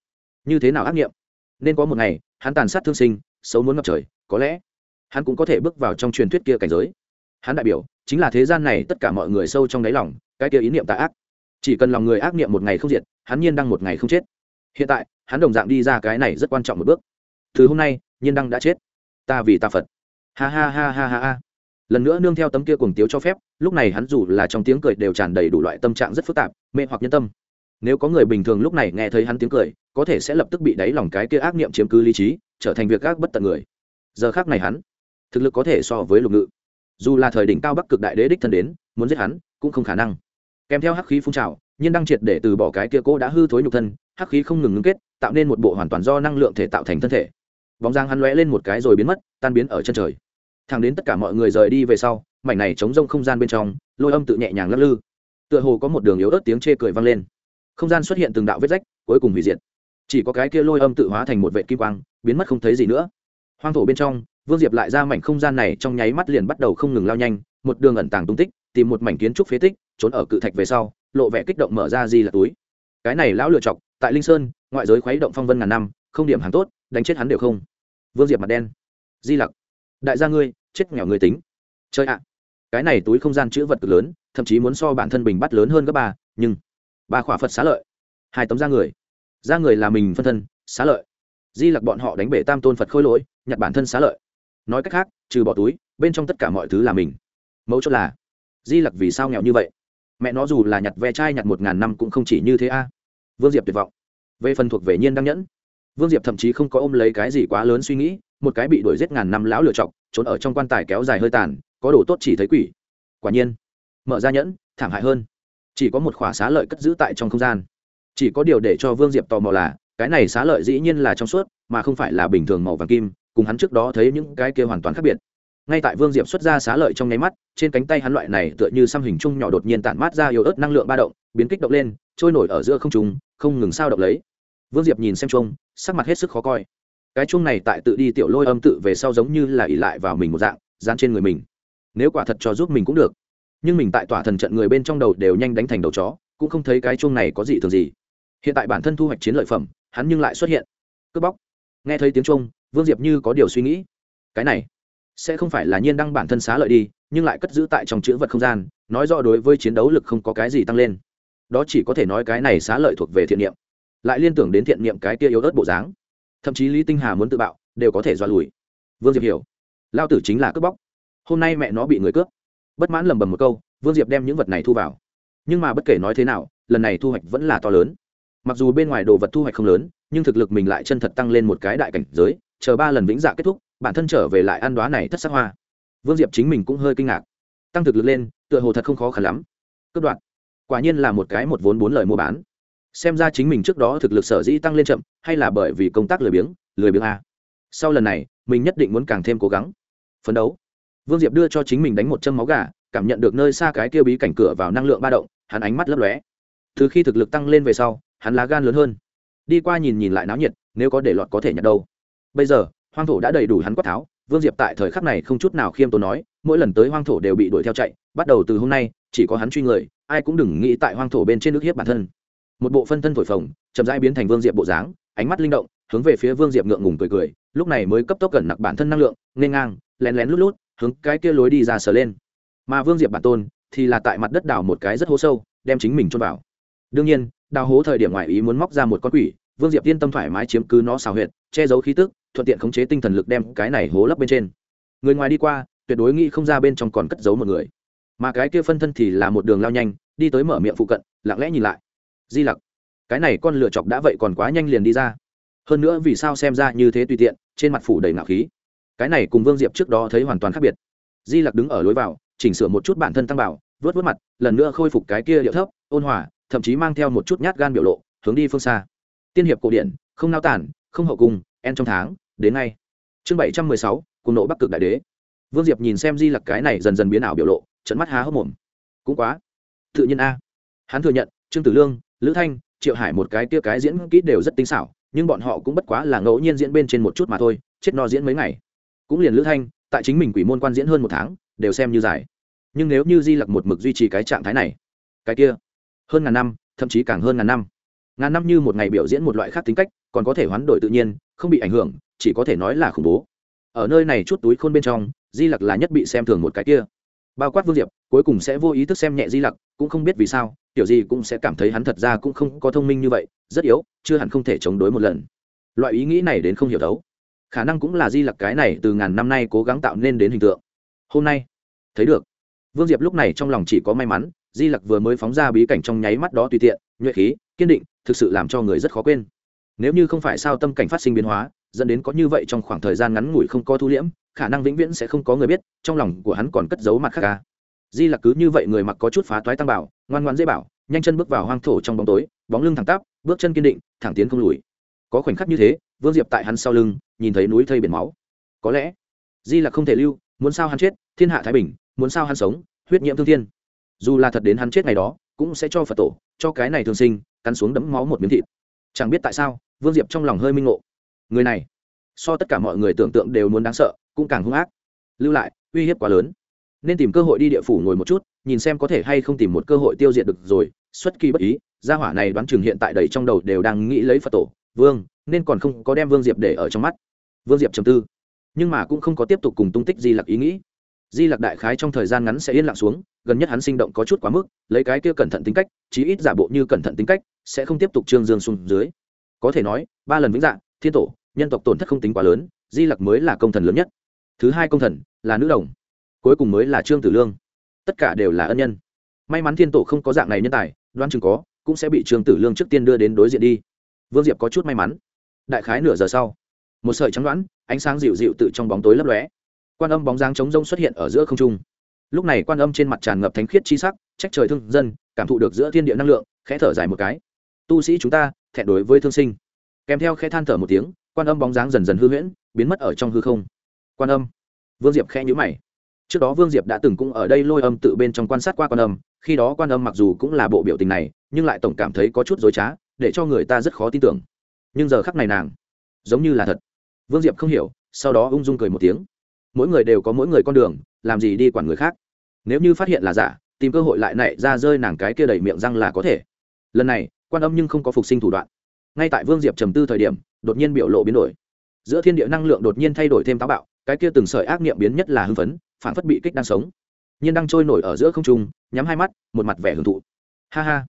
Như thế nào ác nghiệm? Nên có một ngày, hắn tàn sát thương sinh, xấu muốn ngập trời, có lẽ hắn cũng có thể bước vào trong truyền thuyết kia cảnh giới. Hắn đại biểu, chính là thế gian này tất cả mọi người sâu trong đáy lòng, cái kia ý niệm tà ác chỉ cần lòng người ác niệm một ngày không diệt, hắn nhiên đăng một ngày không chết. Hiện tại, hắn đồng dạng đi ra cái này rất quan trọng một bước. Từ hôm nay, nhiên đăng đã chết. Ta vì ta phật. Ha ha ha ha ha ha. Lần nữa nương theo tấm kia cuồng tiếu cho phép, lúc này hắn dù là trong tiếng cười đều tràn đầy đủ loại tâm trạng rất phức tạp, mê hoặc nhân tâm. Nếu có người bình thường lúc này nghe thấy hắn tiếng cười, có thể sẽ lập tức bị đáy lòng cái kia ác niệm chiếm cứ lý trí, trở thành việc ác bất tận người. Giờ khác này hắn, thực lực có thể so với lục ngự. Dù là thời đỉnh cao bắc cực đại đế đích thân đến, muốn giết hắn, cũng không khả năng kèm theo hắc khí phun trào, nhiên đăng triệt để từ bỏ cái kia cỗ đã hư thối nhục thân, hắc khí không ngừng ngưng kết, tạo nên một bộ hoàn toàn do năng lượng thể tạo thành thân thể. Bóng giang hắn lóe lên một cái rồi biến mất, tan biến ở chân trời. Thẳng đến tất cả mọi người rời đi về sau, mảnh này chống rông không gian bên trong, lôi âm tự nhẹ nhàng lắc lư. Tựa hồ có một đường yếu ớt tiếng chê cười vang lên. Không gian xuất hiện từng đạo vết rách, cuối cùng hủy diệt. Chỉ có cái kia lôi âm tự hóa thành một vệ kim quang, biến mất không thấy gì nữa. Hoang thổ bên trong, vương diệp lại ra mảnh không gian này trong nháy mắt liền bắt đầu không ngừng lao nhanh, một đường ẩn tàng tung tích tìm một mảnh kiến trúc phế tích trốn ở cự thạch về sau lộ vẻ kích động mở ra di là túi. Cái này lão lựa chọc tại linh sơn ngoại giới khuấy động phong vân ngàn năm không điểm hàng tốt đánh chết hắn đều không. Vương diệp mặt đen. Di lặc đại gia ngươi chết nghèo người tính. Chơi ạ. Cái này túi không gian chữ vật cực lớn thậm chí muốn so bản thân bình bắt lớn hơn gấp ba, nhưng ba khỏa phật xá lợi. Hai tấm da người. Da người là mình phân thân xá lợi. Di lặc bọn họ đánh bể tam tôn phật khôi lỗi nhặt bản thân xá lợi. Nói cách khác trừ bỏ túi bên trong tất cả mọi thứ là mình. Mẫu chốt là di lặc vì sao nghèo như vậy? Mẹ nó dù là nhặt ve chai nhặt một ngàn năm cũng không chỉ như thế a. Vương diệp tuyệt vọng. Về phần thuộc về nhiên đăng nhẫn, vương diệp thậm chí không có ôm lấy cái gì quá lớn suy nghĩ, một cái bị đuổi giết ngàn năm lão lựa chọc, trốn ở trong quan tài kéo dài hơi tàn, có đồ tốt chỉ thấy quỷ. Quả nhiên, mở ra nhẫn, thảm hại hơn. Chỉ có một khỏa xá lợi cất giữ tại trong không gian. Chỉ có điều để cho vương diệp tò mò là, cái này xá lợi dĩ nhiên là trong suốt, mà không phải là bình thường màu vàng kim, cùng hắn trước đó thấy những cái kia hoàn toàn khác biệt ngay tại vương diệp xuất ra xá lợi trong nháy mắt, trên cánh tay hắn loại này tựa như xăm hình chung nhỏ đột nhiên tản mát ra yếu ớt năng lượng ba động, biến kích động lên, trôi nổi ở giữa không trùng không ngừng sao động lấy. Vương diệp nhìn xem chung sắc mặt hết sức khó coi. Cái chung này tại tự đi tiểu lôi âm tự về sau giống như là ỉ lại vào mình một dạng, dán trên người mình. Nếu quả thật cho giúp mình cũng được. Nhưng mình tại tỏa thần trận người bên trong đầu đều nhanh đánh thành đầu chó, cũng không thấy cái chung này có gì thường gì. Hiện tại bản thân thu hoạch chiến lợi phẩm, hắn nhưng lại xuất hiện. Cướp bóc. Nghe thấy tiếng chung vương diệp như có điều suy nghĩ. Cái này sẽ không phải là nhiên đăng bản thân xá lợi đi, nhưng lại cất giữ tại trong chữ vật không gian, nói rõ đối với chiến đấu lực không có cái gì tăng lên. Đó chỉ có thể nói cái này xá lợi thuộc về thiện niệm. Lại liên tưởng đến thiện niệm cái kia yếu ớt bộ dáng. Thậm chí lý tinh hà muốn tự bạo, đều có thể dọa lùi. Vương diệp hiểu. Lao tử chính là cướp bóc. Hôm nay mẹ nó bị người cướp. Bất mãn lầm bầm một câu, vương diệp đem những vật này thu vào. Nhưng mà bất kể nói thế nào, lần này thu hoạch vẫn là to lớn. Mặc dù bên ngoài đồ vật thu hoạch không lớn, nhưng thực lực mình lại chân thật tăng lên một cái đại cảnh giới, chờ ba lần vĩnh dạ kết thúc bản thân trở về lại ăn đoá này thất sắc hoa. Vương diệp chính mình cũng hơi kinh ngạc. Tăng thực lực lên, tựa hồ thật không khó khăn lắm. Cướp đoạn quả nhiên là một cái một vốn bốn lời mua bán. Xem ra chính mình trước đó thực lực sở dĩ tăng lên chậm, hay là bởi vì công tác lười biếng lười biếng a. Sau lần này, mình nhất định muốn càng thêm cố gắng. Phấn đấu. Vương diệp đưa cho chính mình đánh một chân máu gà, cảm nhận được nơi xa cái kia bí cảnh cửa vào năng lượng ba động, hắn ánh mắt lấp lóe. Từ khi thực lực tăng lên về sau, hắn lá gan lớn hơn. Đi qua nhìn nhìn lại náo nhiệt, nếu có để lọt có thể nhặt đâu. Bây giờ hoang thổ đã đầy đủ hắn quát tháo, vương diệp tại thời khắc này không chút nào khiêm tốn nói, mỗi lần tới hoang thổ đều bị đuổi theo chạy, bắt đầu từ hôm nay, chỉ có hắn truy người, ai cũng đừng nghĩ tại hoang thổ bên trên nước hiếp bản thân. Một bộ phân thân thổi phồng, chậm rãi biến thành vương diệp bộ dáng, ánh mắt linh động, hướng về phía vương diệp ngượng ngùng cười cười, lúc này mới cấp tốc gần nặc bản thân năng lượng nên ngang, lén lén lút lút, hướng cái kia lối đi ra sờ lên. Mà vương diệp bản tôn thì là tại mặt đất đào một cái rất hố sâu, đem chính mình trôn vào. Đương nhiên, đào hố thời điểm ngoài ý muốn móc ra một con quỷ, vương diệp yên tâm thoải mái chiếm cứ nó xào huyệt, che giấu khí tức thuận tiện khống chế tinh thần lực đem cái này hố lấp bên trên. Người ngoài đi qua, tuyệt đối nghĩ không ra bên trong còn cất giấu một người. Mà cái kia phân thân thì là một đường lao nhanh, đi tới mở miệng phụ cận, lặng lẽ nhìn lại. Di lặc, cái này con lựa chọc đã vậy còn quá nhanh liền đi ra. Hơn nữa vì sao xem ra như thế tùy tiện, trên mặt phủ đầy ngạo khí. Cái này cùng vương diệp trước đó thấy hoàn toàn khác biệt. Di lặc đứng ở lối vào, chỉnh sửa một chút bản thân tăng bảo vớt vớt mặt, lần nữa khôi phục cái kia điệu thấp, ôn hòa, thậm chí mang theo một chút nhát gan biểu lộ, hướng đi phương xa. Tiên hiệp cổ điển, không nao tản, không hậu cung, en trong tháng đến ngay chương bảy trăm mười sáu cùng nộ bắc cực đại đế. Vương diệp nhìn xem di lặc cái này dần dần biến ảo biểu lộ trận mắt há hốc mồm. Cũng quá. Tự nhiên a. Hắn thừa nhận, trương tử lương, lữ thanh, triệu hải một cái kia cái diễn kỹ đều rất tinh xảo, nhưng bọn họ cũng bất quá là ngẫu nhiên diễn bên trên một chút mà thôi, chết no diễn mấy ngày. Cũng liền lữ thanh, tại chính mình quỷ môn quan diễn hơn một tháng, đều xem như giải nhưng nếu như di lặc một mực duy trì cái trạng thái này, cái kia, hơn ngàn năm, thậm chí càng hơn ngàn năm. Ngàn năm như một ngày biểu diễn một loại khác tính cách, còn có thể hoán đổi tự nhiên, không bị ảnh hưởng chỉ có thể nói là khủng bố. Ở nơi này chút túi khôn bên trong, di lặc là nhất bị xem thường một cái kia. Bao quát vương diệp, cuối cùng sẽ vô ý thức xem nhẹ di lặc, cũng không biết vì sao kiểu gì cũng sẽ cảm thấy hắn thật ra cũng không có thông minh như vậy, rất yếu, chưa hẳn không thể chống đối một lần. Loại ý nghĩ này đến không hiểu đấu. Khả năng cũng là di lặc cái này từ ngàn năm nay cố gắng tạo nên đến hình tượng. Hôm nay, thấy được. Vương diệp lúc này trong lòng chỉ có may mắn, di lặc vừa mới phóng ra bí cảnh trong nháy mắt đó tùy tiện, nhuệ khí, kiên định, thực sự làm cho người rất khó quên. Nếu như không phải sao tâm cảnh phát sinh biến hóa dẫn đến có như vậy trong khoảng thời gian ngắn ngủi không có thu liễm, khả năng vĩnh viễn sẽ không có người biết, trong lòng của hắn còn cất giấu mặt khác ca di là cứ như vậy người mặc có chút phá toái tăng bảo, ngoan ngoan dễ bảo, nhanh chân bước vào hoang thổ trong bóng tối, bóng lưng thẳng tắp, bước chân kiên định, thẳng tiến không lùi. Có khoảnh khắc như thế, vương diệp tại hắn sau lưng, nhìn thấy núi thây biển máu. Có lẽ, di là không thể lưu, muốn sao hắn chết, thiên hạ thái bình, muốn sao hắn sống, huyết nhiễm thương thiên. Dù là thật đến hắn chết ngày đó, cũng sẽ cho phật tổ, cho cái này thương sinh, cắn xuống đấm máu một miếng thịt. Chẳng biết tại sao, vương diệp trong lòng hơi minh ngộ người này, so tất cả mọi người tưởng tượng đều muốn đáng sợ, cũng càng hung ác. Lưu lại, uy hiếp quá lớn. Nên tìm cơ hội đi địa phủ ngồi một chút, nhìn xem có thể hay không tìm một cơ hội tiêu diệt được rồi, xuất kỳ bất ý, gia hỏa này đoán chừng hiện tại đầy trong đầu đều đang nghĩ lấy phật tổ. Vương, nên còn không có đem vương diệp để ở trong mắt. Vương diệp trầm tư, nhưng mà cũng không có tiếp tục cùng tung tích di lặc ý nghĩ. Di lặc đại khái trong thời gian ngắn sẽ yên lặng xuống, gần nhất hắn sinh động có chút quá mức, lấy cái kia cẩn thận tính cách, chí ít giả bộ như cẩn thận tính cách, sẽ không tiếp tục trương dương xuống dưới. Có thể nói, ba lần vĩnh dạng thiên tổ nhân tộc tổn thất không tính quá lớn, di lặc mới là công thần lớn nhất. Thứ hai công thần là nữ đồng, cuối cùng mới là trương tử lương. Tất cả đều là ân nhân. May mắn thiên tổ không có dạng này nhân tài Đoan chừng có, cũng sẽ bị trương tử lương trước tiên đưa đến đối diện đi. Vương diệp có chút may mắn. Đại khái nửa giờ sau, một sợi trắng đoán, ánh sáng dịu dịu tự trong bóng tối lấp lóe. Quan âm bóng dáng trống rông xuất hiện ở giữa không trung. Lúc này quan âm trên mặt tràn ngập thánh khiết chi sắc, trách trời thương dân, cảm thụ được giữa thiên địa năng lượng, khẽ thở dài một cái. Tu sĩ chúng ta, thẹn đối với thương sinh. Kèm theo khẽ than thở một tiếng quan âm bóng dáng dần dần hư huyễn, biến mất ở trong hư không. Quan âm. Vương diệp khẽ nhữ mày. Trước đó vương diệp đã từng cũng ở đây lôi âm tự bên trong quan sát qua quan âm, khi đó quan âm mặc dù cũng là bộ biểu tình này, nhưng lại tổng cảm thấy có chút dối trá, để cho người ta rất khó tin tưởng. Nhưng giờ khắc này nàng, giống như là thật. Vương diệp không hiểu, sau đó ung dung cười một tiếng. Mỗi người đều có mỗi người con đường, làm gì đi quản người khác. Nếu như phát hiện là giả, tìm cơ hội lại nảy ra rơi nàng cái kia đầy miệng răng là có thể. Lần này, quan âm nhưng không có phục sinh thủ đoạn. Ngay tại vương diệp trầm tư thời điểm đột nhiên biểu lộ biến đổi. Giữa thiên địa năng lượng đột nhiên thay đổi thêm táo bạo, cái kia từng sợi ác niệm biến nhất là hưng phấn phản phất bị kích đang sống. Nhiên đang trôi nổi ở giữa không trung, nhắm hai mắt, một mặt vẻ hưởng thụ. Ha ha,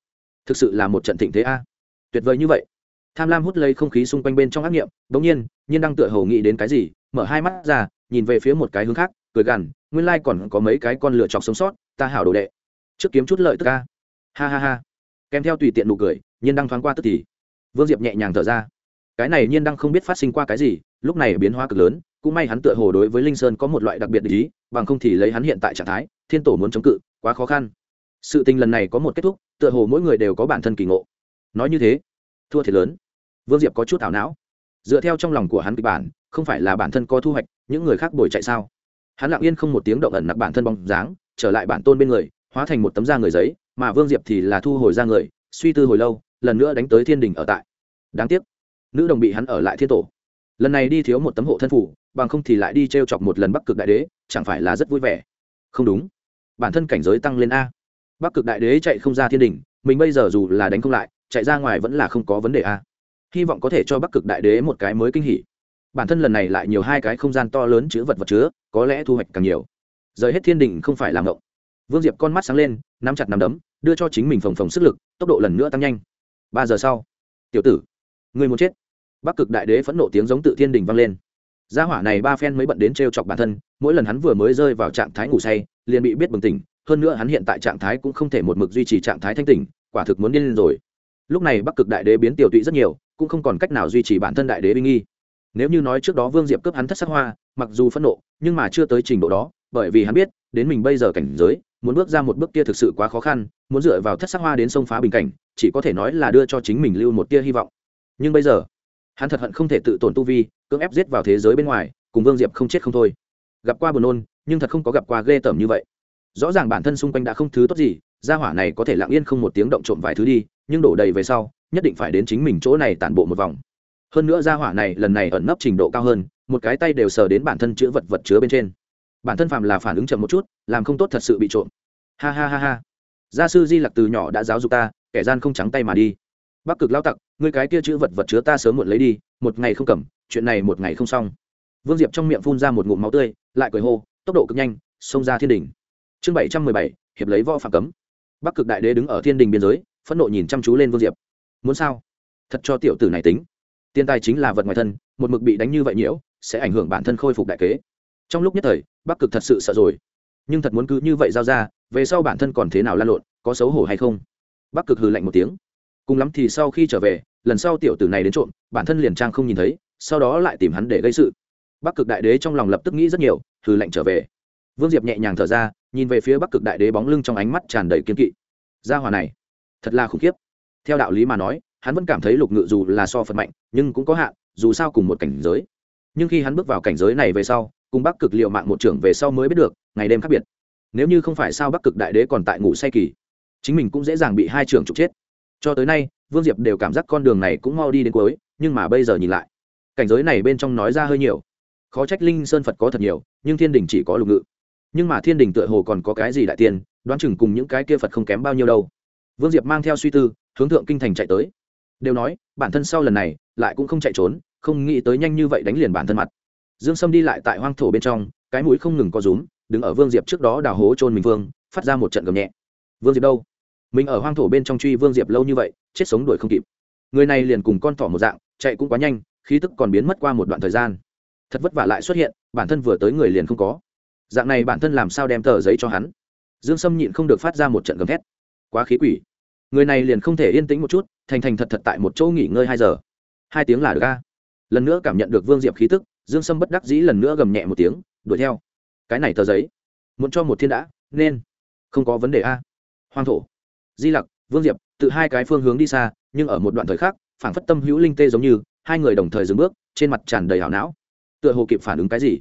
thực sự là một trận thịnh thế a. Tuyệt vời như vậy. Tham lam hút lấy không khí xung quanh bên trong ác niệm g nhiên nhiên đang tựa hồ nghĩ đến cái gì, mở hai mắt ra, nhìn về phía một cái hướng khác, cười gằn, nguyên lai còn có mấy cái con lựa chọc sống sót, ta hảo đồ đệ. Trước kiếm chút lợi tức ca ha ha ha. Kèm theo tùy tiện nụ cười, nhiên đang thoáng qua tức thì. Vương diệp nhẹ nhàng thở ra cái này nhiên đang không biết phát sinh qua cái gì, lúc này biến hóa cực lớn, cũng may hắn tựa hồ đối với linh sơn có một loại đặc biệt ý, bằng không thì lấy hắn hiện tại trạng thái, thiên tổ muốn chống cự, quá khó khăn. Sự tình lần này có một kết thúc, tựa hồ mỗi người đều có bản thân kỳ ngộ. Nói như thế, thua thiệt lớn. Vương diệp có chút ảo não. Dựa theo trong lòng của hắn kịch bản, không phải là bản thân có thu hoạch, những người khác bồi chạy sao? Hắn lặng yên không một tiếng động ẩn nặc bản thân bóng dáng, trở lại bản tôn bên người, hóa thành một tấm da người giấy, mà vương diệp thì là thu hồi ra người, suy tư hồi lâu, lần nữa đánh tới thiên đình ở tại. Đáng tiếc nữ đồng bị hắn ở lại thiên tổ. Lần này đi thiếu một tấm hộ thân phủ, bằng không thì lại đi t r e o chọc một lần bắc cực đại đế, chẳng phải là rất vui vẻ? Không đúng. Bản thân cảnh giới tăng lên a. Bắc cực đại đế chạy không ra thiên đình mình bây giờ dù là đánh không lại, chạy ra ngoài vẫn là không có vấn đề a. Hy vọng có thể cho bắc cực đại đế một cái mới kinh hỉ. Bản thân lần này lại nhiều hai cái không gian to lớn chứa vật vật chứa, có lẽ thu hoạch càng nhiều. Rời hết thiên đình không phải làm ngộng. Vương diệp con mắt sáng lên, nắm chặt nắm đấm, đưa cho chính mình phồng phồng sức lực, tốc độ lần nữa tăng nhanh. Ba giờ sau. Tiểu tử người muốn chết? Bắc cực đại đế phẫn nộ tiếng giống tự thiên đình vang lên. Gia hỏa này ba phen mới bận đến t r e o chọc bản thân, mỗi lần hắn vừa mới rơi vào trạng thái ngủ say, liền bị biết bừng tỉnh, hơn nữa hắn hiện tại trạng thái cũng không thể một mực duy trì trạng thái thanh tỉnh, quả thực muốn điên lên rồi. Lúc này bắc cực đại đế biến tiểu tụy rất nhiều, cũng không còn cách nào duy trì bản thân đại đế binh nghi. Nếu như nói trước đó vương diệp cướp hắn thất sắc hoa, mặc dù phẫn nộ, nhưng mà chưa tới trình độ đó, bởi vì hắn biết, đến mình bây giờ cảnh giới, muốn bước ra một bước kia thực sự quá khó khăn, muốn dựa vào thất sắc hoa đến sông phá bình cảnh, chỉ có thể nói là đưa cho chính mình lưu một tia hy vọng. Nhưng bây giờ hắn thật hận không thể tự tổn tu vi, cưỡng ép giết vào thế giới bên ngoài, cùng vương diệp không chết không thôi. Gặp qua buồn nôn, nhưng thật không có gặp qua ghê tởm như vậy. Rõ ràng bản thân xung quanh đã không thứ tốt gì, gia hỏa này có thể lặng yên không một tiếng động trộm vài thứ đi, nhưng đổ đầy về sau, nhất định phải đến chính mình chỗ này tản bộ một vòng. Hơn nữa gia hỏa này lần này ẩn nấp trình độ cao hơn, một cái tay đều sờ đến bản thân chữ vật vật chứa bên trên. Bản thân phạm là phản ứng chậm một chút, làm không tốt thật sự bị trộm. Ha ha ha ha. Gia sư di lặc từ nhỏ đã giáo dục ta, kẻ gian không trắng tay mà đi bắc cực lao tặc, ngươi cái kia chữ vật vật chứa ta sớm muộn lấy đi, một ngày không cầm, chuyện này một ngày không xong. Vương diệp trong miệng phun ra một ngụm máu tươi, lại cười hô, tốc độ cực nhanh, xông ra thiên đình chương bảy trăm mười bảy, hiệp lấy võ phạm cấm. Bắc cực đại đế đứng ở thiên đình biên giới, phẫn nộ nhìn chăm chú lên vương diệp. Muốn sao? Thật cho tiểu tử này tính. Tiền tài chính là vật ngoài thân, một mực bị đánh như vậy nhiễu, sẽ ảnh hưởng bản thân khôi phục đại kế. Trong lúc nhất thời, bắc cực thật sự sợ rồi. Nhưng thật muốn cứ như vậy giao ra, về sau bản thân còn thế nào lan lộn, có xấu hổ hay không? Bắc cực hừ lạnh một tiếng cùng lắm thì sau khi trở về, lần sau tiểu tử này đến trộm, bản thân liền trang không nhìn thấy, sau đó lại tìm hắn để gây sự. Bắc cực đại đế trong lòng lập tức nghĩ rất nhiều, hừ lệnh trở về. Vương diệp nhẹ nhàng thở ra, nhìn về phía bắc cực đại đế bóng lưng trong ánh mắt tràn đầy kiên kỵ. Gia hòa này, thật là khủng khiếp. Theo đạo lý mà nói, hắn vẫn cảm thấy lục ngự dù là so phật mạnh, nhưng cũng có hạn, dù sao cùng một cảnh giới. Nhưng khi hắn bước vào cảnh giới này về sau, cùng bắc cực liệu mạng một trưởng về sau mới biết được, ngày đêm khác biệt. Nếu như không phải sao bắc cực đại đế còn tại ngủ say kỳ, chính mình cũng dễ dàng bị hai trưởng trục chết cho tới nay, vương diệp đều cảm giác con đường này cũng mau đi đến cuối, nhưng mà bây giờ nhìn lại, cảnh giới này bên trong nói ra hơi nhiều. Khó trách linh sơn phật có thật nhiều, nhưng thiên đình chỉ có lục ngự. Nhưng mà thiên đình tựa hồ còn có cái gì đại tiên, đoán chừng cùng những cái kia phật không kém bao nhiêu đâu. Vương diệp mang theo suy tư, hướng thượng kinh thành chạy tới. Đều nói, bản thân sau lần này, lại cũng không chạy trốn, không nghĩ tới nhanh như vậy đánh liền bản thân mặt. Dương sâm đi lại tại hoang thổ bên trong, cái mũi không ngừng có rúm, đứng ở vương diệp trước đó đào hố trôn mình vương, phát ra một trận gầm nhẹ. Vương diệp đâu? Mình ở hoang thổ bên trong truy vương diệp lâu như vậy, chết sống đuổi không kịp. Người này liền cùng con thỏ một dạng, chạy cũng quá nhanh, khí tức còn biến mất qua một đoạn thời gian. Thật vất vả lại xuất hiện, bản thân vừa tới người liền không có. Dạng này bản thân làm sao đem tờ giấy cho hắn? Dương sâm nhịn không được phát ra một trận gầm thét. Quá khí quỷ. Người này liền không thể yên tĩnh một chút, thành thành thật thật tại một chỗ nghỉ ngơi hai giờ. Hai tiếng là được ga lần nữa cảm nhận được vương diệp khí tức, dương sâm bất đắc dĩ lần nữa gầm nhẹ một tiếng, đuổi theo. Cái này tờ giấy, muốn cho một thiên đã, nên. Không có vấn đề a. Hoang thổ di lặc, vương diệp, tự hai cái phương hướng đi xa, nhưng ở một đoạn thời khác phảng phất tâm hữu linh tê giống như, hai người đồng thời dừng bước, trên mặt tràn đầy hảo não. Tựa hồ kịp phản ứng cái gì?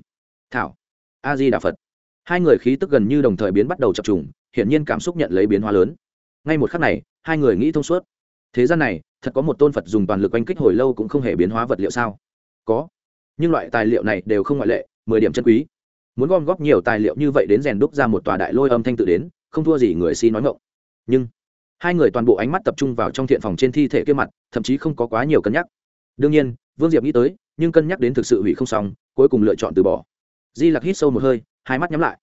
Thảo a di đà phật. Hai người khí tức gần như đồng thời biến bắt đầu chập trùng, hiển nhiên cảm xúc nhận lấy biến hóa lớn. Ngay một khắc này, hai người nghĩ thông suốt. Thế gian này, thật có một tôn phật dùng toàn lực oanh kích hồi lâu cũng không hề biến hóa vật liệu sao? Có. Nhưng loại tài liệu này đều không ngoại lệ, mười điểm chân quý. Muốn gom góp nhiều tài liệu như vậy đến rèn đúc ra một tòa đại lôi âm thanh tự đến, không thua gì người si nói ngộng nhưng hai người toàn bộ ánh mắt tập trung vào trong thiện phòng trên thi thể kia mặt thậm chí không có quá nhiều cân nhắc. Đương nhiên vương diệp nghĩ tới nhưng cân nhắc đến thực sự hủy không xong cuối cùng lựa chọn từ bỏ. Di lặc hít sâu một hơi hai mắt nhắm lại.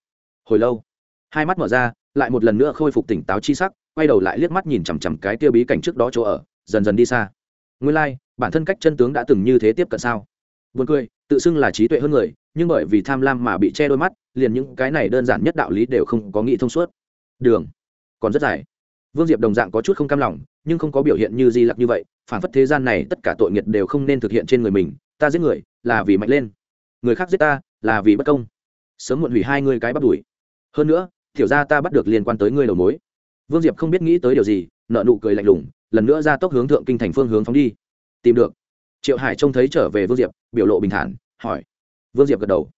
Hồi lâu hai mắt mở ra lại một lần nữa khôi phục tỉnh táo chi sắc quay đầu lại liếc mắt nhìn chằm chằm cái tiêu bí cảnh trước đó chỗ ở dần dần đi xa. Nguyên lai、like, bản thân cách chân tướng đã từng như thế tiếp cận sao? Buồn cười, tự xưng là trí tuệ hơn người, nhưng bởi vì tham lam mà bị che đôi mắt, liền những cái này đơn giản nhất đạo lý đều không có nghĩ thông suốt. Đường còn rất dài. Vương Diệp đồng dạng có chút không cam lòng, nhưng không có biểu hiện như Di Lặc như vậy, phản phất thế gian này tất cả tội nghiệt đều không nên thực hiện trên người mình, ta giết người là vì mạnh lên, người khác giết ta là vì bất công. Sớm muộn hủy hai người cái bắt đuổi. Hơn nữa, tiểu gia ta bắt được liên quan tới ngươi đầu mối. Vương Diệp không biết nghĩ tới điều gì, nợ nụ cười lạnh lùng, lần nữa ra tốc hướng thượng kinh thành phương hướng phóng đi. Tìm được triệu hải trông thấy trở về vương diệp biểu lộ bình thản hỏi vương diệp gật đầu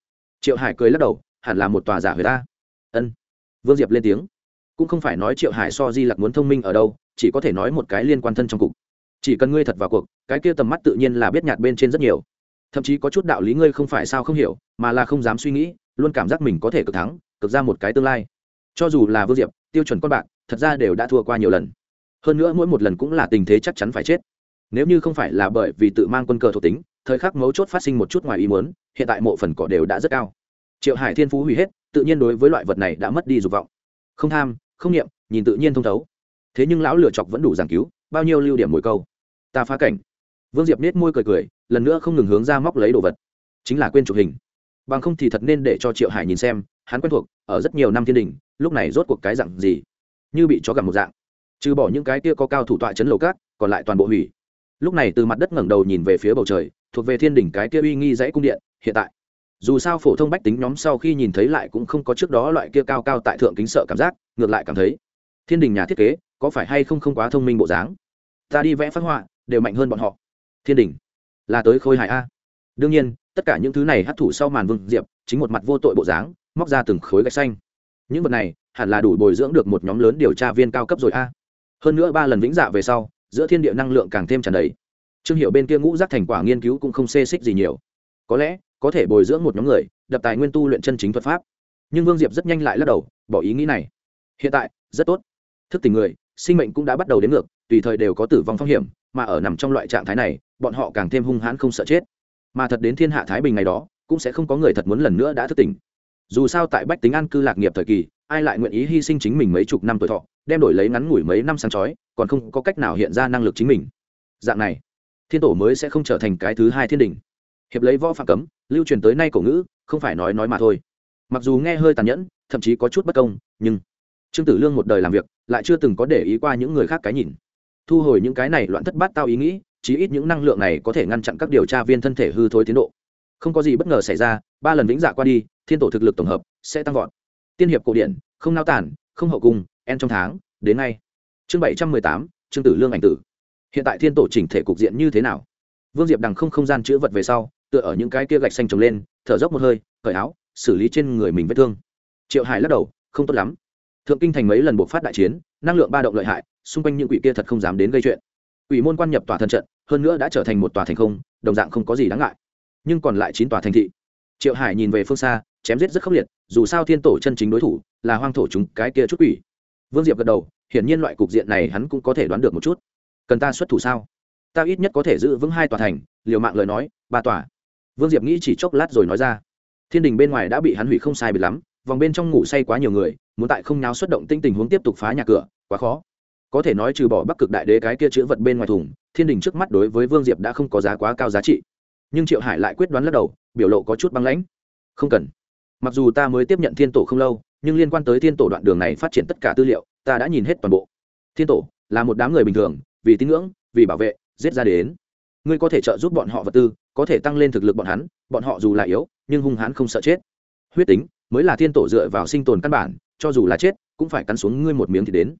triệu hải cười lắc đầu hẳn là một tòa giả người ta ân vương diệp lên tiếng cũng không phải nói triệu hải so di lặc muốn thông minh ở đâu, chỉ có thể nói một cái liên quan thân trong cục. Chỉ cần ngươi thật vào cuộc, cái kia tầm mắt tự nhiên là biết nhạt bên trên rất nhiều. Thậm chí có chút đạo lý ngươi không phải sao không hiểu, mà là không dám suy nghĩ, luôn cảm giác mình có thể cực thắng, cực ra một cái tương lai. Cho dù là vương diệp, tiêu chuẩn con bạn thật ra đều đã thua qua nhiều lần. Hơn nữa mỗi một lần cũng là tình thế chắc chắn phải chết. Nếu như không phải là bởi vì tự mang quân cờ thuộc tính, thời khắc mấu chốt phát sinh một chút ngoài ý muốn, hiện tại mộ phần cỏ đều đã rất cao. Triệu hải thiên phú hủy hết, tự nhiên đối với loại vật này đã mất đi dục vọng. Không tham không niệm, nhìn tự nhiên thông thấu. Thế nhưng lão lựa chọc vẫn đủ giảng cứu, bao nhiêu lưu điểm mỗi câu. Ta phá cảnh. Vương diệp nết môi cười cười, lần nữa không ngừng hướng ra móc lấy đồ vật. Chính là quên chụp hình. Bằng không thì thật nên để cho triệu hải nhìn xem, hắn quen thuộc, ở rất nhiều năm thiên đình, lúc này rốt cuộc cái dặn gì? Như bị chó gặp một dạng. Trừ bỏ những cái kia có cao thủ tọa chấn lầu cát còn lại toàn bộ hủy. Lúc này từ mặt đất ngẩng đầu nhìn về phía bầu trời, thuộc về thiên đỉnh cái kia uy nghi dãy cung điện, hiện tại dù sao phổ thông bách tính nhóm sau khi nhìn thấy lại cũng không có trước đó loại kia cao cao tại thượng kính sợ cảm giác, ngược lại cảm thấy, thiên đình nhà thiết kế, có phải hay không không quá thông minh bộ dáng? Ta đi vẽ phát họa, đều mạnh hơn bọn họ. Thiên đình, là tới khôi hài a. Đương nhiên, tất cả những thứ này hấp thụ sau màn vương diệp, chính một mặt vô tội bộ dáng, móc ra từng khối gạch xanh. Những vật này, hẳn là đủ bồi dưỡng được một nhóm lớn điều tra viên cao cấp rồi a. Hơn nữa ba lần vĩnh dạ về sau, giữa thiên địa năng lượng càng thêm tràn đầy. Trương hiệu bên kia ngũ giác thành quả nghiên cứu cũng không xê xích gì nhiều. Có lẽ có thể bồi dưỡng một nhóm người, đập tài nguyên tu luyện chân chính thuật pháp. Nhưng vương diệp rất nhanh lại lắc đầu, bỏ ý nghĩ này. Hiện tại, rất tốt. Thức tỉnh người, sinh mệnh cũng đã bắt đầu đến ngược, tùy thời đều có tử vong phong hiểm, mà ở nằm trong loại trạng thái này, bọn họ càng thêm hung hãn không sợ chết. Mà thật đến thiên hạ thái bình ngày đó, cũng sẽ không có người thật muốn lần nữa đã thức tỉnh. Dù sao tại bách tính an cư lạc nghiệp thời kỳ, ai lại nguyện ý hy sinh chính mình mấy chục năm tuổi thọ, đem đổi lấy ngắn ngủi mấy năm sáng chói, còn không có cách nào hiện ra năng lực chính mình. Dạng này, thiên tổ mới sẽ không trở thành cái thứ hai thiên đình hiệp lấy võ phạm cấm, lưu truyền tới nay cổ ngữ, không phải nói nói mà thôi. Mặc dù nghe hơi tàn nhẫn, thậm chí có chút bất công, nhưng trương tử lương một đời làm việc, lại chưa từng có để ý qua những người khác cái nhìn. Thu hồi những cái này loạn thất bát tao ý nghĩ, chí ít những năng lượng này có thể ngăn chặn các điều tra viên thân thể hư thối tiến độ. Không có gì bất ngờ xảy ra, ba lần vĩnh dạ qua đi, thiên tổ thực lực tổng hợp sẽ tăng vọt. Tiên hiệp cổ điển, không nao tản không hậu cung, en trong tháng, đến ngay. Chương bảy trăm mười tám, trương tử lương ảnh tử. Hiện tại thiên tổ chỉnh thể cục diện như thế nào? Vương diệp đằng không không gian chữ vật về sau, tựa ở những cái kia gạch xanh trồng lên, thở dốc một hơi, cởi áo, xử lý trên người mình vết thương. Triệu hải lắc đầu, không tốt lắm. Thượng kinh thành mấy lần buộc phát đại chiến, năng lượng ba động lợi hại, xung quanh những quỷ kia thật không dám đến gây chuyện. Quỷ môn quan nhập tòa thần trận, hơn nữa đã trở thành một tòa thành không, đồng dạng không có gì đáng ngại. Nhưng còn lại chín tòa thành thị. Triệu hải nhìn về phương xa, chém giết rất khốc liệt, dù sao thiên tổ chân chính đối thủ là hoang thổ chúng cái kia chút quỷ. Vương diệp gật đầu, hiển nhiên loại cục diện này hắn cũng có thể đoán được một chút. Cần ta xuất thủ sao? Ta ít nhất có thể giữ vững hai tòa thành, liều mạng lời nói, ba tòa. Vương diệp nghĩ chỉ chốc lát rồi nói ra. Thiên đình bên ngoài đã bị hắn hủy không sai bị lắm, vòng bên trong ngủ say quá nhiều người, muốn tại không náo xuất động tinh tình huống tiếp tục phá nhà cửa, quá khó. Có thể nói trừ bỏ bắc cực đại đế cái kia chữ vật bên ngoài thùng, thiên đình trước mắt đối với vương diệp đã không có giá quá cao giá trị. Nhưng triệu hải lại quyết đoán lắc đầu, biểu lộ có chút băng lãnh. Không cần. Mặc dù ta mới tiếp nhận thiên tổ không lâu, nhưng liên quan tới thiên tổ đoạn đường này phát triển tất cả tư liệu, ta đã nhìn hết toàn bộ. Thiên tổ là một đám người bình thường, vì tín ngưỡng, vì bảo vệ giết ra đến. Ngươi có thể trợ giúp bọn họ vật tư, có thể tăng lên thực lực bọn hắn, bọn họ dù là yếu, nhưng hung hãn không sợ chết. Huyết tính mới là thiên tổ dựa vào sinh tồn căn bản, cho dù là chết, cũng phải cắn xuống ngươi một miếng thì đến.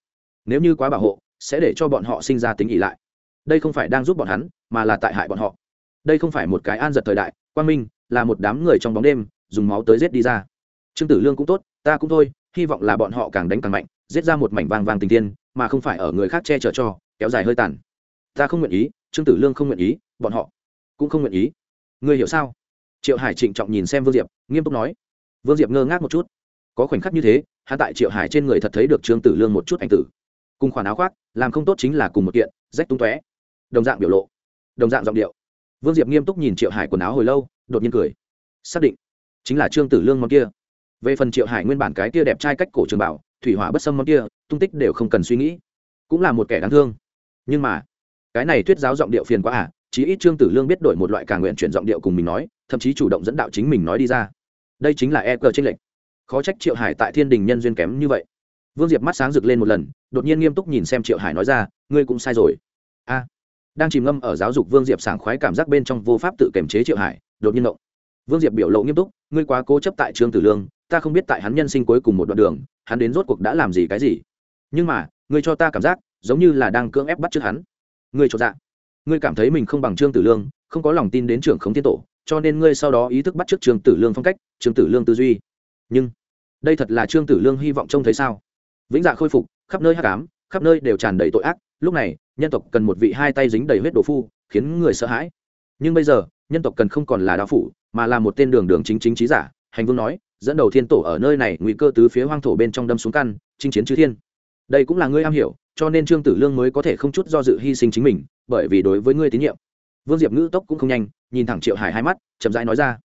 Nếu như quá bảo hộ, sẽ để cho bọn họ sinh ra tính ỉ lại. Đây không phải đang giúp bọn hắn, mà là tại hại bọn họ. Đây không phải một cái an giật thời đại, quang minh là một đám người trong bóng đêm, dùng máu tới giết đi ra. Trương tử lương cũng tốt, ta cũng thôi, hy vọng là bọn họ càng đánh càng mạnh, giết ra một mảnh vàng vàng tình tiên mà không phải ở người khác che chở cho, kéo dài hơi tàn ta không nguyện ý, trương tử lương không nguyện ý, bọn họ cũng không nguyện ý. Ngươi hiểu sao? Triệu hải trịnh trọng nhìn xem vương diệp, nghiêm túc nói. Vương diệp ngơ ngác một chút. Có khoảnh khắc như thế hạ tại triệu hải trên người thật thấy được trương tử lương một chút ảnh tử. Cùng khoản áo khoác, làm không tốt chính là cùng một kiện, rách tung tóe. Đồng dạng biểu lộ, đồng dạng giọng điệu. Vương diệp nghiêm túc nhìn triệu hải quần áo hồi lâu, đột nhiên cười. Xác định, chính là trương tử lương món kia. Về phần triệu hải nguyên bản cái kia đẹp trai cách cổ trường bảo, thủy hỏa bất sâm món kia, tung tích đều không cần suy nghĩ. Cũng là một kẻ đáng thương. Nhưng mà cái này thuyết giáo giọng điệu phiền quá à chí ít trương tử lương biết đổi một loại càng nguyện chuyển giọng điệu cùng mình nói, thậm chí chủ động dẫn đạo chính mình nói đi ra. Đây chính là e cờ tranh lệch. Khó trách triệu hải tại thiên đình nhân duyên kém như vậy. Vương diệp mắt sáng rực lên một lần, đột nhiên nghiêm túc nhìn xem triệu hải nói ra, ngươi cũng sai rồi. A. Đang chìm ngâm ở giáo dục vương diệp sảng khoái cảm giác bên trong vô pháp tự kiềm chế triệu hải, đột nhiên động vương diệp biểu lộ nghiêm túc, ngươi quá cố chấp tại trương tử lương, ta không biết tại hắn nhân sinh cuối cùng một đoạn đường, hắn đến rốt cuộc đã làm gì cái gì. Nhưng mà, ngươi cho ta cảm giác, giống như là đang cưỡng ép bắt trước hắn ngươi cho dạ. Ngươi cảm thấy mình không bằng trương tử lương, không có lòng tin đến trưởng khống tiên tổ, cho nên ngươi sau đó ý thức bắt trước trương tử lương phong cách, trương tử lương tư duy. Nhưng, đây thật là trương tử lương hy vọng trông thấy sao? Vĩnh dạ khôi phục, khắp nơi hắc ám, khắp nơi đều tràn đầy tội ác, lúc này, nhân tộc cần một vị hai tay dính đầy huyết đồ phu, khiến người sợ hãi. Nhưng bây giờ, nhân tộc cần không còn là đạo phủ, mà là một tên đường đường chính chính trí giả, hành vương nói, dẫn đầu thiên tổ ở nơi này, nguy cơ tứ phía hoang thổ bên trong đâm xuống căn, chinh chiến chư thiên đây cũng là ngươi am hiểu, cho nên trương tử lương mới có thể không chút do dự hy sinh chính mình, bởi vì đối với ngươi tín nhiệm. Vương diệp ngữ tốc cũng không nhanh, nhìn thẳng triệu hải hai mắt, chậm rãi nói ra.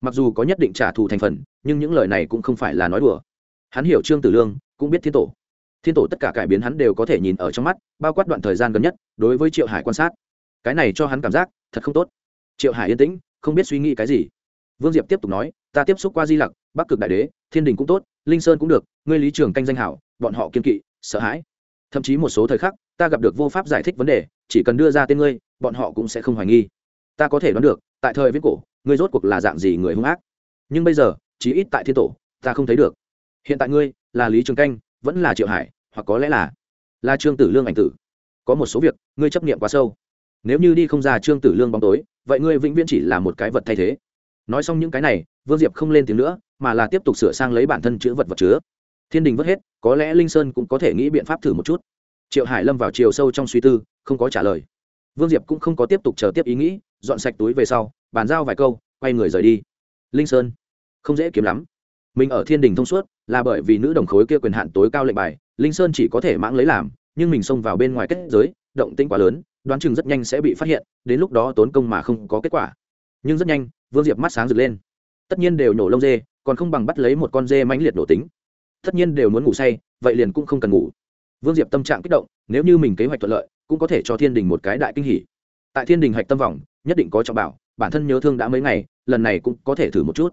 Mặc dù có nhất định trả thù thành phần, nhưng những lời này cũng không phải là nói đùa. Hắn hiểu trương tử lương, cũng biết thiên tổ. Thiên tổ tất cả cải biến hắn đều có thể nhìn ở trong mắt, bao quát đoạn thời gian gần nhất, đối với triệu hải quan sát. Cái này cho hắn cảm giác, thật không tốt. Triệu hải yên tĩnh, không biết suy nghĩ cái gì. Vương diệp tiếp tục nói, ta tiếp xúc qua di lặc, bắc cực đại đế, thiên đình cũng tốt, linh sơn cũng được, ngươi lý trường canh danh hảo, bọn họ kiên kỵ sợ hãi. Thậm chí một số thời khắc, ta gặp được vô pháp giải thích vấn đề, chỉ cần đưa ra tên ngươi, bọn họ cũng sẽ không hoài nghi. Ta có thể đoán được, tại thời viết cổ, ngươi rốt cuộc là dạng gì người hung ác. Nhưng bây giờ, chí ít tại thiên tổ, ta không thấy được. Hiện tại ngươi, là lý trường canh, vẫn là triệu hải, hoặc có lẽ là là trương tử lương ảnh tử. Có một số việc, ngươi chấp nghiệm quá sâu. Nếu như đi không ra trương tử lương bóng tối, vậy ngươi vĩnh viễn chỉ là một cái vật thay thế. Nói xong những cái này, vương diệp không lên tiếng nữa, mà là tiếp tục sửa sang lấy bản thân chữ vật vật chứa thiên đình vớt hết, có lẽ linh sơn cũng có thể nghĩ biện pháp thử một chút. Triệu hải lâm vào chiều sâu trong suy tư, không có trả lời. Vương diệp cũng không có tiếp tục chờ tiếp ý nghĩ, dọn sạch túi về sau, bàn giao vài câu, quay người rời đi. Linh sơn, không dễ kiếm lắm. Mình ở thiên đình thông suốt, là bởi vì nữ đồng khối kia quyền hạn tối cao lệnh bài, linh sơn chỉ có thể mãng lấy làm, nhưng mình xông vào bên ngoài kết giới, động tĩnh quá lớn, đoán chừng rất nhanh sẽ bị phát hiện, đến lúc đó tốn công mà không có kết quả. Nhưng rất nhanh, vương diệp mắt sáng rực lên. Tất nhiên đều nổ lông dê, còn không bằng bắt lấy một con dê mãnh liệt nổ tính tất nhiên đều muốn ngủ say, vậy liền cũng không cần ngủ. Vương diệp tâm trạng kích động, nếu như mình kế hoạch thuận lợi, cũng có thể cho thiên đình một cái đại kinh hỉ. Tại thiên đình hạch tâm vòng, nhất định có trọng bảo, bản thân nhớ thương đã mấy ngày, lần này cũng có thể thử một chút.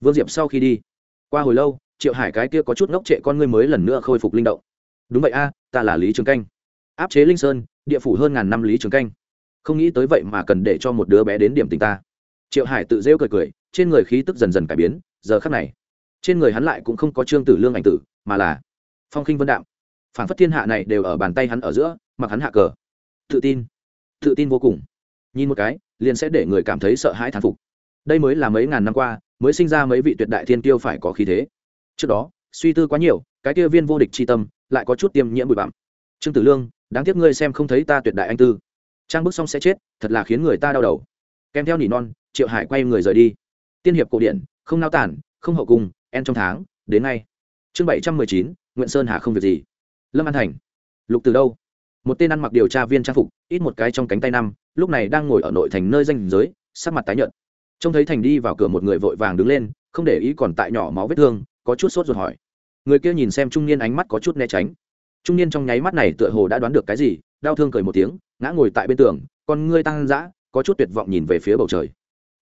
Vương diệp sau khi đi, qua hồi lâu, triệu hải cái kia có chút ngốc trệ con ngươi mới lần nữa khôi phục linh động. Đúng vậy a, ta là lý trường canh. Áp chế linh sơn, địa phủ hơn ngàn năm lý trường canh. Không nghĩ tới vậy mà cần để cho một đứa bé đến điểm tình ta. Triệu hải tự rêu cười cười, trên người khí tức dần dần cải biến, giờ khắc này trên người hắn lại cũng không có trương tử lương ảnh tử, mà là phong khinh vân đạm. Phản phất thiên hạ này đều ở bàn tay hắn ở giữa, mặc hắn hạ cờ. Tự tin. Tự tin vô cùng. Nhìn một cái, liền sẽ để người cảm thấy sợ hãi thán phục. Đây mới là mấy ngàn năm qua, mới sinh ra mấy vị tuyệt đại thiên tiêu phải có khí thế. Trước đó, suy tư quá nhiều, cái kia viên vô địch c tâm, lại có chút tiêm nhiễm bụi bặm. Trương tử lương, đáng tiếc ngươi xem không thấy ta tuyệt đại anh tư. Trang bức xong sẽ chết, thật là khiến người ta đau đầu. Kèm theo nỉ non, triệu hải quay người rời đi. Tiên hiệp cổ điển, không nao tản, không hậu cung en trong tháng, đến ngay. Chương bảy trăm mười chín nguyễn sơn hà không việc gì. Lâm an thành. Lục từ đâu? Một tên ăn mặc điều tra viên trang phục, ít một cái trong cánh tay năm, lúc này đang ngồi ở nội thành nơi danh giới, sắc mặt tái nhợt. Trông thấy thành đi vào cửa một người vội vàng đứng lên, không để ý còn tại nhỏ máu vết thương, có chút sốt ruột hỏi. Người kia nhìn xem trung niên ánh mắt có chút né tránh. Trung niên trong nháy mắt này tựa hồ đã đoán được cái gì, đau thương cười một tiếng, ngã ngồi tại bên tường, con ngươi tăng dã, có chút tuyệt vọng nhìn về phía bầu trời.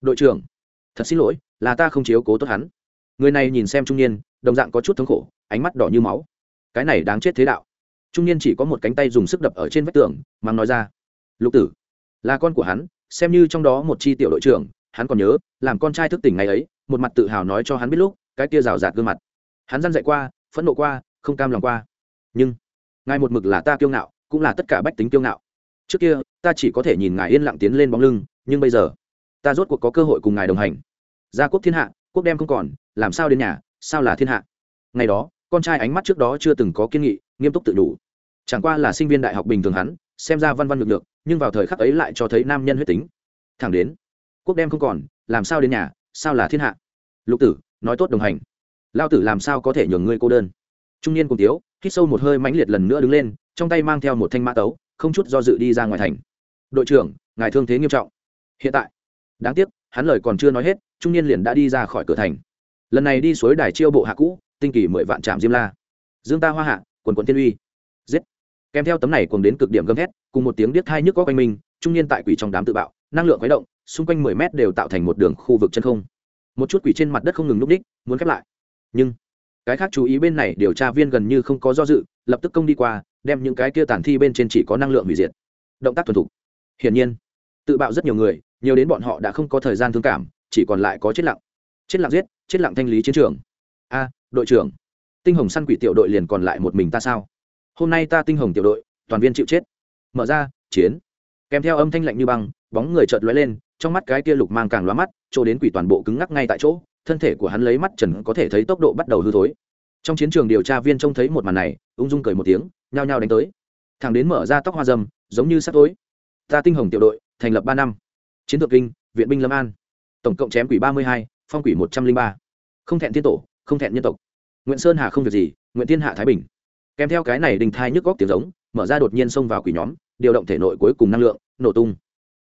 Đội trưởng, thật xin lỗi, là ta không chiếu cố tốt hắn người này nhìn xem trung niên, đồng dạng có chút thống khổ, ánh mắt đỏ như máu. Cái này đáng chết thế đạo. Trung niên chỉ có một cánh tay dùng sức đập ở trên vách tường mang nói ra. Lục tử, là con của hắn, xem như trong đó một chi tiểu đội trưởng, hắn còn nhớ, làm con trai thức tỉnh ngày ấy, một mặt tự hào nói cho hắn biết lúc, cái kia rào rạt gương mặt. Hắn dăn dạy qua, phẫn nộ qua, không cam lòng qua. Nhưng, ngài một mực là ta kiêu ngạo, cũng là tất cả bách tính kiêu ngạo. Trước kia, ta chỉ có thể nhìn ngài yên lặng tiến lên bóng lưng, nhưng bây giờ, ta rốt cuộc có cơ hội cùng ngài đồng hành. Gia quốc thiên hạ, quốc đem không còn làm sao đến nhà, sao là thiên hạ? Ngày đó, con trai ánh mắt trước đó chưa từng có kiên nghị, nghiêm túc tự đủ. Chẳng qua là sinh viên đại học bình thường hắn, xem ra văn văn lực lượng nhưng vào thời khắc ấy lại cho thấy nam nhân huyết tính. Thẳng đến, quốc đem không còn, làm sao đến nhà, sao là thiên hạ? Lục tử, nói tốt đồng hành. Lao tử làm sao có thể nhường ngươi cô đơn? Trung niên cùng tiếu, hít sâu một hơi mãnh liệt lần nữa đứng lên, trong tay mang theo một thanh mã tấu, không chút do dự đi ra ngoài thành. Đội trưởng, ngài thương thế nghiêm trọng. Hiện tại, đáng tiếc, hắn lời còn chưa nói hết, trung niên liền đã đi ra khỏi cửa thành lần này đi suối đài chiêu bộ hạ cũ, tinh kỳ mười vạn trạm diêm la. Dương ta hoa hạ, quần quần tiên uy. Giết. Kèm theo tấm này cùng đến cực điểm gầm thét, cùng một tiếng điếc thai nhức có quanh mình, trung niên tại quỷ trong đám tự bạo, năng lượng khuấy động, xung quanh mười mét đều tạo thành một đường khu vực chân không. Một chút quỷ trên mặt đất không ngừng núp đích muốn khép lại. Nhưng, cái khác chú ý bên này điều tra viên gần như không có do dự, lập tức công đi qua, đem những cái kia tàn thi bên trên chỉ có năng lượng hủy diệt. Động tác thuần thục. Hiển nhiên, tự bạo rất nhiều người, nhiều đến bọn họ đã không có thời gian thương cảm, chỉ còn lại có chết lặng. Chết lặng giết chết lặng thanh lý chiến trường. A, đội trưởng, tinh hồng săn quỷ tiểu đội liền còn lại một mình ta sao? Hôm nay ta tinh hồng tiểu đội, toàn viên chịu chết. Mở ra, chiến. Kèm theo âm thanh lạnh như băng, bóng người chợt lóe lên, trong mắt cái kia lục mang càng lóa mắt, chỗ đến quỷ toàn bộ cứng ngắc ngay tại chỗ, thân thể của hắn lấy mắt trần có thể thấy tốc độ bắt đầu hư thối. Trong chiến trường điều tra viên trông thấy một màn này, ung dung cười một tiếng, nhao nhao đánh tới. Thằng đến mở ra tóc hoa dâm, giống như sắt tối. Ta tinh hồng tiểu đội, thành lập ba năm. Chiến thuật kinh, viện binh lâm an. Tổng cộng chém quỷ ba mươi hai phong quỷ một trăm linh ba. Không thẹn thiên tổ, không thẹn nhân tộc. Nguyễn sơn hà không việc gì nguyễn thiên hạ thái bình. Kèm theo cái này đình thai nhức góc tiếng giống, mở ra đột nhiên xông vào quỷ nhóm, điều động thể nội cuối cùng năng lượng, nổ tung.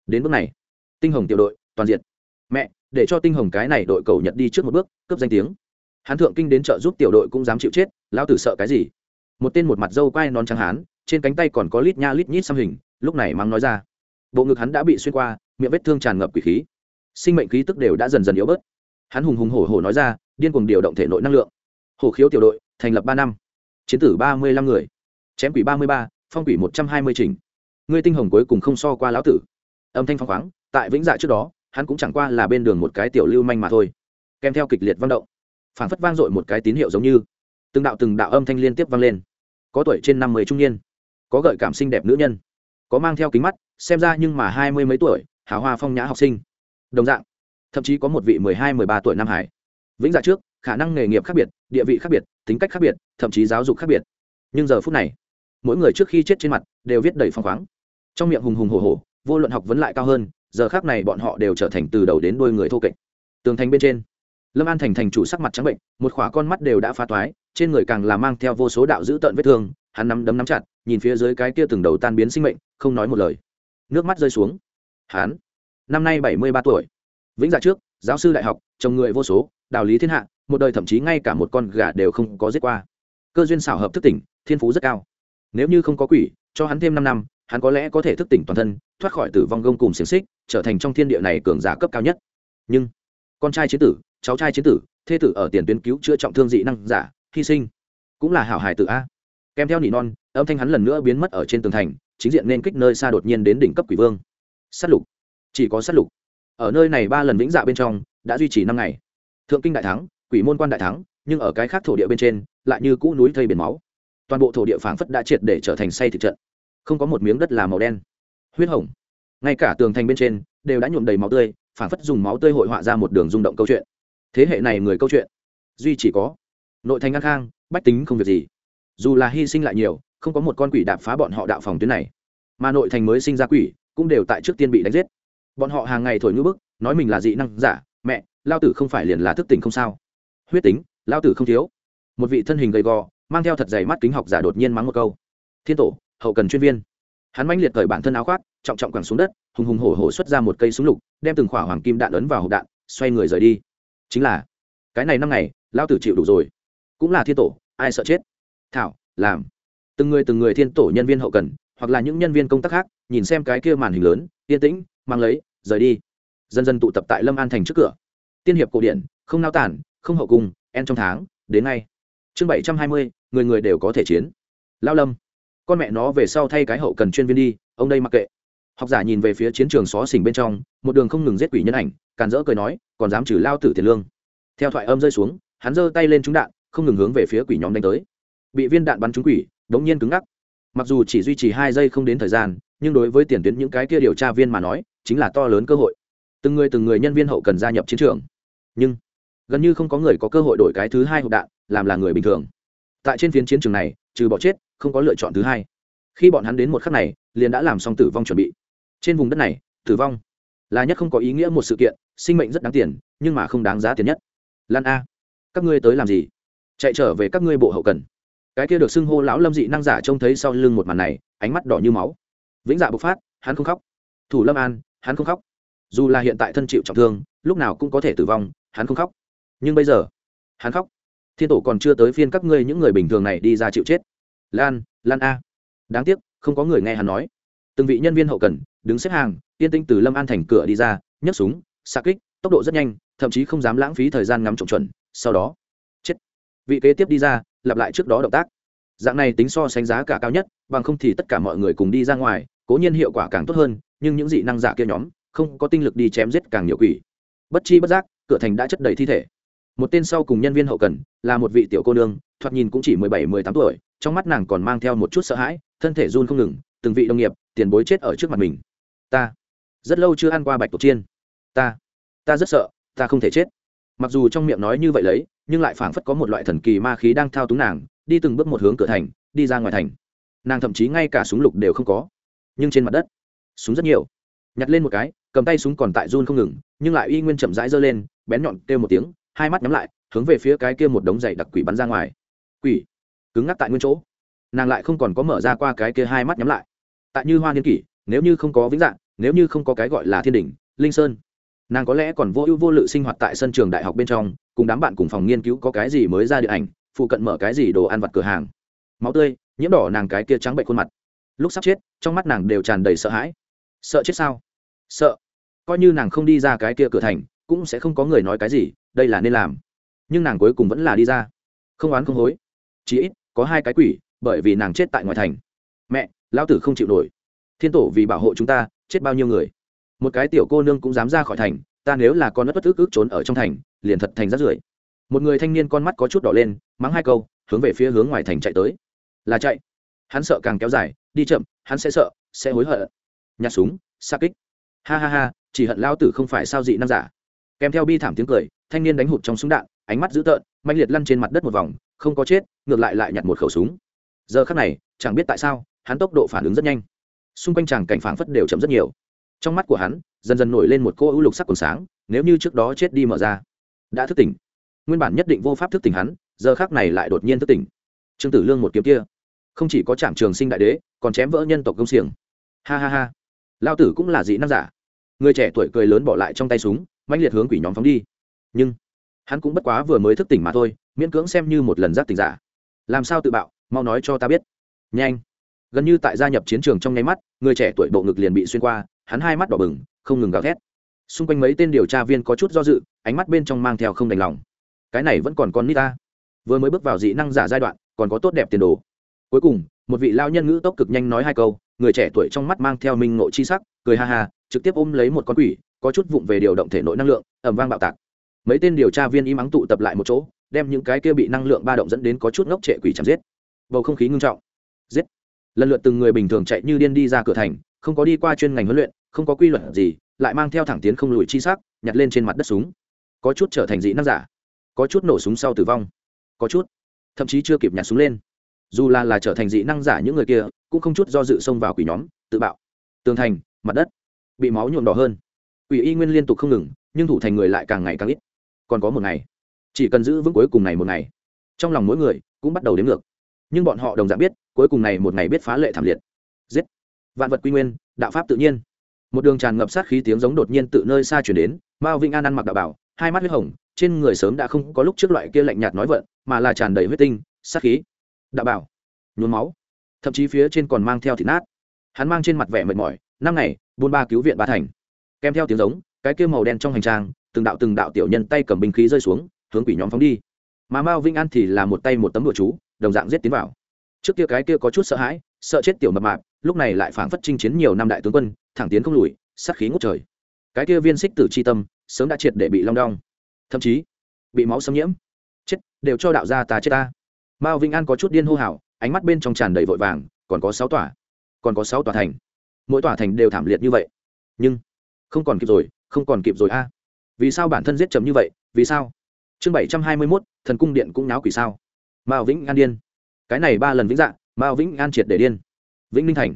Đến bước này, tinh hồng tiểu đội, toàn diện. Mẹ, để cho tinh hồng cái này đội cầu nhật đi trước một bước, cướp danh tiếng. Hán thượng kinh đến trợ giúp tiểu đội cũng dám chịu chết, lão tử sợ cái gì? Một tên một mặt dâu quai non trắng hán, trên cánh tay còn có lít nha lít nhít xăm hình, lúc này mang nói ra. Bộ ngực hắn đã bị xuyên qua, miệng vết thương tràn ngập quỷ khí. Sinh mệnh khí tức đều đã dần dần yếu bớt hắn hùng hùng hổ hổ nói ra, điên cuồng điều động thể nội năng lượng. Hổ khiếu tiểu đội, thành lập ba năm. Chiến tử ba mươi lăm người. Chém quỷ ba mươi ba, phong quỷ một trăm hai mươi trình ngươi tinh hồng cuối cùng không so qua lão tử. Âm thanh phong khoáng, tại vĩnh dạ trước đó, hắn cũng chẳng qua là bên đường một cái tiểu lưu manh mà thôi. Kèm theo kịch liệt vang động phản phất vang dội một cái tín hiệu giống như. Từng đạo từng đạo âm thanh liên tiếp vang lên. Có tuổi trên năm mươi trung niên, có gợi cảm xinh đẹp nữ nhân, có mang theo kính mắt, xem ra nhưng mà hai mươi mấy tuổi, hào hoa phong nhã học sinh. Đồng dạng thậm chí có một vị mười hai, mười ba tuổi nam hải. Vĩnh dạ trước, khả năng nghề nghiệp khác biệt, địa vị khác biệt, tính cách khác biệt, thậm chí giáo dục khác biệt. Nhưng giờ phút này, mỗi người trước khi chết trên mặt đều viết đầy phong khoáng. Trong miệng hùng hùng hồ hồ vô luận học vấn lại cao hơn, giờ khác này bọn họ đều trở thành từ đầu đến đôi người thô kệch. Tường thành bên trên, lâm an thành thành chủ sắc mặt trắng bệnh, một khỏa con mắt đều đã phá toái, trên người càng là mang theo vô số đạo dữ tợn vết thương, hắn nắm đấm nắm chặt, nhìn phía dưới cái kia từng đầu tan biến sinh mệnh, không nói một lời. Nước mắt rơi xuống. Hắn, năm nay bảy mươi ba tuổi vĩnh dạ trước, giáo sư đại học, chồng người vô số, đạo lý thiên hạ, một đời thậm chí ngay cả một con gà đều không có giết qua. Cơ duyên xảo hợp thức tỉnh, thiên phú rất cao. Nếu như không có quỷ, cho hắn thêm năm năm, hắn có lẽ có thể thức tỉnh toàn thân, thoát khỏi tử vong gông cùng xiềng xích, trở thành trong thiên địa này cường giả cấp cao nhất. Nhưng, con trai chế tử, cháu trai chế tử, thê tử ở tiền tuyến cứu chữa trọng thương dị năng giả, hy sinh, cũng là hảo hài tử a. Kèm theo nỉ non, âm thanh hắn lần nữa biến mất ở trên tường thành, chính diện nên kích nơi xa đột nhiên đến đỉnh cấp quỷ vương. S á t lục. Chỉ có s á t lục ở nơi này ba lần vĩnh dạ bên trong, đã duy trì năm ngày. Thượng kinh đại thắng, quỷ môn quan đại thắng, nhưng ở cái khác thổ địa bên trên, lại như cũ núi thây biển máu. Toàn bộ thổ địa phảng phất đã triệt để trở thành say thị trận. Không có một miếng đất là màu đen. Huyết hồng. Ngay cả tường thành bên trên, đều đã nhuộm đầy máu tươi, phảng phất dùng máu tươi hội họa ra một đường rung động câu chuyện. Thế hệ này người câu chuyện, duy chỉ có nội thành an khang, bách tính không việc gì. Dù là hy sinh lại nhiều, không có một con quỷ đạp phá bọn họ đạo phòng tuyến này. Mà nội thành mới sinh ra quỷ, cũng đều tại trước tiên bị đánh giết bọn họ hàng ngày thổi ngữ bức, nói mình là dị năng giả, mẹ, lao tử không phải liền là thức tỉnh không sao? Huyết tính, lao tử không thiếu. Một vị thân hình gầy gò, mang theo thật dày mắt kính học giả đột nhiên mắng một câu. Thiên tổ, hậu cần chuyên viên. Hắn mãnh liệt cởi bản thân áo khoác, trọng trọng quẳng xuống đất, hùng hùng hổ hổ xuất ra một cây súng lục, đem từng khỏa hoàng kim đạn ấn vào hộp đạn, xoay người rời đi. Chính là, cái này năm ngày, lao tử chịu đủ rồi. Cũng là thiên tổ, ai sợ chết? Thảo, làm. Từng người từng người thiên tổ nhân viên hậu cần, hoặc là những nhân viên công tác khác, nhìn xem cái kia màn hình lớn, yên tĩnh mang lấy, rời đi. Dần dần tụ tập tại lâm an thành trước cửa. Tiên hiệp cổ điển, không nao tản, không hậu cung, en trong tháng, đến ngay. Chương bảy trăm hai mươi, người người đều có thể chiến. Lao lâm. Con mẹ nó về sau thay cái hậu cần chuyên viên đi, ông đây mặc kệ. Học giả nhìn về phía chiến trường xó xỉnh bên trong, một đường không ngừng giết quỷ nhân ảnh, càn rỡ cười nói, còn dám trừ lao tử tiền lương. Theo thoại âm rơi xuống, hắn giơ tay lên trúng đạn, không ngừng hướng về phía quỷ nhóm đánh tới. Bị viên đạn bắn trúng quỷ đống nhiên cứng ngắc. Mặc dù chỉ duy trì hai giây không đến thời gian, nhưng đối với tiền tuyến những cái kia điều tra viên mà nói chính là to lớn cơ hội. Từng người từng người nhân viên hậu cần gia nhập chiến trường. Nhưng, gần như không có người có cơ hội đổi cái thứ hai hộp đạn, làm là người bình thường. Tại trên phiến chiến trường này, trừ bỏ chết, không có lựa chọn thứ hai. Khi bọn hắn đến một khắc này, liền đã làm xong tử vong chuẩn bị. Trên vùng đất này, tử vong là nhất không có ý nghĩa một sự kiện, sinh mệnh rất đáng tiền, nhưng mà không đáng giá tiền nhất. Lan a, các ngươi tới làm gì? Chạy trở về các ngươi bộ hậu cần. Cái kia được xưng hô lão lâm dị năng giả trông thấy sau lưng một màn này, ánh mắt đỏ như máu. Vĩnh dạ bộc phát, hắn không khóc. Thủ lâm an hắn không khóc. Dù là hiện tại thân chịu trọng thương, lúc nào cũng có thể tử vong, hắn không khóc. Nhưng bây giờ, hắn khóc. Thiên tổ còn chưa tới phiên các ngươi những người bình thường này đi ra chịu chết. Lan lan a. Đáng tiếc, không có người nghe hắn nói. Từng vị nhân viên hậu cần, đứng xếp hàng, yên tinh từ lâm an thành cửa đi ra, nhấc súng xa kích, tốc độ rất nhanh, thậm chí không dám lãng phí thời gian ngắm trộm chuẩn, sau đó, chết. Vị kế tiếp đi ra, lặp lại trước đó động tác. Dạng này tính so sánh giá cả cao nhất, bằng không thì tất cả mọi người cùng đi ra ngoài, cố nhiên hiệu quả càng tốt hơn nhưng những dị năng giả kia nhóm không có tinh lực đi chém giết càng nhiều quỷ. Bất chi bất giác, cửa thành đã chất đầy thi thể. Một tên sau cùng nhân viên hậu cần, là một vị tiểu cô nương, thoạt nhìn cũng chỉ mười bảy, mười tám tuổi, trong mắt nàng còn mang theo một chút sợ hãi, thân thể run không ngừng, từng vị đồng nghiệp, tiền bối chết ở trước mặt mình. Ta, rất lâu chưa ăn qua bạch tổ chiên. Ta ta rất sợ, ta không thể chết. Mặc dù trong miệng nói như vậy lấy, nhưng lại phảng phất có một loại thần kỳ ma khí đang thao túng nàng, đi từng bước một hướng cửa thành, đi ra ngoài thành. Nàng thậm chí ngay cả súng lục đều không có. Nhưng trên mặt đất súng rất nhiều. Nhặt lên một cái, cầm tay súng còn tại run không ngừng, nhưng lại uy nguyên chậm rãi giơ lên, bén nhọn kêu một tiếng, hai mắt nhắm lại, hướng về phía cái kia một đống giày đặc quỷ bắn ra ngoài. Quỷ! Cứng ngắc tại nguyên chỗ. Nàng lại không còn có mở ra qua cái kia hai mắt nhắm lại. Tại như hoa niên kỷ, nếu như không có vĩnh dạng, nếu như không có cái gọi là thiên đỉnh, linh sơn, nàng có lẽ còn vô ưu vô lự sinh hoạt tại sân trường đại học bên trong, cùng đám bạn cùng phòng nghiên cứu có cái gì mới ra điện ảnh, phụ cận mở cái gì đồ ăn vặt cửa hàng. Máu tươi, nhiễm đỏ nàng cái kia trắng bệnh khuôn mặt. Lúc sắp chết, trong mắt nàng đều tràn đầy sợ hãi sợ chết sao? Sợ. Coi như nàng không đi ra cái kia cửa thành, cũng sẽ không có người nói cái gì, đây là nên làm. Nhưng nàng cuối cùng vẫn là đi ra. Không oán không hối. Chỉ ít, có hai cái quỷ, bởi vì nàng chết tại ngoài thành. Mẹ, lão tử không chịu nổi. Thiên tổ vì bảo hộ chúng ta, chết bao nhiêu người? Một cái tiểu cô nương cũng dám ra khỏi thành, ta nếu là con ất bất ức ức trốn ở trong thành, liền thật thành rát rưởi. Một người thanh niên con mắt có chút đỏ lên, mắng hai câu, hướng về phía hướng ngoài thành chạy tới. Là chạy. Hắn sợ càng kéo dài, đi chậm, hắn sẽ sợ, sẽ hối hận nhặt súng, xa kích. Ha ha ha, chỉ hận lao tử không phải sao dị năng giả. Kèm theo bi thảm tiếng cười, thanh niên đánh hụt trong súng đạn, ánh mắt dữ tợn mạnh liệt lăn trên mặt đất một vòng, không có chết, ngược lại lại nhặt một khẩu súng. Giờ khắc này, chẳng biết tại sao, hắn tốc độ phản ứng rất nhanh. Xung quanh chàng cảnh phảng phất đều chậm rất nhiều. Trong mắt của hắn, dần dần nổi lên một cô ưu lục sắc còn sáng, nếu như trước đó chết đi mở ra, đã thức tỉnh. Nguyên bản nhất định vô pháp thức tỉnh hắn, giờ khác này lại đột nhiên thức tỉnh. Trương tử lương một kiếm kia, không chỉ có trạm trường sinh đại đế, còn chém vỡ nhân tộc công xiềng. Ha ha ha lao tử cũng là dị năng giả. Người trẻ tuổi cười lớn bỏ lại trong tay súng manh liệt hướng quỷ nhóm phóng đi. Nhưng, hắn cũng bất quá vừa mới thức tỉnh mà thôi, miễn cưỡng xem như một lần giác tỉnh giả. Làm sao tự bạo, mau nói cho ta biết. Nhanh. Gần như tại gia nhập chiến trường trong nháy mắt, người trẻ tuổi bộ ngực liền bị xuyên qua, hắn hai mắt đỏ bừng, không ngừng gào thét. Xung quanh mấy tên điều tra viên có chút do dự, ánh mắt bên trong mang theo không đành lòng. Cái này vẫn còn con nít ta. Vừa mới bước vào dị năng giả giai đoạn, còn có tốt đẹp tiền đồ. Cuối cùng, một vị lao nhân ngữ tốc cực nhanh nói hai câu người trẻ tuổi trong mắt mang theo minh ngộ chi sắc, cười ha ha, trực tiếp ôm lấy một con quỷ, có chút vụng về điều động thể nội năng lượng ẩm vang bạo tạc. Mấy tên điều tra viên im ắng tụ tập lại một chỗ, đem những cái kia bị năng lượng ba động dẫn đến có chút ngốc trệ quỷ chạm giết. Bầu không khí ngưng trọng. Giết. Lần lượt từng người bình thường chạy như điên đi ra cửa thành, không có đi qua chuyên ngành huấn luyện, không có quy luật gì, lại mang theo thẳng tiến không lùi chi sắc, nhặt lên trên mặt đất súng. Có chút trở thành dị năng giả. Có chút nổ súng sau tử vong. Có chút. Thậm chí chưa kịp nhặt súng lên. Dù là là trở thành dị năng giả những người kia cũng không chút do dự xông vào quỷ nhóm, tự bạo. Tường thành, mặt đất, bị máu nhuộm đỏ hơn. Quỷ y nguyên liên tục không ngừng, nhưng thủ thành người lại càng ngày càng ít. Còn có một ngày, chỉ cần giữ vững cuối cùng này một ngày, trong lòng mỗi người cũng bắt đầu đếm ngược. Nhưng bọn họ đồng dạng biết, cuối cùng này một ngày biết phá lệ thảm liệt. Giết! Vạn vật quy nguyên, đạo pháp tự nhiên. Một đường tràn ngập sát khí tiếng giống đột nhiên tự nơi xa chuyển đến, mao vĩnh an ăn mặc đạo bảo, hai mắt huyết hồng, trên người sớm đã không có lúc trước loại kia lạnh nhạt nói vận, mà là tràn đầy huyết tinh, sát khí. Đạo bảo, nhuốm máu thậm chí phía trên còn mang theo thịt nát. Hắn mang trên mặt vẻ mệt mỏi, năm ngày, buôn ba cứu viện ba thành. Kèm theo tiếng giống, cái kia màu đen trong hành trang, từng đạo từng đạo tiểu nhân tay cầm binh khí rơi xuống, hướng quỷ nhóm phóng đi. Mà mao vinh an thì là một tay một tấm đồ chú, đồng dạng giết tiến vào. Trước kia cái kia có chút sợ hãi, sợ chết tiểu mập mạp, lúc này lại phảng phất chinh chiến nhiều năm đại tướng quân, thẳng tiến không lùi, sát khí ngút trời. Cái kia viên xích tử c h i tâm, sớm đã triệt để bị long đong. Thậm chí, bị máu xâm nhiễm. Chết, đều cho đạo gia ta chết ta. Mao vinh an có chút điên hô hào ánh mắt bên trong tràn đầy vội vàng, còn có sáu tòa, còn có sáu tòa thành. Mỗi tòa thành đều thảm liệt như vậy. Nhưng, không còn kịp rồi, không còn kịp rồi a. Vì sao bản thân giết chấm như vậy, vì sao? Chương bảy trăm hai mươi mốt, thần cung điện cũng náo quỷ sao? Mao vĩnh an điên. Cái này ba lần vĩnh dạng mao vĩnh an triệt để điên. Vĩnh ninh thành.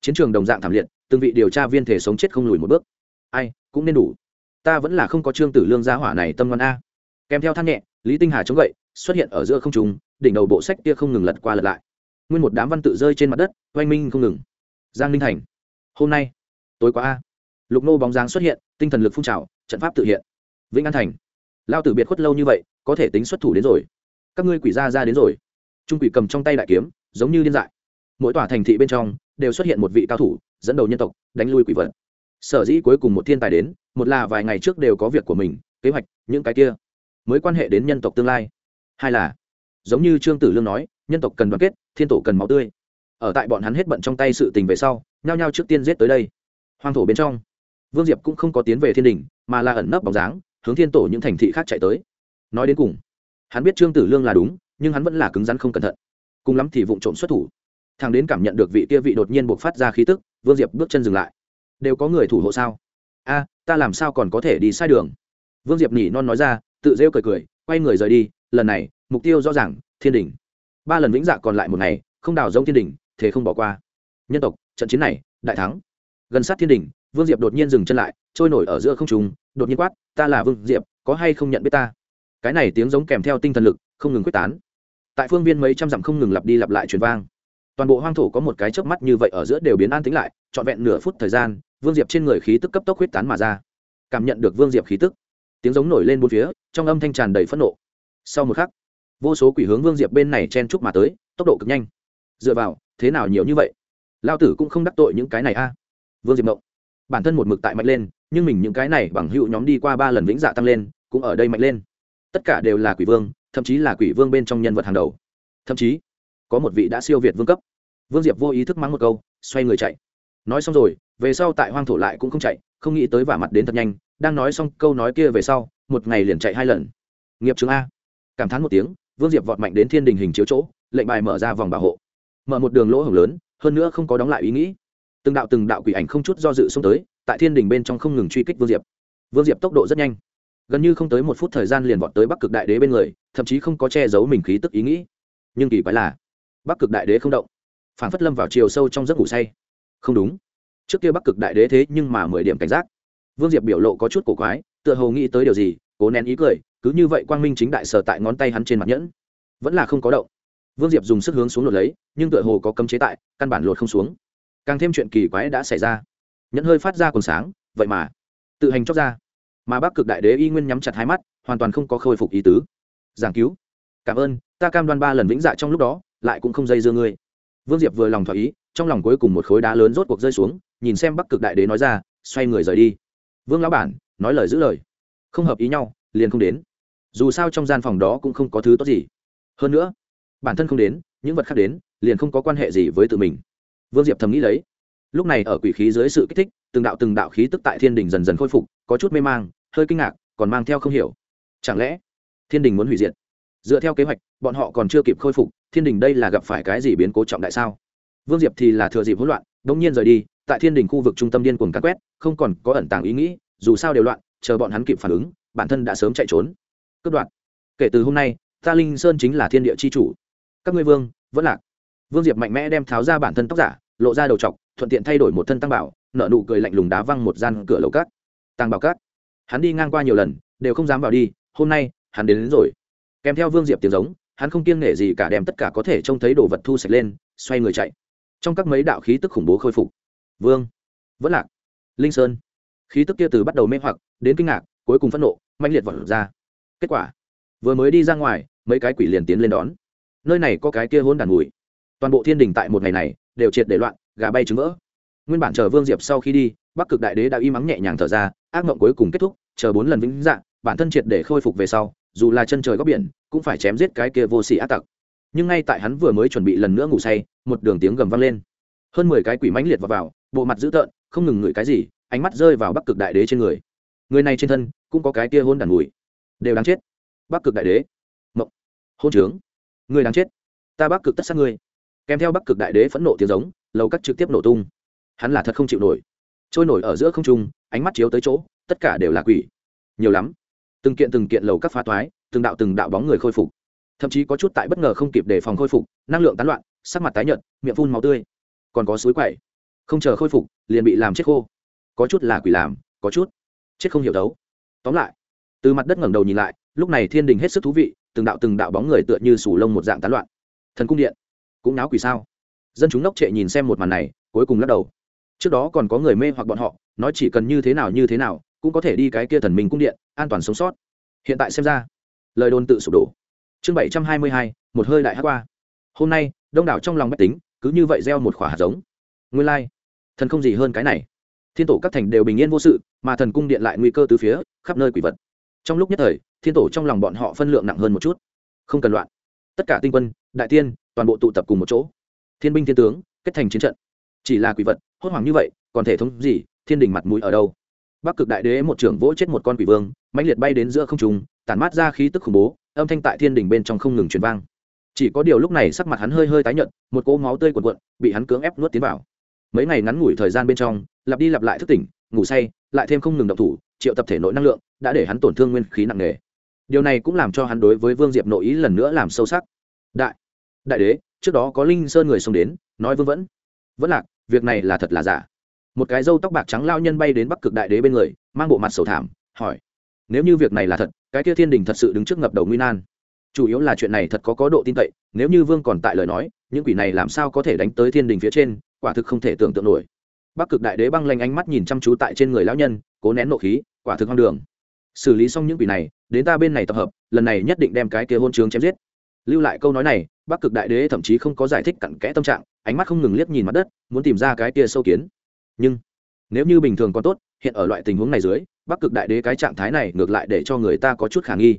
Chiến trường đồng dạng thảm liệt, từng vị điều tra viên thể sống chết không lùi một bước. Ai, cũng nên đủ. Ta vẫn là không có trương tử lương gia hỏa này tâm ngon a. Kèm theo than nhẹ, lý tinh hà chống gậy, xuất hiện ở giữa không trùng đỉnh đầu bộ sách kia không ngừng lật qua lật lại. Nguyên một đám văn tự rơi trên mặt đất, oanh minh không ngừng. Giang ninh thành. Hôm nay, tối quá a. Lục nô bóng dáng xuất hiện, tinh thần lực phun trào, trận pháp tự hiện. Vĩnh an thành. Lao tử biệt khuất lâu như vậy, có thể tính xuất thủ đến rồi. Các ngươi quỷ gia ra đến rồi. Trung quỷ cầm trong tay đại kiếm, giống như điên dại. Mỗi tòa thành thị bên trong, đều xuất hiện một vị cao thủ, dẫn đầu nhân tộc, đánh lui quỷ vật. Sở dĩ cuối cùng một thiên tài đến, một là vài ngày trước đều có việc của mình, kế hoạch, những cái kia. Mới quan hệ đến nhân tộc tương lai. Hai là giống như trương tử lương nói, nhân tộc cần đoàn kết, thiên tổ cần máu tươi. Ở tại bọn hắn hết bận trong tay sự tình về sau, nhao nhao trước tiên giết tới đây. Hoang thổ bên trong, vương diệp cũng không có tiến về thiên đình, mà là ẩn nấp bóng dáng, hướng thiên tổ những thành thị khác chạy tới. Nói đến cùng, hắn biết trương tử lương là đúng, nhưng hắn vẫn là cứng rắn không cẩn thận. Cùng lắm thì vụ trộm xuất thủ. Thằng đến cảm nhận được vị kia vị đột nhiên buộc phát ra khí tức, vương diệp bước chân dừng lại. Đều có người thủ hộ sao? A, ta làm sao còn có thể đi sai đường? Vương diệp nhỉ non nói ra, tự rêu cười cười, quay người rời đi lần này, mục tiêu rõ ràng, thiên đình. Ba lần vĩnh dạ còn lại một ngày, không đào giống thiên đình, thế không bỏ qua. Nhân tộc, trận chiến này, đại thắng. Gần sát thiên đình, vương diệp đột nhiên dừng chân lại, trôi nổi ở giữa không trùng đột nhiên quát, ta là vương diệp, có hay không nhận biết ta? Cái này tiếng giống kèm theo tinh thần lực, không ngừng quyết tán. Tại phương viên mấy trăm dặm không ngừng lặp đi lặp lại truyền vang. Toàn bộ hoang thổ có một cái chớp mắt như vậy ở giữa đều biến an tĩnh lại, trọn vẹn nửa phút thời gian, vương diệp trên người khí tức cấp tốc huyết tán mà ra. Cảm nhận được vương diệp khí tức, tiếng giống nổi lên bốn phía, trong âm thanh tràn đầy phẫn nộ sau một khắc, vô số quỷ hướng vương diệp bên này chen chúc mà tới, tốc độ cực nhanh. Dựa vào, thế nào nhiều như vậy? Lao tử cũng không đắc tội những cái này a. À? Vương diệp mộng. Bản thân một mực tại mạnh lên, nhưng mình những cái này bằng hữu nhóm đi qua ba lần vĩnh dạ tăng lên, cũng ở đây mạnh lên. Tất cả đều là quỷ vương, thậm chí là quỷ vương bên trong nhân vật hàng đầu. Thậm chí, có một vị đã siêu việt vương cấp. Vương diệp vô ý thức mắng một câu, xoay người chạy. Nói xong rồi, về sau tại hoang thổ lại cũng không chạy, không nghĩ tới vả mặt đến thật nhanh, đang nói xong câu nói kia về sau, một ngày liền chạy hai lần. Nghiệp trường a cảm thán một tiếng, vương diệp vọt mạnh đến thiên đình hình chiếu chỗ, lệnh bài mở ra vòng bảo hộ. Mở một đường lỗ hổng lớn, hơn nữa không có đóng lại ý nghĩ. Từng đạo từng đạo quỷ ảnh không chút do dự xông tới, tại thiên đình bên trong không ngừng truy kích vương diệp. Vương diệp tốc độ rất nhanh. Gần như không tới một phút thời gian liền vọt tới bắc cực đại đế bên người, thậm chí không có che giấu mình khí tức ý nghĩ. Nhưng kỳ quái là, bắc cực đại đế không động. Phản phất lâm vào chiều sâu trong giấc ngủ say. Không đúng. Trước kia bắc cực đại đế thế nhưng mà mười điểm cảnh giác. Vương diệp biểu lộ có chút cổ quái, tựa hồ nghĩ tới điều gì, cố nén ý cười cứ như vậy quang minh chính đại sở tại ngón tay hắn trên mặt nhẫn. Vẫn là không có động. Vương diệp dùng sức hướng xuống lột lấy, nhưng tựa hồ có cấm chế tại, căn bản lột không xuống. Càng thêm chuyện kỳ quái đã xảy ra. Nhẫn hơi phát ra còn sáng, vậy mà, tự hành chóc ra. Mà bắc cực đại đế y nguyên nhắm chặt hai mắt, hoàn toàn không có khôi phục ý tứ. Giảng cứu. Cảm ơn, ta cam đoan ba lần vĩnh dạ trong lúc đó, lại cũng không dây dưa ngươi. Vương diệp vừa lòng thỏa ý, trong lòng cuối cùng một khối đá lớn rốt cuộc rơi xuống, nhìn xem bắc cực đại đế nói ra, xoay người rời đi. Vương lão bản, nói lời giữ lời. Không hợp ý nhau, liền không đến dù sao trong gian phòng đó cũng không có thứ tốt gì. Hơn nữa, bản thân không đến, những vật khác đến, liền không có quan hệ gì với tự mình. Vương diệp thầm nghĩ lấy. Lúc này ở quỷ khí dưới sự kích thích, từng đạo từng đạo khí tức tại thiên đình dần dần khôi phục, có chút mê mang, hơi kinh ngạc, còn mang theo không hiểu. Chẳng lẽ, thiên đình muốn hủy diệt? Dựa theo kế hoạch, bọn họ còn chưa kịp khôi phục, thiên đình đây là gặp phải cái gì biến cố trọng đại sao? Vương diệp thì là thừa dịp hỗn loạn đ ỗ n g nhiên rời đi, tại thiên đình khu vực trung tâm điên cuồng cắn quét, không còn có ẩn tàng ý nghĩ, dù sao đều loạn, chờ bọn hắn kịp phản ứng, bản thân đã sớm chạy trốn cướp đoạt. Kể từ hôm nay ta linh sơn chính là thiên địa c h i chủ. Các ngươi vương vẫn lạc. Vương diệp mạnh mẽ đem tháo ra bản thân tóc giả lộ ra đầu t thuận tiện thay đổi một thân tăng bảo nở nụ cười lạnh lùng đá văng một gian cửa lầu cát. Tàng bảo cát. Hắn đi ngang qua nhiều lần đều không dám vào đi hôm nay hắn đến, đến rồi. Kèm theo vương diệp tiếng giống hắn không kiêng nể gì cả đem tất cả có thể trông thấy đồ vật thu sạch lên xoay người chạy. Trong các mấy đạo khí tức khủng bố khôi phục. Vương. Vẫn lạc. Linh sơn. Khí tức kia từ bắt đầu mê hoặc đến kinh ngạc cuối cùng phẫn nộ mạnh liệt vật ra kết quả. Vừa mới đi ra ngoài mấy cái quỷ liền tiến lên đón. Nơi này có cái kia hôn đàn mùi. Toàn bộ thiên đình tại một ngày này đều triệt để loạn gà bay trứng vỡ. Nguyên bản chờ vương diệp sau khi đi bắc cực đại đế đã y mắng nhẹ nhàng thở ra ác mộng cuối cùng kết thúc chờ bốn lần vĩnh dạng bản thân triệt để khôi phục về sau dù là chân trời góc biển cũng phải chém giết cái kia vô sĩ ác tặc. Nhưng ngay tại hắn vừa mới chuẩn bị lần nữa ngủ say một đường tiếng gầm vang lên. Hơn mười cái quỷ mãnh liệt vào, vào bộ mặt dữ tợn không ngừng ngửi cái gì ánh mắt rơi vào bắc cực đại đế trên người. Người này trên thân cũng có cái kia hôn đàn mùi đều đáng chết. Bắc cực đại đế. Mộng. Hôn trướng. Người đáng chết. Ta bắc cực tất sát ngươi. Kèm theo bắc cực đại đế phẫn nộ tiếng giống, lầu cắt trực tiếp nổ tung. Hắn là thật không chịu nổi. Trôi nổi ở giữa không trung, ánh mắt chiếu tới chỗ, tất cả đều là quỷ. Nhiều lắm. Từng kiện từng kiện lầu các phá toái, từng đạo từng đạo bóng người khôi phục. Thậm chí có chút tại bất ngờ không kịp đề phòng khôi phục, năng lượng tán loạn, sắc mặt tái nhợt, miệng phun máu tươi. Còn có suối quậy. Không chờ khôi phục, liền bị làm chết khô. Có chút là quỷ làm, có chút. Chết không hiểu đấu. Tóm lại từ mặt đất ngẩng đầu nhìn lại, lúc này thiên đình hết sức thú vị, từng đạo từng đạo bóng người tựa như sủ lông một dạng tán loạn. Thần cung điện, cũng náo quỷ sao? Dân chúng nốc trệ nhìn xem một màn này, cuối cùng lắc đầu. Trước đó còn có người mê hoặc bọn họ, nói chỉ cần như thế nào như thế nào, cũng có thể đi cái kia thần minh cung điện, an toàn sống sót. Hiện tại xem ra, lời đồn tự sụp đổ. Chương bảy trăm hai mươi hai, một hơi đại hát qua. Hôm nay, đông đảo trong lòng bách tính, cứ như vậy gieo một khỏa hạt giống. Nguyên lai、like. thần không gì hơn cái này. Thiên tổ các thành đều bình yên vô sự, mà thần cung điện lại nguy cơ từ phía, khắp nơi quỷ vật trong lúc nhất thời, thiên tổ trong lòng bọn họ phân lượng nặng hơn một chút. Không cần loạn. Tất cả tinh quân, đại tiên, toàn bộ tụ tập cùng một chỗ. Thiên binh thiên tướng, kết thành chiến trận. Chỉ là quỷ vật, hốt hoảng như vậy, còn thể thống gì, thiên đình mặt mũi ở đâu? Bắc cực đại đế một trưởng vỗ chết một con quỷ vương, mãnh liệt bay đến giữa không trung, tản mát ra khí tức khủng bố, âm thanh tại thiên đình bên trong không ngừng truyền vang. Chỉ có điều lúc này sắc mặt hắn hơi hơi tái nhợt, một cỗ máu tươi cuộn cuộn, bị hắn cưỡng ép nuốt tiến vào. Mấy ngày ngắn ngủi thời gian bên trong, lặp đi lặp lại thức tỉnh, ngủ say, lại thêm không ngừng động thủ, triệu tập thể nội năng lượng đã để hắn tổn thương nguyên khí nặng nề. Điều này cũng làm cho hắn đối với vương diệp nội ý lần nữa làm sâu sắc. Đại đại đế, trước đó có linh sơn người xông đến, nói vương vẫn. Vẫn lạc, việc này là thật là giả. Một cái râu tóc bạc trắng lao nhân bay đến bắc cực đại đế bên người, mang bộ mặt sầu thảm, hỏi, nếu như việc này là thật, cái kia thiên đình thật sự đứng trước ngập đầu nguy nan? Chủ yếu là chuyện này thật có có độ tin cậy, nếu như vương còn tại lời nói, những quỷ này làm sao có thể đánh tới thiên đình phía trên, quả thực không thể tưởng tượng nổi. Bắc cực đại đế băng lanh ánh mắt nhìn chăm chú tại trên người lão nhân, cố nén nộ khí, quả thực hoang đường xử lý xong những quỷ này, đến ta bên này tập hợp, lần này nhất định đem cái kia hôn trướng chém giết. Lưu lại câu nói này, bắc cực đại đế thậm chí không có giải thích cặn kẽ tâm trạng, ánh mắt không ngừng liếc nhìn mặt đất, muốn tìm ra cái kia sâu kiến. Nhưng, nếu như bình thường còn tốt, hiện ở loại tình huống này dưới, bắc cực đại đế cái trạng thái này ngược lại để cho người ta có chút khả nghi.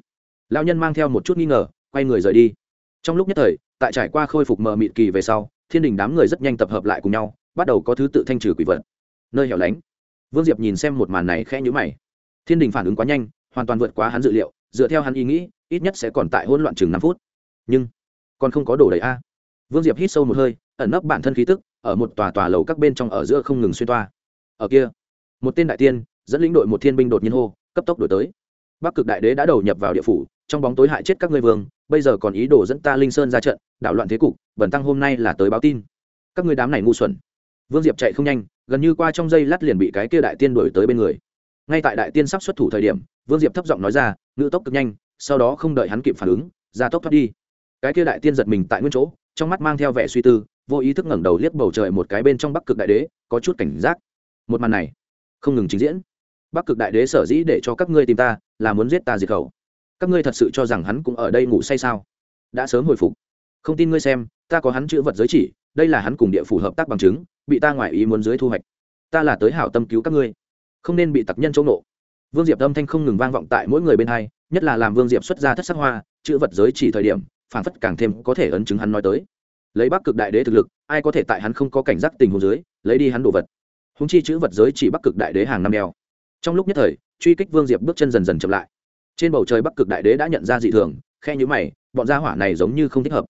Lao nhân mang theo một chút nghi ngờ, quay người rời đi. Trong lúc nhất thời, tại trải qua khôi phục mờ mịt kỳ về sau, thiên đình đám người rất nhanh tập hợp lại cùng nhau, bắt đầu có thứ tự thanh trừ quỷ vật. Nơi hẻo lánh. Vương diệp nhìn xem một màn này khẽ nhữ mày thiên đình phản ứng quá nhanh, hoàn toàn vượt quá hắn dự liệu, dựa theo hắn ý nghĩ, ít nhất sẽ còn tại hỗn loạn chừng năm phút. Nhưng, còn không có đổ đầy a. Vương diệp hít sâu một hơi, ẩn nấp bản thân khí tức, ở một tòa tòa lầu các bên trong ở giữa không ngừng xuyên toa. Ở kia, một tên đại tiên, dẫn lĩnh đội một thiên binh đột nhiên hô, cấp tốc đổi tới. Bắc cực đại đế đã đầu nhập vào địa phủ, trong bóng tối hại chết các ngươi vương, bây giờ còn ý đồ dẫn ta linh sơn ra trận, đảo loạn thế cục, bẩn tăng hôm nay là tới báo tin. Các ngươi đám này ngu xuẩn. Vương diệp chạy không nhanh, gần như qua trong giây lát liền bị cái kia đại tiên đuổi tới bên người ngay tại đại tiên sắp xuất thủ thời điểm, vương diệp thấp giọng nói ra, ngự tốc cực nhanh, sau đó không đợi hắn kịp phản ứng, ra tốc thoát đi. Cái kia đại tiên giật mình tại nguyên chỗ, trong mắt mang theo vẻ suy tư, vô ý thức ngẩng đầu liếc bầu trời một cái bên trong bắc cực đại đế, có chút cảnh giác. Một màn này, không ngừng trình diễn. Bắc cực đại đế sở dĩ để cho các ngươi tìm ta, là muốn giết ta diệt khẩu. Các ngươi thật sự cho rằng hắn cũng ở đây ngủ say sao? Đã sớm hồi phục. Không tin ngươi xem, ta có hắn chữ vật giới chỉ, đây là hắn cùng địa phủ hợp tác bằng chứng, bị ta ngoại ý muốn dưới thu hoạch. Ta là tới hảo tâm cứu các ngươi không nên bị tặc nhân chỗ nộ vương diệp âm thanh không ngừng vang vọng tại mỗi người bên hai, nhất là làm vương diệp xuất ra thất sắc hoa, chữ vật giới chỉ thời điểm phản phất càng thêm có thể ấn chứng hắn nói tới. Lấy bắc cực đại đế thực lực, ai có thể tại hắn không có cảnh giác tình hồ dưới, lấy đi hắn đồ vật. Húng chi chữ vật giới chỉ bắc cực đại đế hàng năm đeo. Trong lúc nhất thời, truy kích vương diệp bước chân dần dần chậm lại. Trên bầu trời bắc cực đại đế đã nhận ra dị thường, khe nhữ mày, bọn gia hỏa này giống như không thích hợp.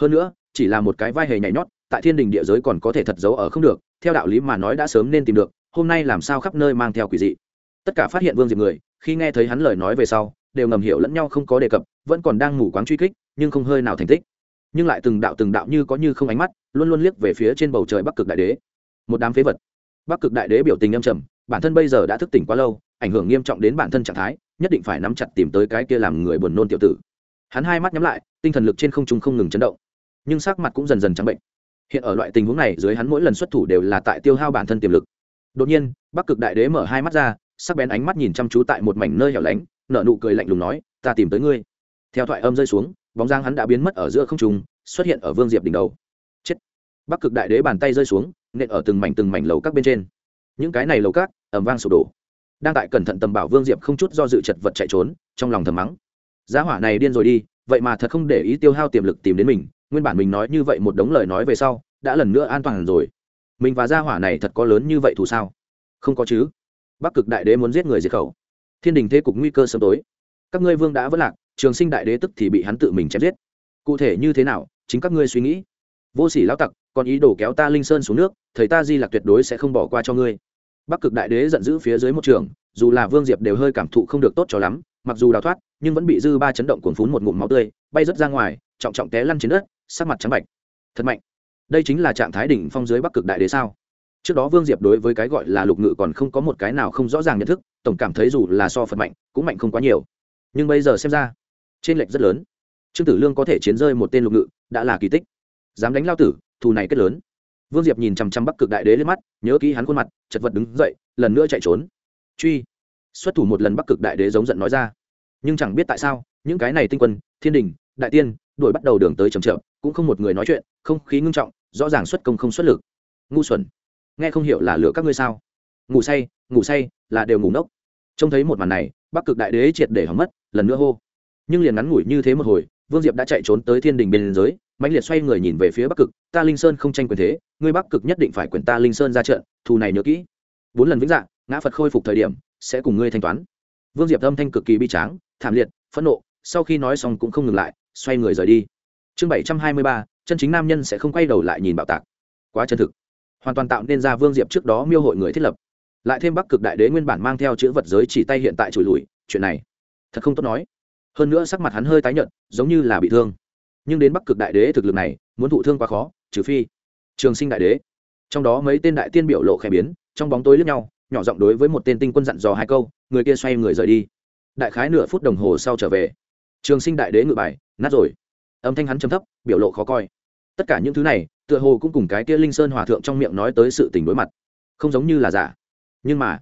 Hơn nữa, chỉ là một cái vai hề nhảy nhót, tại thiên đình địa giới còn có thể thật giấu ở không được, theo đạo lý mà nói đã sớm nên tìm được hôm nay làm sao khắp nơi mang theo quỷ dị? Tất cả phát hiện vương diệp người, khi nghe thấy hắn lời nói về sau, đều ngầm hiểu lẫn nhau không có đề cập, vẫn còn đang ngủ quáng truy kích, nhưng không hơi nào thành tích. Nhưng lại từng đạo từng đạo như có như không ánh mắt, luôn luôn liếc về phía trên bầu trời bắc cực đại đế. Một đám phế vật. Bắc cực đại đế biểu tình âm trầm, bản thân bây giờ đã thức tỉnh quá lâu, ảnh hưởng nghiêm trọng đến bản thân trạng thái, nhất định phải nắm chặt tìm tới cái kia làm người buồn nôn tiểu tử. Hắn hai mắt nhắm lại, tinh thần lực trên không trung không ngừng chấn động. Nhưng sắc mặt cũng dần dần trắng bệnh. Hiện ở loại tình huống này, dưới hắn mỗi lần xuất thủ đều là tại tiêu hao bản thân tiềm lực đột nhiên, bắc cực đại đế mở hai mắt ra, sắc bén ánh mắt nhìn chăm chú tại một mảnh nơi hẻo lánh, nở nụ cười lạnh lùng nói, ta tìm tới ngươi. Theo thoại âm rơi xuống, bóng giang hắn đã biến mất ở giữa không trung, xuất hiện ở vương diệp đỉnh đầu. Chết! Bắc cực đại đế bàn tay rơi xuống, nện ở từng mảnh từng mảnh lầu các bên trên. Những cái này lầu các ẩm vang sụp đổ. Đang tại cẩn thận tầm bảo vương diệp không chút do dự chật vật chạy trốn, trong lòng thầm mắng giá hỏa này điên rồi đi, vậy mà thật không để ý tiêu hao tiềm lực tìm đến mình, nguyên bản mình nói như vậy một đống lời nói về sau, đã lần nữa an toàn rồi mình và gia hỏa này thật có lớn như vậy thù sao? Không có chứ. Bắc cực đại đế muốn giết người diệt khẩu. Thiên đình thế cục nguy cơ sớm tối. Các ngươi vương đã vất lạc, trường sinh đại đế tức thì bị hắn tự mình chém giết. Cụ thể như thế nào, chính các ngươi suy nghĩ. Vô sỉ lão tặc, còn ý đồ kéo ta linh sơn xuống nước, thầy ta di lạc tuyệt đối sẽ không bỏ qua cho ngươi. Bắc cực đại đế giận dữ phía dưới một trường, dù là vương diệp đều hơi cảm thụ không được tốt cho lắm, mặc dù đào thoát, nhưng vẫn bị dư ba chấn động cuồn phún một ngụm máu tươi, bay rớt ra ngoài, trọng trọng té lăn trên đất, sắc mặt trắng bạch. Thật mạnh đây chính là trạng thái đỉnh phong dưới bắc cực đại đế sao? Trước đó vương diệp đối với cái gọi là lục ngự còn không có một cái nào không rõ ràng nhận thức, tổng cảm thấy dù là so phật mạnh, cũng mạnh không quá nhiều. Nhưng bây giờ xem ra trên lệch rất lớn. Trương tử lương có thể chiến rơi một tên lục ngự, đã là kỳ tích. Dám đánh lao tử, thù này kết lớn. Vương diệp nhìn chằm chằm bắc cực đại đế lên mắt, nhớ kỹ hắn khuôn mặt, chật vật đứng dậy, lần nữa chạy trốn. Truy. Xuất thủ một lần bắc cực đại đế giống giận nói ra. Nhưng chẳng biết tại sao, những cái này tinh quân, thiên đình, đại tiên, đuổi bắt đầu đường tới trầm trượm cũng không một người nói chuyện, không khí ngưng trọng rõ ràng xuất công không xuất lực. Ngu xuẩn. Nghe không hiểu là lựa các ngươi sao? Ngủ say ngủ say là đều ngủ nốc trông thấy một màn này, bắc cực đại đế triệt để hỏng mất, lần nữa hô. Nhưng liền ngắn ngủi như thế một hồi, vương diệp đã chạy trốn tới thiên đình bên giới mạnh liệt xoay người nhìn về phía bắc cực. Ta linh sơn không tranh quyền thế, ngươi bắc cực nhất định phải quyền ta linh sơn ra trận, thù này nhớ kỹ. Bốn lần vĩnh dạng ngã phật khôi phục thời điểm, sẽ cùng ngươi thanh toán. Vương diệp âm thanh cực kỳ bi tráng, thảm liệt, phẫn nộ, sau khi nói xong cũng không ngừng lại, xoay người rời đi. Chương bảy trăm hai mươi ba chân chính nam nhân sẽ không quay đầu lại nhìn bạo tạc. Quá chân thực. Hoàn toàn tạo nên ra vương diệp trước đó miêu hội người thiết lập. Lại thêm bắc cực đại đế nguyên bản mang theo chữ vật giới chỉ tay hiện tại trùi lùi, chuyện này thật không tốt nói. Hơn nữa sắc mặt hắn hơi tái nhợt, giống như là bị thương. Nhưng đến bắc cực đại đế thực lực này, muốn thụ thương quá khó, trừ phi trường sinh đại đế. Trong đó mấy tên đại tiên biểu lộ khẽ biến, trong bóng tối lướt nhau, nhỏ giọng đối với một tên tinh quân dặn dò hai câu, người kia xoay người rời đi. Đại khái nửa phút đồng hồ sau trở về, trường sinh đại đế ngự bài, nát rồi. Âm thanh hắn chấm thấp, biểu lộ khó coi tất cả những thứ này, tựa hồ cũng cùng cái kia linh sơn hòa thượng trong miệng nói tới sự tình đối mặt. Không giống như là giả. Nhưng mà,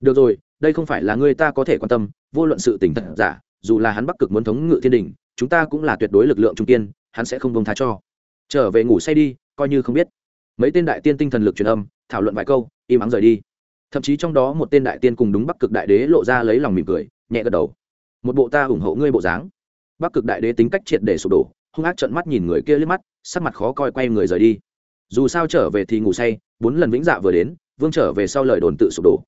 được rồi, đây không phải là người ta có thể quan tâm, vô luận sự tình thật giả, dù là hắn bắc cực muốn thống ngự thiên đình, chúng ta cũng là tuyệt đối lực lượng trung tiên hắn sẽ không bông tha cho. Trở về ngủ say đi, coi như không biết. Mấy tên đại tiên tinh thần lực truyền âm, thảo luận vài câu, im ắng rời đi. Thậm chí trong đó một tên đại tiên cùng đúng bắc cực đại đế lộ ra lấy lòng mỉm cười, nhẹ gật đầu. Một bộ ta ủng hộ ngươi bộ dáng. Bắc cực đại đế tính cách triệt để sụp đổ hung ác trợn mắt nhìn người kia liếc mắt, sắc mặt khó coi quay người rời đi. Dù sao trở về thì ngủ say, bốn lần vĩnh dạ vừa đến, vương trở về sau lời đồn tự sụp đổ.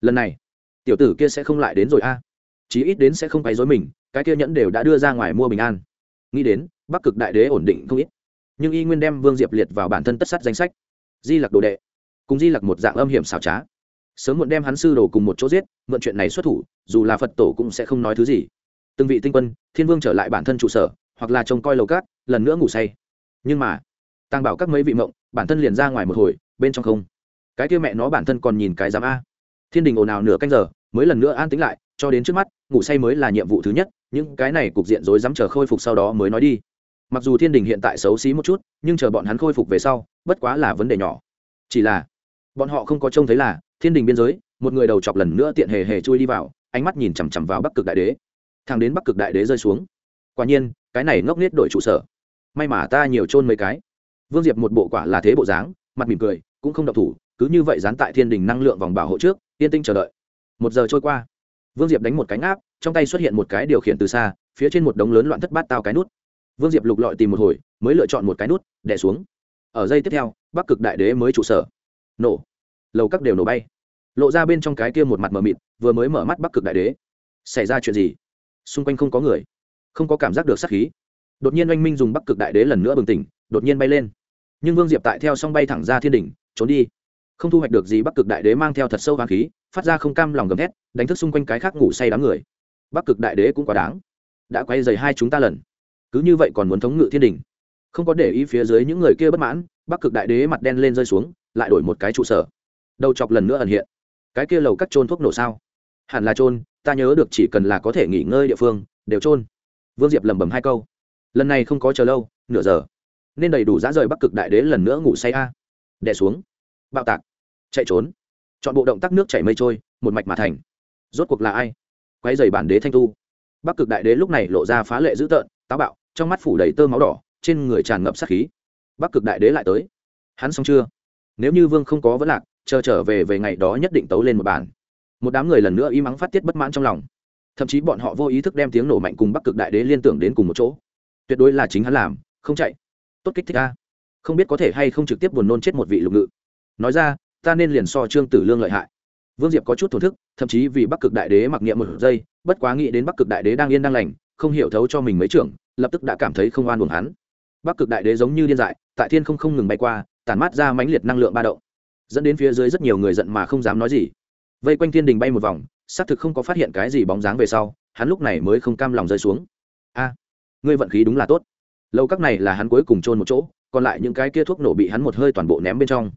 Lần này, tiểu tử kia sẽ không lại đến rồi a. Chí ít đến sẽ không quấy dối mình, cái kia nhẫn đều đã đưa ra ngoài mua bình an. Nghĩ đến, bắc cực đại đế ổn định không ít. Nhưng y nguyên đem vương diệp liệt vào bản thân tất sát danh sách. Di lặc đồ đệ. Cùng di lặc một dạng âm hiểm xảo trá. Sớm muộn đem hắn sư đồ cùng một chỗ giết, mượn chuyện này xuất thủ, dù là phật tổ cũng sẽ không nói thứ gì. Từng vị tinh quân, thiên vương trở lại bản thân trụ sở hoặc là trông coi lầu cát, lần nữa ngủ say. Nhưng mà tăng bảo các mấy vị mộng, bản thân liền ra ngoài một hồi, bên trong không. Cái kia mẹ nó bản thân còn nhìn cái giám a. Thiên đình ồn ào nửa canh giờ, mới lần nữa an tính lại, cho đến trước mắt, ngủ say mới là nhiệm vụ thứ nhất, những cái này cục diện rối dám chờ khôi phục sau đó mới nói đi. Mặc dù thiên đình hiện tại xấu xí một chút, nhưng chờ bọn hắn khôi phục về sau, bất quá là vấn đề nhỏ. Chỉ là, bọn họ không có trông thấy là, thiên đình biên giới, một người đầu chọc lần nữa tiện hề hề chui đi vào, ánh mắt nhìn chằm chằm vào bắc cực đại đế. Thằng đến bắc cực đại đế rơi xuống quả nhiên, cái này ngốc n đổi trụ sở. May mà ta nhiều trôn mấy cái. Vương diệp một bộ quả là thế bộ dáng, mặt mỉm cười, cũng không độc thủ, cứ như vậy dán tại thiên đình năng lượng vòng bảo hộ trước, yên tinh chờ đợi. Một giờ trôi qua, vương diệp đánh một cánh áp trong tay xuất hiện một cái điều khiển từ xa, phía trên một đống lớn loạn thất bát tao cái nút. Vương diệp lục lọi tìm một hồi, mới lựa chọn một cái nút đẻ xuống. Ở giây tiếp theo, bắc cực đại đế mới trụ sở. Nổ. Lầu các đều nổ bay. Lộ ra bên trong cái kia một mặt mờ mịt, vừa mới mở mắt bắc cực đại đế. Xảy ra chuyện gì? Xung quanh không có người không có cảm giác được sắc khí. Đột nhiên oanh minh dùng bắc cực đại đế lần nữa bừng tỉnh, đột nhiên bay lên. Nhưng vương diệp tại theo xong bay thẳng ra thiên đỉnh, trốn đi. Không thu hoạch được gì, bắc cực đại đế mang theo thật sâu hoàng khí, phát ra không cam lòng gầm thét, đánh thức xung quanh cái khác ngủ say đám người. Bắc cực đại đế cũng quá đáng. Đã quay dày hai chúng ta lần. Cứ như vậy còn muốn thống ngự thiên đình không có để ý phía dưới những người kia bất mãn, bắc cực đại đế mặt đen lên rơi xuống, lại đổi một cái trụ sở. Đầu chọc lần nữa ẩn hiện. Cái kia lầu cắt trôn thuốc nổ sao? Hẳn là trôn ta nhớ được chỉ cần là có thể nghỉ ngơi địa phương, đều trôn vương diệp lẩm bẩm hai câu. Lần này không có chờ lâu, nửa giờ. Nên đầy đủ giá rời bắc cực đại đế lần nữa ngủ say a. Đè xuống. Bạo tạc. Chạy trốn. Chọn bộ động tác nước chảy mây trôi, một mạch mà thành. Rốt cuộc là ai? Quay dày bản đế thanh tu. Bắc cực đại đế lúc này lộ ra phá lệ dữ tợn, táo bạo, trong mắt phủ đầy tơ máu đỏ, trên người tràn ngập sát khí. Bắc cực đại đế lại tới. Hắn xong chưa? Nếu như vương không có vấn lạc, chờ trở về về ngày đó nhất định tấu lên một bản. Một đám người lần nữa y mắng phát tiết bất mãn trong lòng thậm chí bọn họ vô ý thức đem tiếng nổ mạnh cùng bắc cực đại đế liên tưởng đến cùng một chỗ. Tuyệt đối là chính hắn làm, không chạy. Tốt kích thích a. Không biết có thể hay không trực tiếp buồn nôn chết một vị lục ngự. Nói ra, ta nên liền so trương tử lương lợi hại. Vương diệp có chút thổn thức, thậm chí vì bắc cực đại đế mặc niệm một giây, bất quá nghĩ đến bắc cực đại đế đang yên đang lành, không hiểu thấu cho mình mấy trưởng, lập tức đã cảm thấy không oan buồn hắn. Bắc cực đại đế giống như điên dại, tại thiên không không ngừng bay qua, tản mát ra mãnh liệt năng lượng ba động. Dẫn đến phía dưới rất nhiều người giận mà không dám nói gì vây quanh thiên đình bay một vòng, xác thực không có phát hiện cái gì bóng dáng về sau, hắn lúc này mới không cam lòng rơi xuống. A, ngươi vận khí đúng là tốt. Lâu các này là hắn cuối cùng trôn một chỗ, còn lại những cái kia thuốc nổ bị hắn một hơi toàn bộ ném bên trong.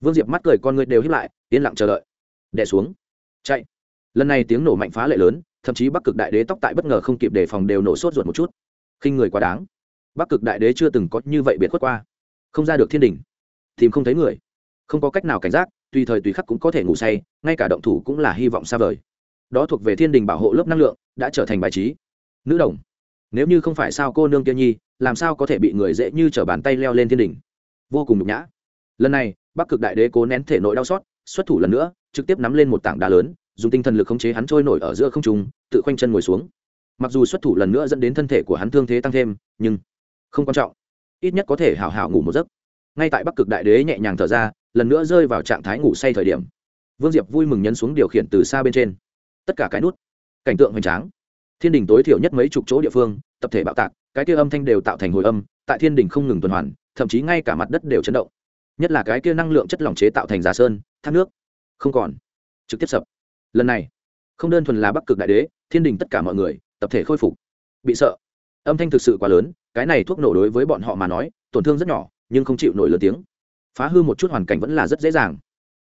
Vương diệp mắt cười con ngươi đều hiếp lại, yên lặng chờ đợi. Đẻ xuống. Chạy. Lần này tiếng nổ mạnh phá lệ lớn, thậm chí bắc cực đại đế tóc tại bất ngờ không kịp đề phòng đều nổ sốt ruột một chút. Khinh người quá đáng. Bắc cực đại đế chưa từng có như vậy biệt khuất qua. Không ra được thiên đình. Tìm không thấy người. Không có cách nào cảnh giác tùy thời tùy khắc cũng có thể ngủ say, ngay cả động thủ cũng là hy vọng xa vời. Đó thuộc về thiên đình bảo hộ lớp năng lượng, đã trở thành bài trí. Nữ đồng, nếu như không phải sao cô nương kia nhi, làm sao có thể bị người dễ như t r ở bàn tay leo lên thiên đình? Vô cùng nhục nhã. Lần này, bắc cực đại đế cố nén thể nội đau xót, xuất thủ lần nữa, trực tiếp nắm lên một tảng đá lớn, dùng tinh thần lực khống chế hắn trôi nổi ở giữa không trung, tự khoanh chân ngồi xuống. Mặc dù xuất thủ lần nữa dẫn đến thân thể của hắn thương thế tăng thêm, nhưng không quan trọng. Ít nhất có thể hào hào ngủ một giấc ngay tại bắc cực đại đế nhẹ nhàng thở ra, lần nữa rơi vào trạng thái ngủ say thời điểm. Vương diệp vui mừng nhấn xuống điều khiển từ xa bên trên. Tất cả cái nút, cảnh tượng hoành tráng. Thiên đình tối thiểu nhất mấy chục chỗ địa phương, tập thể bạo tạc, cái kia âm thanh đều tạo thành hồi âm, tại thiên đình không ngừng tuần hoàn, thậm chí ngay cả mặt đất đều chấn động. Nhất là cái kia năng lượng chất lỏng chế tạo thành giả sơn, thác nước. Không còn. Trực tiếp sập. Lần này, không đơn thuần là bắc cực đại đế, thiên đình tất cả mọi người, tập thể khôi phục. Bị sợ. Âm thanh thực sự quá lớn, cái này thuốc nổ đối với bọn họ mà nói, tổn thương rất nhỏ nhưng không chịu nổi lớn tiếng. Phá hư một chút hoàn cảnh vẫn là rất dễ dàng.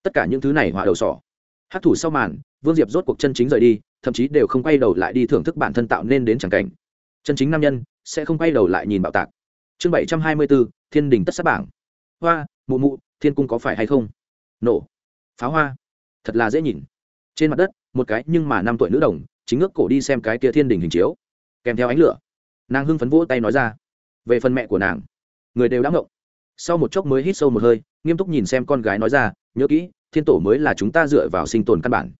Tất cả những thứ này hòa đầu sỏ. Hát thủ sau màn, vương diệp rốt cuộc chân chính rời đi, thậm chí đều không quay đầu lại đi thưởng thức bản thân tạo nên đến c cảnh. Chân chính nam nhân sẽ không quay đầu lại nhìn bạo tạc. Chương bảy trăm hai mươi bốn thiên đình tất sát bảng. Hoa, mụ mụ, thiên cung có phải hay không? Nổ. Pháo hoa. Thật là dễ nhìn. Trên mặt đất, một cái nhưng mà năm tuổi nữ đồng, chính ngước cổ đi xem cái kia thiên đình hình chiếu. Kèm theo ánh lửa. Nàng hưng phấn vỗ tay nói ra. Về phần mẹ của nàng, người đều đã ngộng sau một chốc mới hít sâu một hơi, nghiêm túc nhìn xem con gái nói ra, nhớ kỹ, thiên tổ mới là chúng ta dựa vào sinh tồn căn bản.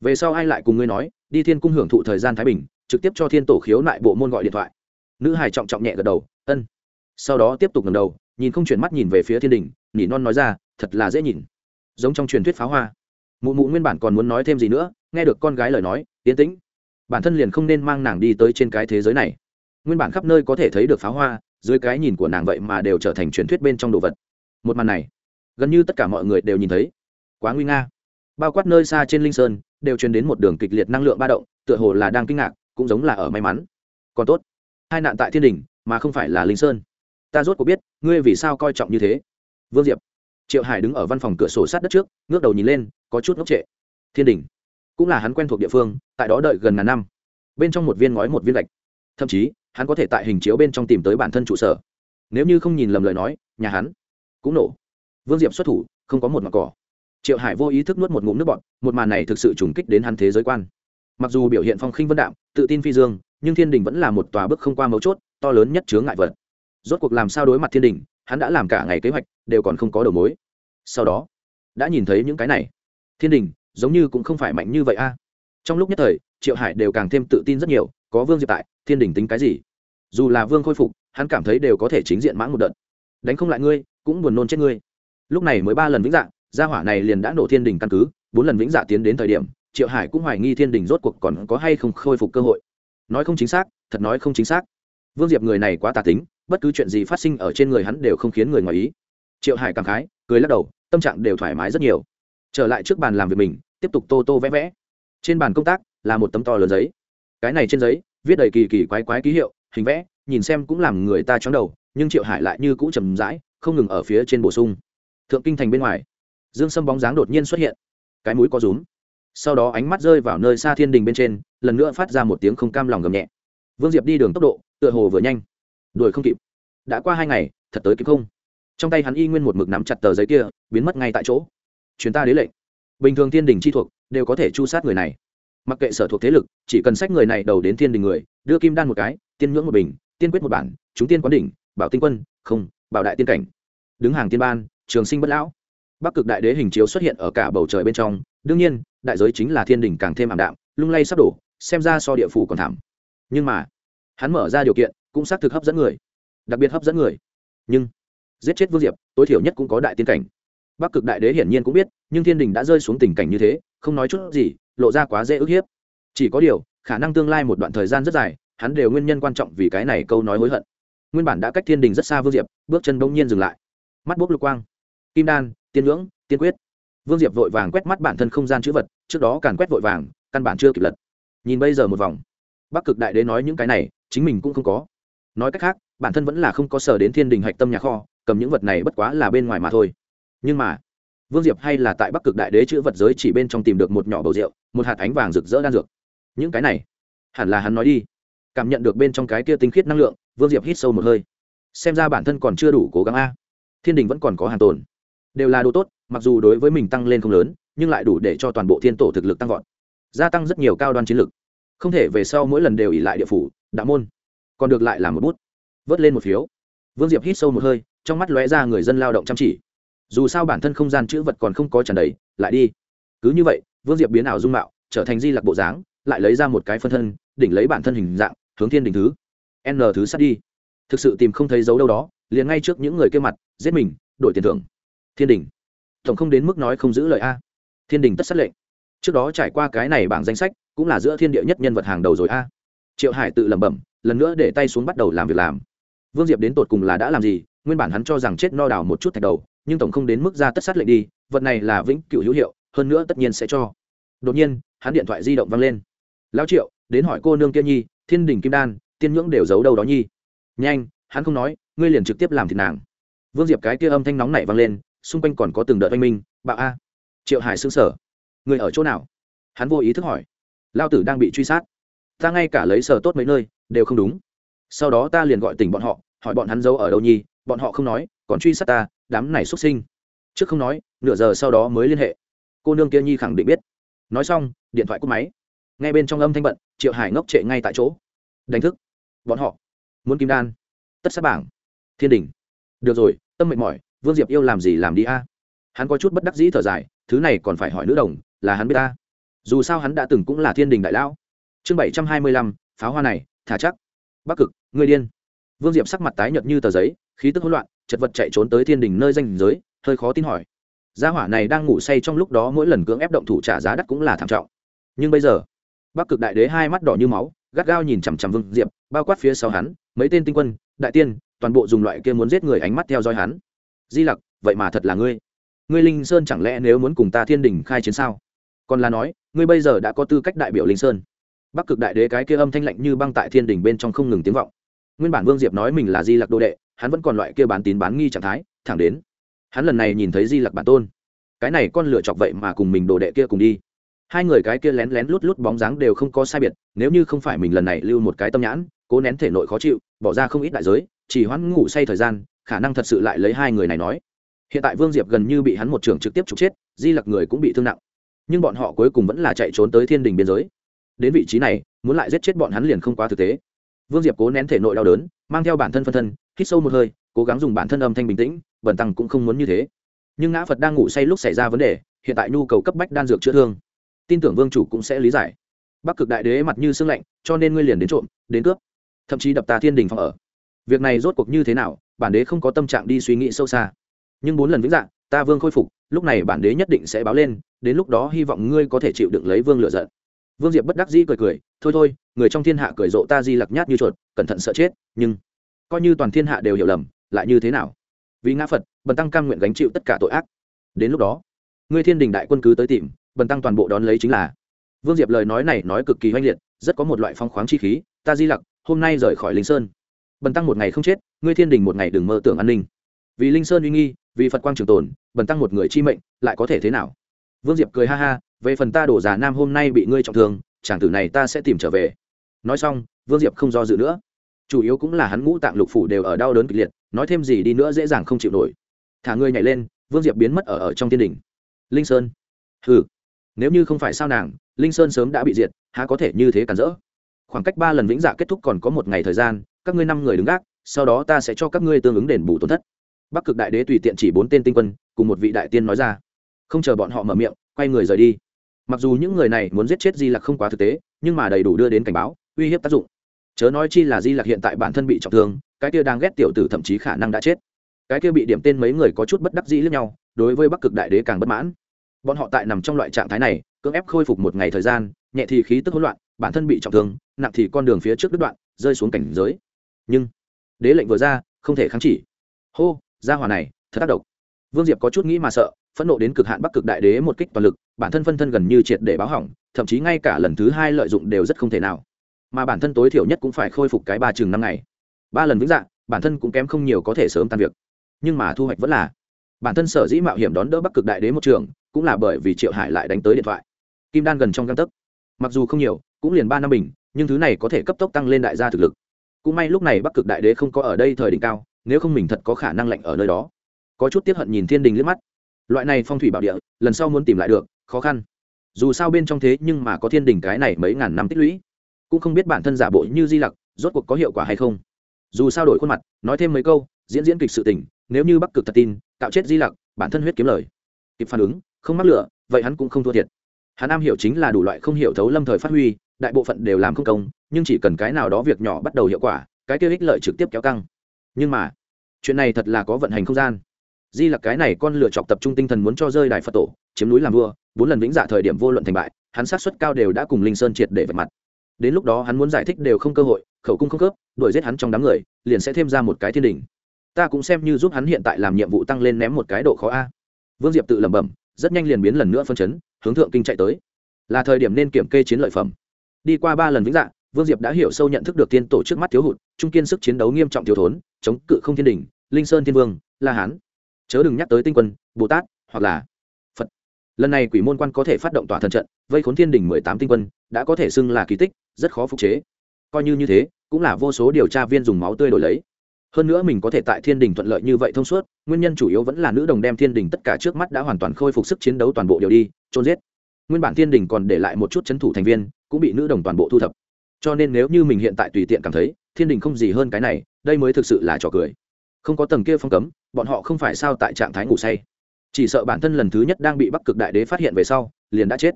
Về sau ai lại cùng ngươi nói, đi thiên cung hưởng thụ thời gian thái bình, trực tiếp cho thiên tổ khiếu nại bộ môn gọi điện thoại. Nữ hài trọng trọng nhẹ gật đầu, ân. Sau đó tiếp tục ngầm đầu, nhìn không chuyển mắt nhìn về phía thiên đình, nỉ non nói ra, thật là dễ nhìn. Giống trong truyền thuyết pháo hoa. Mụ mụ nguyên bản còn muốn nói thêm gì nữa, nghe được con gái lời nói tiến tĩnh. Bản thân liền không nên mang nàng đi tới trên cái thế giới này. Nguyên bản khắp nơi có thể thấy được pháo hoa dưới cái nhìn của nàng vậy mà đều trở thành truyền thuyết bên trong đồ vật. Một màn này, gần như tất cả mọi người đều nhìn thấy. Quá nguy nga. Bao quát nơi xa trên linh sơn, đều truyền đến một đường kịch liệt năng lượng ba động, tựa hồ là đang kinh ngạc, cũng giống là ở may mắn. Còn tốt, hai nạn tại thiên đình, mà không phải là linh sơn. Ta rốt cuộc biết, ngươi vì sao coi trọng như thế. Vương diệp, triệu hải đứng ở văn phòng cửa sổ sát đất trước, ngước đầu nhìn lên, có chút ngốc trệ. Thiên đình, cũng là hắn quen thuộc địa phương, tại đó đợi gần ngàn năm. Bên trong một viên ngói một viên gạch. Thậm chí hắn có thể tại hình chiếu bên trong tìm tới bản thân trụ sở. Nếu như không nhìn lầm lời nói, nhà hắn cũng nổ. Vương diệp xuất thủ, không có một mặt cỏ. Triệu hải vô ý thức nuốt một ngụm nước bọt, một màn này thực sự trùng kích đến hắn thế giới quan. Mặc dù biểu hiện phong khinh vân đạm, tự tin phi dương, nhưng thiên đình vẫn là một tòa bước không qua mấu chốt, to lớn nhất chướng ngại vật. Rốt cuộc làm sao đối mặt thiên đình, hắn đã làm cả ngày kế hoạch, đều còn không có đầu mối. Sau đó, đã nhìn thấy những cái này. Thiên đình, giống như cũng không phải mạnh như vậy a. Trong lúc nhất thời, triệu hải đều càng thêm tự tin rất nhiều có vương diệp tại, thiên đình tính cái gì? Dù là vương khôi phục, hắn cảm thấy đều có thể chính diện mãn một đợt. Đánh không lại ngươi, cũng buồn nôn chết ngươi. Lúc này mới ba lần vĩnh dạng gia hỏa này liền đã nổ thiên đình căn cứ, bốn lần vĩnh dạ tiến đến thời điểm, triệu hải cũng hoài nghi thiên đình rốt cuộc còn có hay không khôi phục cơ hội. Nói không chính xác, thật nói không chính xác. Vương diệp người này quá tà tính, bất cứ chuyện gì phát sinh ở trên người hắn đều không khiến người ngoài ý. Triệu hải cảm khái, cười lắc đầu, tâm trạng đều thoải mái rất nhiều. Trở lại trước bàn làm việc mình, tiếp tục tô tô vẽ vẽ. Trên bàn công tác là một tấm to lớn giấy cái này trên giấy, viết đầy kỳ kỳ quái quái ký hiệu, hình vẽ, nhìn xem cũng làm người ta chóng đầu, nhưng triệu hải lại như cũ chầm rãi, không ngừng ở phía trên bổ sung. Thượng kinh thành bên ngoài, dương sâm bóng dáng đột nhiên xuất hiện. Cái mũi có rúm. Sau đó ánh mắt rơi vào nơi xa thiên đình bên trên, lần nữa phát ra một tiếng không cam lòng gầm nhẹ. Vương diệp đi đường tốc độ, tựa hồ vừa nhanh. Đuổi không kịp. Đã qua hai ngày, thật tới kịp không? Trong tay hắn y nguyên một mực nắm chặt tờ giấy kia, biến mất ngay tại chỗ. Chuyến ta đế lệnh. Bình thường thiên đình chi thuộc, đều có thể chu sát người này mặc kệ sở thuộc thế lực, chỉ cần sách người này đầu đến thiên đình người, đưa kim đan một cái, tiên ngưỡng một bình, tiên quyết một bản, chúng tiên quán đỉnh, bảo tinh quân, không, bảo đại tiên cảnh. Đứng hàng tiên ban, trường sinh bất lão. Bắc cực đại đế hình chiếu xuất hiện ở cả bầu trời bên trong, đương nhiên, đại giới chính là thiên đình càng thêm ảm đạm, lung lay sắp đổ, xem ra so địa phủ còn thảm. Nhưng mà, hắn mở ra điều kiện, cũng xác thực hấp dẫn người, đặc biệt hấp dẫn người. Nhưng, giết chết vương diệp, tối thiểu nhất cũng có đại tiên cảnh. Bắc cực đại đế hiển nhiên cũng biết, nhưng thiên đình đã rơi xuống tình cảnh như thế, không nói chút gì lộ ra quá dễ ức hiếp. Chỉ có điều, khả năng tương lai một đoạn thời gian rất dài, hắn đều nguyên nhân quan trọng vì cái này câu nói hối hận. Nguyên bản đã cách thiên đình rất xa vương diệp, bước chân bỗng nhiên dừng lại. Mắt bốc lục quang. Kim đan, tiên ngưỡng, tiên quyết. Vương diệp vội vàng quét mắt bản thân không gian chữ vật, trước đó càn quét vội vàng, căn bản chưa kịp lật. Nhìn bây giờ một vòng. Bắc cực đại đế nói những cái này, chính mình cũng không có. Nói cách khác, bản thân vẫn là không có sở đến thiên đình hạch tâm nhà kho, cầm những vật này bất quá là bên ngoài mà thôi. Nhưng mà vương diệp hay là tại bắc cực đại đế chữ vật giới chỉ bên trong tìm được một nhỏ bầu rượu, một hạt ánh vàng rực rỡ đan dược. Những cái này, hẳn là hắn nói đi. Cảm nhận được bên trong cái kia tinh khiết năng lượng, vương diệp hít sâu một hơi. Xem ra bản thân còn chưa đủ cố gắng a. Thiên đình vẫn còn có hàng tồn. Đều là đồ tốt, mặc dù đối với mình tăng lên không lớn, nhưng lại đủ để cho toàn bộ thiên tổ thực lực tăng vọt. Gia tăng rất nhiều cao đoan chiến lực. Không thể về sau mỗi lần đều ỉ lại địa phủ, đạo môn. Còn được lại là một bút. Vớt lên một phiếu. Vương diệp hít sâu một hơi, trong mắt lóe ra người dân lao động chăm chỉ dù sao bản thân không gian chữ vật còn không có tràn đầy, lại đi. Cứ như vậy, vương diệp biến ảo dung mạo, trở thành di lặc bộ dáng, lại lấy ra một cái phân thân, đỉnh lấy bản thân hình dạng, hướng thiên đình thứ. N thứ sát đi. Thực sự tìm không thấy dấu đâu đó, liền ngay trước những người kia mặt, giết mình, đổi tiền thưởng. Thiên đình tổng không đến mức nói không giữ lời a. Thiên đình tất sát lệnh. Trước đó trải qua cái này bảng danh sách, cũng là giữa thiên địa nhất nhân vật hàng đầu rồi a. Triệu hải tự lẩm bẩm, lần nữa để tay xuống bắt đầu làm việc làm. Vương diệp đến tột cùng là đã làm gì, nguyên bản hắn cho rằng chết no đào một chút thạch đầu nhưng tổng không đến mức ra tất sát lệnh đi, vật này là vĩnh cựu hữu hiệu, hơn nữa tất nhiên sẽ cho. Đột nhiên, hắn điện thoại di động văng lên. Lão triệu, đến hỏi cô nương kia nhi, thiên đình kim đan, tiên nhưỡng đều giấu đâu đó nhi? Nhanh, hắn không nói, ngươi liền trực tiếp làm thịt nàng. Vương diệp cái kia âm thanh nóng nảy vang lên, xung quanh còn có từng đợt oanh minh, bạo a. Triệu hải xương sở người ở chỗ nào? Hắn vô ý thức hỏi. Lao tử đang bị truy sát. Ta ngay cả lấy sở tốt mấy nơi, đều không đúng. Sau đó ta liền gọi tỉnh bọn họ, hỏi bọn hắn giấu ở đâu nhi, bọn họ không nói, còn truy sát ta đám này xuất sinh. Trước không nói, nửa giờ sau đó mới liên hệ. Cô nương kia nhi khẳng định biết. Nói xong, điện thoại cúp máy. Ngay bên trong âm thanh bận, triệu hải ngốc trệ ngay tại chỗ. Đánh thức. Bọn họ. Muốn kim đan. Tất sát bảng. Thiên đình được rồi, tâm mệt mỏi, vương diệp yêu làm gì làm đi a? Hắn có chút bất đắc dĩ thở dài, thứ này còn phải hỏi nữ đồng, là hắn biết ta dù sao hắn đã từng cũng là thiên đình đại lão. Chương bảy trăm hai mươi lăm, pháo hoa này, thả chắc. Bắc cực người điên vương diệp sắc mặt tái nhợt như tờ giấy, khí tức hỗn loạn, chật vật chạy trốn tới thiên đình nơi danh giới, hơi khó tin hỏi. Gia hỏa này đang ngủ say trong lúc đó mỗi lần cưỡng ép động thủ trả giá đắt cũng là thảm trọng. Nhưng bây giờ, bắc cực đại đế hai mắt đỏ như máu, gắt gao nhìn chằm chằm vương diệp, bao quát phía sau hắn, mấy tên tinh quân, đại tiên, toàn bộ dùng loại kia muốn giết người ánh mắt theo dõi hắn. Di lặc, vậy mà thật là ngươi. Ngươi linh sơn chẳng lẽ nếu muốn cùng ta thiên đình khai chiến sao? Còn là nói, ngươi bây giờ đã có tư cách đại biểu linh sơn. Bắc cực đại đế cái kia âm thanh lạnh như băng tại thiên đình bên trong không ngừng tiếng vọng nguyên bản vương diệp nói mình là di lặc đồ đệ, hắn vẫn còn loại kia bán tín bán nghi trạng thái, thẳng đến, hắn lần này nhìn thấy di lặc bản tôn. Cái này con lựa chọc vậy mà cùng mình đồ đệ kia cùng đi. Hai người cái kia lén lén lút lút bóng dáng đều không có sai biệt, nếu như không phải mình lần này lưu một cái tâm nhãn, cố nén thể nội khó chịu, bỏ ra không ít đại giới, chỉ hoãn ngủ say thời gian, khả năng thật sự lại lấy hai người này nói. Hiện tại vương diệp gần như bị hắn một trường trực tiếp trục chết, di lặc người cũng bị thương nặng. Nhưng bọn họ cuối cùng vẫn là chạy trốn tới thiên đình biên giới. Đến vị trí này, muốn lại giết chết bọn hắn liền không quá thực tế vương diệp cố nén thể nội đau đớn, mang theo bản thân phân thân, hít sâu một hơi, cố gắng dùng bản thân âm thanh bình tĩnh, bẩn tăng cũng không muốn như thế. Nhưng ngã phật đang ngủ say lúc xảy ra vấn đề, hiện tại nhu cầu cấp bách đan dược chữa thương. Tin tưởng vương chủ cũng sẽ lý giải. Bắc cực đại đế mặt như sương lạnh, cho nên ngươi liền đến trộm, đến cướp. Thậm chí đập ta thiên đình phòng ở. Việc này rốt cuộc như thế nào, bản đế không có tâm trạng đi suy nghĩ sâu xa. Nhưng bốn lần vĩnh dạng, ta vương khôi phục, lúc này bản đế nhất định sẽ báo lên, đến lúc đó hy vọng ngươi có thể chịu đựng lấy vương lựa giận. Vương diệp bất đắc dĩ cười cười thôi thôi, người trong thiên hạ cười rộ ta di lặc nhát như chuột, cẩn thận sợ chết, nhưng coi như toàn thiên hạ đều hiểu lầm, lại như thế nào? Vì ngã phật, bần tăng cam nguyện gánh chịu tất cả tội ác. Đến lúc đó, ngươi thiên đình đại quân cứ tới tìm, bần tăng toàn bộ đón lấy chính là. Vương diệp lời nói này nói cực kỳ oanh liệt, rất có một loại phong khoáng chi khí, ta di lặc, hôm nay rời khỏi linh sơn. Bần tăng một ngày không chết, ngươi thiên đình một ngày đừng mơ tưởng an ninh. Vì linh sơn uy nghi, vì phật quang trường tồn, bần tăng một người chi mệnh, lại có thể thế nào? Vương diệp cười ha ha, về phần ta đổ già nam hôm nay bị ngươi trọng thương chàng tử này ta sẽ tìm trở về. Nói xong vương diệp không do dự nữa. Chủ yếu cũng là hắn ngũ tạng lục phủ đều ở đau đớn kịch liệt nói thêm gì đi nữa dễ dàng không chịu nổi. Thả ngươi nhảy lên vương diệp biến mất ở, ở trong thiên đình. Linh sơn. Hừ. Nếu như không phải sao nàng linh sơn sớm đã bị diệt há có thể như thế cản rỡ? Khoảng cách ba lần vĩnh dạ kết thúc còn có một ngày thời gian các ngươi năm người đứng gác sau đó ta sẽ cho các ngươi tương ứng đền bù tổn thất. Bắc cực đại đế tùy tiện chỉ bốn tên tinh quân cùng một vị đại tiên nói ra. Không chờ bọn họ mở miệng quay người rời đi mặc dù những người này muốn giết chết di lặc không quá thực tế, nhưng mà đầy đủ đưa đến cảnh báo, uy hiếp tác dụng. Chớ nói chi là di lặc hiện tại bản thân bị trọng thương, cái kia đang ghét tiểu tử thậm chí khả năng đã chết. Cái kia bị điểm tên mấy người có chút bất đắc dĩ lẫn nhau, đối với bắc cực đại đế càng bất mãn. Bọn họ tại nằm trong loại trạng thái này, cưỡng ép khôi phục một ngày thời gian, nhẹ thì khí tức hỗn loạn, bản thân bị trọng thương, nặng thì con đường phía trước đứt đoạn, rơi xuống cảnh giới. Nhưng, đế lệnh vừa ra, không thể kháng chỉ. Hô, gia hòa này, thật tác động vương diệp có chút nghĩ mà sợ phẫn nộ đến cực hạn bắc cực đại đế một kích toàn lực, bản thân phân thân gần như triệt để báo hỏng, thậm chí ngay cả lần thứ hai lợi dụng đều rất không thể nào. Mà bản thân tối thiểu nhất cũng phải khôi phục cái ba chừng năm ngày. Ba lần vĩnh dạng, bản thân cũng kém không nhiều có thể sớm tan việc. Nhưng mà thu hoạch vẫn là, bản thân sở dĩ mạo hiểm đón đỡ bắc cực đại đế một trường, cũng là bởi vì triệu hải lại đánh tới điện thoại. Kim đan gần trong găng tấc. Mặc dù không nhiều, cũng liền ba năm bình, nhưng thứ này có thể cấp tốc tăng lên đại gia thực lực. Cũng may lúc này bắc cực đại đế không có ở đây thời đỉnh cao, nếu không mình thật có khả năng lạnh ở nơi đó. Có chút tiếp hận nhìn thiên đình liếc mắt loại này phong thủy bảo địa, lần sau muốn tìm lại được, khó khăn. Dù sao bên trong thế nhưng mà có thiên đình cái này mấy ngàn năm tích lũy. Cũng không biết bản thân giả bộ như di lặc, rốt cuộc có hiệu quả hay không. Dù sao đổi khuôn mặt, nói thêm mấy câu, diễn diễn kịch sự tình, nếu như bắc cực thật tin tạo chết di lặc, bản thân huyết kiếm lời. Kịp phản ứng, không mắc lửa, vậy hắn cũng không thua thiệt. Hắn am hiểu chính là đủ loại không hiểu thấu lâm thời phát huy, đại bộ phận đều làm không công, nhưng chỉ cần cái nào đó việc nhỏ bắt đầu hiệu quả, cái kia ích lợi trực tiếp kéo căng. Nhưng mà, chuyện này thật là có vận hành không gian di là cái này con lựa chọc tập trung tinh thần muốn cho rơi đài phật tổ, chiếm núi làm vua, bốn lần vĩnh dạ thời điểm vô luận thành bại, hắn sát xuất cao đều đã cùng linh sơn triệt để vạch mặt. Đến lúc đó hắn muốn giải thích đều không cơ hội, khẩu cung không khớp, đuổi giết hắn trong đám người, liền sẽ thêm ra một cái thiên đình ta cũng xem như giúp hắn hiện tại làm nhiệm vụ tăng lên ném một cái độ khó a. Vương diệp tự lẩm bẩm, rất nhanh liền biến lần nữa phân chấn, hướng thượng kinh chạy tới. Là thời điểm nên kiểm kê chiến lợi phẩm. Đi qua ba lần vĩnh dạ vương diệp đã hiểu sâu nhận thức được tiên tổ trước mắt thiếu hụt, trung kiên sức chiến đấu nghiêm trọng thiếu thốn, chống cự không thiên đình linh sơn thiên vương la hán chớ đừng nhắc tới tinh quân, bồ tát, hoặc là phật. Lần này quỷ môn quan có thể phát động tỏa thần trận, vây khốn thiên đình mười tám tinh quân, đã có thể xưng là kỳ tích, rất khó phục chế. Coi như như thế, cũng là vô số điều tra viên dùng máu tươi đổi lấy. Hơn nữa mình có thể tại thiên đình thuận lợi như vậy thông suốt, nguyên nhân chủ yếu vẫn là nữ đồng đem thiên đình tất cả trước mắt đã hoàn toàn khôi phục sức chiến đấu toàn bộ điều đi trôn giết. Nguyên bản thiên đình còn để lại một chút c h ấ n thủ thành viên, cũng bị nữ đồng toàn bộ thu thập. Cho nên nếu như mình hiện tại tùy tiện cảm thấy, thiên đình không gì hơn cái này, đây mới thực sự là trò cười. Không có tầng kia phong cấm bọn họ không phải sao tại trạng thái ngủ say. Chỉ sợ bản thân lần thứ nhất đang bị bắc cực đại đế phát hiện về sau, liền đã chết.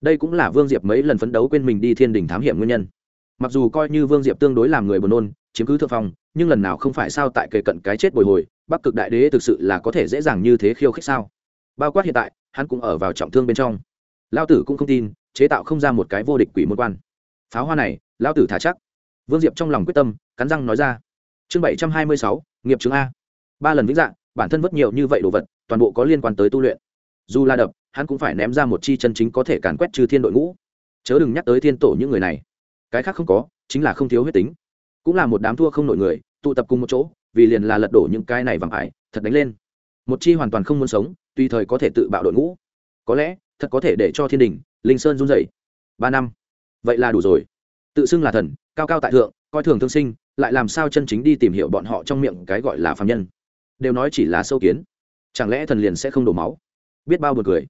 Đây cũng là vương diệp mấy lần phấn đấu quên mình đi thiên đình thám hiểm nguyên nhân. Mặc dù coi như vương diệp tương đối làm người buồn nôn, chiếm cứ thượng phong, nhưng lần nào không phải sao tại kề cận cái chết bồi hồi, bắc cực đại đế thực sự là có thể dễ dàng như thế khiêu khích sao? Bao quát hiện tại, hắn cũng ở vào trọng thương bên trong. Lao tử cũng không tin, chế tạo không ra một cái vô địch quỷ môn quan. Pháo hoa này lao tử thả chắc. Vương diệp trong lòng quyết tâm, cắn răng nói ra. Chương bảy trăm hai mươi sáu, nghiệp chứng a ba lần vĩnh dạng, bản thân vất nhiều như vậy đồ vật, toàn bộ có liên quan tới tu luyện. Dù la đập, hắn cũng phải ném ra một chi chân chính có thể càn quét trừ thiên đội ngũ. Chớ đừng nhắc tới thiên tổ những người này. Cái khác không có, chính là không thiếu huyết tính. Cũng là một đám thua không nổi người, tụ tập cùng một chỗ, vì liền là lật đổ những cái này vàng ải, thật đánh lên. Một chi hoàn toàn không muốn sống, tùy thời có thể tự bạo đội ngũ. Có lẽ, thật có thể để cho thiên đình, linh sơn run dậy ba năm. Vậy là đủ rồi. Tự xưng là thần, cao cao tại thượng, coi thường thương sinh, lại làm sao chân chính đi tìm hiểu bọn họ trong miệng cái gọi là phạm nhân đều nói chỉ là sâu kiến. Chẳng lẽ thần liền sẽ không đổ máu? Biết bao một người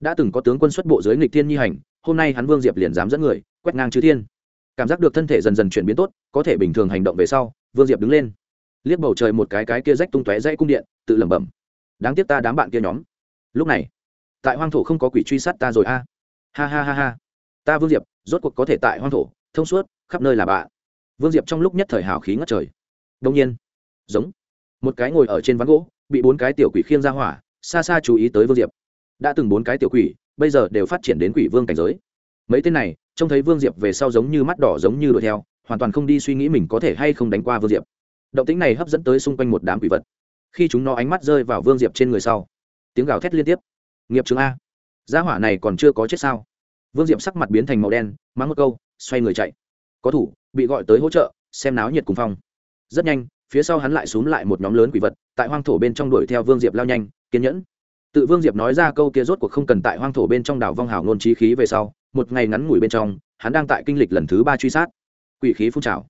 đã từng có tướng quân xuất bộ giới nghịch thiên nhi hành, hôm nay hắn vương diệp liền dám dẫn người, quét ngang chư thiên. Cảm giác được thân thể dần dần chuyển biến tốt, có thể bình thường hành động về sau, vương diệp đứng lên. Liếc bầu trời một cái cái kia rách tung tóe dãy cung điện, tự lẩm bẩm. Đáng tiếc ta đám bạn kia nhóm. Lúc này, tại hoang thổ không có quỷ truy sát ta rồi a. Ha ha ha ha. Ta vương diệp, rốt cuộc có thể tại hoang thổ, thông suốt, khắp nơi là bạn. Vương diệp trong lúc nhất thời hào khí ngất trời. Đông nhiên, giống một cái ngồi ở trên ván gỗ, bị bốn cái tiểu quỷ khiêng ra hỏa, xa xa chú ý tới vương diệp. Đã từng bốn cái tiểu quỷ, bây giờ đều phát triển đến quỷ vương cảnh giới. Mấy tên này, trông thấy vương diệp về sau giống như mắt đỏ giống như đuổi theo, hoàn toàn không đi suy nghĩ mình có thể hay không đánh qua vương diệp. Động tính này hấp dẫn tới xung quanh một đám quỷ vật. Khi chúng nó ánh mắt rơi vào vương diệp trên người sau, tiếng gào thét liên tiếp. Nghiệp chứng a, gia hỏa này còn chưa có chết sao? Vương diệp sắc mặt biến thành màu đen, mắng một câu, xoay người chạy. Có thủ, bị gọi tới hỗ trợ, xem náo nhiệt cùng phong. Rất nhanh phía sau hắn lại xúm lại một nhóm lớn quỷ vật, tại hoang thổ bên trong đuổi theo vương diệp lao nhanh, kiên nhẫn. Tự vương diệp nói ra câu kia rốt cuộc không cần tại hoang thổ bên trong đảo vong hào nôn trí khí về sau, một ngày ngắn ngủi bên trong, hắn đang tại kinh lịch lần thứ ba truy sát. Quỷ khí phun trào.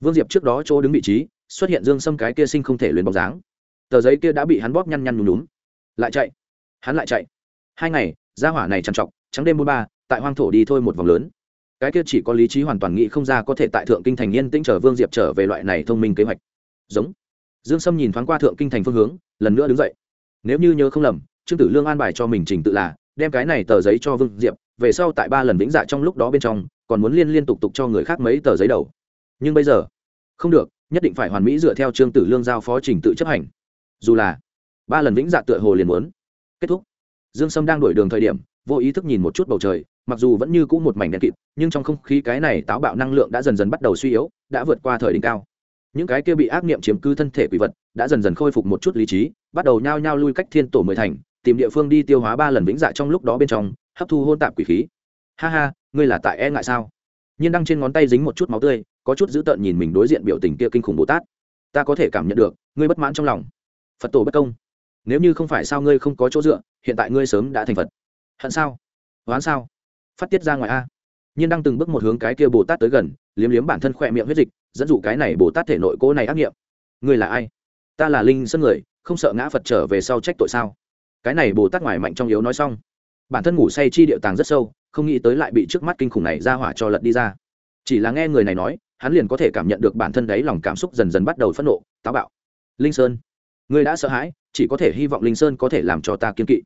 Vương diệp trước đó chỗ đứng vị trí, xuất hiện dương sâm cái kia sinh không thể luyện bóng dáng. Tờ giấy kia đã bị hắn bóp nhăn nhăn nhùm nhúm lại chạy. Hắn lại chạy. Hai ngày ra hỏa này trằn trọc, trắng đêm bốn ba, tại hoang thổ đi thôi một vòng lớn. Cái kia chỉ có lý trí hoàn toàn nghĩ không ra có thể tại thượng kinh thành yên tĩnh chờ vương diệp trở về loại này thông minh kế hoạch giống. Dương sâm nhìn thoáng qua thượng kinh thành phương hướng, lần nữa đứng dậy. Nếu như nhớ không lầm, trương tử lương an bài cho mình trình tự là, đem cái này tờ giấy cho vương diệp, về sau tại ba lần vĩnh dạ trong lúc đó bên trong, còn muốn liên liên tục tục cho người khác mấy tờ giấy đầu. Nhưng bây giờ, không được, nhất định phải hoàn mỹ dựa theo trương tử lương giao phó trình tự chấp hành. Dù là, ba lần vĩnh dạ tựa hồ liền muốn kết thúc. Dương sâm đang đổi đường thời điểm, vô ý thức nhìn một chút bầu trời, mặc dù vẫn như cũ một mảnh đen kịt, nhưng trong không khí cái này táo bạo năng lượng đã dần dần bắt đầu suy yếu, đã vượt qua thời đỉnh cao những cái kia bị ác niệm chiếm cư thân thể quỷ vật đã dần dần khôi phục một chút lý trí, bắt đầu nhao nhao lui cách thiên tổ mười thành, tìm địa phương đi tiêu hóa ba lần vĩnh dạ trong lúc đó bên trong, hấp thu hôn tạp quỷ khí. Ha ha, ngươi là tại e ngại sao? Nhiên đăng trên ngón tay dính một chút máu tươi, có chút dữ tợn nhìn mình đối diện biểu tình kia kinh khủng bồ tát. Ta có thể cảm nhận được, ngươi bất mãn trong lòng. Phật tổ bất công. Nếu như không phải sao ngươi không có chỗ dựa, hiện tại ngươi sớm đã thành phật. Hận sao? Oán sao? Phát tiết ra ngoài a. Nhiên đang từng bước một hướng cái kia bồ tát tới gần, liếm liếm bản thân khỏe miệng huyết dịch dẫn dụ cái này bồ tát thể nội cố này ác nghiệm. Ngươi là ai? Ta là linh sân người, không sợ ngã phật trở về sau trách tội sao? Cái này bồ tát ngoài mạnh trong yếu nói xong. Bản thân ngủ say chi điệu tàng rất sâu, không nghĩ tới lại bị trước mắt kinh khủng này ra hỏa cho lật đi ra. Chỉ là nghe người này nói, hắn liền có thể cảm nhận được bản thân đấy lòng cảm xúc dần dần bắt đầu phẫn nộ, táo bạo. Linh sơn, ngươi đã sợ hãi, chỉ có thể hy vọng linh sơn có thể làm cho ta kiên kỵ.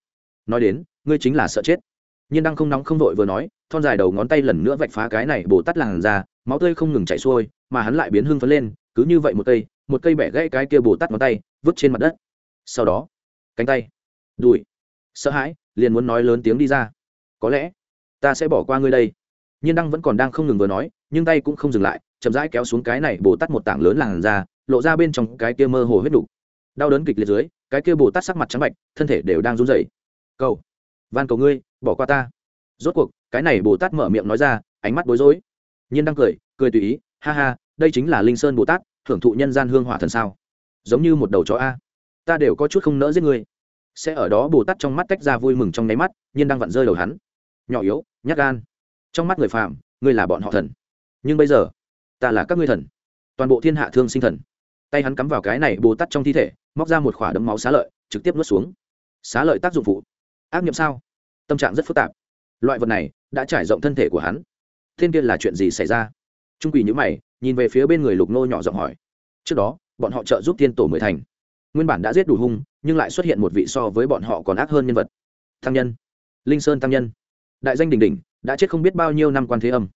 Nói đến, ngươi chính là sợ chết. Nhiên đang không nóng không vội vừa nói, thon dài đầu ngón tay lần nữa vạch phá cái này bồ tát làn ra máu tươi không ngừng chảy xuôi, mà hắn lại biến hưng phấn lên, cứ như vậy một cây một cây bẻ gãy cái kia bồ tát ngón tay, vứt trên mặt đất. Sau đó, cánh tay, đùi, sợ hãi, liền muốn nói lớn tiếng đi ra. Có lẽ, ta sẽ bỏ qua ngươi đây. Nhiên đăng vẫn còn đang không ngừng vừa nói, nhưng tay cũng không dừng lại, chậm rãi kéo xuống cái này bồ tát một tảng lớn làn ra lộ ra bên trong cái kia mơ hồ huyết đủ. đau đớn kịch liệt dưới, cái kia bồ tát sắc mặt trắng bạch, thân thể đều đang run rẩy. Cầu, van cầu ngươi, bỏ qua ta. Rốt cuộc, cái này bồ tát mở miệng nói ra, ánh mắt bối rối nhiên đang cười cười tùy ý ha ha đây chính là linh sơn bồ tát thưởng thụ nhân gian hương hỏa thần sao? Giống như một đầu chó a. Ta đều có chút không nỡ giết người, sẽ ở đó bồ tát trong mắt tách ra vui mừng trong nháy mắt nhiên đang vặn rơi đầu hắn. Nhỏ yếu nhát gan. Trong mắt người phạm ngươi là bọn họ thần. Nhưng bây giờ ta là các ngươi thần. Toàn bộ thiên hạ thương sinh thần. Tay hắn cắm vào cái này bồ tát trong thi thể móc ra một khỏa đấm máu xá lợi trực tiếp nuốt xuống. Xá lợi tác dụng phụ. Ác nghiệm sao? Tâm trạng rất phức tạp. Loại vật này đã trải rộng thân thể của hắn thiên kia là chuyện gì xảy ra? Trung quỷ nhữ mày, nhìn về phía bên người lục nô nhỏ giọng hỏi. Trước đó, bọn họ trợ giúp tiên tổ mười thành. Nguyên bản đã giết đủ hung, nhưng lại xuất hiện một vị so với bọn họ còn ác hơn nhân vật. Tăng nhân. Linh sơn tăng nhân. Đại danh đình đình đã chết không biết bao nhiêu năm quan thế âm.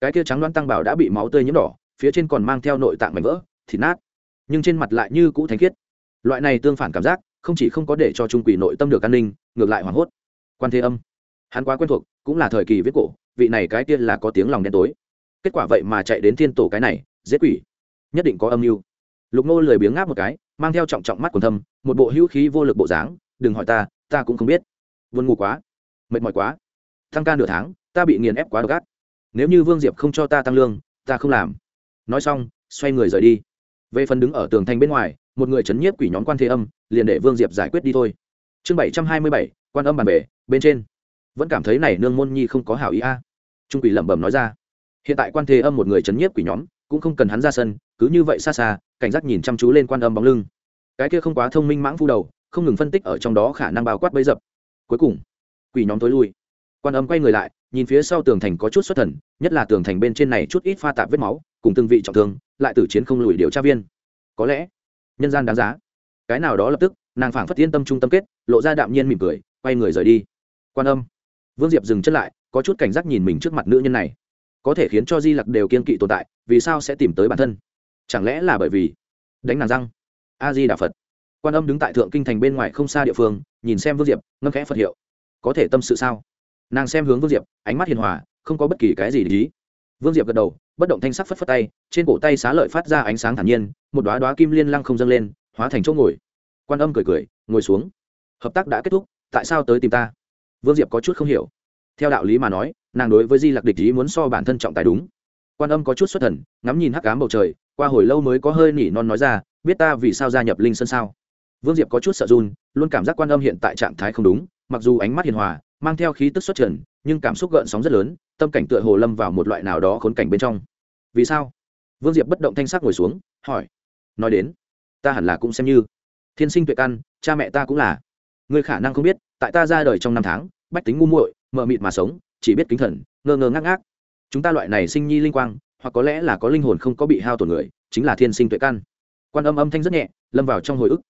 Cái kia trắng đoán tăng bảo đã bị máu tươi nhiễm đỏ, phía trên còn mang theo nội tạng mảnh vỡ, thịt nát. Nhưng trên mặt lại như cũ thánh khiết. Loại này tương phản cảm giác, không chỉ không có để cho trung quỷ nội tâm được an ninh, ngược lại hoảng hốt. Quan thế âm. Hắn quá quen thuộc, cũng là thời kỳ viết cổ vị này cái tiên là có tiếng lòng đen tối. Kết quả vậy mà chạy đến thiên tổ cái này, giết quỷ. Nhất định có âm mưu. Lục nô lười biếng ngáp một cái, mang theo trọng trọng mắt quần thâm, một bộ hữu khí vô lực bộ dáng, đừng hỏi ta ta cũng không biết. Vươn ngủ quá. Mệt mỏi quá. Thăng ca nửa tháng, ta bị nghiền ép quá độc ác. Nếu như vương diệp không cho ta tăng lương, ta không làm. Nói xong, xoay người rời đi. Về phần đứng ở tường thành bên ngoài, một người chấn nhiếp quỷ nhóm quan thế âm, liền để vương diệp giải quyết đi thôi. Chương bảy trăm hai mươi bảy, quan âm bàn bể bên trên. Vẫn cảm thấy này nương môn nhi không có hảo ý a trung quỷ lẩm bẩm nói ra. Hiện tại quan thế âm một người chấn nhiếp quỷ nhóm, cũng không cần hắn ra sân, cứ như vậy xa xa, cảnh giác nhìn chăm chú lên quan âm bóng lưng. Cái kia không quá thông minh mãng phu đầu, không ngừng phân tích ở trong đó khả năng bao quát bấy dập. Cuối cùng, quỷ nhóm tối lui. Quan âm quay người lại, nhìn phía sau tường thành có chút xuất thần, nhất là tường thành bên trên này chút ít pha tạp vết máu, cùng từng vị trọng thương, lại tử chiến không lùi điều tra viên. Có lẽ, nhân gian đáng giá. Cái nào đó lập tức, nàng phảng phất yên tâm trung tâm kết, lộ ra đạm nhiên mỉm cười, quay người rời đi. Quan âm, vương diệp dừng chân lại có chút cảnh giác nhìn mình trước mặt nữ nhân này. Có thể khiến cho di lặc đều kiên kỵ tồn tại, vì sao sẽ tìm tới bản thân? Chẳng lẽ là bởi vì đánh nàng răng? A di đà phật. Quan âm đứng tại thượng kinh thành bên ngoài không xa địa phương, nhìn xem vương diệp, ngâm khẽ phật hiệu. Có thể tâm sự sao? Nàng xem hướng vương diệp, ánh mắt hiền hòa, không có bất kỳ cái gì để ý. Vương diệp gật đầu, bất động thanh sắc phất phất tay, trên cổ tay xá lợi phát ra ánh sáng thản nhiên, một đoá đoá kim liên lăng không dâng lên, hóa thành chỗ ngồi. Quan âm cười cười, ngồi xuống. Hợp tác đã kết thúc, tại sao tới tìm ta? Vương diệp có chút không hiểu theo đạo lý mà nói, nàng đối với di lặc địch ý muốn so bản thân trọng tài đúng. Quan âm có chút xuất thần, ngắm nhìn hắc cám bầu trời, qua hồi lâu mới có hơi nỉ non nói ra, biết ta vì sao gia nhập linh sơn sao? Vương diệp có chút sợ run, luôn cảm giác quan âm hiện tại trạng thái không đúng, mặc dù ánh mắt hiền hòa, mang theo khí tức xuất trần, nhưng cảm xúc gợn sóng rất lớn, tâm cảnh tựa hồ lâm vào một loại nào đó khốn cảnh bên trong. Vì sao? Vương diệp bất động thanh sắc ngồi xuống, hỏi. Nói đến, ta hẳn là cũng xem như. Thiên sinh tuệ căn, cha mẹ ta cũng là. Người khả năng không biết, tại ta ra đời trong năm tháng bách tính ngu muội, mờ mịt mà sống, chỉ biết kính thần, ngơ ngơ ngác ngác. Chúng ta loại này sinh nhi linh quang, hoặc có lẽ là có linh hồn không có bị hao tổn người, chính là thiên sinh tuệ căn. Quan âm âm thanh rất nhẹ, lâm vào trong hồi ức.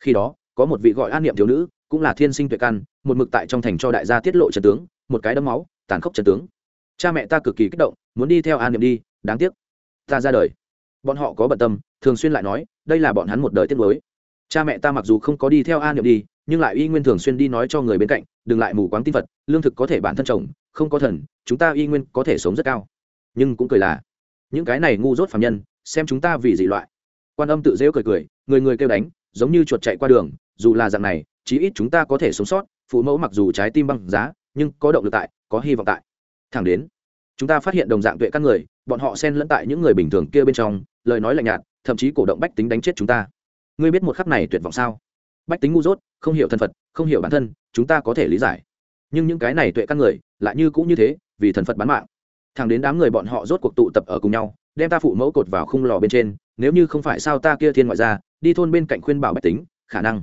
Khi đó, có một vị gọi an niệm thiếu nữ, cũng là thiên sinh tuệ căn, một mực tại trong thành cho đại gia tiết lộ trần tướng, một cái đấm máu, tàn khốc trần tướng. Cha mẹ ta cực kỳ kích động, muốn đi theo an niệm đi, đáng tiếc. Ta ra đời. Bọn họ có bận tâm, thường xuyên lại nói, đây là bọn hắn một đời tiết mới cha mẹ ta mặc dù không có đi theo a niệm đi, nhưng lại y nguyên thường xuyên đi nói cho người bên cạnh, đừng lại mù quáng tin vật lương thực có thể bản thân trồng, không có thần, chúng ta y nguyên có thể sống rất cao. Nhưng cũng cười là, những cái này ngu dốt phạm nhân, xem chúng ta vì dị loại. Quan âm tự dễu cười cười, người người kêu đánh, giống như chuột chạy qua đường, dù là dạng này, chí ít chúng ta có thể sống sót, phụ mẫu mặc dù trái tim băng giá, nhưng có động lực tại, có hy vọng tại. Thẳng đến, chúng ta phát hiện đồng dạng tuệ các người, bọn họ xen lẫn tại những người bình thường kia bên trong, lời nói lạnh nhạt, thậm chí cổ động bách tính đánh chết chúng ta ngươi biết một khắc này tuyệt vọng sao? Bách tính ngu dốt, không hiểu thân phật, không hiểu bản thân, chúng ta có thể lý giải. Nhưng những cái này tuệ căn người, lại như cũng như thế, vì thần phật bán mạng. Thẳng đến đám người bọn họ rốt cuộc tụ tập ở cùng nhau, đem ta phụ mẫu cột vào khung lò bên trên, nếu như không phải sao ta kia thiên ngoại ra đi thôn bên cạnh khuyên bảo bách tính, khả năng.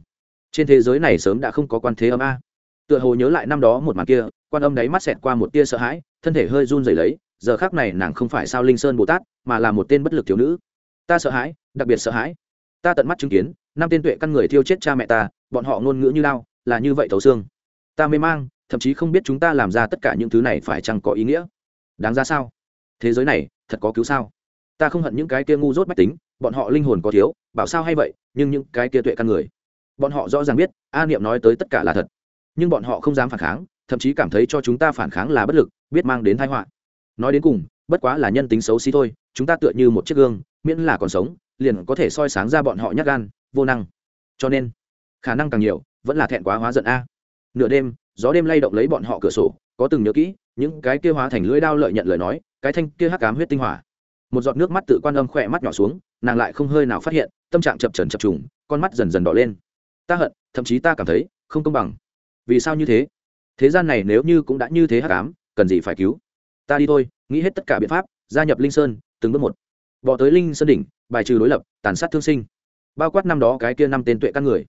Trên thế giới này sớm đã không có quan thế âm a. Tựa hồ nhớ lại năm đó một màn kia, quan âm đáy mắt xẹt qua một tia sợ hãi, thân thể hơi run rẩy lấy, giờ khác này nàng không phải sao linh sơn bồ tát, mà là một tên bất lực thiếu nữ. Ta sợ hãi, đặc biệt sợ hãi ta tận mắt chứng kiến, năm tên tuệ căn người thiêu chết cha mẹ ta, bọn họ ngôn ngữ như lao, là như vậy thấu xương. Ta mê mang, thậm chí không biết chúng ta làm ra tất cả những thứ này phải chăng có ý nghĩa. Đáng ra sao? Thế giới này, thật có cứu sao? Ta không hận những cái kia ngu dốt bách tính, bọn họ linh hồn có thiếu, bảo sao hay vậy, nhưng những cái kia tuệ căn người. Bọn họ rõ ràng biết, a niệm nói tới tất cả là thật. Nhưng bọn họ không dám phản kháng, thậm chí cảm thấy cho chúng ta phản kháng là bất lực, biết mang đến thái họa. Nói đến cùng, bất quá là nhân tính xấu xí thôi, chúng ta tựa như một chiếc gương, miễn là còn sống liền có thể soi sáng ra bọn họ nhát gan, vô năng. Cho nên, khả năng càng nhiều, vẫn là thẹn quá hóa giận a. Nửa đêm, gió đêm lay động lấy bọn họ cửa sổ, có từng nhớ kỹ, những cái kia hóa thành lưỡi đao lợi nhận lời nói, cái thanh kia hắc cám huyết tinh hỏa. Một giọt nước mắt tự quan âm khỏe mắt nhỏ xuống, nàng lại không hơi nào phát hiện, tâm trạng chập trần chập trùng, con mắt dần dần đỏ lên. Ta hận, thậm chí ta cảm thấy, không công bằng. Vì sao như thế? Thế gian này nếu như cũng đã như thế hắc ám, cần gì phải cứu? Ta đi thôi, nghĩ hết tất cả biện pháp, gia nhập linh sơn, từng bước một. Bỏ tới linh sơn đỉnh bài trừ đối lập, tàn sát thương sinh. Bao quát năm đó cái kia năm tên tuệ căn người.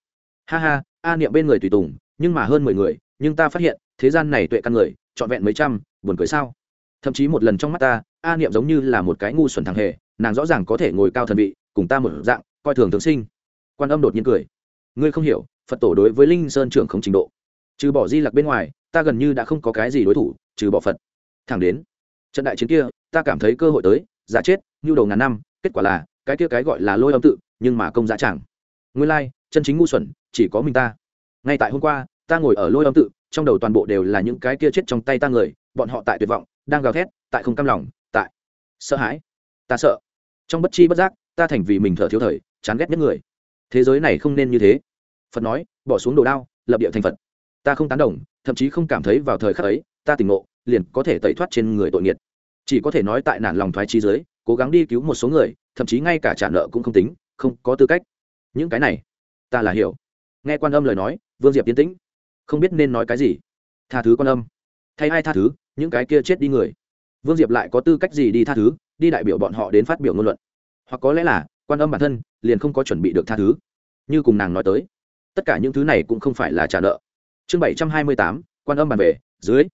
Ha ha, a niệm bên người tùy tùng, nhưng mà hơn mười người, nhưng ta phát hiện, thế gian này tuệ căn người, trọn vẹn mấy trăm, buồn cười sao? Thậm chí một lần trong mắt ta, a niệm giống như là một cái ngu xuẩn thằng hề, nàng rõ ràng có thể ngồi cao thần vị, cùng ta một dạng, coi thường thương sinh. Quan âm đột nhiên cười. Ngươi không hiểu, phật tổ đối với linh sơn trưởng không trình độ. Trừ bỏ di lặc bên ngoài, ta gần như đã không có cái gì đối thủ, trừ bỏ phật. Thẳng đến trận đại chiến kia, ta cảm thấy cơ hội tới, giả chết, nhu đầu ngàn năm, kết quả là cái kia cái gọi là lôi âm tự, nhưng mà công giá chẳng. Nguyên lai, chân chính ngu xuẩn, chỉ có mình ta. Ngay tại hôm qua, ta ngồi ở lôi âm tự, trong đầu toàn bộ đều là những cái kia chết trong tay ta người, bọn họ tại tuyệt vọng, đang gào thét, tại không cam lòng, tại sợ hãi. Ta sợ. Trong bất chi bất giác, ta thành vì mình thở thiếu thời, chán ghét nhất người. Thế giới này không nên như thế. Phật nói, bỏ xuống đồ đao, lập địa thành phật. Ta không tán đồng, thậm chí không cảm thấy vào thời khắc ấy, ta tỉnh ngộ, liền có thể tẩy thoát trên người tội nghiệt. Chỉ có thể nói tại nản lòng thoái trí giới cố gắng đi cứu một số người thậm chí ngay cả trả nợ cũng không tính, không có tư cách. Những cái này, ta là hiểu. Nghe quan âm lời nói, vương diệp tiến tĩnh. Không biết nên nói cái gì. Tha thứ quan âm. Thay ai tha thứ, những cái kia chết đi người. Vương diệp lại có tư cách gì đi tha thứ, đi đại biểu bọn họ đến phát biểu ngôn luận. Hoặc có lẽ là, quan âm bản thân liền không có chuẩn bị được tha thứ. Như cùng nàng nói tới, tất cả những thứ này cũng không phải là trả nợ. Chương bảy trăm hai mươi tám, quan âm bàn về, dưới.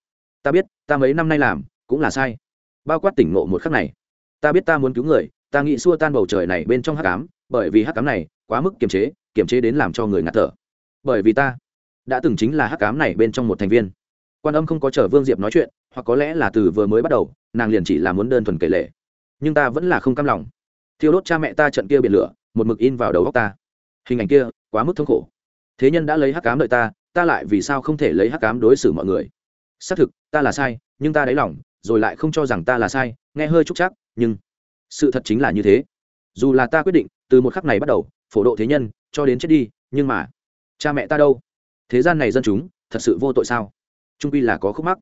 Ta biết, ta mấy năm nay làm, cũng là sai. Bao quát tỉnh ngộ một khắc này. Ta biết ta muốn cứu người ta nghĩ xua tan bầu trời này bên trong hắc ám, bởi vì hắc ám này quá mức kiềm chế kiềm chế đến làm cho người ngạt thở. Bởi vì ta đã từng chính là hắc ám này bên trong một thành viên. Quan âm không có chờ vương diệp nói chuyện, hoặc có lẽ là từ vừa mới bắt đầu, nàng liền chỉ là muốn đơn thuần kể lệ nhưng ta vẫn là không cam lòng. Thiêu đốt cha mẹ ta trận kia biển lửa, một mực in vào đầu góc ta. Hình ảnh kia quá mức thống khổ. Thế nhân đã lấy hắc cám đợi ta ta lại vì sao không thể lấy hắc cám đối xử mọi người? Xác thực, ta là sai, nhưng ta đáy lòng, rồi lại không cho rằng ta là sai, nghe hơi trúc chắc, nhưng sự thật chính là như thế. Dù là ta quyết định, từ một khắc này bắt đầu, phổ độ thế nhân, cho đến chết đi, nhưng mà, cha mẹ ta đâu? Thế gian này dân chúng, thật sự vô tội sao? Trung pi là có khúc mắc.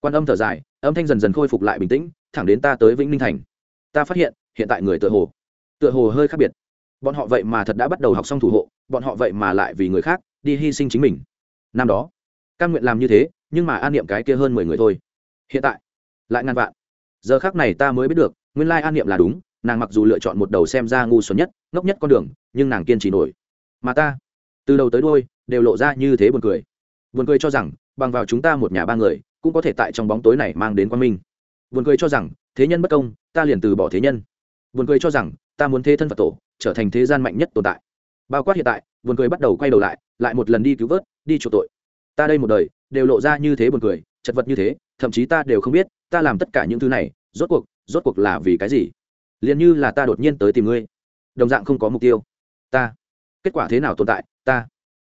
Quan âm thở dài, âm thanh dần dần khôi phục lại bình tĩnh, thẳng đến ta tới vĩnh ninh thành. Ta phát hiện hiện tại người tựa hồ tựa hồ hơi khác biệt. Bọn họ vậy mà thật đã bắt đầu học xong thủ hộ, bọn họ vậy mà lại vì người khác, đi hy sinh chính mình. Năm đó căn nguyện làm như thế, nhưng mà an niệm cái kia hơn mười người thôi. Hiện tại, lại ngàn vạn. Giờ khác này ta mới biết được nguyên lai an niệm là đúng, nàng mặc dù lựa chọn một đầu xem ra ngu xuẩn nhất, ngốc nhất con đường, nhưng nàng kiên trì nổi. Mà ta, từ đầu tới đôi đều lộ ra như thế buồn cười. Buồn cười cho rằng, bằng vào chúng ta một nhà ba người, cũng có thể tại trong bóng tối này mang đến quan minh. Buồn cười cho rằng, thế nhân bất công, ta liền từ bỏ thế nhân. Buồn cười cho rằng, ta muốn thế thân phật tổ, trở thành thế gian mạnh nhất tồn tại. Bao quát hiện tại, buồn cười bắt đầu quay đầu lại lại một lần đi cứu vớt, đi chuộc tội. Ta đây một đời, đều lộ ra như thế buồn cười, chật vật như thế, thậm chí ta đều không biết, ta làm tất cả những thứ này, rốt cuộc rốt cuộc là vì cái gì? Liền như là ta đột nhiên tới tìm ngươi. Đồng dạng không có mục tiêu. Ta. Kết quả thế nào tồn tại? Ta.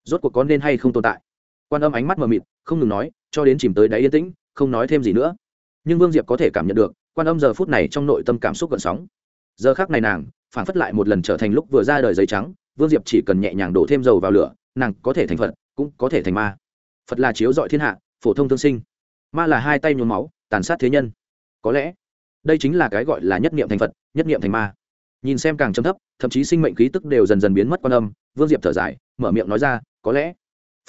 Rốt cuộc có nên hay không tồn tại? Quan âm ánh mắt mờ mịt, không ngừng nói, cho đến chìm tới đáy yên tĩnh, không nói thêm gì nữa. Nhưng vương diệp có thể cảm nhận được, quan âm giờ phút này trong nội tâm cảm xúc gần sóng. Giờ khác này nàng phản phất lại một lần trở thành lúc vừa ra đời giấy trắng, vương diệp chỉ cần nhẹ nhàng đổ thêm dầu vào lửa, nàng có thể thành phật, cũng có thể thành ma. Phật là chiếu dọi thiên hạ, phổ thông thương sinh. Ma là hai tay nhuốm máu, tàn sát thế nhân. Có lẽ đây chính là cái gọi là nhất niệm thành phật, nhất niệm thành ma. Nhìn xem càng chấm thấp, thậm chí sinh mệnh khí tức đều dần dần biến mất quan âm, vương diệp thở dài, mở miệng nói ra, có lẽ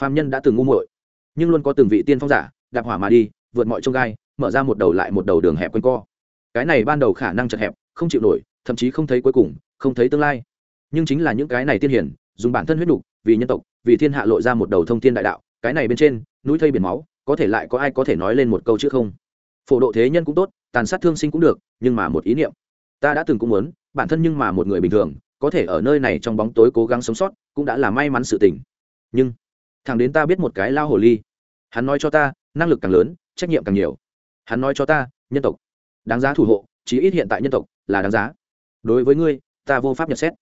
phàm nhân đã từng ngu muội, nhưng luôn có từng vị tiên phong giả đạp hỏa mà đi, vượt mọi trông gai, mở ra một đầu lại một đầu đường hẹp quanh co. Cái này ban đầu khả năng chật hẹp, không chịu nổi, thậm chí không thấy cuối cùng, không thấy tương lai. Nhưng chính là những cái này tiên hiển, dùng bản thân huyết nục vì nhân tộc, vì thiên hạ lộ ra một đầu thông thiên đại đạo, cái này bên trên, núi thây biển máu, có thể lại có ai có thể nói lên một câu chữ không? Phổ độ thế nhân cũng tốt tàn sát thương sinh cũng được, nhưng mà một ý niệm. Ta đã từng cũng muốn, bản thân nhưng mà một người bình thường, có thể ở nơi này trong bóng tối cố gắng sống sót, cũng đã là may mắn sự tình. Nhưng, thằng đến ta biết một cái lao hồ ly. Hắn nói cho ta, năng lực càng lớn, trách nhiệm càng nhiều. Hắn nói cho ta, nhân tộc. Đáng giá thủ hộ, chí ít hiện tại nhân tộc, là đáng giá. Đối với ngươi, ta vô pháp nhận xét.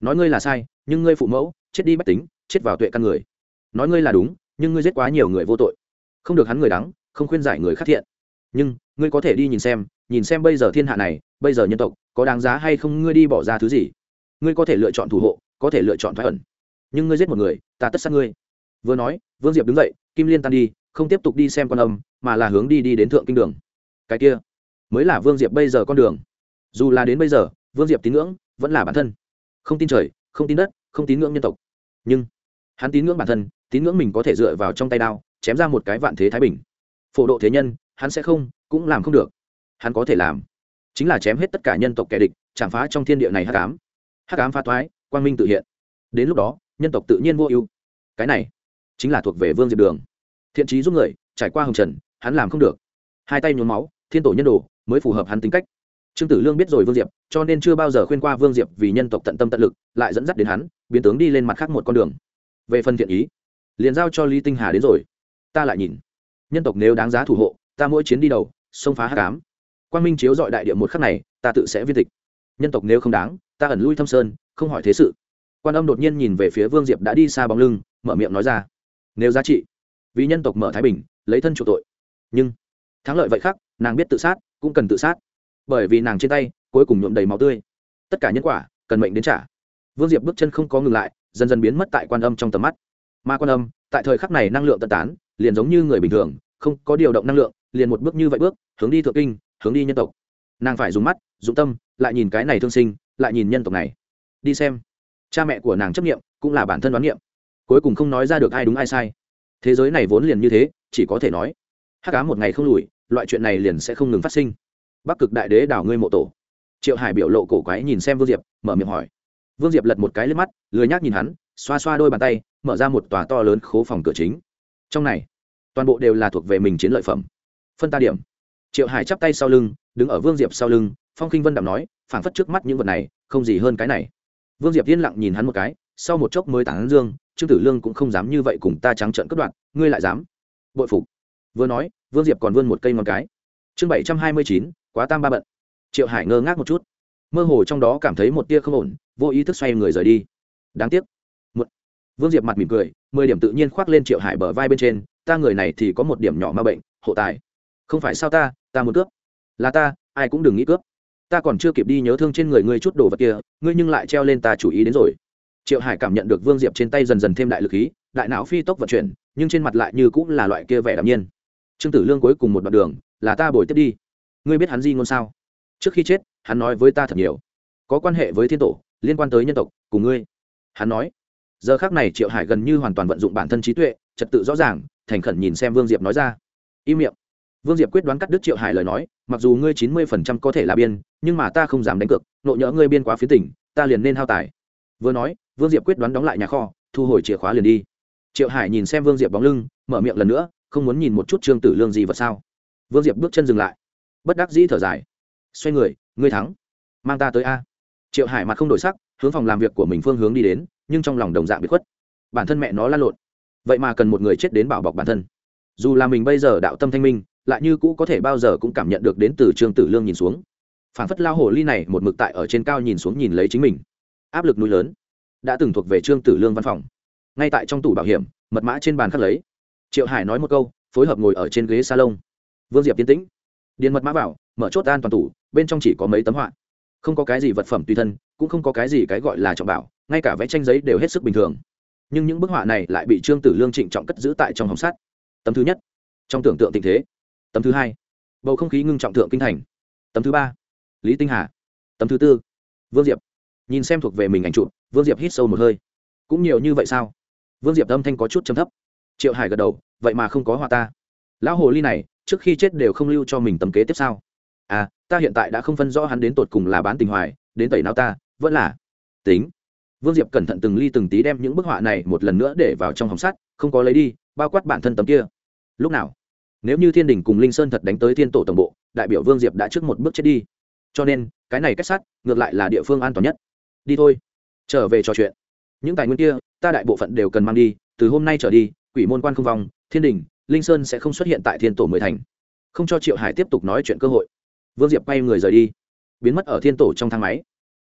Nói ngươi là sai, nhưng ngươi phụ mẫu, chết đi bách tính, chết vào tuệ căn người. Nói ngươi là đúng, nhưng ngươi giết quá nhiều người vô tội. Không được hắn người đắng, không khuyên giải người khắc thiện nhưng, ngươi có thể đi nhìn xem nhìn xem bây giờ thiên hạ này, bây giờ nhân tộc, có đáng giá hay không ngươi đi bỏ ra thứ gì? Ngươi có thể lựa chọn thủ hộ, có thể lựa chọn thoái ẩn. Nhưng ngươi giết một người, ta tất sát ngươi. Vừa nói, vương diệp đứng dậy, kim liên tan đi, không tiếp tục đi xem con âm, mà là hướng đi đi đến thượng kinh đường. Cái kia, mới là vương diệp bây giờ con đường. Dù là đến bây giờ, vương diệp tín ngưỡng vẫn là bản thân. Không tin trời, không tin đất, không tín ngưỡng nhân tộc. Nhưng, hắn tín ngưỡng bản thân, tín ngưỡng mình có thể dựa vào trong tay đao, chém ra một cái vạn thế thái bình. Phổ độ thế nhân hắn sẽ không, cũng làm không được. Hắn có thể làm. Chính là chém hết tất cả nhân tộc kẻ địch, chạm phá trong thiên địa này hắc ám. Hắc ám phá thoái quang minh tự hiện. Đến lúc đó, nhân tộc tự nhiên vô ưu. Cái này, chính là thuộc về vương diệp đường. Thiện trí giúp người, trải qua hồng trần, hắn làm không được. Hai tay nhuốm máu, thiên tổ nhân đồ, mới phù hợp hắn tính cách. Trương tử lương biết rồi vương diệp, cho nên chưa bao giờ khuyên qua vương diệp vì nhân tộc tận tâm tận lực, lại dẫn dắt đến hắn, biến tướng đi lên mặt khác một con đường. Về phần thiện ý, liền giao cho lý tinh hà đến rồi. Ta lại nhìn. Nhân tộc nếu đáng giá thủ hộ ta mỗi chiến đi đầu, xông phá hát cám quang minh chiếu dọi đại địa một khắc này, ta tự sẽ viên tịch. Nhân tộc nếu không đáng, ta ẩn lui thâm sơn, không hỏi thế sự. Quan âm đột nhiên nhìn về phía vương diệp đã đi xa bóng lưng, mở miệng nói ra, nếu giá trị, vì nhân tộc mở thái bình, lấy thân chủ tội. Nhưng, thắng lợi vậy khác, nàng biết tự sát, cũng cần tự sát. Bởi vì nàng trên tay, cuối cùng nhuộm đầy máu tươi. Tất cả nhân quả, cần mệnh đến trả. Vương diệp bước chân không có ngừng lại, dần dần biến mất tại quan âm trong tầm mắt. Ma quan âm, tại thời khắc này năng lượng tận tán, liền giống như người bình thường, không có điều động năng lượng liền một bước như vậy bước, hướng đi thượng kinh, hướng đi nhân tộc. Nàng phải dùng mắt, dụng tâm, lại nhìn cái này thương sinh, lại nhìn nhân tộc này. Đi xem. Cha mẹ của nàng chấp nghiệm cũng là bản thân đoán nghiệm cuối cùng không nói ra được ai đúng ai sai. Thế giới này vốn liền như thế, chỉ có thể nói. Hắc cá một ngày không lùi, loại chuyện này liền sẽ không ngừng phát sinh. Bắc cực đại đế đảo ngươi mộ tổ. Triệu hải biểu lộ cổ quái nhìn xem vương diệp, mở miệng hỏi. Vương diệp lật một cái lên mắt, lười nhác nhìn hắn, xoa xoa đôi bàn tay, mở ra một tòa to lớn khố phòng cửa chính. Trong này, toàn bộ đều là thuộc về mình chiến lợi phẩm phân ta điểm. Triệu hải chắp tay sau lưng, đứng ở vương diệp sau lưng, phong khinh vân đạm nói, phảng phất trước mắt những vật này, không gì hơn cái này. Vương diệp yên lặng nhìn hắn một cái, sau một chốc mới tản dương, trương tử lương cũng không dám như vậy cùng ta trắng trợn cất đoạn, ngươi lại dám. Bội phục. Vừa nói, vương diệp còn vươn một cây ngón cái. Chương bảy trăm hai mươi chín, quá tam ba bận. Triệu hải ngơ ngác một chút. Mơ hồ trong đó cảm thấy một tia không ổn, vô ý thức xoay người rời đi. Đáng tiếc. Một vương diệp mặt mỉm cười, mười điểm tự nhiên khoác lên triệu hải bờ vai bên trên, ta người này thì có một điểm nhỏ ma bệnh, hộ tài không phải sao ta ta muốn cướp. Là ta, ai cũng đừng nghĩ cướp. Ta còn chưa kịp đi nhớ thương trên người ngươi chút đồ vật kia, ngươi nhưng lại treo lên ta chủ ý đến rồi. Triệu hải cảm nhận được vương diệp trên tay dần dần thêm đại lực khí, đại não phi tốc vận chuyển, nhưng trên mặt lại như cũng là loại kia vẻ đạm nhiên. Trương tử lương cuối cùng một đoạn đường, là ta bồi tiếp đi. Ngươi biết hắn gì ngôn sao? Trước khi chết, hắn nói với ta thật nhiều. Có quan hệ với thiên tổ, liên quan tới nhân tộc, cùng ngươi. Hắn nói. Giờ khác này triệu hải gần như hoàn toàn vận dụng bản thân trí tuệ, trật tự rõ ràng, thành khẩn nhìn xem vương diệp nói ra. Im miệng vương diệp quyết đoán cắt đứt triệu hải lời nói, mặc dù ngươi chín mươi phần trăm có thể là biên, nhưng mà ta không dám đánh cược, nộ nhỡ ngươi biên quá phía tỉnh, ta liền nên hao tài. Vừa nói, vương diệp quyết đoán đóng lại nhà kho, thu hồi chìa khóa liền đi. Triệu hải nhìn xem vương diệp bóng lưng, mở miệng lần nữa, không muốn nhìn một chút trương tử lương gì vật sao. Vương diệp bước chân dừng lại. Bất đắc dĩ thở dài. Xoay người, ngươi thắng. Mang ta tới a. Triệu hải mặt không đổi sắc, hướng phòng làm việc của mình phương hướng đi đến, nhưng trong lòng đồng dạng bị khuất. Bản thân mẹ nó la lộn. Vậy mà cần một người chết đến bảo bọc bản thân. Dù là mình bây giờ đạo tâm thanh minh lại như cũ có thể bao giờ cũng cảm nhận được đến từ trương tử lương nhìn xuống. Phản phất lao hồ ly này một mực tại ở trên cao nhìn xuống nhìn lấy chính mình. Áp lực núi lớn đã từng thuộc về trương tử lương văn phòng. Ngay tại trong tủ bảo hiểm, mật mã trên bàn khắc lấy. Triệu hải nói một câu, phối hợp ngồi ở trên ghế salon. Vương diệp tiến tĩnh. Điền mật mã vào, mở chốt an toàn tủ, bên trong chỉ có mấy tấm họa. Không có cái gì vật phẩm tùy thân, cũng không có cái gì cái gọi là trọng bảo, ngay cả vẽ tranh giấy đều hết sức bình thường. Nhưng những bức họa này lại bị trương tử lương trịnh trọng cất giữ tại trong hồng sắt. Tấm thứ nhất, trong tưởng tượng tình thế tấm thứ hai. Bầu không khí ngưng trọng thượng kinh thành. Tấm thứ ba. Lý tinh hà. Tấm thứ tư. Vương diệp. Nhìn xem thuộc về mình ảnh chụp, vương diệp hít sâu một hơi. Cũng nhiều như vậy sao? Vương diệp âm thanh có chút chấm thấp. Triệu hải gật đầu, vậy mà không có họa ta. Lão hồ ly này, trước khi chết đều không lưu cho mình tấm kế tiếp sau à ta hiện tại đã không phân rõ hắn đến tột cùng là bán tình hoài, đến tẩy não ta, vẫn là tính. Vương diệp cẩn thận từng ly từng tí đem những bức họa này một lần nữa để vào trong hòng sắt, không có lấy đi, bao quát bản thân tấm kia. Lúc nào? Nếu như thiên đình cùng linh sơn thật đánh tới thiên tổ tổng bộ, đại biểu vương diệp đã trước một bước chết đi. Cho nên, cái này cách sát, ngược lại là địa phương an toàn nhất. Đi thôi. Trở về trò chuyện. Những tài nguyên kia, ta đại bộ phận đều cần mang đi, từ hôm nay trở đi, quỷ môn quan không vòng, thiên đình, linh sơn sẽ không xuất hiện tại thiên tổ mười thành. Không cho triệu hải tiếp tục nói chuyện cơ hội. Vương diệp quay người rời đi. Biến mất ở thiên tổ trong thang máy.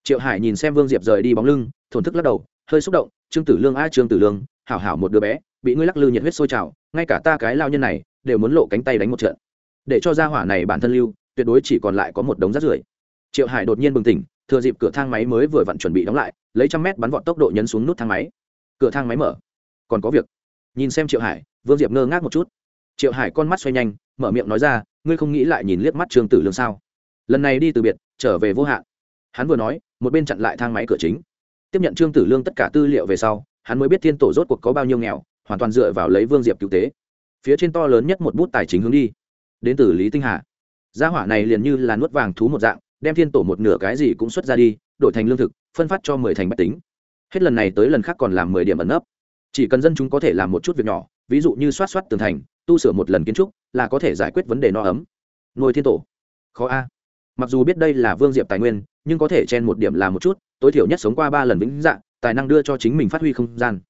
Triệu hải nhìn xem vương diệp rời đi bóng lưng, thổn thức lắc đầu, hơi xúc động, trương tử lương a, trương tử lương, hảo hảo một đứa bé bị ngươi lắc lư nhiệt huyết sôi trào, ngay cả ta cái lao nhân này đều muốn lộ cánh tay đánh một trận. Để cho gia hỏa này bản thân lưu, tuyệt đối chỉ còn lại có một đống rác rưởi. Triệu hải đột nhiên bừng tỉnh, thừa dịp cửa thang máy mới vừa vặn chuẩn bị đóng lại, lấy trăm mét bắn vọt tốc độ nhấn xuống nút thang máy. Cửa thang máy mở. Còn có việc. Nhìn xem triệu hải, vương diệp ngơ ngác một chút. Triệu hải con mắt xoay nhanh, mở miệng nói ra, ngươi không nghĩ lại nhìn liếc mắt trương tử lương sao? Lần này đi từ biệt, trở về vô hạn. Hắn vừa nói, một bên chặn lại thang máy cửa chính. Tiếp nhận trương tử lương tất cả tư liệu về sau, hắn mới biết thiên tổ rốt cuộc có bao nhiêu nghèo hoàn toàn dựa vào lấy vương diệp cứu tế. Phía trên to lớn nhất một bút tài chính hướng đi. Đến từ lý tinh hà. Gia hỏa này liền như là nuốt vàng thú một dạng, đem thiên tổ một nửa cái gì cũng xuất ra đi, đổi thành lương thực, phân phát cho mười thành bách tính. Hết lần này tới lần khác còn làm mười điểm ẩn nấp. Chỉ cần dân chúng có thể làm một chút việc nhỏ, ví dụ như soát soát tường thành, tu sửa một lần kiến trúc, là có thể giải quyết vấn đề no ấm. Nuôi thiên tổ. Khó a. Mặc dù biết đây là vương diệp tài nguyên, nhưng có thể chen một điểm là một chút, tối thiểu nhất sống qua ba lần vĩnh dạng tài năng đưa cho chính mình phát huy không gian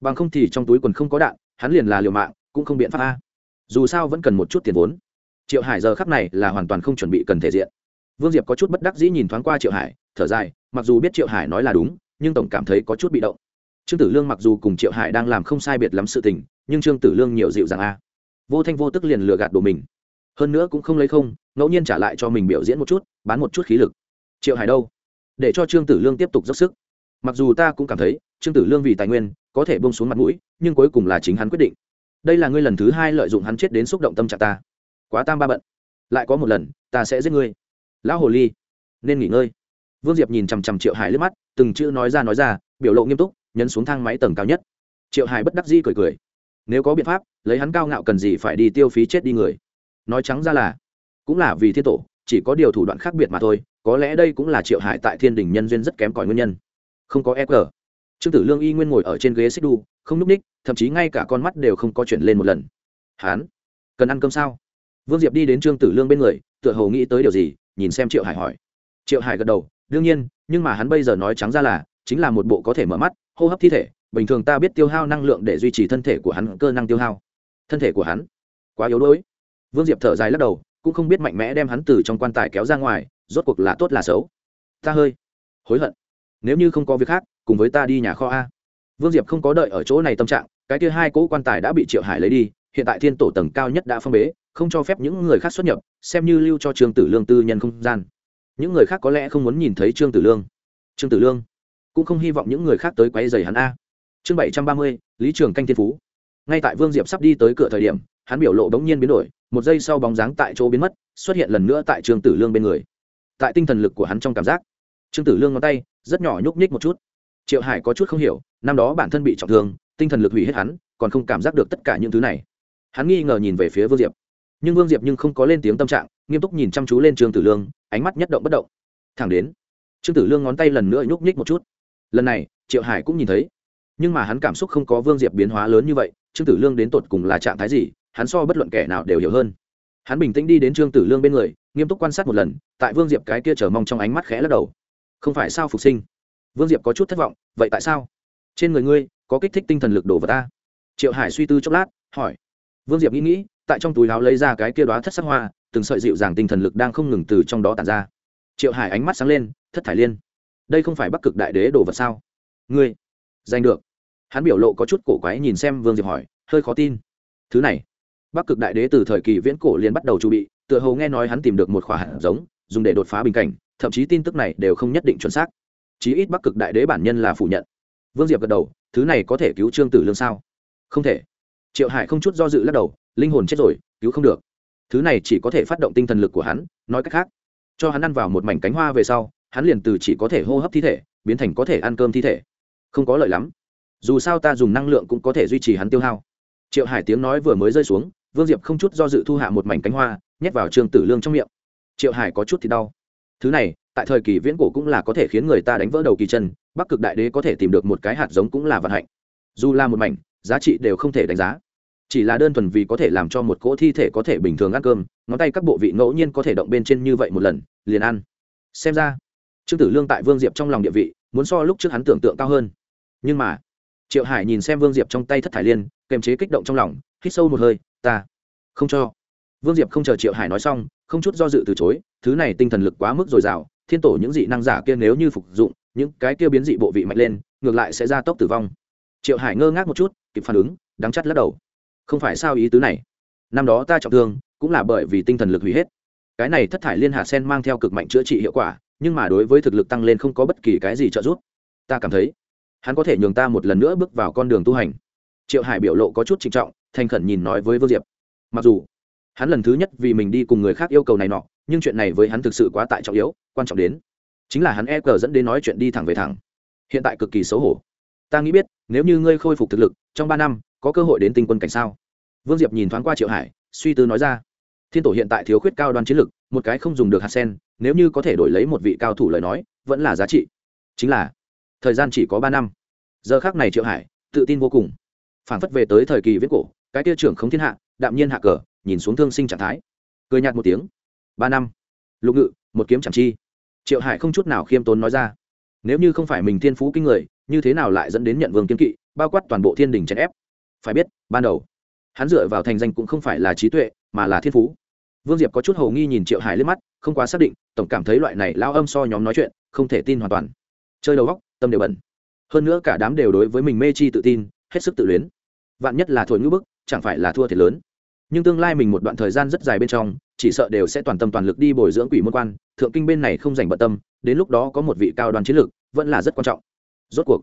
bằng không thì trong túi quần không có đạn, hắn liền là liều mạng, cũng không biện pháp a. Dù sao vẫn cần một chút tiền vốn. Triệu hải giờ khắc này là hoàn toàn không chuẩn bị cần thể diện. Vương diệp có chút bất đắc dĩ nhìn thoáng qua triệu hải, thở dài, mặc dù biết triệu hải nói là đúng, nhưng tổng cảm thấy có chút bị động. Trương tử lương mặc dù cùng triệu hải đang làm không sai biệt lắm sự tình, nhưng trương tử lương nhiều dịu dàng a. Vô thanh vô tức liền lừa gạt đồ mình. Hơn nữa cũng không lấy không, ngẫu nhiên trả lại cho mình biểu diễn một chút, bán một chút khí lực. Triệu hải đâu? Để cho trương tử lương tiếp tục dốc sức. Mặc dù ta cũng cảm thấy, trương tử lương vì tài nguyên có thể bông xuống mặt mũi, nhưng cuối cùng là chính hắn quyết định. Đây là ngươi lần thứ hai lợi dụng hắn chết đến xúc động tâm trạng ta. Quá tam ba bận. Lại có một lần, ta sẽ giết ngươi. Lão hồ ly, nên nghỉ ngơi. Vương diệp nhìn chằm chằm triệu hải lướt mắt, từng chữ nói ra nói ra, biểu lộ nghiêm túc, nhấn xuống thang máy tầng cao nhất. Triệu hải bất đắc dĩ cười cười. Nếu có biện pháp, lấy hắn cao ngạo cần gì phải đi tiêu phí chết đi người. Nói trắng ra là, cũng là vì thiên tổ, chỉ có điều thủ đoạn khác biệt mà thôi, có lẽ đây cũng là triệu hải tại thiên đình nhân duyên rất kém cỏi nguyên nhân. Không có e fg trương tử lương y nguyên ngồi ở trên ghế xích đu, không núp ních, thậm chí ngay cả con mắt đều không có chuyển lên một lần. Hán, cần ăn cơm sao? Vương diệp đi đến trương tử lương bên người, tựa hồ nghĩ tới điều gì, nhìn xem triệu hải hỏi. Triệu hải gật đầu, đương nhiên, nhưng mà hắn bây giờ nói trắng ra là, chính là một bộ có thể mở mắt, hô hấp thi thể, bình thường ta biết tiêu hao năng lượng để duy trì thân thể của hắn, cơ năng tiêu hao. Thân thể của hắn? Quá yếu đuối. Vương diệp thở dài lắc đầu, cũng không biết mạnh mẽ đem hắn từ trong quan tài kéo ra ngoài, rốt cuộc là tốt là xấu. Ta hơi hối hận. Nếu như không có việc khác cùng với ta đi nhà kho a. Vương diệp không có đợi ở chỗ này tâm trạng, cái kia hai cỗ quan tài đã bị triệu hải lấy đi, hiện tại thiên tổ tầng cao nhất đã phong bế, không cho phép những người khác xuất nhập, xem như lưu cho trương tử lương tư nhân không gian. Những người khác có lẽ không muốn nhìn thấy trương tử lương. Trương tử lương cũng không hy vọng những người khác tới quay dày hắn a. Chương bảy trăm ba mươi, lý trường canh thiên phú. Ngay tại vương diệp sắp đi tới cửa thời điểm, hắn biểu lộ bỗng nhiên biến đổi, một giây sau bóng dáng tại chỗ biến mất, xuất hiện lần nữa tại trương tử lương bên người. Tại tinh thần lực của hắn trong cảm giác, trương tử lương ngón tay rất nhỏ nhúc nhích một chút triệu hải có chút không hiểu, năm đó bản thân bị trọng thương, tinh thần lực hủy hết hắn, còn không cảm giác được tất cả những thứ này. Hắn nghi ngờ nhìn về phía vương diệp. Nhưng vương diệp nhưng không có lên tiếng tâm trạng, nghiêm túc nhìn chăm chú lên trương tử lương, ánh mắt nhất động bất động. Thẳng đến. Trương tử lương ngón tay lần nữa nhúc nhích một chút. Lần này, triệu hải cũng nhìn thấy. Nhưng mà hắn cảm xúc không có vương diệp biến hóa lớn như vậy, trương tử lương đến tột cùng là trạng thái gì, hắn so bất luận kẻ nào đều hiểu hơn. Hắn bình tĩnh đi đến trương tử lương bên người, nghiêm túc quan sát một lần, tại vương diệp cái kia chờ mong trong ánh mắt khẽ lắc đầu. Không phải sao, phục sinh? Vương diệp có chút thất vọng, vậy tại sao? Trên người ngươi có kích thích tinh thần lực đổ vào ta? Triệu hải suy tư chốc lát, hỏi. Vương diệp nghĩ nghĩ, tại trong túi áo lấy ra cái kia đoá thất sắc hoa, từng sợi dịu dàng tinh thần lực đang không ngừng từ trong đó tàn ra. Triệu hải ánh mắt sáng lên, thất thải liên. Đây không phải bắc cực đại đế đồ vật sao? Ngươi, giành được. Hắn biểu lộ có chút cổ quái nhìn xem vương diệp hỏi, hơi khó tin. Thứ này, bắc cực đại đế từ thời kỳ viễn cổ liền bắt đầu chuẩn bị, tựa hồ nghe nói hắn tìm được một khỏa hạt giống, dùng để đột phá bình cảnh, thậm chí tin tức này đều không nhất định chuẩn xác chí ít bắc cực đại đế bản nhân là phủ nhận. Vương diệp gật đầu, thứ này có thể cứu trương tử lương sao? Không thể. Triệu hải không chút do dự lắc đầu, linh hồn chết rồi, cứu không được. Thứ này chỉ có thể phát động tinh thần lực của hắn, nói cách khác, cho hắn ăn vào một mảnh cánh hoa về sau, hắn liền từ chỉ có thể hô hấp thi thể, biến thành có thể ăn cơm thi thể. Không có lợi lắm. Dù sao ta dùng năng lượng cũng có thể duy trì hắn tiêu hao. Triệu hải tiếng nói vừa mới rơi xuống, vương diệp không chút do dự thu hạ một mảnh cánh hoa, nhét vào trương tử lương trong miệng. Triệu hải có chút thì đau thứ này, tại thời kỳ viễn cổ cũng là có thể khiến người ta đánh vỡ đầu kỳ chân, bắc cực đại đế có thể tìm được một cái hạt giống cũng là vận hạnh. Dù là một mảnh, giá trị đều không thể đánh giá. Chỉ là đơn thuần vì có thể làm cho một cỗ thi thể có thể bình thường ăn cơm, ngón tay các bộ vị ngẫu nhiên có thể động bên trên như vậy một lần, liền ăn. Xem ra, trương tử lương tại vương diệp trong lòng địa vị, muốn so lúc trước hắn tưởng tượng cao hơn. Nhưng mà, triệu hải nhìn xem vương diệp trong tay thất thải liên kềm chế kích động trong lòng, hít sâu một hơi, ta không cho. Vương diệp không chờ triệu hải nói xong, không chút do dự từ chối thứ này tinh thần lực quá mức dồi dào, thiên tổ những dị năng giả kia nếu như phục dụng, những cái kia biến dị bộ vị mạnh lên, ngược lại sẽ ra tốc tử vong. Triệu hải ngơ ngác một chút, kịp phản ứng, đắng chắt lắc đầu. Không phải sao ý tứ này? Năm đó ta trọng thương, cũng là bởi vì tinh thần lực hủy hết. Cái này thất thải liên hạ sen mang theo cực mạnh chữa trị hiệu quả, nhưng mà đối với thực lực tăng lên không có bất kỳ cái gì trợ giúp. Ta cảm thấy, hắn có thể nhường ta một lần nữa bước vào con đường tu hành. Triệu hải biểu lộ có chút trịnh trọng, thành khẩn nhìn nói với vương diệp. Mặc dù hắn lần thứ nhất vì mình đi cùng người khác yêu cầu này nọ, nhưng chuyện này với hắn thực sự quá tại trọng yếu, quan trọng đến. Chính là hắn e cờ dẫn đến nói chuyện đi thẳng về thẳng. Hiện tại cực kỳ xấu hổ. Ta nghĩ biết, nếu như ngươi khôi phục thực lực, trong ba năm, có cơ hội đến tinh quân cảnh sao? Vương diệp nhìn thoáng qua triệu hải, suy tư nói ra. Thiên tổ hiện tại thiếu khuyết cao đoan chiến lực, một cái không dùng được hạt sen, nếu như có thể đổi lấy một vị cao thủ lời nói, vẫn là giá trị. Chính là, thời gian chỉ có ba năm. Giờ khác này triệu hải, tự tin vô cùng. Phản phất về tới thời kỳ viết cổ, cái tia trưởng không thiên hạ, đạm nhiên hạ cờ nhìn xuống thương sinh trạng thái. Cười nhạt một tiếng. Ba năm. Lục ngự, một kiếm chẳng chi. Triệu hải không chút nào khiêm tốn nói ra. Nếu như không phải mình thiên phú kinh người, như thế nào lại dẫn đến nhận vương kiên kỵ, bao quát toàn bộ thiên đình chèn ép? Phải biết, ban đầu, hắn dựa vào thành danh cũng không phải là trí tuệ, mà là thiên phú. Vương diệp có chút hầu nghi nhìn triệu hải lên mắt, không quá xác định, tổng cảm thấy loại này lao âm so nhóm nói chuyện, không thể tin hoàn toàn. Chơi đầu góc, tâm đều bẩn. Hơn nữa cả đám đều đối với mình mê chi tự tin, hết sức tự luyến. Vạn nhất là thổi ngữ bức, chẳng phải là thua thiệt lớn nhưng tương lai mình một đoạn thời gian rất dài bên trong, chỉ sợ đều sẽ toàn tâm toàn lực đi bồi dưỡng quỷ môn quan, thượng kinh bên này không dành bận tâm, đến lúc đó có một vị cao đoàn chiến lược, vẫn là rất quan trọng. Rốt cuộc,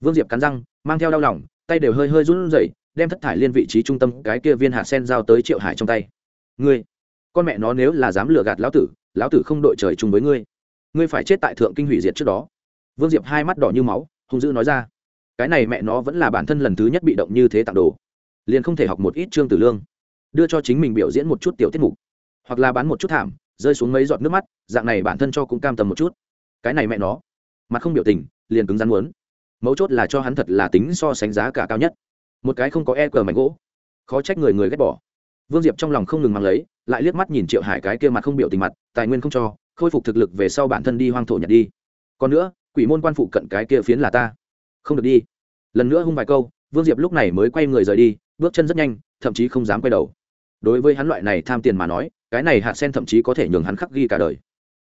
vương diệp cắn răng, mang theo đau lòng, tay đều hơi hơi run rẩy, đem thất thải liên vị trí trung tâm cái kia viên hạt sen giao tới triệu hải trong tay. Ngươi, con mẹ nó nếu là dám lừa gạt lão tử lão tử không đội trời chung với ngươi. Ngươi phải chết tại thượng kinh hủy diệt trước đó. Vương diệp hai mắt đỏ như máu, hung dữ nói ra. Cái này mẹ nó vẫn là bản thân lần thứ nhất bị động như thế tặng đồ. Liền không thể học một ít trương tử lương đưa cho chính mình biểu diễn một chút tiểu tiết mục, hoặc là bán một chút thảm, rơi xuống mấy giọt nước mắt, dạng này bản thân cho cũng cam tâm một chút. Cái này mẹ nó, mặt không biểu tình, liền cứng rắn muốn. Mấu chốt là cho hắn thật là tính so sánh giá cả cao nhất. Một cái không có e cờ mảnh gỗ, khó trách người người ghét bỏ. Vương diệp trong lòng không ngừng mang lấy, lại liếc mắt nhìn triệu hải cái kia mặt không biểu tình mặt, tài nguyên không cho, khôi phục thực lực về sau bản thân đi hoang thổ nhặt đi. Còn nữa, quỷ môn quan phụ cận cái kia phiến là ta. Không được đi. Lần nữa hung vài câu, vương diệp lúc này mới quay người rời đi, bước chân rất nhanh, thậm chí không dám quay đầu đối với hắn loại này tham tiền mà nói, cái này hạt sen thậm chí có thể nhường hắn khắc ghi cả đời.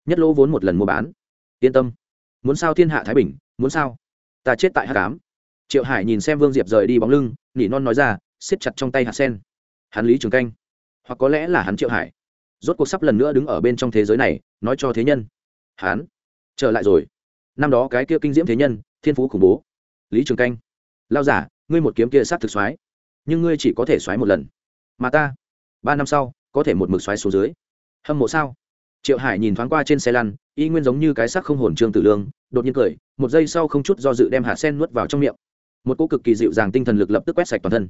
Nhất lỗ vốn một lần mua bán. Yên tâm. Muốn sao thiên hạ thái bình, muốn sao? Ta chết tại hát cám triệu hải nhìn xem vương diệp rời đi bóng lưng, nỉ non nói ra, siết chặt trong tay hạt sen. Hắn lý trường canh. Hoặc có lẽ là hắn triệu hải. Rốt cuộc sắp lần nữa đứng ở bên trong thế giới này, nói cho thế nhân. Hắn. Trở lại rồi. Năm đó cái kia kinh diễm thế nhân, thiên phú khủng bố. Lý trường canh. Lao giả, ngươi một kiếm kia sát thực xoái. Nhưng ngươi chỉ có thể xoáy một lần. Mà ta ba năm sau, có thể một mực xoáy xuống dưới. Hâm mộ sao? Triệu hải nhìn thoáng qua trên xe lăn, y nguyên giống như cái xác không hồn trương tử lương, đột nhiên cười, một giây sau không chút do dự đem hạt sen nuốt vào trong miệng. Một cô cực kỳ dịu dàng tinh thần lực lập tức quét sạch toàn thân.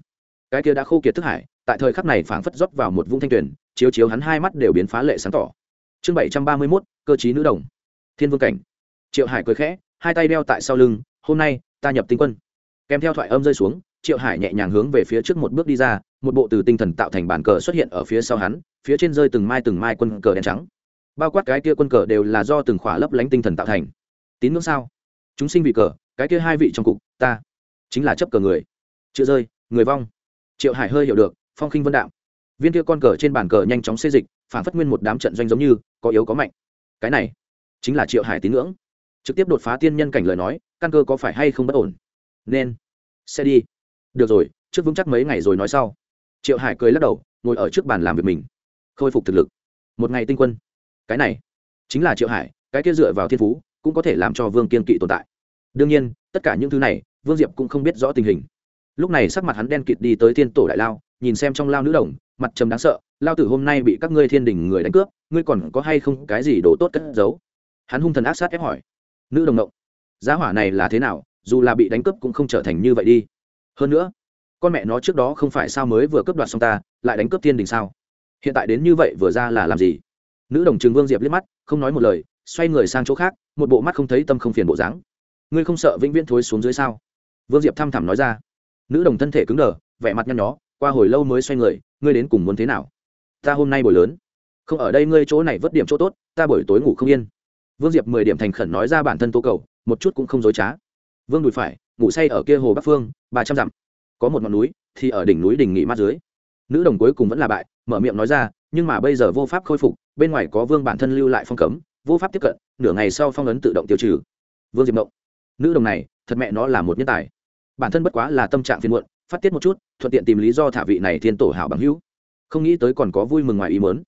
Cái kia đã khô kiệt thức hải, tại thời khắc này phảng phất rót vào một vũng thanh tuyển chiếu chiếu hắn hai mắt đều biến phá lệ sáng tỏ. Chương bảy trăm ba mươi mốt, cơ chí nữ đồng. Thiên vương cảnh. Triệu hải cười khẽ, hai tay đeo tại sau lưng, hôm nay, ta nhập tinh quân. Kèm theo thoại âm rơi xuống triệu hải nhẹ nhàng hướng về phía trước một bước đi ra, một bộ từ tinh thần tạo thành bản cờ xuất hiện ở phía sau hắn, phía trên rơi từng mai từng mai quân cờ đen trắng. Bao quát cái kia quân cờ đều là do từng khỏa lấp lánh tinh thần tạo thành. Tín ngưỡng sao? Chúng sinh vị cờ, cái kia hai vị trong cục, ta chính là chấp cờ người. Chữ rơi, người vong. Triệu hải hơi hiểu được, phong khinh vân đạo. Viên kia con cờ trên bàn cờ nhanh chóng xê dịch, phản phất nguyên một đám trận doanh giống như, có yếu có mạnh. Cái này chính là triệu hải tín ngưỡng. Trực tiếp đột phá tiên nhân cảnh lời nói, căn cơ có phải hay không bất ổn? Nên, sẽ đi được rồi, trước vững chắc mấy ngày rồi nói sau. Triệu hải cười lắc đầu, ngồi ở trước bàn làm việc mình. Khôi phục thực lực. Một ngày tinh quân. Cái này chính là triệu hải, cái kia dựa vào thiên phú, cũng có thể làm cho vương kiên kỵ tồn tại. Đương nhiên, tất cả những thứ này, vương diệp cũng không biết rõ tình hình. Lúc này sắc mặt hắn đen kịt đi tới thiên tổ đại lao, nhìn xem trong lao nữ đồng, mặt trầm đáng sợ, lao tử hôm nay bị các ngươi thiên đình người đánh cướp, ngươi còn có hay không cái gì đồ tốt cất giấu? Hắn hung thần ác sát ép hỏi. Nữ đồng động giá hỏa này là thế nào? Dù là bị đánh cướp cũng không trở thành như vậy đi hơn nữa, con mẹ nó trước đó không phải sao mới vừa cướp đoạt xong ta, lại đánh cướp thiên đình sao? Hiện tại đến như vậy vừa ra là làm gì? Nữ đồng trường vương diệp liếc mắt, không nói một lời, xoay người sang chỗ khác, một bộ mắt không thấy tâm không phiền bộ dáng. Ngươi không sợ vĩnh viễn thối xuống dưới sao? Vương diệp thăm thẳm nói ra. Nữ đồng thân thể cứng đờ, vẻ mặt nhăn nhó, qua hồi lâu mới xoay người, ngươi đến cùng muốn thế nào? Ta hôm nay buổi lớn, không ở đây ngươi chỗ này vớt điểm chỗ tốt, ta buổi tối ngủ không yên. Vương diệp mười điểm thành khẩn nói ra bản thân tố cầu, một chút cũng không dối trá. Vương đùi phải ngủ say ở kia hồ bắc phương, ba trăm dặm. Có một ngọn núi, thì ở đỉnh núi đình nghị mát dưới. Nữ đồng cuối cùng vẫn là bại, mở miệng nói ra, nhưng mà bây giờ vô pháp khôi phục, bên ngoài có vương bản thân lưu lại phong cấm, vô pháp tiếp cận, nửa ngày sau phong ấn tự động tiêu trừ. Vương diệp mộng. Nữ đồng này, thật mẹ nó là một nhân tài. Bản thân bất quá là tâm trạng phiền muộn, phát tiết một chút, thuận tiện tìm lý do thả vị này thiên tổ hảo bằng hữu. Không nghĩ tới còn có vui mừng ngoài ý mớn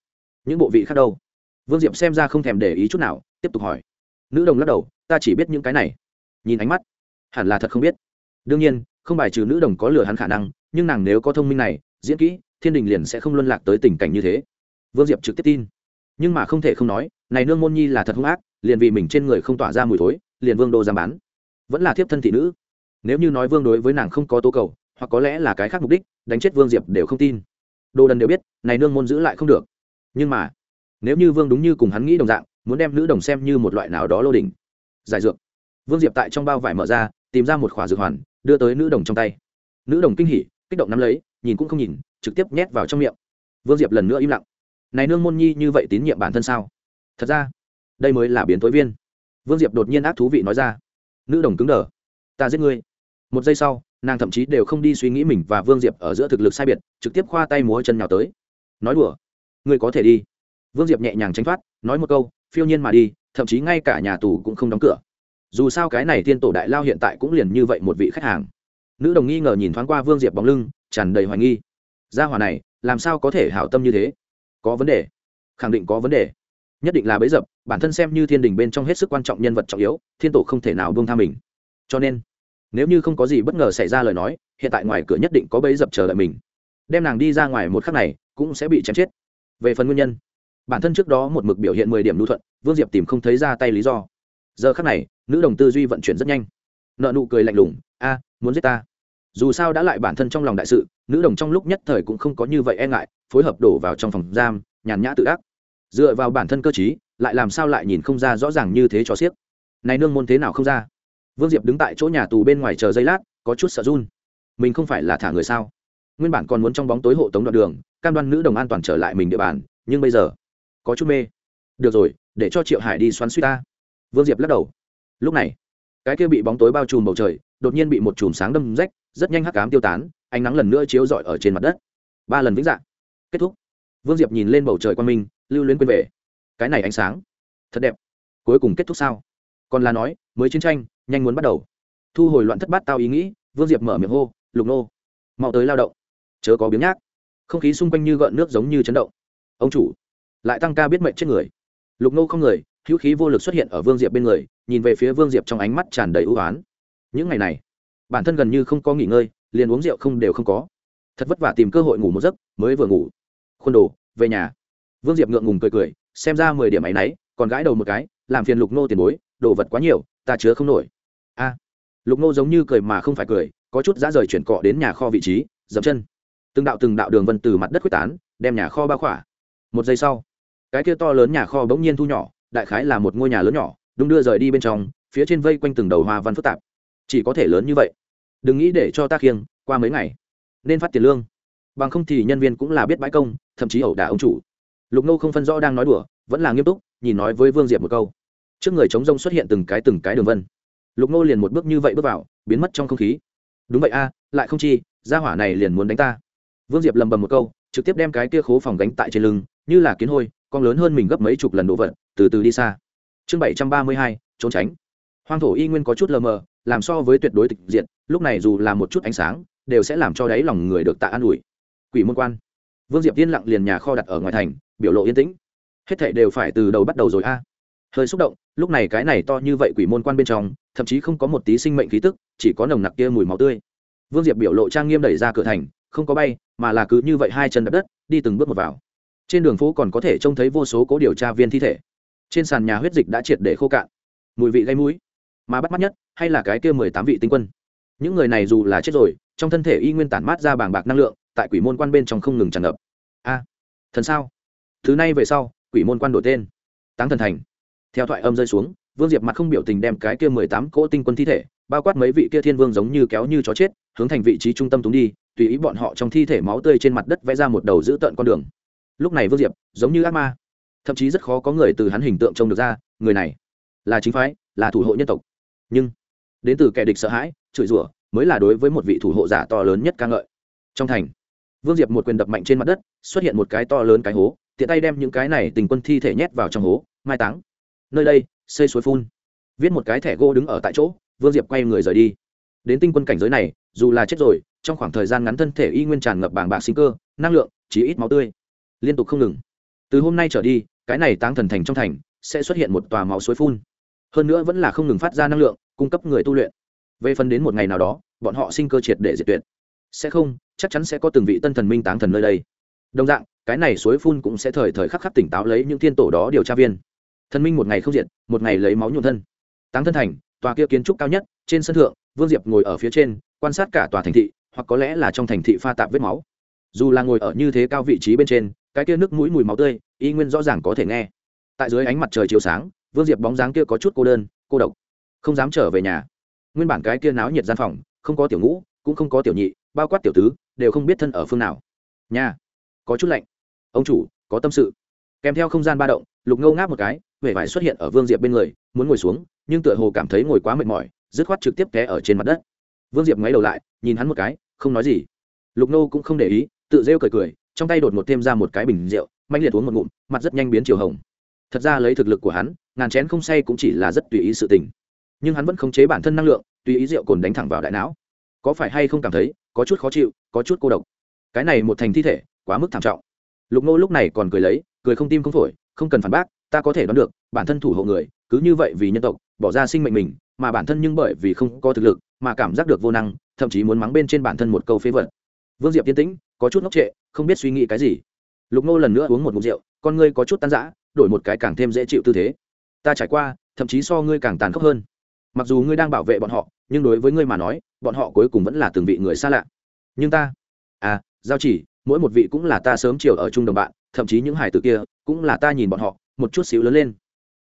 những bộ vị khác đâu? Vương diệp xem ra không thèm để ý chút nào, tiếp tục hỏi. Nữ đồng lắc đầu, ta chỉ biết những cái này. Nhìn ánh mắt hẳn là thật không biết. Đương nhiên, không bài trừ nữ đồng có lừa hắn khả năng, nhưng nàng nếu có thông minh này, diễn kỹ, thiên đình liền sẽ không luân lạc tới tình cảnh như thế. Vương diệp trực tiếp tin. Nhưng mà không thể không nói, này nương môn nhi là thật hung ác, liền vì mình trên người không tỏa ra mùi thối, liền vương đô giam bán. Vẫn là thiếp thân thị nữ. Nếu như nói vương đối với nàng không có tố cầu, hoặc có lẽ là cái khác mục đích, đánh chết vương diệp đều không tin. Đồ đần đều biết, này nương môn giữ lại không được. Nhưng mà, nếu như vương đúng như cùng hắn nghĩ đồng dạng, muốn đem nữ đồng xem như một loại nào đó lô đỉnh. Giải dược. Vương diệp tại trong bao vải mở ra tìm ra một khỏa dược hoàn, đưa tới nữ đồng trong tay. Nữ đồng kinh hỉ, kích động nắm lấy, nhìn cũng không nhìn, trực tiếp nhét vào trong miệng. Vương diệp lần nữa im lặng. Này nương môn nhi như vậy tín nhiệm bản thân sao? Thật ra, đây mới là biến tối viên. Vương diệp đột nhiên ác thú vị nói ra. Nữ đồng cứng đờ. Ta giết ngươi. Một giây sau, nàng thậm chí đều không đi suy nghĩ mình và vương diệp ở giữa thực lực sai biệt, trực tiếp khoa tay múa chân nhào tới. Nói đùa. Ngươi có thể đi. Vương diệp nhẹ nhàng tránh thoát, nói một câu, phiêu nhiên mà đi, thậm chí ngay cả nhà tù cũng không đóng cửa dù sao cái này thiên tổ đại lao hiện tại cũng liền như vậy một vị khách hàng. Nữ đồng nghi ngờ nhìn thoáng qua vương diệp bóng lưng, tràn đầy hoài nghi. Gia hỏa này, làm sao có thể hảo tâm như thế? Có vấn đề. Khẳng định có vấn đề. Nhất định là bấy dập, bản thân xem như thiên đình bên trong hết sức quan trọng nhân vật trọng yếu, thiên tổ không thể nào buông tha mình. Cho nên, nếu như không có gì bất ngờ xảy ra lời nói, hiện tại ngoài cửa nhất định có bấy dập chờ đợi mình. Đem nàng đi ra ngoài một khắc này, cũng sẽ bị chém chết. Về phần nguyên nhân, bản thân trước đó một mực biểu hiện mười điểm lưu thuận, vương diệp tìm không thấy ra tay lý do giờ khắc này, nữ đồng tư duy vận chuyển rất nhanh. Nợ nụ cười lạnh lùng, a, muốn giết ta? Dù sao đã lại bản thân trong lòng đại sự, nữ đồng trong lúc nhất thời cũng không có như vậy e ngại, phối hợp đổ vào trong phòng giam, nhàn nhã tự ác dựa vào bản thân cơ t lại làm sao lại nhìn không ra rõ ràng như thế cho xiếc này nương môn thế nào không ra? Vương diệp đứng tại chỗ nhà tù bên ngoài chờ giây lát, có chút sợ run. Mình không phải là thả người sao? Nguyên bản còn muốn trong bóng tối hộ tống đoạn đường, cam đoan nữ đồng an toàn trở lại mình địa bàn, nhưng bây giờ có chút mê. Được rồi, để cho triệu hải đi xoắn suy ta vương diệp lắc đầu. Lúc này, cái kia bị bóng tối bao trùm bầu trời, đột nhiên bị một chùm sáng đâm rách, rất nhanh hắc cám tiêu tán, ánh nắng lần nữa chiếu rọi ở trên mặt đất. Ba lần vĩnh dạng kết thúc. Vương diệp nhìn lên bầu trời quang minh, lưu luyến quên về. Cái này ánh sáng, thật đẹp. Cuối cùng kết thúc sao? Còn là nói, mới chiến tranh, nhanh muốn bắt đầu. Thu hồi loạn thất bát tao ý nghĩ, vương diệp mở miệng hô, lục nô, mau tới lao động. Chớ có biếng nhác. Không khí xung quanh như gợn nước giống như chấn động. Ông chủ. Lại tăng ca biết mệnh chết người. Lục nô không người hữu khí vô lực xuất hiện ở vương diệp bên người, nhìn về phía vương diệp trong ánh mắt tràn đầy ưu á n những ngày này, bản thân gần như không có nghỉ ngơi, liền uống rượu không đều không có. Thật vất vả tìm cơ hội ngủ một giấc, mới vừa ngủ. Khuôn đồ, về nhà. Vương diệp ngượng ngùng cười cười, xem ra mười điểm áy náy còn gãi đầu một cái, làm phiền lục nô tiền bối, đồ vật quá nhiều, ta chứa không nổi. A. Lục nô giống như cười mà không phải cười, có chút dã rời chuyển cọ đến nhà kho vị trí, dậm chân. Từng đạo từng đạo đường vân từ mặt đất quyết tán, đem nhà kho bao khỏa. Một giây sau, cái kia to lớn nhà kho bỗng nhiên thu nhỏ đại khái là một ngôi nhà lớn nhỏ đung đưa rời đi bên trong, phía trên vây quanh từng đầu hoa văn phức tạp. Chỉ có thể lớn như vậy. Đừng nghĩ để cho ta khiêng, qua mấy ngày, nên phát tiền lương. Bằng không thì nhân viên cũng là biết bãi công, thậm chí ẩu đả ông chủ. Lục nô không phân rõ đang nói đùa, vẫn là nghiêm túc, nhìn nói với vương diệp một câu. Trước người chống rông xuất hiện từng cái từng cái đường vân. Lục nô liền một bước như vậy bước vào, biến mất trong không khí. Đúng vậy a, lại không chi, gia hỏa này liền muốn đánh ta. Vương diệp lầm bầm một câu, trực tiếp đem cái kia khố phòng gánh tại trên lưng, như là kiến hôi, con lớn hơn mình gấp mấy chục lần đồ vật từ từ đi xa. Chương bảy trăm ba mươi hai, trốn tránh. Hoang thổ y nguyên có chút lờ mờ, làm so với tuyệt đối tịch diện lúc này dù là một chút ánh sáng, đều sẽ làm cho đáy lòng người được tạ an ủi. Quỷ môn quan. Vương diệp yên lặng liền nhà kho đặt ở ngoài thành, biểu lộ yên tĩnh. Hết thệ đều phải từ đầu bắt đầu rồi a. Hơi xúc động, lúc này cái này to như vậy quỷ môn quan bên trong, thậm chí không có một tí sinh mệnh khí tức, chỉ có nồng nặc kia mùi máu tươi. Vương diệp biểu lộ trang nghiêm đẩy ra cửa thành, không có bay, mà là cứ như vậy hai chân đập đất, đi từng bước một vào. Trên đường phố còn có thể trông thấy vô số cố điều tra viên thi thể trên sàn nhà huyết dịch đã triệt để khô cạn. Mùi vị gây mũi, mà bắt mắt nhất hay là cái kia mười tám vị tinh quân. Những người này dù là chết rồi, trong thân thể y nguyên tản mát ra bàng bạc năng lượng, tại quỷ môn quan bên trong không ngừng tràn ngập. A, thần sao? Thứ này về sau, quỷ môn quan đổi tên. Táng thần thành. Theo thoại âm rơi xuống, vương diệp mặt không biểu tình đem cái kia mười tám cỗ tinh quân thi thể, bao quát mấy vị kia thiên vương giống như kéo như chó chết, hướng thành vị trí trung tâm túng đi, tùy ý bọn họ trong thi thể máu tươi trên mặt đất vẽ ra một đầu dữ tợn con đường. Lúc này vương diệp, giống như ác ma thậm chí rất khó có người từ hắn hình tượng trông được ra, người này là chính phái, là thủ hộ nhân tộc. Nhưng, đến từ kẻ địch sợ hãi, chửi rủa, mới là đối với một vị thủ hộ giả to lớn nhất ca ngợi. Trong thành, vương diệp một quyền đập mạnh trên mặt đất, xuất hiện một cái to lớn cái hố, tiện tay đem những cái này tình quân thi thể nhét vào trong hố, mai táng. Nơi đây, xây suối phun. Viết một cái thẻ gỗ đứng ở tại chỗ, vương diệp quay người rời đi. Đến tinh quân cảnh giới này, dù là chết rồi, trong khoảng thời gian ngắn thân thể y nguyên tràn ngập bảng bạc sinh cơ, năng lượng chỉ ít máu tươi, liên tục không ngừng. Từ hôm nay trở đi cái này táng thần thành trong thành sẽ xuất hiện một tòa máu suối phun. Hơn nữa vẫn là không ngừng phát ra năng lượng, cung cấp người tu luyện. Về phần đến một ngày nào đó, bọn họ sinh cơ triệt để diệt tuyệt. Sẽ không, chắc chắn sẽ có từng vị tân thần minh táng thần nơi đây. Đồng dạng, cái này suối phun cũng sẽ thời thời khắc khắc tỉnh táo lấy những thiên tổ đó điều tra viên. Thần minh một ngày không diệt, một ngày lấy máu nhuộm thân. Táng thân thành, tòa kia kiến trúc cao nhất, trên sân thượng, vương diệp ngồi ở phía trên, quan sát cả tòa thành thị, hoặc có lẽ là trong thành thị pha tạp vết máu. Dù là ngồi ở như thế cao vị trí bên trên cái kia nước mũi mùi máu tươi, y nguyên rõ ràng có thể nghe. Tại dưới ánh mặt trời chiều sáng, vương diệp bóng dáng kia có chút cô đơn, cô độc. Không dám trở về nhà. Nguyên bản cái kia náo nhiệt gian phòng, không có tiểu ngũ, cũng không có tiểu nhị, bao quát tiểu tứ, đều không biết thân ở phương nào. Nhà, có chút lạnh. Ông chủ, có tâm sự. Kèm theo không gian ba động, lục ngâu ngáp một cái huệ vải xuất hiện ở vương diệp bên người, muốn ngồi xuống, nhưng tựa hồ cảm thấy ngồi quá mệt mỏi, dứt khoát trực tiếp té ở trên mặt đất. Vương diệp ngoáy đầu lại, nhìn hắn một cái, không nói gì. Lục nô cũng không để ý, tự rêu cười cười trong tay đột ngột thêm ra một cái bình rượu mạnh liệt uống một ngụm, mặt rất nhanh biến chiều hồng. Thật ra lấy thực lực của hắn, ngàn chén không say cũng chỉ là rất tùy ý sự tình. Nhưng hắn vẫn khống chế bản thân năng lượng, tùy ý rượu cồn đánh thẳng vào đại não. Có phải hay không cảm thấy, có chút khó chịu, có chút cô độc. Cái này một thành thi thể, quá mức thảm trọng. Lục nô lúc này còn cười lấy, cười không tim không phổi, không cần phản bác, ta có thể đoán được, bản thân thủ hộ người, cứ như vậy vì nhân tộc, bỏ ra sinh mệnh mình, mà bản thân nhưng bởi vì không có thực lực, mà cảm giác được vô năng, thậm chí muốn mắng bên trên bản thân một câu phế vật. Vương diệp tiên tĩnh có chút ngốc trệ, không biết suy nghĩ cái gì. Lục nô lần nữa uống một mục rượu, con ngươi có chút tan rã, đổi một cái càng thêm dễ chịu tư thế. Ta trải qua, thậm chí so ngươi càng tàn khốc hơn. Mặc dù ngươi đang bảo vệ bọn họ, nhưng đối với ngươi mà nói, bọn họ cuối cùng vẫn là từng vị người xa lạ. Nhưng ta à giao chỉ, mỗi một vị cũng là ta sớm chiều ở chung đồng bạn, thậm chí những hải tử kia cũng là ta nhìn bọn họ, một chút xíu lớn lên.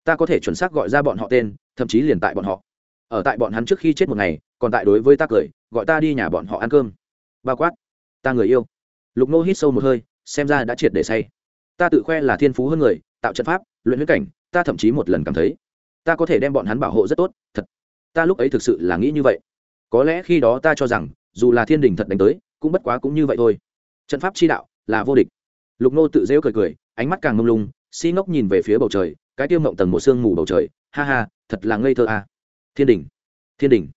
Ta có thể chuẩn xác gọi ra bọn họ tên, thậm chí liền tại bọn họ. Ở tại bọn hắn trước khi chết một ngày, còn tại đối với ta cười, gọi ta đi nhà bọn họ ăn cơm. Bao quát, ta người yêu lục nô hít sâu một hơi, xem ra đã triệt để say. Ta tự khoe là thiên phú hơn người, tạo trận pháp, luyện huyết cảnh, ta thậm chí một lần cảm thấy, ta có thể đem bọn hắn bảo hộ rất tốt, thật. Ta lúc ấy thực sự là nghĩ như vậy. Có lẽ khi đó ta cho rằng, dù là thiên đình thật đánh tới, cũng bất quá cũng như vậy thôi. Trận pháp chi đạo là vô địch. Lục nô tự dễu cười cười, ánh mắt càng mông lung, si ngốc nhìn về phía bầu trời, cái tiêu mộng tầng một sương mù bầu trời. Ha ha, thật là ngây thơ à. thiên đình thiên đình.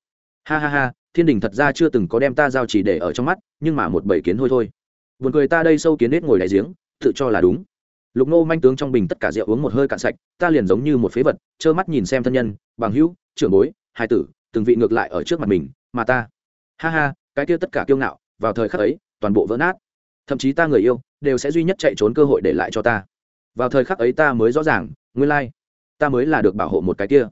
Ha ha ha, thiên đình thật ra chưa từng có đem ta giao chỉ để ở trong mắt, nhưng mà một bảy kiến thôi thôi buồn cười ta đây sâu kiến nết ngồi đáy giếng tự cho là đúng. Lục nô manh tướng trong bình tất cả rượu uống một hơi cạn sạch ta liền giống như một phế vật trơ mắt nhìn xem thân nhân bằng hữu trưởng bối hai tử từng vị ngược lại ở trước mặt mình mà ta. Ha ha cái kia tất cả kiêu ngạo vào thời khắc ấy toàn bộ vỡ nát. Thậm chí ta người yêu đều sẽ duy nhất chạy trốn cơ hội để lại cho ta. Vào thời khắc ấy ta mới rõ ràng nguyên lai, ta mới là được bảo hộ một cái kia.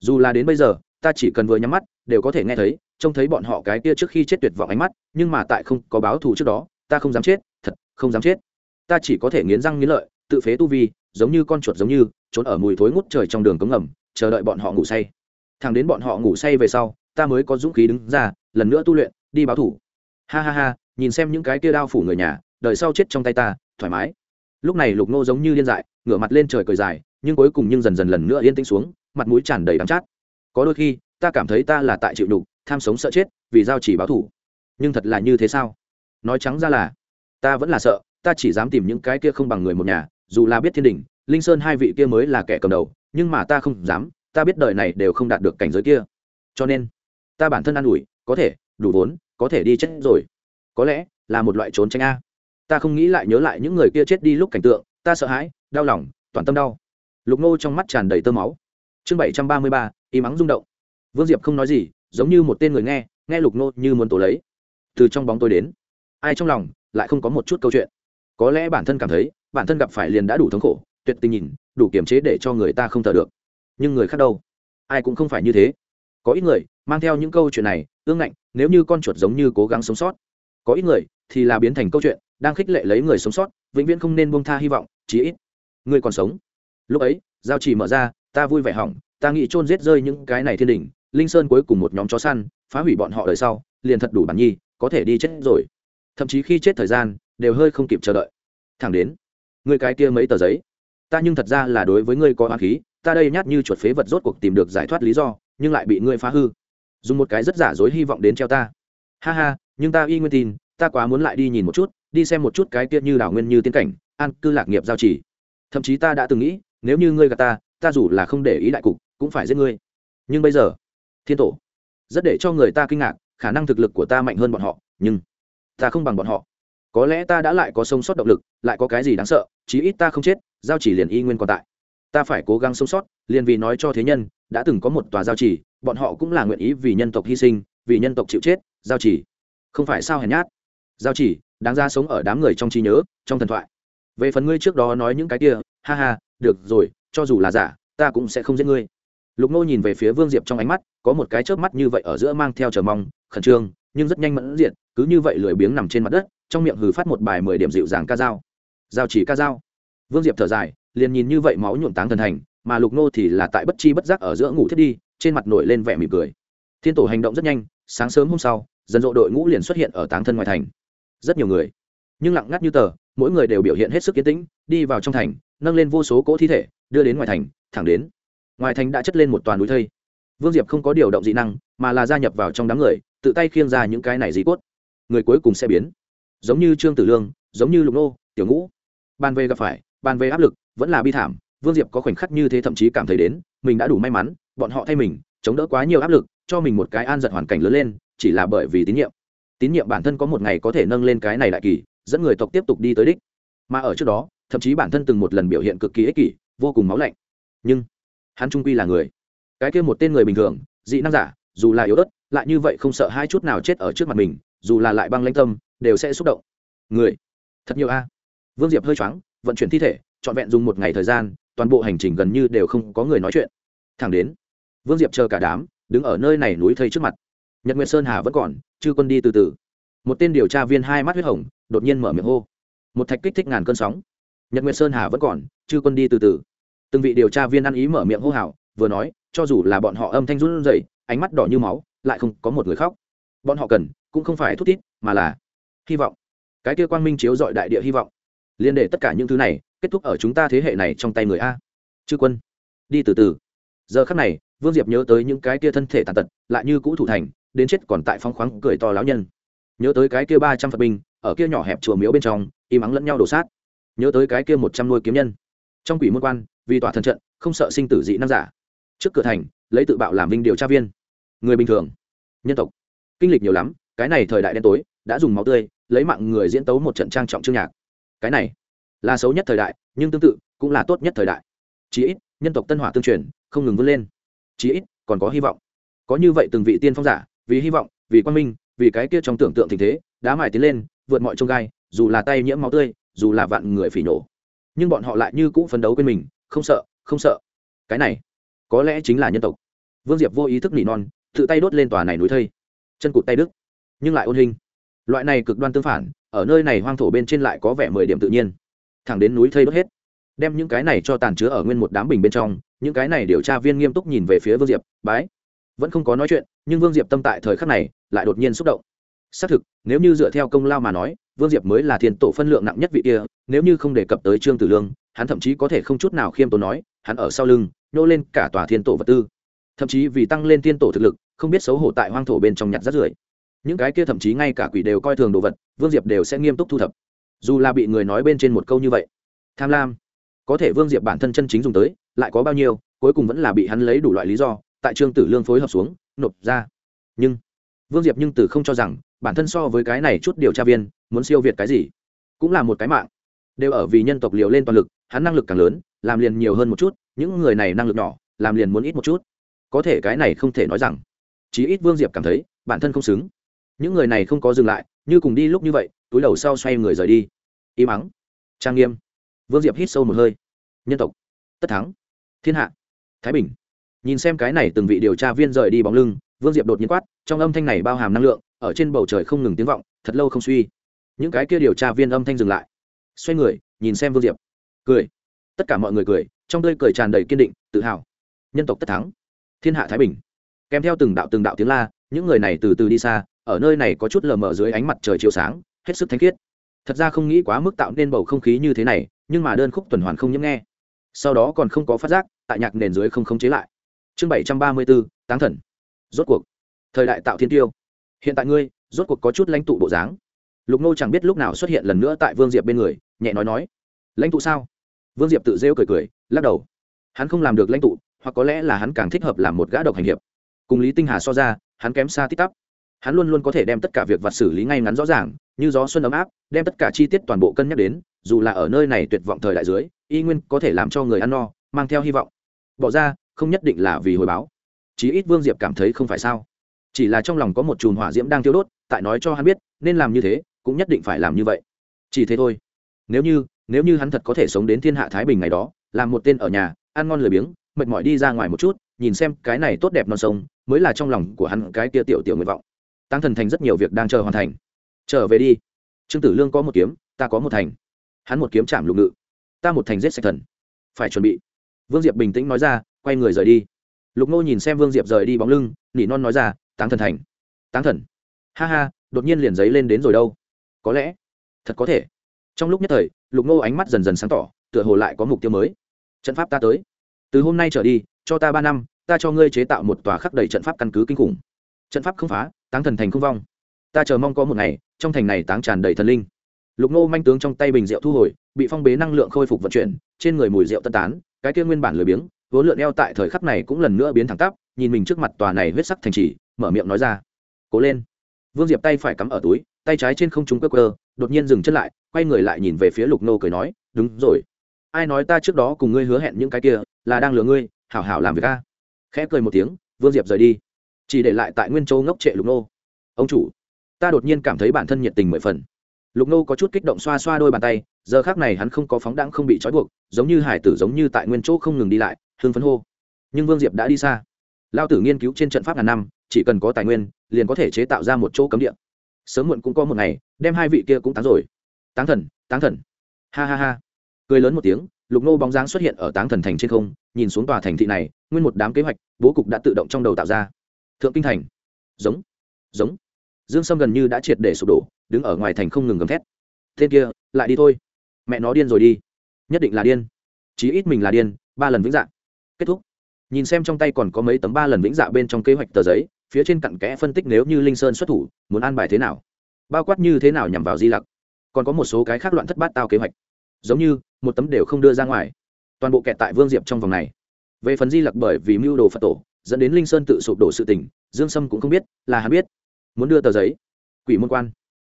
Dù là đến bây giờ ta chỉ cần vừa nhắm mắt đều có thể nghe thấy trông thấy bọn họ cái kia trước khi chết tuyệt vọng ánh mắt nhưng mà tại không có báo thù trước đó ta không dám chết, thật, không dám chết. Ta chỉ có thể nghiến răng nghiến lợi, tự phế tu vi, giống như con chuột giống như, trốn ở mùi thối ngút trời trong đường cống ngầm, chờ đợi bọn họ ngủ say. Thằng đến bọn họ ngủ say về sau, ta mới có dũng khí đứng ra, lần nữa tu luyện, đi báo thủ. Ha ha ha, nhìn xem những cái kia đao phủ người nhà, đợi sau chết trong tay ta, thoải mái. Lúc này lục nô giống như liên dại, ngửa mặt lên trời cười dài, nhưng cuối cùng nhưng dần dần lần nữa yên tĩnh xuống, mặt mũi tràn đầy đắm chát. Có đôi khi, ta cảm thấy ta là tại chịu đục, tham sống sợ chết, vì giao chỉ báo thủ. Nhưng thật là như thế sao? Nói trắng ra là, ta vẫn là sợ, ta chỉ dám tìm những cái kia không bằng người một nhà, dù là biết thiên đình, linh sơn hai vị kia mới là kẻ cầm đầu, nhưng mà ta không dám, ta biết đời này đều không đạt được cảnh giới kia. Cho nên, ta bản thân an ủi, có thể, đủ vốn, có thể đi chết rồi. Có lẽ, là một loại trốn tránh a. Ta không nghĩ lại nhớ lại những người kia chết đi lúc cảnh tượng, ta sợ hãi, đau lòng, toàn tâm đau. Lục nô trong mắt tràn đầy tơ máu. Chương bảy trăm ba mươi ba, im ắng rung động. Vương diệp không nói gì, giống như một tên người nghe nghe lục nô như muốn tổ lấy. Từ trong bóng tôi đến ai trong lòng lại không có một chút câu chuyện. Có lẽ bản thân cảm thấy, bản thân gặp phải liền đã đủ thống khổ, tuyệt tình nhìn, đủ kiềm chế để cho người ta không thở được. Nhưng người khác đâu? Ai cũng không phải như thế. Có ít người mang theo những câu chuyện này, ương ngạnh, nếu như con chuột giống như cố gắng sống sót. Có ít người thì là biến thành câu chuyện, đang khích lệ lấy người sống sót, vĩnh viễn không nên buông tha hy vọng, chí ít người còn sống. Lúc ấy, giao chỉ mở ra, ta vui vẻ hỏng, ta nghĩ chôn giết rơi những cái này thiên đình, linh sơn cuối cùng một nhóm chó săn, phá hủy bọn họ đời sau, liền thật đủ bản nhi, có thể đi chết rồi thậm chí khi chết thời gian, đều hơi không kịp chờ đợi. Thẳng đến, người cái kia mấy tờ giấy. Ta nhưng thật ra là đối với ngươi có oán khí, ta đây nhát như chuột phế vật rốt cuộc tìm được giải thoát lý do, nhưng lại bị ngươi phá hư. Dùng một cái rất giả dối hy vọng đến treo ta. Ha ha, nhưng ta y nguyên tin, ta quá muốn lại đi nhìn một chút, đi xem một chút cái kia như đảo nguyên như tiên cảnh, an cư lạc nghiệp giao chỉ. Thậm chí ta đã từng nghĩ, nếu như ngươi gạt ta ta dù là không để ý đại cục, cũng phải giết ngươi. Nhưng bây giờ, thiên tổ, rất để cho người ta kinh ngạc, khả năng thực lực của ta mạnh hơn bọn họ, nhưng ta không bằng bọn họ. Có lẽ ta đã lại có sống sót động lực, lại có cái gì đáng sợ, chí ít ta không chết, giao chỉ liền y nguyên còn tại. Ta phải cố gắng sống sót, liền vì nói cho thế nhân, đã từng có một tòa giao chỉ, bọn họ cũng là nguyện ý vì nhân tộc hy sinh, vì nhân tộc chịu chết, giao chỉ. Không phải sao hèn nhát? Giao chỉ, đáng ra sống ở đám người trong trí nhớ, trong thần thoại. Về phần ngươi trước đó nói những cái kia, ha ha, được rồi, cho dù là giả, ta cũng sẽ không giết ngươi. Lục nô nhìn về phía vương diệp trong ánh mắt, có một cái chớp mắt như vậy ở giữa mang theo chờ mong khẩn trương, nhưng rất nhanh mẫn diện cứ như vậy lười biếng nằm trên mặt đất, trong miệng hừ phát một bài mười điểm dịu dàng ca dao. Giao chỉ ca dao. Vương diệp thở dài, liền nhìn như vậy máu nhuộm táng thần hành, mà lục nô thì là tại bất chi bất giác ở giữa ngủ thiết đi, trên mặt nổi lên vẻ mỉm cười. Thiên tổ hành động rất nhanh, sáng sớm hôm sau, dần dộ đội ngũ liền xuất hiện ở táng thân ngoài thành. Rất nhiều người, nhưng lặng ngắt như tờ, mỗi người đều biểu hiện hết sức kiến tĩnh, đi vào trong thành, nâng lên vô số cỗ thi thể, đưa đến ngoài thành, thẳng đến. Ngoài thành đã chất lên một toàn núi thây. Vương diệp không có điều động dị năng, mà là gia nhập vào trong đám người tự tay khiêng ra những cái này dí cốt. Người cuối cùng sẽ biến. Giống như trương tử lương, giống như lục nô, tiểu ngũ. Bàn về gặp phải, bàn về áp lực, vẫn là bi thảm. Vương diệp có khoảnh khắc như thế thậm chí cảm thấy đến, mình đã đủ may mắn, bọn họ thay mình, chống đỡ quá nhiều áp lực, cho mình một cái an giật hoàn cảnh lớn lên, chỉ là bởi vì tín nhiệm. Tín nhiệm bản thân có một ngày có thể nâng lên cái này đại kỳ, dẫn người tộc tiếp tục đi tới đích. Mà ở trước đó, thậm chí bản thân từng một lần biểu hiện cực kỳ ích kỷ, vô cùng máu lạnh. Nhưng, hắn trung quy là người. Cái kia một tên người bình thường, dị năng giả dù là yếu ớt, lại như vậy không sợ hai chút nào chết ở trước mặt mình, dù là lại băng lãnh tâm, đều sẽ xúc động. Người, thật nhiều a. Vương diệp hơi choáng, vận chuyển thi thể, trọn vẹn dùng một ngày thời gian, toàn bộ hành trình gần như đều không có người nói chuyện. Thẳng đến, vương diệp chờ cả đám, đứng ở nơi này núi thây trước mặt. Nhật nguyệt sơn hà vẫn còn, chư quân đi từ từ. Một tên điều tra viên hai mắt huyết hồng, đột nhiên mở miệng hô. Một thạch kích thích ngàn cơn sóng. Nhật nguyệt sơn hà vẫn còn, chư quân đi từ từ. Từng vị điều tra viên ăn ý mở miệng hô hào, vừa nói, cho dù là bọn họ âm thanh run rẩy ánh mắt đỏ như máu, lại không có một người khóc. Bọn họ cần, cũng không phải thút tít mà là hy vọng. Cái kia quang minh chiếu dọi đại địa hy vọng. Liên để tất cả những thứ này kết thúc ở chúng ta thế hệ này trong tay người a. Chư quân, đi từ từ. Giờ khắc này, vương diệp nhớ tới những cái kia thân thể tàn tật, lại như cũ thủ thành, đến chết còn tại phong khoáng cười to láo nhân. Nhớ tới cái kia ba trăm phật binh, ở kia nhỏ hẹp chùa miếu bên trong, im ắng lẫn nhau đổ sát. Nhớ tới cái kia một trăm nuôi kiếm nhân. Trong quỷ môn quan, vì tỏa thần trận, không sợ sinh tử dị năng giả. Trước cửa thành lấy tự bạo làm vinh điều tra viên. Người bình thường. Nhân tộc. Kinh lịch nhiều lắm, cái này thời đại đen tối, đã dùng máu tươi, lấy mạng người diễn tấu một trận trang trọng chương nhạc. Cái này, là xấu nhất thời đại, nhưng tương tự, cũng là tốt nhất thời đại. Chí ít, nhân tộc tân hỏa tương truyền, không ngừng vươn lên. Chí ít, còn có hy vọng. Có như vậy từng vị tiên phong giả, vì hy vọng, vì quan minh, vì cái kia trong tưởng tượng tình thế đã mải tiến lên, vượt mọi trông gai, dù là tay nhiễm máu tươi, dù là vạn người phỉ nổ. Nhưng bọn họ lại như cũ phấn đấu quên mình, không sợ không sợ. Cái này có lẽ chính là nhân tộc. Vương diệp vô ý thức nỉ non, tự tay đốt lên tòa này núi thây. Chân cụt tay đức nhưng lại ôn hình. Loại này cực đoan tương phản, ở nơi này hoang thổ bên trên lại có vẻ mười điểm tự nhiên. Thẳng đến núi thây đốt hết, đem những cái này cho tàn chứa ở nguyên một đám bình bên trong, những cái này điều tra viên nghiêm túc nhìn về phía vương diệp, bái. Vẫn không có nói chuyện, nhưng vương diệp tâm tại thời khắc này lại đột nhiên xúc động. Xác thực, nếu như dựa theo công lao mà nói, vương diệp mới là thiên tổ phân lượng nặng nhất vị kia, nếu như không đề cập tới trương tử lương, hắn thậm chí có thể không chút nào khiêm tốn nói, hắn ở sau lưng nhô lên cả tòa thiên tổ vật tư. Thậm chí vì tăng lên thiên tổ thực lực, không biết xấu hổ tại hoang thổ bên trong nhặt rác rưởi. Những cái kia thậm chí ngay cả quỷ đều coi thường đồ vật, vương diệp đều sẽ nghiêm túc thu thập. Dù là bị người nói bên trên một câu như vậy, tham lam, có thể vương diệp bản thân chân chính dùng tới, lại có bao nhiêu, cuối cùng vẫn là bị hắn lấy đủ loại lý do, tại trương tử lương phối hợp xuống, nộp ra. Nhưng, vương diệp nhưng từ không cho rằng, bản thân so với cái này chút điều tra viên, muốn siêu việt cái gì, cũng là một cái mạng. Đều ở vì nhân tộc liều lên toàn lực hắn năng lực càng lớn, làm liền nhiều hơn một chút, những người này năng lực nhỏ, làm liền muốn ít một chút. Có thể cái này không thể nói rằng. Chí ít vương diệp cảm thấy, bản thân không xứng. Những người này không có dừng lại, như cùng đi lúc như vậy, túi đầu sau xoay người rời đi. Im ắng. Trang nghiêm. Vương diệp hít sâu một hơi. Nhân tộc. Tất thắng. Thiên hạ. Thái bình. Nhìn xem cái này từng vị điều tra viên rời đi bóng lưng, vương diệp đột nhiên quát, trong âm thanh này bao hàm năng lượng, ở trên bầu trời không ngừng tiếng vọng, thật lâu không suy. Những cái kia điều tra viên âm thanh dừng lại. Xoay người, nhìn xem vương diệp cười. Tất cả mọi người cười, trong tươi cười tràn đầy kiên định, tự hào. Nhân tộc tất thắng. Thiên hạ thái bình. Kèm theo từng đạo từng đạo tiếng la, những người này từ từ đi xa, ở nơi này có chút lờ mờ dưới ánh mặt trời chiều sáng, hết sức thanh khiết. Thật ra không nghĩ quá mức tạo nên bầu không khí như thế này, nhưng mà đơn khúc tuần hoàn không nhấm nghe. Sau đó còn không có phát giác, tại nhạc nền dưới không khống chế lại. Chương bảy trăm ba mươi bốn táng thần. Rốt cuộc, thời đại tạo thiên tiêu. Hiện tại ngươi, rốt cuộc có chút lãnh tụ bộ dáng. Lục nô chẳng biết lúc nào xuất hiện lần nữa tại vương diệp bên người, nhẹ nói nói. Lãnh tụ sao? Vương diệp tự rêu cười cười, lắc đầu. Hắn không làm được lãnh tụ, hoặc có lẽ là hắn càng thích hợp làm một gã độc hành hiệp. Cùng lý tinh hà so ra, hắn kém xa tít tắp. Hắn luôn luôn có thể đem tất cả việc vặt xử lý ngay ngắn rõ ràng, như gió xuân ấm áp, đem tất cả chi tiết toàn bộ cân nhắc đến, dù là ở nơi này tuyệt vọng thời đại dưới, y nguyên có thể làm cho người ăn no, mang theo hy vọng. Bỏ ra, không nhất định là vì hồi báo. Chí ít vương diệp cảm thấy không phải sao. Chỉ là trong lòng có một chùm hỏa diễm đang thiêu đốt, tại nói cho hắn biết, nên làm như thế, cũng nhất định phải làm như vậy. Chỉ thế thôi. Nếu như nếu như hắn thật có thể sống đến thiên hạ thái bình ngày đó, làm một tên ở nhà, ăn ngon lười biếng, mệt mỏi đi ra ngoài một chút, nhìn xem cái này tốt đẹp non sông, mới là trong lòng của hắn cái tia tiểu tiểu nguyện vọng. Tăng thần thành rất nhiều việc đang chờ hoàn thành. Trở về đi. Trương tử lương có một kiếm, ta có một thành. Hắn một kiếm chạm lục ngự. Ta một thành giết sạch thần. Phải chuẩn bị. Vương diệp bình tĩnh nói ra, quay người rời đi. Lục nô nhìn xem vương diệp rời đi bóng lưng, nỉ non nói ra táng thần thành. Táng thần. Ha ha, đột nhiên liền giấy lên đến rồi đâu. Có lẽ. Thật có thể. Trong lúc nhất thời lục nô ánh mắt dần dần sáng tỏ, tựa hồ lại có mục tiêu mới. Trận pháp ta tới. Từ hôm nay trở đi, cho ta ba năm, ta cho ngươi chế tạo một tòa khắc đầy trận pháp căn cứ kinh khủng. Trận pháp không phá, táng thần thành không vong. Ta chờ mong có một ngày, trong thành này táng tràn đầy thần linh. Lục nô manh tướng trong tay bình rượu thu hồi, bị phong bế năng lượng khôi phục vận chuyển, trên người mùi rượu tân tán, cái kia nguyên bản lười biếng, vốn lượn eo tại thời khắc này cũng lần nữa biến thẳng tắp, nhìn mình trước mặt tòa này huyết sắc thành trì, mở miệng nói ra. Cố lên. Vương diệp tay phải cắm ở túi tay trái trên không trung cơ cơ đột nhiên dừng chân lại, quay người lại nhìn về phía lục nô cười nói, đúng rồi. Ai nói ta trước đó cùng ngươi hứa hẹn những cái kia, là đang lừa ngươi, hảo hảo làm việc a. Khẽ cười một tiếng, vương diệp rời đi. Chỉ để lại tại nguyên châu ngốc trệ lục nô. Ông chủ, ta đột nhiên cảm thấy bản thân nhiệt tình mười phần. Lục nô có chút kích động xoa xoa đôi bàn tay, giờ khác này hắn không có phóng đãng không bị trói buộc, giống như hải tử giống như tại nguyên chỗ không ngừng đi lại hương phấn hô. Nhưng vương diệp đã đi xa. Lao tử nghiên cứu trên trận pháp ngàn năm, chỉ cần có tài nguyên, liền có thể chế tạo ra một chỗ cấm địa sớm muộn cũng có một ngày, đem hai vị kia cũng táng rồi. Táng thần táng thần. Ha ha ha. Cười lớn một tiếng, lục nô bóng dáng xuất hiện ở táng thần thành trên không, nhìn xuống tòa thành thị này, nguyên một đám kế hoạch, bố cục đã tự động trong đầu tạo ra. Thượng kinh thành. Giống giống. Dương sâm gần như đã triệt để sụp đổ, đứng ở ngoài thành không ngừng gầm thét. Tên kia, lại đi thôi. Mẹ nó điên rồi đi. Nhất định là điên. Chí ít mình là điên, ba lần vĩnh dạng. kết thúc. Nhìn xem trong tay còn có mấy tấm ba lần vĩnh dạ bên trong kế hoạch tờ giấy phía trên cặn kẽ phân tích nếu như linh sơn xuất thủ, muốn an bài thế nào? Bao quát như thế nào nhằm vào di lặc? Còn có một số cái khác loạn thất bát tao kế hoạch. Giống như, một tấm đều không đưa ra ngoài. Toàn bộ kẹt tại vương diệp trong vòng này. Về phần di lặc bởi vì mưu đồ phật tổ, dẫn đến linh sơn tự sụp đổ sự tình, dương sâm cũng không biết, là hắn biết. Muốn đưa tờ giấy. Quỷ môn quan.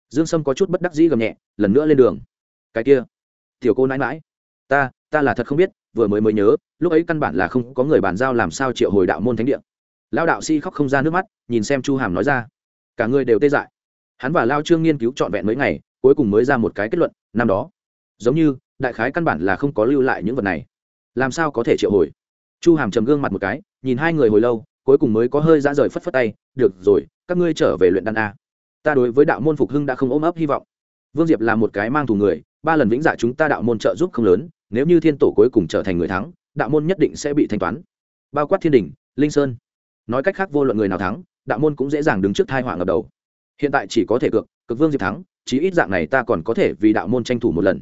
Dương sâm có chút bất đắc dĩ gầm nhẹ, lần nữa lên đường. Cái kia. Tiểu cô nãi mãi ta ta là thật không biết, vừa mới mới nhớ, lúc ấy căn bản là không có người bàn giao làm sao triệu hồi đạo môn thánh địa lao đạo si khóc không ra nước mắt, nhìn xem chu hàm nói ra. Cả người đều tê dại. Hắn và lao trương nghiên cứu trọn vẹn mấy ngày, cuối cùng mới ra một cái kết luận, năm đó. Giống như, đại khái căn bản là không có lưu lại những vật này. Làm sao có thể triệu hồi? Chu hàm trầm gương mặt một cái, nhìn hai người hồi lâu, cuối cùng mới có hơi ra rời phất phất tay. Được rồi, các ngươi trở về luyện đan a. Ta đối với đạo môn phục hưng đã không ôm ấp hy vọng. Vương diệp là một cái mang thù người, ba lần vĩnh dạ chúng ta đạo môn trợ giúp không lớn, nếu như thiên tổ cuối cùng trở thành người thắng, đạo môn nhất định sẽ bị thanh toán. Bao quát thiên đình, linh sơn nói cách khác vô luận người nào thắng, đạo môn cũng dễ dàng đứng trước thai họa ngập đầu. Hiện tại chỉ có thể cược cực vương diệp thắng, chí ít dạng này ta còn có thể vì đạo môn tranh thủ một lần.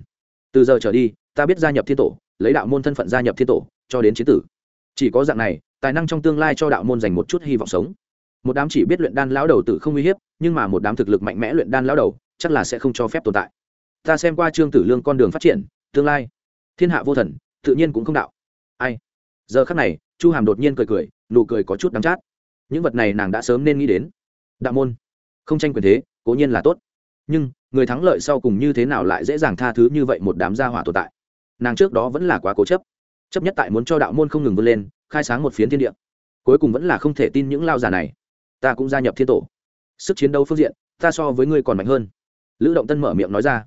Từ giờ trở đi, ta biết gia nhập thiên tổ, lấy đạo môn thân phận gia nhập thiên tổ, cho đến chiến tử. Chỉ có dạng này, tài năng trong tương lai cho đạo môn dành một chút hy vọng sống. Một đám chỉ biết luyện đan lão đầu tử không uy hiếp, nhưng mà một đám thực lực mạnh mẽ luyện đan lão đầu, chắc là sẽ không cho phép tồn tại. Ta xem qua trương tử lương con đường phát triển, tương lai, thiên hạ vô thần, tự nhiên cũng không đạo. Ai? Giờ khắc này chu hàm đột nhiên cười cười, nụ cười có chút đắng chát. Những vật này nàng đã sớm nên nghĩ đến. Đạo môn, không tranh quyền thế, cố nhiên là tốt. Nhưng, người thắng lợi sau cùng như thế nào lại dễ dàng tha thứ như vậy một đám gia hỏa tồn tại? Nàng trước đó vẫn là quá cố chấp. Chấp nhất tại muốn cho đạo môn không ngừng vươn lên, khai sáng một phiến thiên địa. Cuối cùng vẫn là không thể tin những lao giả này. Ta cũng gia nhập thiên tổ. Sức chiến đấu phương diện, ta so với ngươi còn mạnh hơn. Lữ động tân mở miệng nói ra.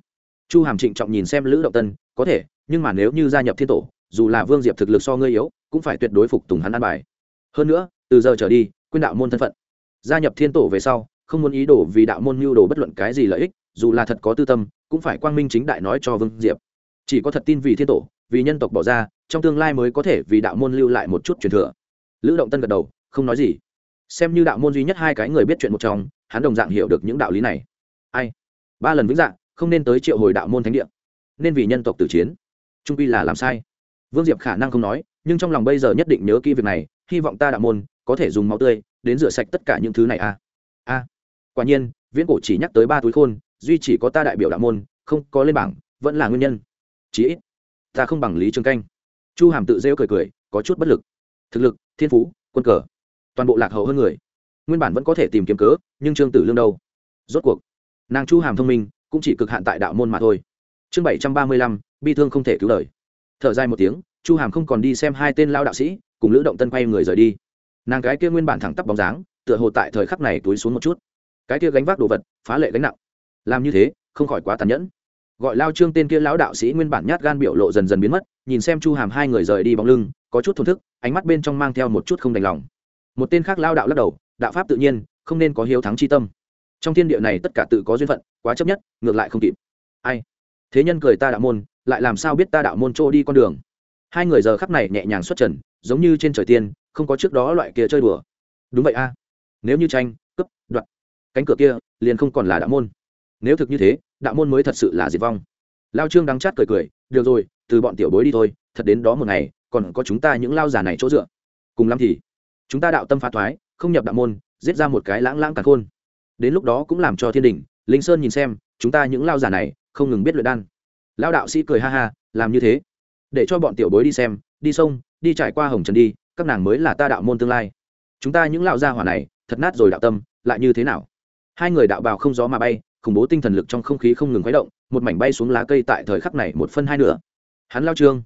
Chu hàm trịnh trọng nhìn xem lữ động tân, có thể, nhưng mà nếu như gia nhập thiên tổ, dù là vương diệp thực lực so ngươi yếu cũng phải tuyệt đối phục tùng hắn an bài. Hơn nữa, từ giờ trở đi, quyên đạo môn thân phận. Gia nhập thiên tổ về sau, không muốn ý đồ vì đạo môn mưu đồ bất luận cái gì lợi ích, dù là thật có tư tâm, cũng phải quang minh chính đại nói cho vương diệp. Chỉ có thật tin vì thiên tổ, vì nhân tộc bỏ ra, trong tương lai mới có thể vì đạo môn lưu lại một chút truyền thừa. Lữ động tân gật đầu, không nói gì. Xem như đạo môn duy nhất hai cái người biết chuyện một trong, hắn đồng dạng hiểu được những đạo lý này. Ai? Ba lần vĩnh dạng, không nên tới triệu hồi đạo môn thánh địa. Nên vì nhân tộc tử chiến. Trung vi là làm sai. Vương diệp khả năng không nói nhưng trong lòng bây giờ nhất định nhớ kỹ việc này, hy vọng ta đạo môn có thể dùng máu tươi đến rửa sạch tất cả những thứ này a a quả nhiên, viễn cổ chỉ nhắc tới ba túi khôn, duy chỉ có ta đại biểu đạo môn, không có lên bảng, vẫn là nguyên nhân. Chí ít, ta không bằng lý trường canh. Chu hàm tự rêu cười cười, có chút bất lực. Thực lực, thiên phú, quân cờ, toàn bộ lạc hậu hơn người. Nguyên bản vẫn có thể tìm kiếm cớ, nhưng trương tử lương đâu? Rốt cuộc, nàng chu hàm thông minh, cũng chỉ cực hạn tại đạo môn mà thôi. Chương bảy trăm ba mươi lăm, bi thương không thể cứu lời thở dài một tiếng chu hàm không còn đi xem hai tên lao đạo sĩ, cùng lữ động tân quay người rời đi. Nàng cái kia nguyên bản thẳng tắp bóng dáng, tựa hồ tại thời khắc này túi xuống một chút. Cái kia gánh vác đồ vật, phá lệ gánh nặng. Làm như thế, không khỏi quá tàn nhẫn. Gọi lao trương tên kia lão đạo sĩ nguyên bản nhát gan biểu lộ dần dần biến mất, nhìn xem chu hàm hai người rời đi bóng lưng, có chút thổn thức, ánh mắt bên trong mang theo một chút không đành lòng. Một tên khác lao đạo lắc đầu, đạo pháp tự nhiên, không nên có hiếu thắng chi tâm. Trong thiên địa này tất cả tự có duyên phận, quá chấp nhất, ngược lại không kịp. Ai? Thế nhân cười ta đạo môn, lại làm sao biết ta đạo môn trô đi con đường? Hai người giờ khắp này nhẹ nhàng xuất trần, giống như trên trời tiên, không có trước đó loại kia chơi đùa. Đúng vậy a. Nếu như tranh, cướp, đoạt, cánh cửa kia, liền không còn là đạo môn. Nếu thực như thế, đạo môn mới thật sự là diệt vong. Lao trương đắng chát cười cười, được rồi, từ bọn tiểu bối đi thôi, thật đến đó một ngày, còn có chúng ta những lao già này chỗ dựa. Cùng lắm thì, chúng ta đạo tâm phá thoái, không nhập đạo môn, giết ra một cái lãng lãng tàn khôn. Đến lúc đó cũng làm cho thiên đình, linh sơn nhìn xem, chúng ta những lao già này, không ngừng biết luyện đan. Lao đạo sĩ cười ha ha, làm như thế để cho bọn tiểu bối đi xem, đi sông, đi trải qua hồng trần đi, các nàng mới là ta đạo môn tương lai. Chúng ta những lão gia hỏa này, thật nát rồi đạo tâm, lại như thế nào? Hai người đạo bào không gió mà bay, khủng bố tinh thần lực trong không khí không ngừng khuấy động, một mảnh bay xuống lá cây tại thời khắc này một phân hai nửa. Hắn lao trương,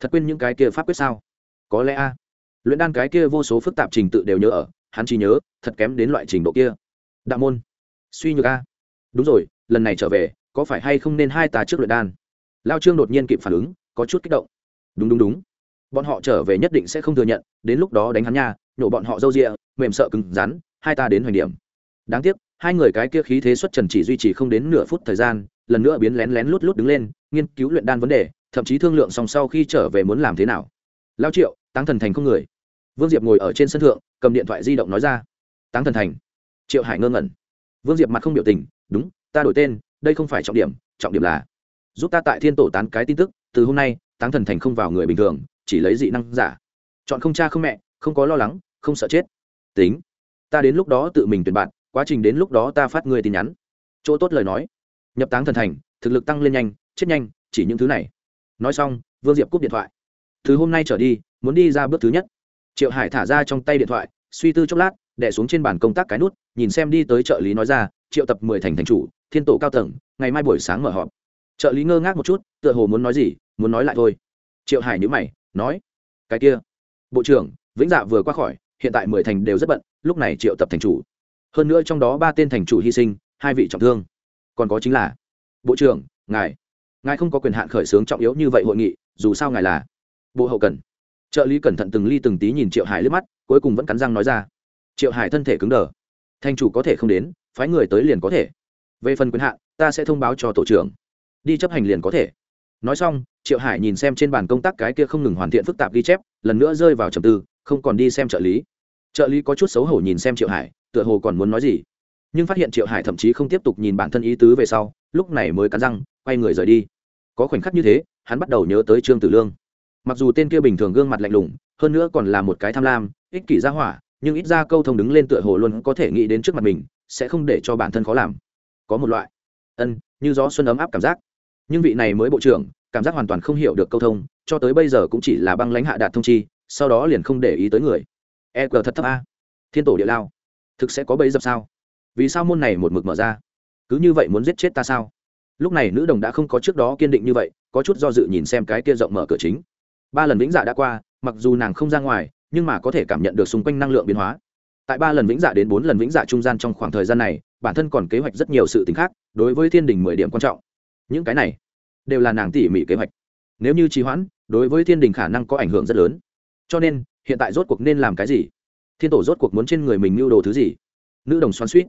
thật quên những cái kia pháp quyết sao? Có lẽ a. Luyện đan cái kia vô số phức tạp trình tự đều nhớ ở, hắn chỉ nhớ, thật kém đến loại trình độ kia. Đạo môn, suy nhược a. Đúng rồi, lần này trở về, có phải hay không nên hai ta trước luyện đan? Lao trương đột nhiên kịp phản ứng có chút kích động. Đúng đúng đúng. Bọn họ trở về nhất định sẽ không thừa nhận, đến lúc đó đánh hắn nha, nhổ bọn họ râu rịa, mềm sợ cứng rắn, hai ta đến hoành điểm. Đáng tiếc, hai người cái kia khí thế xuất trần chỉ duy trì không đến nửa phút thời gian, lần nữa biến lén lén lút lút đứng lên, nghiên cứu luyện đan vấn đề, thậm chí thương lượng xong sau khi trở về muốn làm thế nào. Lao triệu tăng thần thành không người. Vương diệp ngồi ở trên sân thượng, cầm điện thoại di động nói ra. Tăng thần thành. Triệu hải ngơ ngẩn. Vương diệp mặt không biểu tình, đúng, ta đổi tên, đây không phải trọng điểm trọng điểm là giúp ta tại thiên tổ tán cái tin tức, từ hôm nay, táng thần thành không vào người bình thường, chỉ lấy dị năng giả. Chọn không cha không mẹ, không có lo lắng, không sợ chết. Tính, ta đến lúc đó tự mình tuyển bạn, quá trình đến lúc đó ta phát người tin nhắn. Chỗ tốt lời nói. Nhập táng thần thành, thực lực tăng lên nhanh, chết nhanh, chỉ những thứ này. Nói xong, vương diệp cúp điện thoại. Từ hôm nay trở đi, muốn đi ra bước thứ nhất. Triệu hải thả ra trong tay điện thoại, suy tư chốc lát đẻ xuống trên bàn công tác cái nút, nhìn xem đi tới trợ lý nói ra, triệu tập mười thành thành chủ, thiên tổ cao tầng, ngày mai buổi sáng mở họp trợ lý ngơ ngác một chút, tựa hồ muốn nói gì, muốn nói lại thôi. Triệu hải nhữ mày, nói, cái kia, bộ trưởng, vĩnh dạ vừa qua khỏi, hiện tại mười thành đều rất bận, lúc này triệu tập thành chủ. Hơn nữa trong đó ba tên thành chủ hy sinh, hai vị trọng thương. Còn có chính là, bộ trưởng, ngài ngài không có quyền hạn khởi xướng trọng yếu như vậy hội nghị, dù sao ngài là bộ hậu cần. Trợ lý cẩn thận từng ly từng tí nhìn triệu hải lướt mắt, cuối cùng vẫn cắn răng nói ra, triệu hải thân thể cứng đờ, thành chủ có thể không đến, phái người tới liền có thể. Về phần quyền hạn, ta sẽ thông báo cho tổ trưởng đi chấp hành liền có thể. Nói xong, triệu hải nhìn xem trên bàn công tác cái kia không ngừng hoàn thiện phức tạp ghi chép, lần nữa rơi vào trầm tư, không còn đi xem trợ lý. Trợ lý có chút xấu hổ nhìn xem triệu hải, tựa hồ còn muốn nói gì. Nhưng phát hiện triệu hải thậm chí không tiếp tục nhìn bản thân ý tứ về sau, lúc này mới cắn răng, quay người rời đi. Có khoảnh khắc như thế, hắn bắt đầu nhớ tới trương tử lương. Mặc dù tên kia bình thường gương mặt lạnh lùng, hơn nữa còn là một cái tham lam, ích kỷ ra hỏa, nhưng ít ra câu thông đứng lên tựa hồ luôn có thể nghĩ đến trước mặt mình, sẽ không để cho bản thân khó làm. Có một loại, ân, như gió xuân ấm áp cảm giác nhưng vị này mới bộ trưởng, cảm giác hoàn toàn không hiểu được câu thông, cho tới bây giờ cũng chỉ là băng lãnh hạ đạt thông chi, sau đó liền không để ý tới người. E g thật thấp a. Thiên tổ địa lao. Thực sẽ có bấy dập sao? Vì sao môn này một mực mở ra? Cứ như vậy muốn giết chết ta sao? Lúc này nữ đồng đã không có trước đó kiên định như vậy, có chút do dự nhìn xem cái kia rộng mở cửa chính. Ba lần vĩnh dạ đã qua, mặc dù nàng không ra ngoài, nhưng mà có thể cảm nhận được xung quanh năng lượng biến hóa. Tại ba lần vĩnh dạ đến bốn lần vĩnh dạ trung gian trong khoảng thời gian này, bản thân còn kế hoạch rất nhiều sự t ì n h khác, đối với thiên đình mười điểm quan trọng những cái này đều là nàng tỉ mỉ kế hoạch. Nếu như trì hoãn, đối với thiên đình khả năng có ảnh hưởng rất lớn. Cho nên, hiện tại rốt cuộc nên làm cái gì? Thiên tổ rốt cuộc muốn trên người mình mưu đồ thứ gì? Nữ đồng xoắn suýt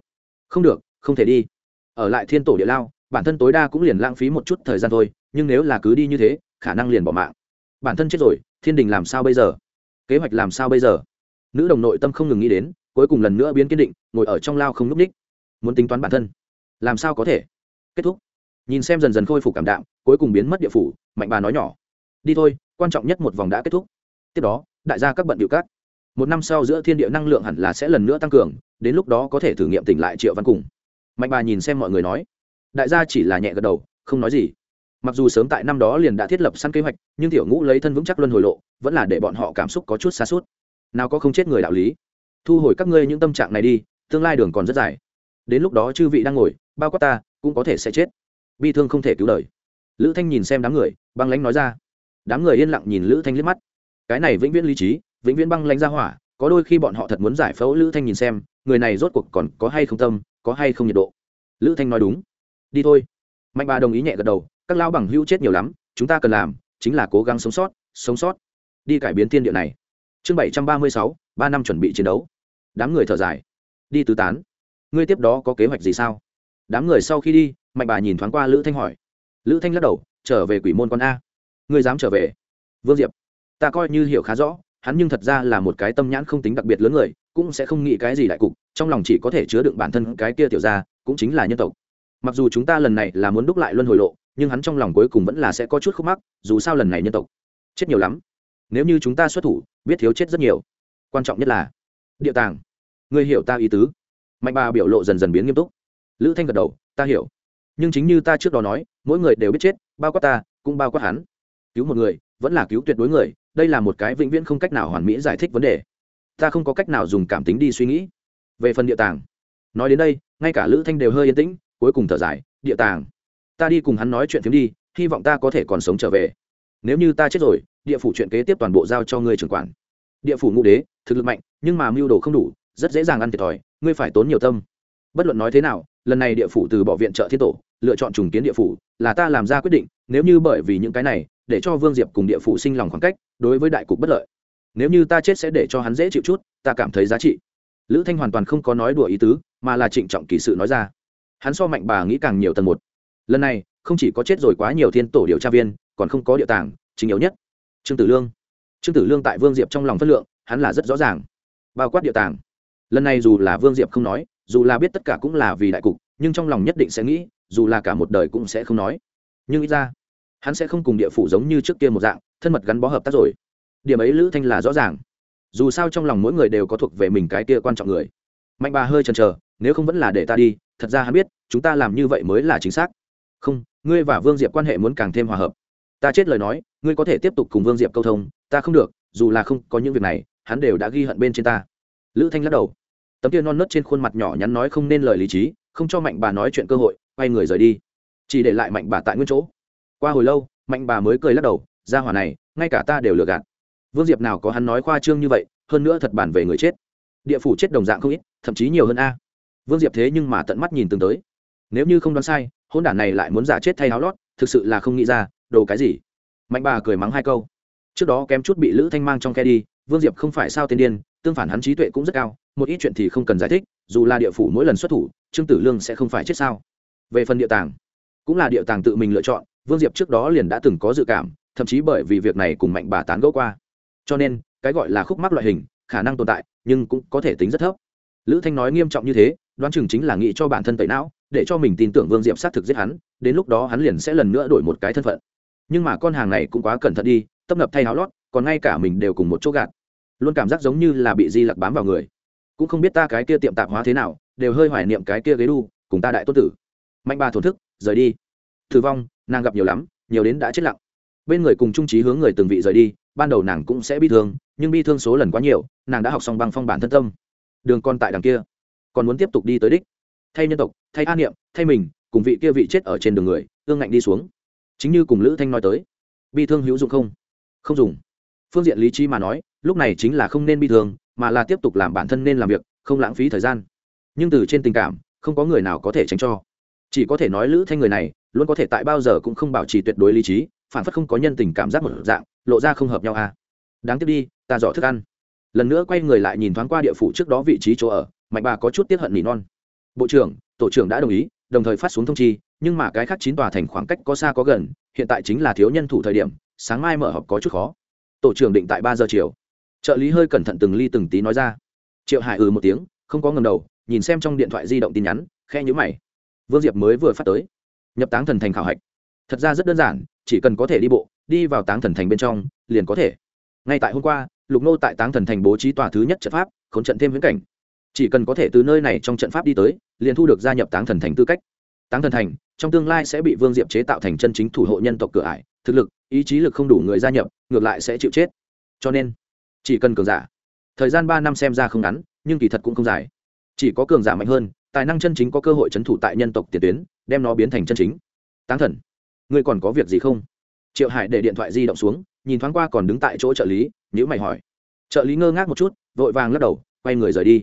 không được, không thể đi. Ở lại thiên tổ địa lao, bản thân tối đa cũng liền lãng phí một chút thời gian thôi, nhưng nếu là cứ đi như thế, khả năng liền bỏ mạng. Bản thân chết rồi, thiên đình làm sao bây giờ? Kế hoạch làm sao bây giờ? Nữ đồng nội tâm không ngừng nghĩ đến, cuối cùng lần nữa biến kiên định, ngồi ở trong lao không n ú c ních muốn tính toán bản thân, làm sao có thể? Kết thúc nhìn xem dần dần khôi phục cảm đạm, cuối cùng biến mất địa phủ, mạnh bà nói nhỏ. Đi thôi, quan trọng nhất một vòng đã kết thúc. Tiếp đó, đại gia các bận điệu cát một năm sau giữa thiên địa năng lượng hẳn là sẽ lần nữa tăng cường, đến lúc đó có thể thử nghiệm tỉnh lại triệu văn cùng. Mạnh bà nhìn xem mọi người nói. Đại gia chỉ là nhẹ gật đầu, không nói gì. Mặc dù sớm tại năm đó liền đã thiết lập sẵn kế hoạch, nhưng tiểu ngũ lấy thân vững chắc luân hồi lộ, vẫn là để bọn họ cảm xúc có chút xa suốt. Nào có không chết người đạo lý. Thu hồi các ngươi những tâm trạng này đi, tương lai đường còn rất dài. Đến lúc đó chư vị đang ngồi, bao quát ta, cũng có thể sẽ chết bi thương không thể cứu đời. Lữ thanh nhìn xem đám người, băng lãnh nói ra. Đám người yên lặng nhìn lữ thanh liếc mắt. Cái này vĩnh viễn lý trí, vĩnh viễn băng lãnh ra hỏa, có đôi khi bọn họ thật muốn giải phẫu lữ thanh nhìn xem, người này rốt cuộc còn có hay không tâm, có hay không nhiệt độ. Lữ thanh nói đúng. Đi thôi. Mạnh bà đồng ý nhẹ gật đầu, các lao bằng hữu chết nhiều lắm, chúng ta cần làm chính là cố gắng sống sót sống sót. Đi cải biến thiên địa này. Chương bảy trăm ba mươi sáu, ba năm chuẩn bị chiến đấu. Đám người thở dài. Đi tứ tán. Ngươi tiếp đó có kế hoạch gì sao? Đám người sau khi đi mạnh bà nhìn thoáng qua lữ thanh hỏi. Lữ thanh lắc đầu, trở về quỷ môn con a. Ngươi dám trở về? Vương diệp, ta coi như hiểu khá rõ, hắn nhưng thật ra là một cái tâm nhãn không tính đặc biệt lớn người, cũng sẽ không nghĩ cái gì đại cục, trong lòng chỉ có thể chứa đựng bản thân cái kia tiểu ra cũng chính là nhân tộc. Mặc dù chúng ta lần này là muốn đúc lại luân hồi lộ, nhưng hắn trong lòng cuối cùng vẫn là sẽ có chút khúc mắc, dù sao lần này nhân tộc, chết nhiều lắm. Nếu như chúng ta xuất thủ, biết thiếu chết rất nhiều. Quan trọng nhất là, địa tàng. Người hiểu ta ý tứ. Mạnh bà biểu lộ dần dần biến nghiêm túc. Lữ thanh gật đầu, ta hiểu nhưng chính như ta trước đó nói, mỗi người đều biết chết, bao quát ta, cũng bao quát hắn. Cứu một người, vẫn là cứu tuyệt đối người, đây là một cái vĩnh viễn không cách nào hoàn mỹ giải thích vấn đề. Ta không có cách nào dùng cảm tính đi suy nghĩ. Về phần địa tàng, nói đến đây, ngay cả lữ thanh đều hơi yên tĩnh, cuối cùng thở dài, địa tàng. Ta đi cùng hắn nói chuyện phiếm đi, hy vọng ta có thể còn sống trở về. Nếu như ta chết rồi, địa phủ chuyện kế tiếp toàn bộ giao cho ngươi trưởng quản. Địa phủ ngũ đế, thực lực mạnh, nhưng mà mưu đồ không đủ, rất dễ dàng ăn thiệt thòi, ngươi phải tốn nhiều tâm. Bất luận nói thế nào, lần này địa phủ từ bỏ viện trợ thiên tổ lựa chọn trùng kiến địa phủ, là ta làm ra quyết định, nếu như bởi vì những cái này, để cho vương diệp cùng địa phủ sinh lòng khoảng cách, đối với đại cục bất lợi. Nếu như ta chết sẽ để cho hắn dễ chịu chút, ta cảm thấy giá trị. Lữ thanh hoàn toàn không có nói đùa ý tứ, mà là trịnh trọng kỳ sự nói ra. Hắn so mạnh bà nghĩ càng nhiều tầng một. Lần này, không chỉ có chết rồi quá nhiều thiên tổ điều tra viên, còn không có địa tàng, chính yếu nhất, trương tử lương. Trương tử lương tại vương diệp trong lòng phất lượng, hắn là rất rõ ràng. Bao quát địa tàng. Lần này dù là vương diệp không nói, dù là biết tất cả cũng là vì đại cục, nhưng trong lòng nhất định sẽ nghĩ dù là cả một đời cũng sẽ không nói. Nhưng ít ra, hắn sẽ không cùng địa phủ giống như trước kia một dạng, thân mật gắn bó hợp tác rồi. Điểm ấy lữ thanh là rõ ràng. Dù sao trong lòng mỗi người đều có thuộc về mình cái kia quan trọng người. Mạnh bà hơi chần chờ, nếu không vẫn là để ta đi, thật ra hắn biết, chúng ta làm như vậy mới là chính xác. Không, ngươi và vương diệp quan hệ muốn càng thêm hòa hợp. Ta chết lời nói, ngươi có thể tiếp tục cùng vương diệp câu thông, ta không được, dù là không có những việc này, hắn đều đã ghi hận bên trên ta. Lữ thanh lắc đầu. Tấm kia non nớt trên khuôn mặt nhỏ nhắn nói không nên lời lý trí, không cho mạnh bà nói chuyện cơ hội quay người rời đi. Chỉ để lại mạnh bà tại nguyên chỗ. Qua hồi lâu, mạnh bà mới cười lắc đầu ra hỏa này, ngay cả ta đều lừa gạt. Vương diệp nào có hắn nói khoa trương như vậy, hơn nữa thật bản về người chết. Địa phủ chết đồng dạng không ít, thậm chí nhiều hơn a. Vương diệp thế nhưng mà tận mắt nhìn từng tới. Nếu như không đoán sai hôn đản này lại muốn giả chết thay áo lót, thực sự là không nghĩ ra, đồ cái gì. Mạnh bà cười mắng hai câu. Trước đó kém chút bị lữ thanh mang trong khe đi, vương diệp không phải sao tên điên, tương phản hắn trí tuệ cũng rất cao, một ít chuyện thì không cần giải thích, dù là địa phủ mỗi lần xuất thủ, trương tử lương sẽ không phải chết sao? Về phần địa tàng, cũng là địa tàng tự mình lựa chọn, vương diệp trước đó liền đã từng có dự cảm, thậm chí bởi vì việc này cùng mạnh bà tán gẫu qua. Cho nên, cái gọi là khúc mắc loại hình, khả năng tồn tại, nhưng cũng có thể tính rất thấp. Lữ thanh nói nghiêm trọng như thế, đoán chừng chính là nghĩ cho bản thân tẩy não, để cho mình tin tưởng vương diệp xác thực giết hắn, đến lúc đó hắn liền sẽ lần nữa đổi một cái thân phận. Nhưng mà con hàng này cũng quá cẩn thận đi, tấp nập thay áo lót, còn ngay cả mình đều cùng một chỗ gạt. Luôn cảm giác giống như là bị di lặc bám vào người. Cũng không biết ta cái kia tiệm tạp hóa thế nào, đều hơi hoài niệm cái kia ghế đu, cùng ta đại tốt tử mạnh bà thổn thức, rời đi. Thử vong, nàng gặp nhiều lắm, nhiều đến đã chết lặng. Bên người cùng trung trí hướng người từng vị rời đi, ban đầu nàng cũng sẽ bi thương, nhưng bi thương số lần quá nhiều, nàng đã học xong băng phong bản thân tâm. Đường con tại đằng kia, còn muốn tiếp tục đi tới đích. Thay nhân tộc, thay an niệm, thay mình, cùng vị kia vị chết ở trên đường người, ương ngạnh đi xuống. Chính như cùng lữ thanh nói tới, bi thương hữu dụng không? Không dùng. Phương diện lý trí mà nói, lúc này chính là không nên bi thương, mà là tiếp tục làm bản thân nên làm việc, không lãng phí thời gian. Nhưng từ trên tình cảm, không có người nào có thể tránh cho chỉ có thể nói lữ thanh người này, luôn có thể tại bao giờ cũng không bảo trì tuyệt đối lý trí, phản phất không có nhân tình cảm giác một dạng, lộ ra không hợp nhau à. Đáng tiếc đi, ta dọn thức ăn. Lần nữa quay người lại nhìn thoáng qua địa phủ trước đó vị trí chỗ ở, mạnh bà có chút tiếp hận nỉ non. Bộ trưởng, tổ trưởng đã đồng ý, đồng thời phát xuống thông chi, nhưng mà cái khác chín tòa thành khoảng cách có xa có gần, hiện tại chính là thiếu nhân thủ thời điểm, sáng mai mở họp có chút khó. Tổ trưởng định tại ba giờ chiều. Trợ lý hơi cẩn thận từng ly từng tí nói ra. Triệu hải ừ một tiếng, không có ngầm đầu, nhìn xem trong điện thoại di động tin nhắn khe nhữ mày vương diệp mới vừa phát tới. Nhập táng thần thành khảo hạch. Thật ra rất đơn giản, chỉ cần có thể đi bộ, đi vào táng thần thành bên trong, liền có thể. Ngay tại hôm qua, lục nô tại táng thần thành bố trí tòa thứ nhất trận pháp k h ố n trận thêm viễn cảnh. Chỉ cần có thể từ nơi này trong trận pháp đi tới, liền thu được gia nhập táng thần thành tư cách. Táng thần thành, trong tương lai sẽ bị vương diệp chế tạo thành chân chính thủ hộ nhân tộc cửa ải, thực lực, ý chí lực không đủ người gia nhập, ngược lại sẽ chịu chết. Cho nên, chỉ cần cường giả. Thời gian ba năm xem ra không ngắn, nhưng kỳ thật cũng không dài chỉ có cường giả mạnh hơn, tài năng chân chính có cơ hội c h ấ n thủ tại nhân tộc tiền tuyến, đem nó biến thành chân chính. Táng thần, ngươi còn có việc gì không? Triệu hải để điện thoại di động xuống, nhìn thoáng qua còn đứng tại chỗ trợ lý nhữ mày hỏi. Trợ lý ngơ ngác một chút, vội vàng lắc đầu, quay người rời đi.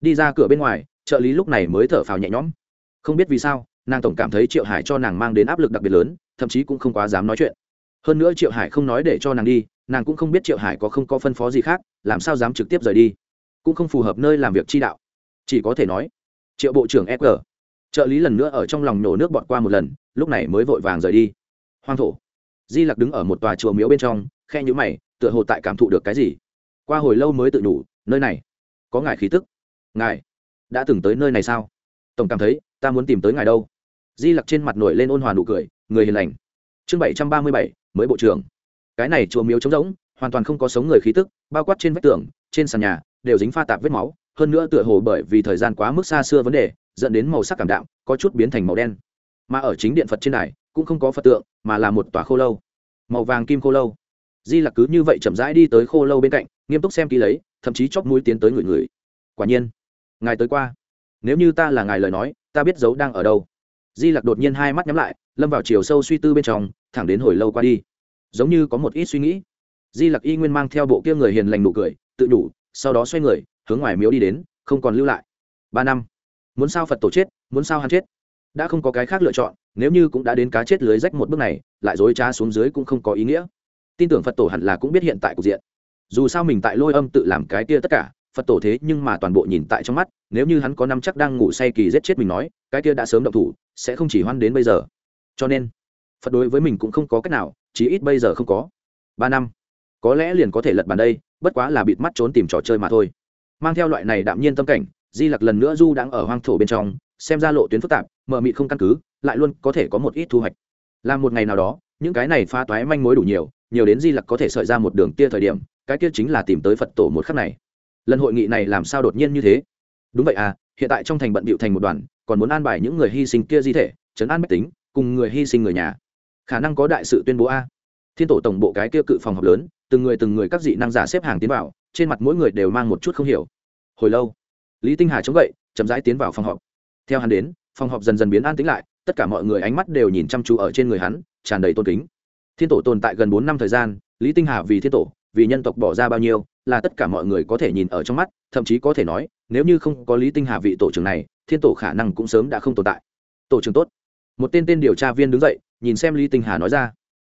Đi ra cửa bên ngoài, trợ lý lúc này mới thở phào nhẹ nhõm. Không biết vì sao, nàng tổng cảm thấy triệu hải cho nàng mang đến áp lực đặc biệt lớn, thậm chí cũng không quá dám nói chuyện. Hơn nữa triệu hải không nói để cho nàng đi, nàng cũng không biết triệu hải có không có phân phó gì khác, làm sao dám trực tiếp rời đi. Cũng không phù hợp nơi làm việc chi đạo chỉ có thể nói, triệu bộ trưởng fg trợ lý lần nữa ở trong lòng nổ nước bọt qua một lần, lúc này mới vội vàng rời đi. Hoang thổ. Di lặc đứng ở một tòa chùa miếu bên trong khe nhữ mày, tựa hồ tại cảm thụ được cái gì. Qua hồi lâu mới tự đủ nơi này, có ngài khí tức. Ngài đã từng tới nơi này sao? Tổng cảm thấy, ta muốn tìm tới ngài đâu. Di lặc trên mặt nổi lên ôn hòa nụ cười, người hiền lành. Chương bảy trăm ba mươi bảy, mới bộ trưởng. Cái này chùa miếu trống rỗng, hoàn toàn không có sống người khí tức, bao quát trên vách tường, trên sàn nhà, đều dính pha tạp vết máu hơn nữa tựa hồ bởi vì thời gian quá mức xa xưa vấn đề, dẫn đến màu sắc cảm đạm, có chút biến thành màu đen. Mà ở chính điện phật trên này cũng không có phật tượng, mà là một tòa khô lâu. Màu vàng kim khô lâu. Di lặc cứ như vậy chậm rãi đi tới khô lâu bên cạnh, nghiêm túc xem ký lấy, thậm chí chóp mũi tiến tới người người quả nhiên, ngài tới qua. Nếu như ta là ngài lời nói, ta biết dấu đang ở đâu. Di lặc đột nhiên hai mắt nhắm lại, lâm vào chiều sâu suy tư bên trong, thẳng đến hồi lâu qua đi. Giống như có một ít suy nghĩ. Di lặc y nguyên mang theo bộ kia người hiền lành nụ cười, tự đủ sau đó xoay người hướng ngoài miếu đi đến, không còn lưu lại. Ba năm. Muốn sao phật tổ chết, muốn sao hắn chết? Đã không có cái khác lựa chọn, nếu như cũng đã đến cá chết lưới rách một bước này, lại dối trá xuống dưới cũng không có ý nghĩa. Tin tưởng phật tổ hẳn là cũng biết hiện tại cục diện. Dù sao mình tại lôi âm tự làm cái kia tất cả, phật tổ thế nhưng mà toàn bộ nhìn tại trong mắt, nếu như hắn có năm chắc đang ngủ say kỳ giết chết mình nói, cái kia đã sớm động thủ, sẽ không chỉ hoan đến bây giờ. Cho nên, phật đối với mình cũng không có cách nào, chí ít bây giờ không có. Ba năm. Có lẽ liền có thể lật bàn đây, bất quá là bịt mắt trốn tìm trò chơi mà thôi mang theo loại này đạm nhiên tâm cảnh, di lặc lần nữa du đang ở hoang thổ bên trong, xem ra lộ tuyến phức tạp, mờ mị không căn cứ, lại luôn có thể có một ít thu hoạch. Làm một ngày nào đó, những cái này pha toái manh mối đủ nhiều nhiều đến di lặc có thể sợi ra một đường tia thời điểm, cái kia chính là tìm tới phật tổ một khắc này. Lần hội nghị này làm sao đột nhiên như thế? Đúng vậy à hiện tại trong thành bận bịu thành một đoàn, còn muốn an bài những người hy sinh kia di thể chấn an mách tính, cùng người hy sinh người nhà. Khả năng có đại sự tuyên bố a. Thiên tổ tổng bộ cái kia cự phòng họp lớn, từng người từng người các dị năng giả xếp hàng tiến vào trên mặt mỗi người đều mang một chút không hiểu. Hồi lâu, lý tinh hà chống gậy, chậm rãi tiến vào phòng họp. Theo hắn đến, phòng họp dần dần biến an tĩnh lại, tất cả mọi người ánh mắt đều nhìn chăm chú ở trên người hắn, tràn đầy tôn kính. Thiên tổ tồn tại gần bốn năm thời gian, lý tinh hà vì thiên tổ, vì nhân tộc bỏ ra bao nhiêu, là tất cả mọi người có thể nhìn ở trong mắt, thậm chí có thể nói, nếu như không có lý tinh hà vị tổ trưởng này, thiên tổ khả năng cũng sớm đã không tồn tại. Tổ trưởng tốt. Một tên tên điều tra viên đứng dậy, nhìn xem lý tinh hà nói ra.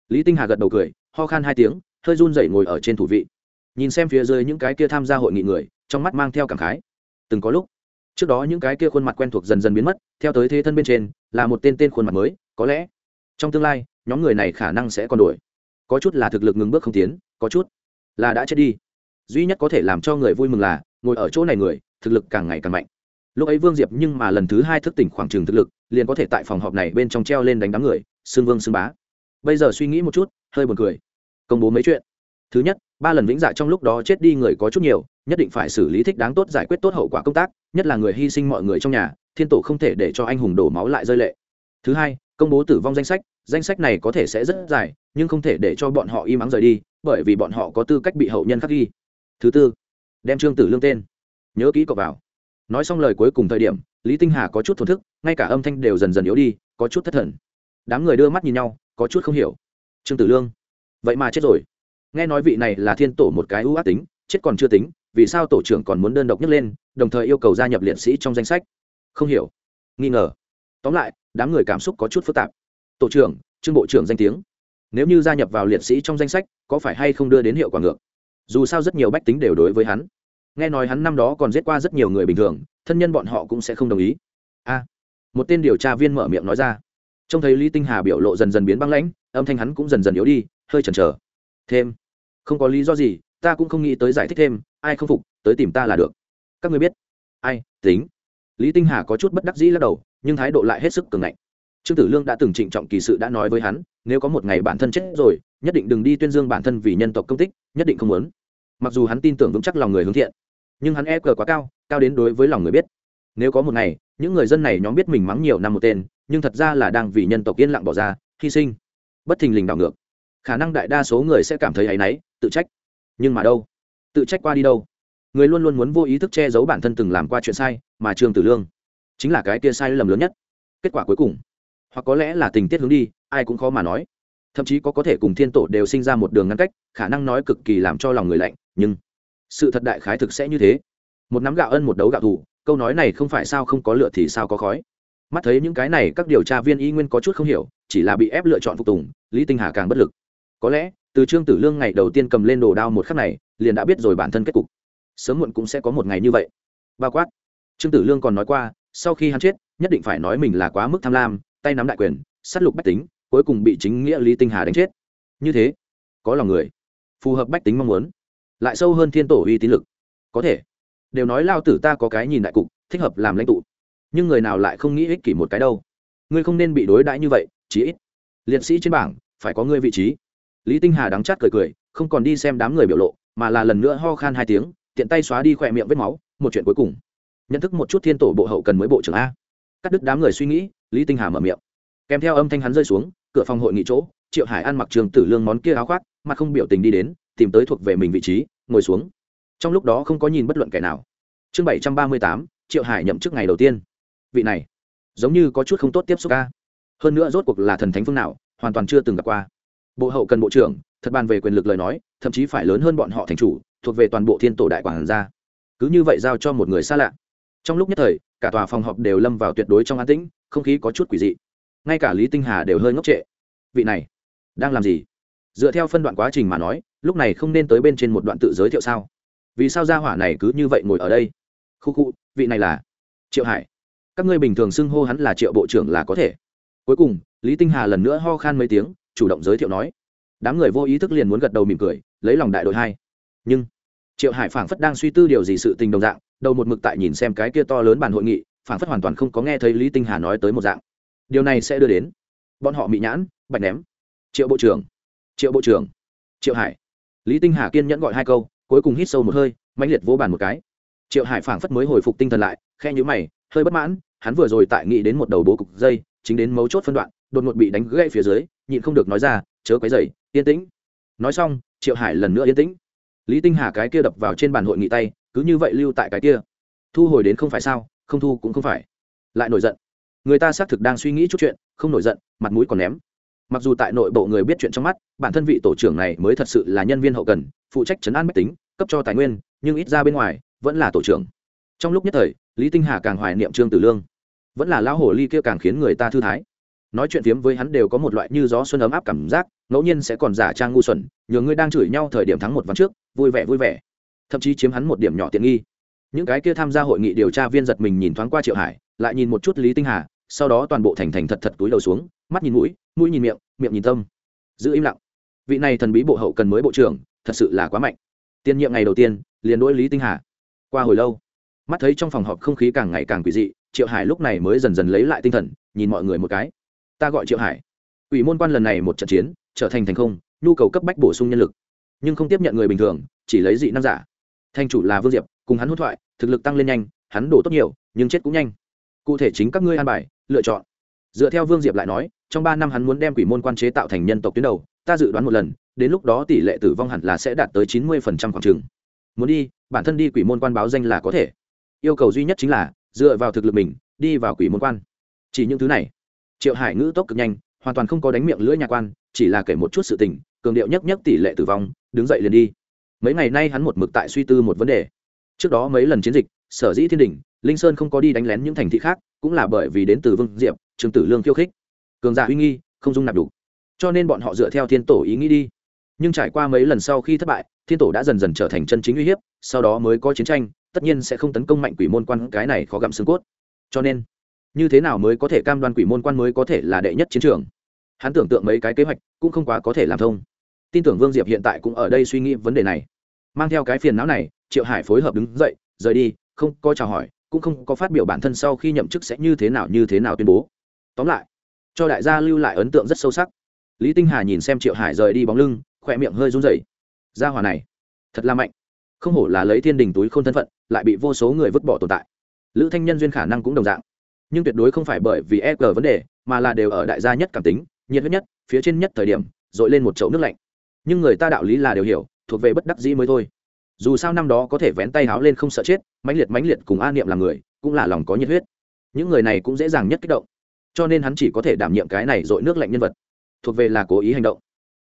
Lý tinh hà gật đầu cười, ho khan hai tiếng, hơi run rẩy ngồi ở trên thủ vị nhìn xem phía dưới những cái kia tham gia hội nghị người, trong mắt mang theo cảm khái. Từng có lúc, trước đó những cái kia khuôn mặt quen thuộc dần dần biến mất, theo tới thế thân bên trên, là một tên tên khuôn mặt mới, có lẽ trong tương lai, nhóm người này khả năng sẽ còn đổi có chút là thực lực ngừng bước không tiến, có chút là đã chết đi. Duy nhất có thể làm cho người vui mừng là, ngồi ở chỗ này người, thực lực càng ngày càng mạnh. Lúc ấy vương diệp nhưng mà lần thứ hai thức tỉnh khoảng trừng thực lực, liền có thể tại phòng họp này bên trong treo lên đánh đám người xương vương xương bá. Bây giờ suy nghĩ một chút, hơi buồn cười. Công bố mấy chuyện. Thứ nhất ba lần vĩnh dạ trong lúc đó chết đi người có chút nhiều, nhất định phải xử lý thích đáng tốt giải quyết tốt hậu quả công tác, nhất là người hy sinh mọi người trong nhà, thiên tổ không thể để cho anh hùng đổ máu lại rơi lệ. Thứ hai, công bố tử vong danh sách danh sách này có thể sẽ rất dài, nhưng không thể để cho bọn họ im ắng rời đi, bởi vì bọn họ có tư cách bị hậu nhân khắc ghi. Thứ tư, đem trương tử lương tên. Nhớ kỹ cậu vào. Nói xong lời cuối cùng thời điểm, lý tinh hà có chút thổn thức, ngay cả âm thanh đều dần dần yếu đi, có chút thất thần. Đám người đưa mắt nhìn nhau, có chút không hiểu. Trương tử lương, vậy mà chết rồi nghe nói vị này là thiên tổ một cái ưu ác tính, chết còn chưa tính, vì sao tổ trưởng còn muốn đơn độc nhấc lên, đồng thời yêu cầu gia nhập liệt sĩ trong danh sách? Không hiểu. Nghi ngờ. Tóm lại, đám người cảm xúc có chút phức tạp. Tổ trưởng, trương bộ trưởng danh tiếng. Nếu như gia nhập vào liệt sĩ trong danh sách, có phải hay không đưa đến hiệu quả ngược? Dù sao rất nhiều bách tính đều đối với hắn. Nghe nói hắn năm đó còn giết qua rất nhiều người bình thường, thân nhân bọn họ cũng sẽ không đồng ý. A. Một tên điều tra viên mở miệng nói ra. Trông thấy lý tinh hà biểu lộ dần dần biến băng lãnh, âm thanh hắn cũng dần dần yếu đi, hơi chần chờ. Thêm không có lý do gì, ta cũng không nghĩ tới giải thích thêm, ai không phục, tới tìm ta là được. Các người biết. Ai, tính. Lý tinh hà có chút bất đắc dĩ lắc đầu, nhưng thái độ lại hết sức cường ngạnh. Trương tử lương đã từng trịnh trọng kỳ sự đã nói với hắn, nếu có một ngày bản thân chết rồi, nhất định đừng đi tuyên dương bản thân vì nhân tộc công tích, nhất định không muốn. Mặc dù hắn tin tưởng vững chắc lòng người hướng thiện, nhưng hắn e cờ quá cao cao đến đối với lòng người biết. Nếu có một ngày, những người dân này nhóm biết mình mắng nhiều năm một tên, nhưng thật ra là đang vì nhân tộc yên lặng bỏ ra, hy sinh. Bất thình lình đảo ngược. Khả năng đại đa số người sẽ cảm thấy áy náy tự trách. Nhưng mà đâu? Tự trách qua đi đâu? Người luôn luôn muốn vô ý thức che giấu bản thân từng làm qua chuyện sai, mà trương tử lương chính là cái kia sai lầm lớn nhất. Kết quả cuối cùng, hoặc có lẽ là tình tiết hướng đi, ai cũng khó mà nói. Thậm chí có có thể cùng thiên tổ đều sinh ra một đường ngăn cách, khả năng nói cực kỳ làm cho lòng người lạnh, nhưng sự thật đại khái thực sẽ như thế. Một nắm gạo ân, một đấu gạo thủ, câu nói này không phải sao không có lựa thì sao có khói. Mắt thấy những cái này các điều tra viên y nguyên có chút không hiểu, chỉ là bị ép lựa chọn phục tùng, lý tinh hà càng bất lực. Có lẽ từ trương tử lương ngày đầu tiên cầm lên đồ đao một khắc này, liền đã biết rồi bản thân kết cục. Sớm muộn cũng sẽ có một ngày như vậy. Bao quát. Trương tử lương còn nói qua, sau khi hắn chết, nhất định phải nói mình là quá mức tham lam, tay nắm đại quyền s á t lục bách tính, cuối cùng bị chính nghĩa lý tinh hà đánh chết. Như thế, có lòng người, phù hợp bách tính mong muốn, lại sâu hơn thiên tổ uy tín lực. Có thể, đều nói lao tử ta có cái nhìn đại cục, thích hợp làm lãnh tụ. Nhưng người nào lại không nghĩ ích kỷ một cái đâu. Ngươi không nên bị đối đãi như vậy, chí ít. Liệt sĩ trên bảng, phải có ngươi vị trí lý tinh hà đắng chát cười cười, không còn đi xem đám người biểu lộ, mà là lần nữa ho khan hai tiếng, tiện tay xóa đi khỏe miệng vết máu, một chuyện cuối cùng. Nhận thức một chút thiên tổ bộ hậu cần mới bộ trưởng a. Cắt đứt đám người suy nghĩ, lý tinh hà mở miệng. Kèm theo âm thanh hắn rơi xuống, cửa phòng hội nghị chỗ, triệu hải ăn mặc trường tử lương món kia áo khoác mà không biểu tình đi đến, tìm tới thuộc về mình vị trí, ngồi xuống. Trong lúc đó không có nhìn bất luận kẻ nào. Chương bảy trăm ba mươi tám, triệu hải nhậm chức ngày đầu tiên. Vị này, giống như có chút không tốt tiếp xúc ca hơn nữa rốt cuộc là thần thánh phương nào, hoàn toàn chưa từng gặp qua bộ hậu cần bộ trưởng, thật bàn về quyền lực lời nói, thậm chí phải lớn hơn bọn họ thành chủ, thuộc về toàn bộ thiên tổ đại quản gia. Cứ như vậy giao cho một người xa lạ. Trong lúc nhất thời, cả tòa phòng họp đều lâm vào tuyệt đối trong an tĩnh, không khí có chút quỷ dị. Ngay cả lý tinh hà đều hơi ngốc trệ. Vị này, đang làm gì? Dựa theo phân đoạn quá trình mà nói, lúc này không nên tới bên trên một đoạn tự giới thiệu sao? Vì sao gia hỏa này cứ như vậy ngồi ở đây? Khu khu, vị này là triệu hải. Các ngươi bình thường xưng hô hắn là triệu bộ trưởng là có thể. Cuối cùng, lý tinh hà lần nữa ho khan mấy tiếng chủ động giới thiệu nói. Đám người vô ý thức liền muốn gật đầu mỉm cười, lấy lòng đại đội hai. Nhưng, triệu hải phảng phất đang suy tư điều gì sự tình đồng dạng, đầu một mực tại nhìn xem cái kia to lớn bàn hội nghị, phảng phất hoàn toàn không có nghe thấy lý tinh hà nói tới một dạng. Điều này sẽ đưa đến, bọn họ bị nhãn, bạch ném. Triệu bộ trưởng, triệu bộ trưởng, triệu hải. Lý tinh hà kiên nhẫn gọi hai câu, cuối cùng hít sâu một hơi, mãnh liệt vỗ bàn một cái. Triệu hải phảng phất mới hồi phục tinh thần lại, khe nhữ mày, hơi bất mãn, hắn vừa rồi tại nghĩ đến một đầu bố cục dây, chính đến mấu chốt phân đoạn, đột ngột bị đánh gãy phía dưới nhịn không được nói ra, chớ quấy dày yên tĩnh. Nói xong, triệu hải lần nữa yên tĩnh. Lý tinh hà cái kia đập vào trên bàn hội nghị tay, cứ như vậy lưu tại cái kia. Thu hồi đến không phải sao, không thu cũng không phải. Lại nổi giận. Người ta xác thực đang suy nghĩ chút chuyện, không nổi giận, mặt mũi còn ném. Mặc dù tại nội bộ người biết chuyện trong mắt, bản thân vị tổ trưởng này mới thật sự là nhân viên hậu cần, phụ trách chấn an mách tính, cấp cho tài nguyên, nhưng ít ra bên ngoài, vẫn là tổ trưởng. Trong lúc nhất thời, lý tinh hà càng hoài niệm trương tử lương. Vẫn là lão hồ ly kia càng khiến người ta thư thái nói chuyện phiếm với hắn đều có một loại như gió xuân ấm áp cảm giác, ngẫu nhiên sẽ còn giả trang ngu xuẩn nhường ngươi đang chửi nhau thời điểm thắng một ván trước, vui vẻ vui vẻ. Thậm chí chiếm hắn một điểm nhỏ tiện nghi. Những cái kia tham gia hội nghị điều tra viên giật mình nhìn thoáng qua triệu hải, lại nhìn một chút lý tinh hà, sau đó toàn bộ thành thành thật thật túi đầu xuống, mắt nhìn mũi mũi nhìn miệng miệng nhìn tâm. Giữ im lặng. Vị này thần bí bộ hậu cần mới bộ trưởng, thật sự là quá mạnh. Tiên nhiệm ngày đầu tiên, liền đỗi lý tinh hà. Qua hồi lâu, mắt thấy trong phòng họp không khí càng ngày càng quỷ dị, triệu hải lúc này mới dần dần lấy lại tinh thần, nhìn mọi người một cái ta gọi triệu hải. Ủy môn quan lần này một trận chiến, trở thành thành không, nhu cầu cấp bách bổ sung nhân lực. Nhưng không tiếp nhận người bình thường, chỉ lấy dị năng giả. Thanh chủ là vương diệp, cùng hắn hốt thoại, thực lực tăng lên nhanh, hắn đổ tốt nhiều, nhưng chết cũng nhanh. Cụ thể chính các ngươi an bài, lựa chọn. Dựa theo vương diệp lại nói, trong ba năm hắn muốn đem quỷ môn quan chế tạo thành nhân tộc tuyến đầu, ta dự đoán một lần, đến lúc đó tỷ lệ tử vong hẳn là sẽ đạt tới chín mươi phần trăm khoảng trường muốn đi, bản thân đi quỷ môn quan báo danh là có thể. Yêu cầu duy nhất chính là, dựa vào thực lực mình, đi vào quỷ môn quan. Chỉ những thứ này triệu hải ngữ tốc cực nhanh, hoàn toàn không có đánh miệng lưỡi nhà quan, chỉ là kể một chút sự tình, cường điệu nhất nhất tỷ lệ tử vong, đứng dậy liền đi. Mấy ngày nay hắn một mực tại suy tư một vấn đề. Trước đó mấy lần chiến dịch, sở dĩ thiên đình linh sơn không có đi đánh lén những thành thị khác, cũng là bởi vì đến từ vương diệp, trường tử lương khiêu khích. Cường giả uy nghi, không dung nạp đủ. Cho nên bọn họ dựa theo thiên tổ ý nghĩ đi. Nhưng trải qua mấy lần sau khi thất bại, thiên tổ đã dần dần trở thành chân chính uy hiếp, sau đó mới có chiến tranh, tất nhiên sẽ không tấn công mạnh quỷ môn quan cái này khó gặm xương cốt. Cho nên như thế nào mới có thể cam đoan quỷ môn quan mới có thể là đệ nhất chiến trường? Hắn tưởng tượng mấy cái kế hoạch cũng không quá có thể làm thông. Tin tưởng vương diệp hiện tại cũng ở đây suy nghĩ vấn đề này. Mang theo cái phiền não này, triệu hải phối hợp đứng dậy, rời đi, không có chào hỏi, cũng không có phát biểu bản thân sau khi nhậm chức sẽ như thế nào như thế nào tuyên bố. Tóm lại, cho đại gia lưu lại ấn tượng rất sâu sắc. Lý tinh hà nhìn xem triệu hải rời đi bóng lưng, khỏe miệng hơi run rẩy. Gia hòa này, thật là mạnh. Không hổ là lấy thiên đình túi không thân phận, lại bị vô số người vứt bỏ tồn tại. Lữ thanh nhân duyên khả năng cũng đồng dạng nhưng tuyệt đối không phải bởi vì e g vấn đề, mà là đều ở đại gia nhất cảm tính, nhiệt huyết nhất, phía trên nhất thời điểm, dội lên một chậu nước lạnh. Nhưng người ta đạo lý là đều hiểu, thuộc về bất đắc dĩ mới thôi. Dù sao năm đó có thể vén tay háo lên không sợ chết, mãnh liệt mãnh liệt cùng a niệm làm người, cũng là lòng có nhiệt huyết. Những người này cũng dễ dàng nhất kích động. Cho nên hắn chỉ có thể đảm nhiệm cái này dội nước lạnh nhân vật. Thuộc về là cố ý hành động.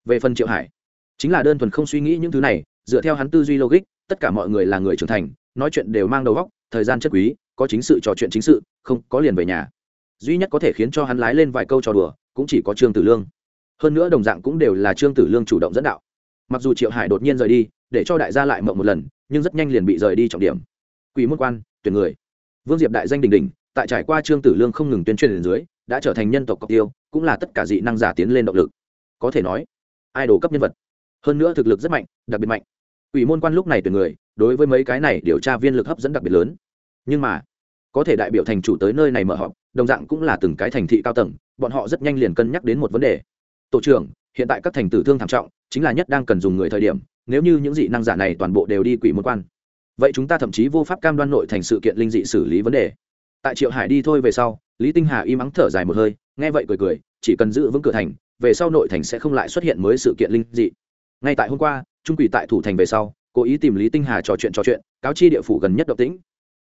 Về phần triệu hải, chính là đơn thuần không suy nghĩ những thứ này, dựa theo hắn tư duy logic, tất cả mọi người là người trưởng thành, nói chuyện đều mang đầu góc thời gian chất quý có chính sự trò chuyện chính sự, không có liền về nhà. Duy nhất có thể khiến cho hắn lái lên vài câu trò đùa, cũng chỉ có trương tử lương. Hơn nữa đồng dạng cũng đều là trương tử lương chủ động dẫn đạo. Mặc dù triệu hải đột nhiên rời đi, để cho đại gia lại mộng một lần, nhưng rất nhanh liền bị rời đi trọng điểm. Quỷ môn quan, tuyển người. Vương diệp đại danh đình đình tại trải qua trương tử lương không ngừng tuyên truyền dưới, đã trở thành nhân tộc cọc tiêu, cũng là tất cả dị năng giả tiến lên động lực. Có thể nói ai cấp nhân vật. Hơn nữa thực lực rất mạnh, đặc biệt mạnh. Quỷ môn quan lúc này tuyển người, đối với mấy cái này điều tra viên lực hấp dẫn đặc biệt lớn nhưng mà, có thể đại biểu thành chủ tới nơi này mở họp, đồng dạng cũng là từng cái thành thị cao tầng, bọn họ rất nhanh liền cân nhắc đến một vấn đề. Tổ trưởng, hiện tại các thành tử thương thảm trọng, chính là nhất đang cần dùng người thời điểm, nếu như những dị năng giả này toàn bộ đều đi quỷ môn quan. Vậy chúng ta thậm chí vô pháp cam đoan nội thành sự kiện linh dị xử lý vấn đề. Tại triệu hải đi thôi về sau, lý tinh hà im ắng thở dài một hơi, nghe vậy cười cười, chỉ cần giữ vững cửa thành, về sau nội thành sẽ không lại xuất hiện mới sự kiện linh dị. Ngay tại hôm qua, trung quỷ tại thủ thành về sau, cố ý tìm lý tinh hà trò chuyện trò chuyện, cáo chi địa phủ gần nhất động tĩnh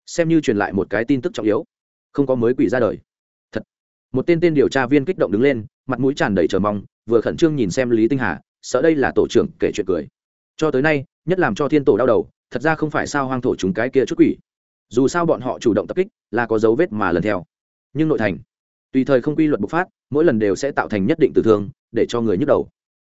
xem như truyền lại một cái tin tức trọng yếu. Không có mới quỷ ra đời. Thật. Một tên tên điều tra viên kích động đứng lên, mặt mũi tràn đầy chờ mong, vừa khẩn trương nhìn xem lý tinh hà, sợ đây là tổ trưởng kể chuyện cười. Cho tới nay, nhất làm cho thiên tổ đau đầu, thật ra không phải sao hoang thổ chúng cái kia chút quỷ. Dù sao bọn họ chủ động tập kích, là có dấu vết mà lần theo. Nhưng nội thành, tùy thời không quy luật bộc phát, mỗi lần đều sẽ tạo thành nhất định tử thương, để cho người nhức đầu.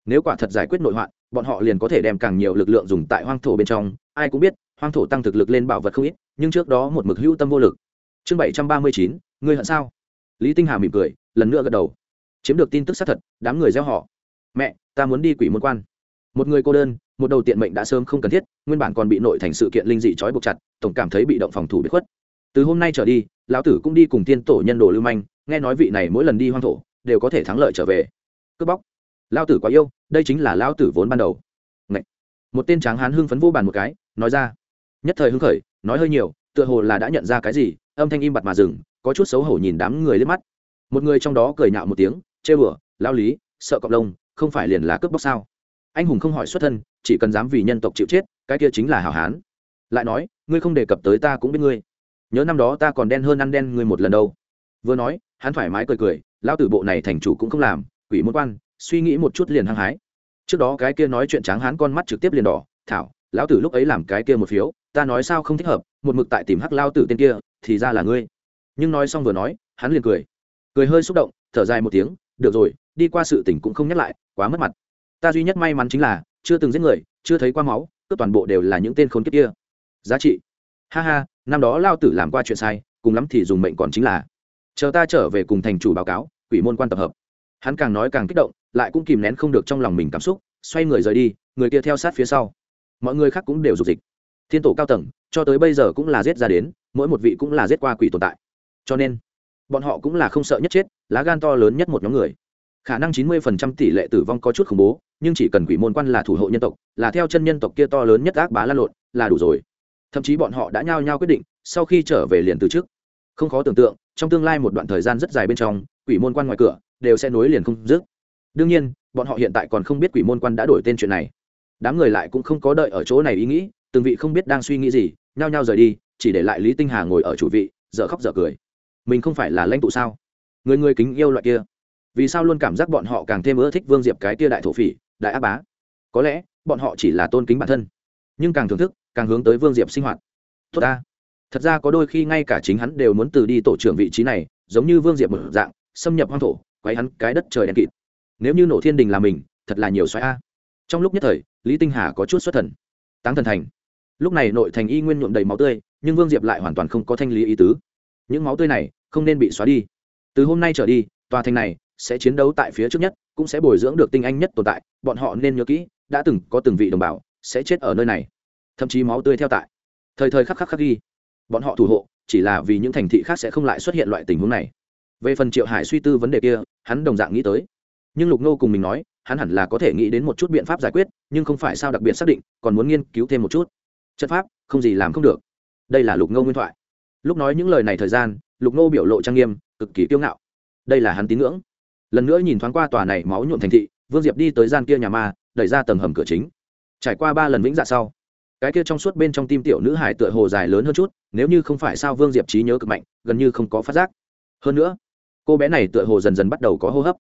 Nếu quả thật giải quyết nội hoạn, bọn họ liền có thể đem càng nhiều lực lượng dùng tại hoang thổ bên trong. Ai cũng biết, hoang thổ tăng thực lực lên bảo vật không ít nhưng trước đó một mực hữu tâm vô lực. Chương bảy trăm ba mươi chín, ngươi hận sao? Lý tinh hà mỉm cười, lần nữa gật đầu. Chiếm được tin tức xác thật, đám người gieo họ. Mẹ, ta muốn đi quỷ môn quan. Một người cô đơn, một đầu tiện mệnh đã sớm không cần thiết, nguyên bản còn bị nội thành sự kiện linh dị trói buộc chặt, tổng cảm thấy bị động phòng thủ bị khuất. Từ hôm nay trở đi, lão tử cũng đi cùng tiên tổ nhân đồ lưu manh, nghe nói vị này mỗi lần đi hoang thổ, đều có thể thắng lợi trở về. Cướp bóc. Lão tử quá yêu, đây chính là lão tử vốn ban đầu. Ngậy. một tên tráng hán hưng phấn vô bàn một cái, nói ra. Nhất thời hưng khởi nói hơi nhiều tựa hồ là đã nhận ra cái gì âm thanh im bặt mà dừng có chút xấu hổ nhìn đám người lên mắt. Một người trong đó cười nhạo một tiếng chê bửa lao lý sợ cộng đồng, không phải liền là cướp bóc sao? Anh hùng không hỏi xuất thân chỉ cần dám vì nhân tộc chịu chết cái kia chính là hảo hán. Lại nói ngươi không đề cập tới ta cũng biết ngươi. Nhớ năm đó ta còn đen hơn ăn đen ngươi một lần đâu. Vừa nói hắn thoải mái cười cười lao tử bộ này thành chủ cũng không làm quỷ muốn quan suy nghĩ một chút liền hăng hái. Trước đó cái kia nói chuyện tráng hán con mắt trực tiếp liền đỏ thảo lão tử lúc ấy làm cái kia một phiếu ta nói sao không thích hợp, một mực tại tìm hắc lao tử tên kia, thì ra là ngươi. Nhưng nói xong vừa nói, hắn liền cười. Cười hơi xúc động, thở dài một tiếng, được rồi, đi qua sự tình cũng không nhắc lại, quá mất mặt. Ta duy nhất may mắn chính là, chưa từng giết người, chưa thấy qua máu, cướp toàn bộ đều là những tên khốn kiếp kia. Giá trị. Ha ha, năm đó lao tử làm qua chuyện sai, cùng lắm thì dùng mệnh còn chính là. Chờ ta trở về cùng thành chủ báo cáo, quỷ môn quan tập hợp. Hắn càng nói càng kích động, lại cũng kìm nén không được trong lòng mình cảm xúc, xoay người rời đi, người kia theo sát phía sau. Mọi người khác cũng đều dục dịch thiên tổ cao tầng, cho tới bây giờ cũng là giết ra đến, mỗi một vị cũng là giết qua quỷ tồn tại. Cho nên, bọn họ cũng là không sợ nhất chết, lá gan to lớn nhất một nhóm người. Khả năng chín mươi phần trăm tỷ lệ tử vong có chút khủng bố, nhưng chỉ cần quỷ môn quan là thủ hộ nhân tộc, là theo chân nhân tộc kia to lớn nhất ác bá lan lộn, là đủ rồi. Thậm chí bọn họ đã nhao nhao quyết định, sau khi trở về liền từ trước không khó tưởng tượng, trong tương lai một đoạn thời gian rất dài bên trong, quỷ môn quan ngoài cửa, đều sẽ nối liền không dứt. Đương nhiên, bọn họ hiện tại còn không biết quỷ môn quan đã đổi tên chuyện này. Đám người lại cũng không có đợi ở chỗ này ý nghĩ từng vị không biết đang suy nghĩ gì, nhao nhao rời đi, chỉ để lại lý tinh hà ngồi ở chủ vị, dở khóc dở cười. Mình không phải là lãnh tụ sao? Người người kính yêu loại kia. Vì sao luôn cảm giác bọn họ càng thêm ưa thích vương diệp cái kia đại thổ phỉ, đại á bá? Có lẽ, bọn họ chỉ là tôn kính bản thân, nhưng càng thưởng thức, càng hướng tới vương diệp sinh hoạt. Tốt ta. Thật ra có đôi khi ngay cả chính hắn đều muốn từ đi tổ trưởng vị trí này, giống như vương diệp một dạng, xâm nhập hoang thổ quay hắn cái đất trời đen kịt. Nếu như nổ thiên đình là mình, thật là nhiều xoáy a. Trong lúc nhất thời, lý tinh hà có chút xuất thần. Táng thần thành lúc này nội thành y nguyên nhuộm đầy máu tươi, nhưng vương diệp lại hoàn toàn không có thanh lý ý tứ. Những máu tươi này không nên bị xóa đi. Từ hôm nay trở đi, tòa thành này sẽ chiến đấu tại phía trước nhất, cũng sẽ bồi dưỡng được tinh anh nhất tồn tại, bọn họ nên nhớ kỹ, đã từng có từng vị đồng bào sẽ chết ở nơi này, thậm chí máu tươi theo tại. Thời thời khắc khắc khắc ghi, bọn họ thủ hộ, chỉ là vì những thành thị khác sẽ không lại xuất hiện loại tình huống này. Về phần triệu hải suy tư vấn đề kia, hắn đồng dạng nghĩ tới. Nhưng lục nô cùng mình nói, hắn hẳn là có thể nghĩ đến một chút biện pháp giải quyết, nhưng không phải sao đặc biệt xác định, còn muốn nghiên cứu thêm một chút chất pháp, không gì làm không được. Đây là lục ngô nguyên thoại. Lúc nói những lời này thời gian, lục ngô biểu lộ trang nghiêm, cực kỳ kiêu ngạo. Đây là hắn tín ngưỡng. Lần nữa nhìn thoáng qua tòa này máu nhuộm thành thị, vương diệp đi tới gian kia nhà ma, đẩy ra tầng hầm cửa chính. Trải qua ba lần vĩnh dạ sau, cái kia trong suốt bên trong tim tiểu nữ hải tựa hồ dài lớn hơn chút, nếu như không phải sao vương diệp trí nhớ cực mạnh, gần như không có phát giác. Hơn nữa, cô bé này tựa hồ dần dần bắt đầu có hô hấp.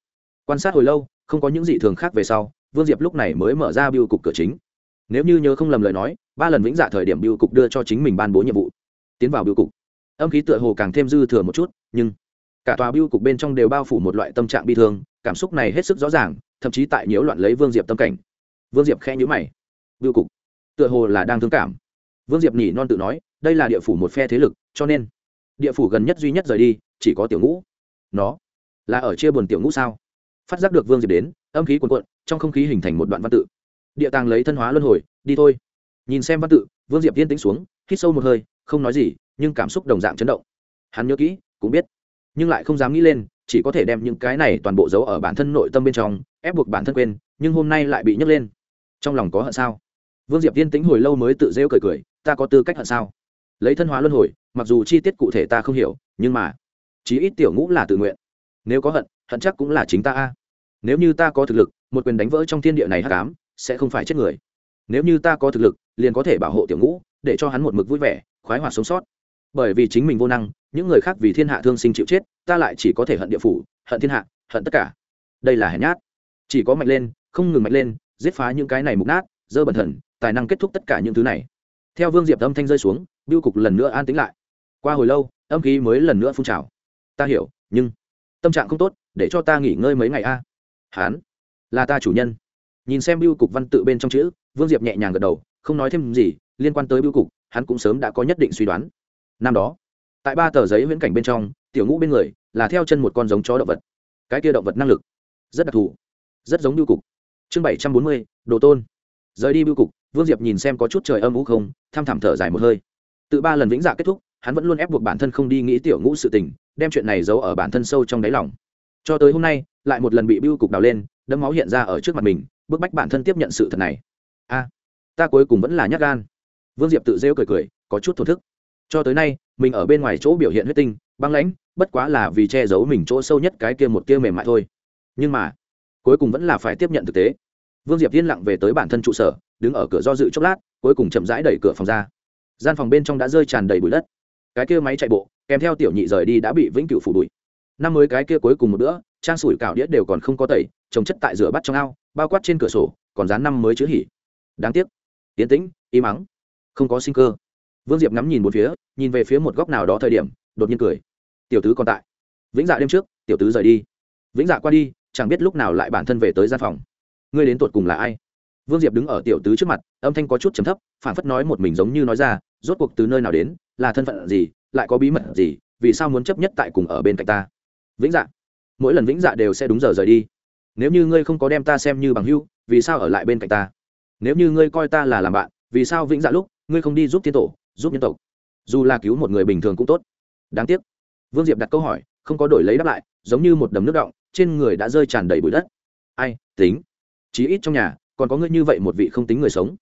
Quan sát hồi lâu, không có những gì thường khác về sau, vương diệp lúc này mới mở ra biêu cục cửa chính. Nếu như nhớ không lầm lời nói ba lần vĩnh dạ thời điểm biêu cục đưa cho chính mình ban bố nhiệm vụ. Tiến vào biêu cục. Âm khí tựa hồ càng thêm dư thừa một chút, nhưng cả tòa biêu cục bên trong đều bao phủ một loại tâm trạng bi thương, cảm xúc này hết sức rõ ràng, thậm chí tại nhiễu loạn lấy vương diệp tâm cảnh. Vương diệp khẽ nhữ mày. Biêu cục tựa hồ là đang thương cảm. Vương diệp nhỉ non tự nói, đây là địa phủ một phe thế lực, cho nên địa phủ gần nhất duy nhất rời đi, chỉ có tiểu ngũ. Nó là ở chia buồn tiểu ngũ sao? Phát giác được vương diệp đến, âm khí cuồn cuộn, trong không khí hình thành một đoạn văn tự. Địa tàng lấy thân hóa luân hồi, đi thôi nhìn xem văn tự, vương diệp yên tĩnh xuống, hít sâu một hơi, không nói gì, nhưng cảm xúc đồng dạng chấn động. Hắn nhớ kỹ, cũng biết. Nhưng lại không dám nghĩ lên, chỉ có thể đem những cái này toàn bộ giấu ở bản thân nội tâm bên trong, ép buộc bản thân quên, nhưng hôm nay lại bị nhấc lên. Trong lòng có hận sao? Vương diệp yên tĩnh hồi lâu mới tự rêu cười cười, ta có tư cách hận sao? Lấy thân hóa luân hồi, mặc dù chi tiết cụ thể ta không hiểu, nhưng mà, chí ít tiểu ngũ là tự nguyện. Nếu có hận hận chắc cũng là chính ta a. Nếu như ta có thực lực, một quyền đánh vỡ trong thiên địa này hát cám sẽ không phải chết người nếu như ta có thực lực, liền có thể bảo hộ tiểu ngũ, để cho hắn một mực vui vẻ, khoái hoạt sống sót. Bởi vì chính mình vô năng, những người khác vì thiên hạ thương sinh chịu chết, ta lại chỉ có thể hận địa phủ, hận thiên hạ, hận tất cả. Đây là hèn nhát. Chỉ có mạnh lên, không ngừng mạnh lên, giết phá những cái này mục nát, dơ bẩn thần, tài năng kết thúc tất cả những thứ này. Theo vương diệp âm thanh rơi xuống, biêu cục lần nữa an tính lại. Qua hồi lâu, âm khí mới lần nữa phun trào. Ta hiểu, nhưng tâm trạng không tốt, để cho ta nghỉ ngơi mấy ngày a. À? hán, là ta chủ nhân nhìn xem biêu cục văn tự bên trong chữ, vương diệp nhẹ nhàng gật đầu, không nói thêm gì, liên quan tới biêu cục, hắn cũng sớm đã có nhất định suy đoán. Năm đó, tại ba tờ giấy viễn cảnh bên trong, tiểu ngũ bên người là theo chân một con giống chó động vật. Cái kia động vật năng lực rất đặc thù, rất giống biêu cục. Chương bảy trăm bốn mươi, đồ tôn. Rời đi biêu cục, vương diệp nhìn xem có chút trời âm ú không thăm thảm thở dài một hơi. Từ ba lần vĩnh dạ kết thúc, hắn vẫn luôn ép buộc bản thân không đi nghĩ tiểu ngũ sự tình, đem chuyện này giấu ở bản thân sâu trong đáy lòng. Cho tới hôm nay, lại một lần bị biêu cục đào lên, đấm máu hiện ra ở trước mặt mình bức bách bản thân tiếp nhận sự thật này. A, ta cuối cùng vẫn là nhát gan. Vương diệp tự rêu cười cười, có chút thổ thức. Cho tới nay, mình ở bên ngoài chỗ biểu hiện huyết tinh, băng lãnh, bất quá là vì che giấu mình chỗ sâu nhất cái kia một kia mềm mại thôi. Nhưng mà, cuối cùng vẫn là phải tiếp nhận thực tế. Vương diệp yên lặng về tới bản thân trụ sở, đứng ở cửa do dự chốc lát, cuối cùng chậm rãi đẩy cửa phòng ra. Gian phòng bên trong đã rơi tràn đầy bụi đất. Cái kia máy chạy bộ, kèm theo tiểu nhị rời đi đã bị vĩnh cửu phủ bụi. Năm mới cái kia cuối cùng một bữa trang sủi cảo đĩa đều còn không có tẩy, trồng chất tại rửa bắt trong ao, bao quát trên cửa sổ, còn dán năm mới chữ hỉ. Đáng tiếc. Tiến tĩnh im mắng. Không có sinh cơ. Vương diệp ngắm nhìn một phía, nhìn về phía một góc nào đó thời điểm, đột nhiên cười. Tiểu tứ còn tại. Vĩnh dạ đêm trước, tiểu tứ rời đi. Vĩnh dạ qua đi, chẳng biết lúc nào lại bản thân về tới gian phòng. Ngươi đến tột cùng là ai? Vương diệp đứng ở tiểu tứ trước mặt, âm thanh có chút chấm thấp phản phất nói một mình giống như nói ra, rốt cuộc từ nơi nào đến, là thân phận gì, lại có bí mật gì, vì sao muốn chấp nhất tại cùng ở bên cạnh ta? Vĩnh dạ mỗi lần vĩnh dạ đều sẽ đúng giờ rời đi. Nếu như ngươi không có đem ta xem như bằng hưu vì sao ở lại bên cạnh ta? Nếu như ngươi coi ta là làm bạn, vì sao vĩnh dạ lúc, ngươi không đi giúp tiên tổ, giúp nhân tộc? Dù là cứu một người bình thường cũng tốt. Đáng tiếc. Vương diệp đặt câu hỏi, không có đổi lấy đáp lại, giống như một đầm nước động, trên người đã rơi tràn đầy bụi đất. Ai, tính. Chí ít trong nhà, còn có ngươi như vậy một vị không tính người sống.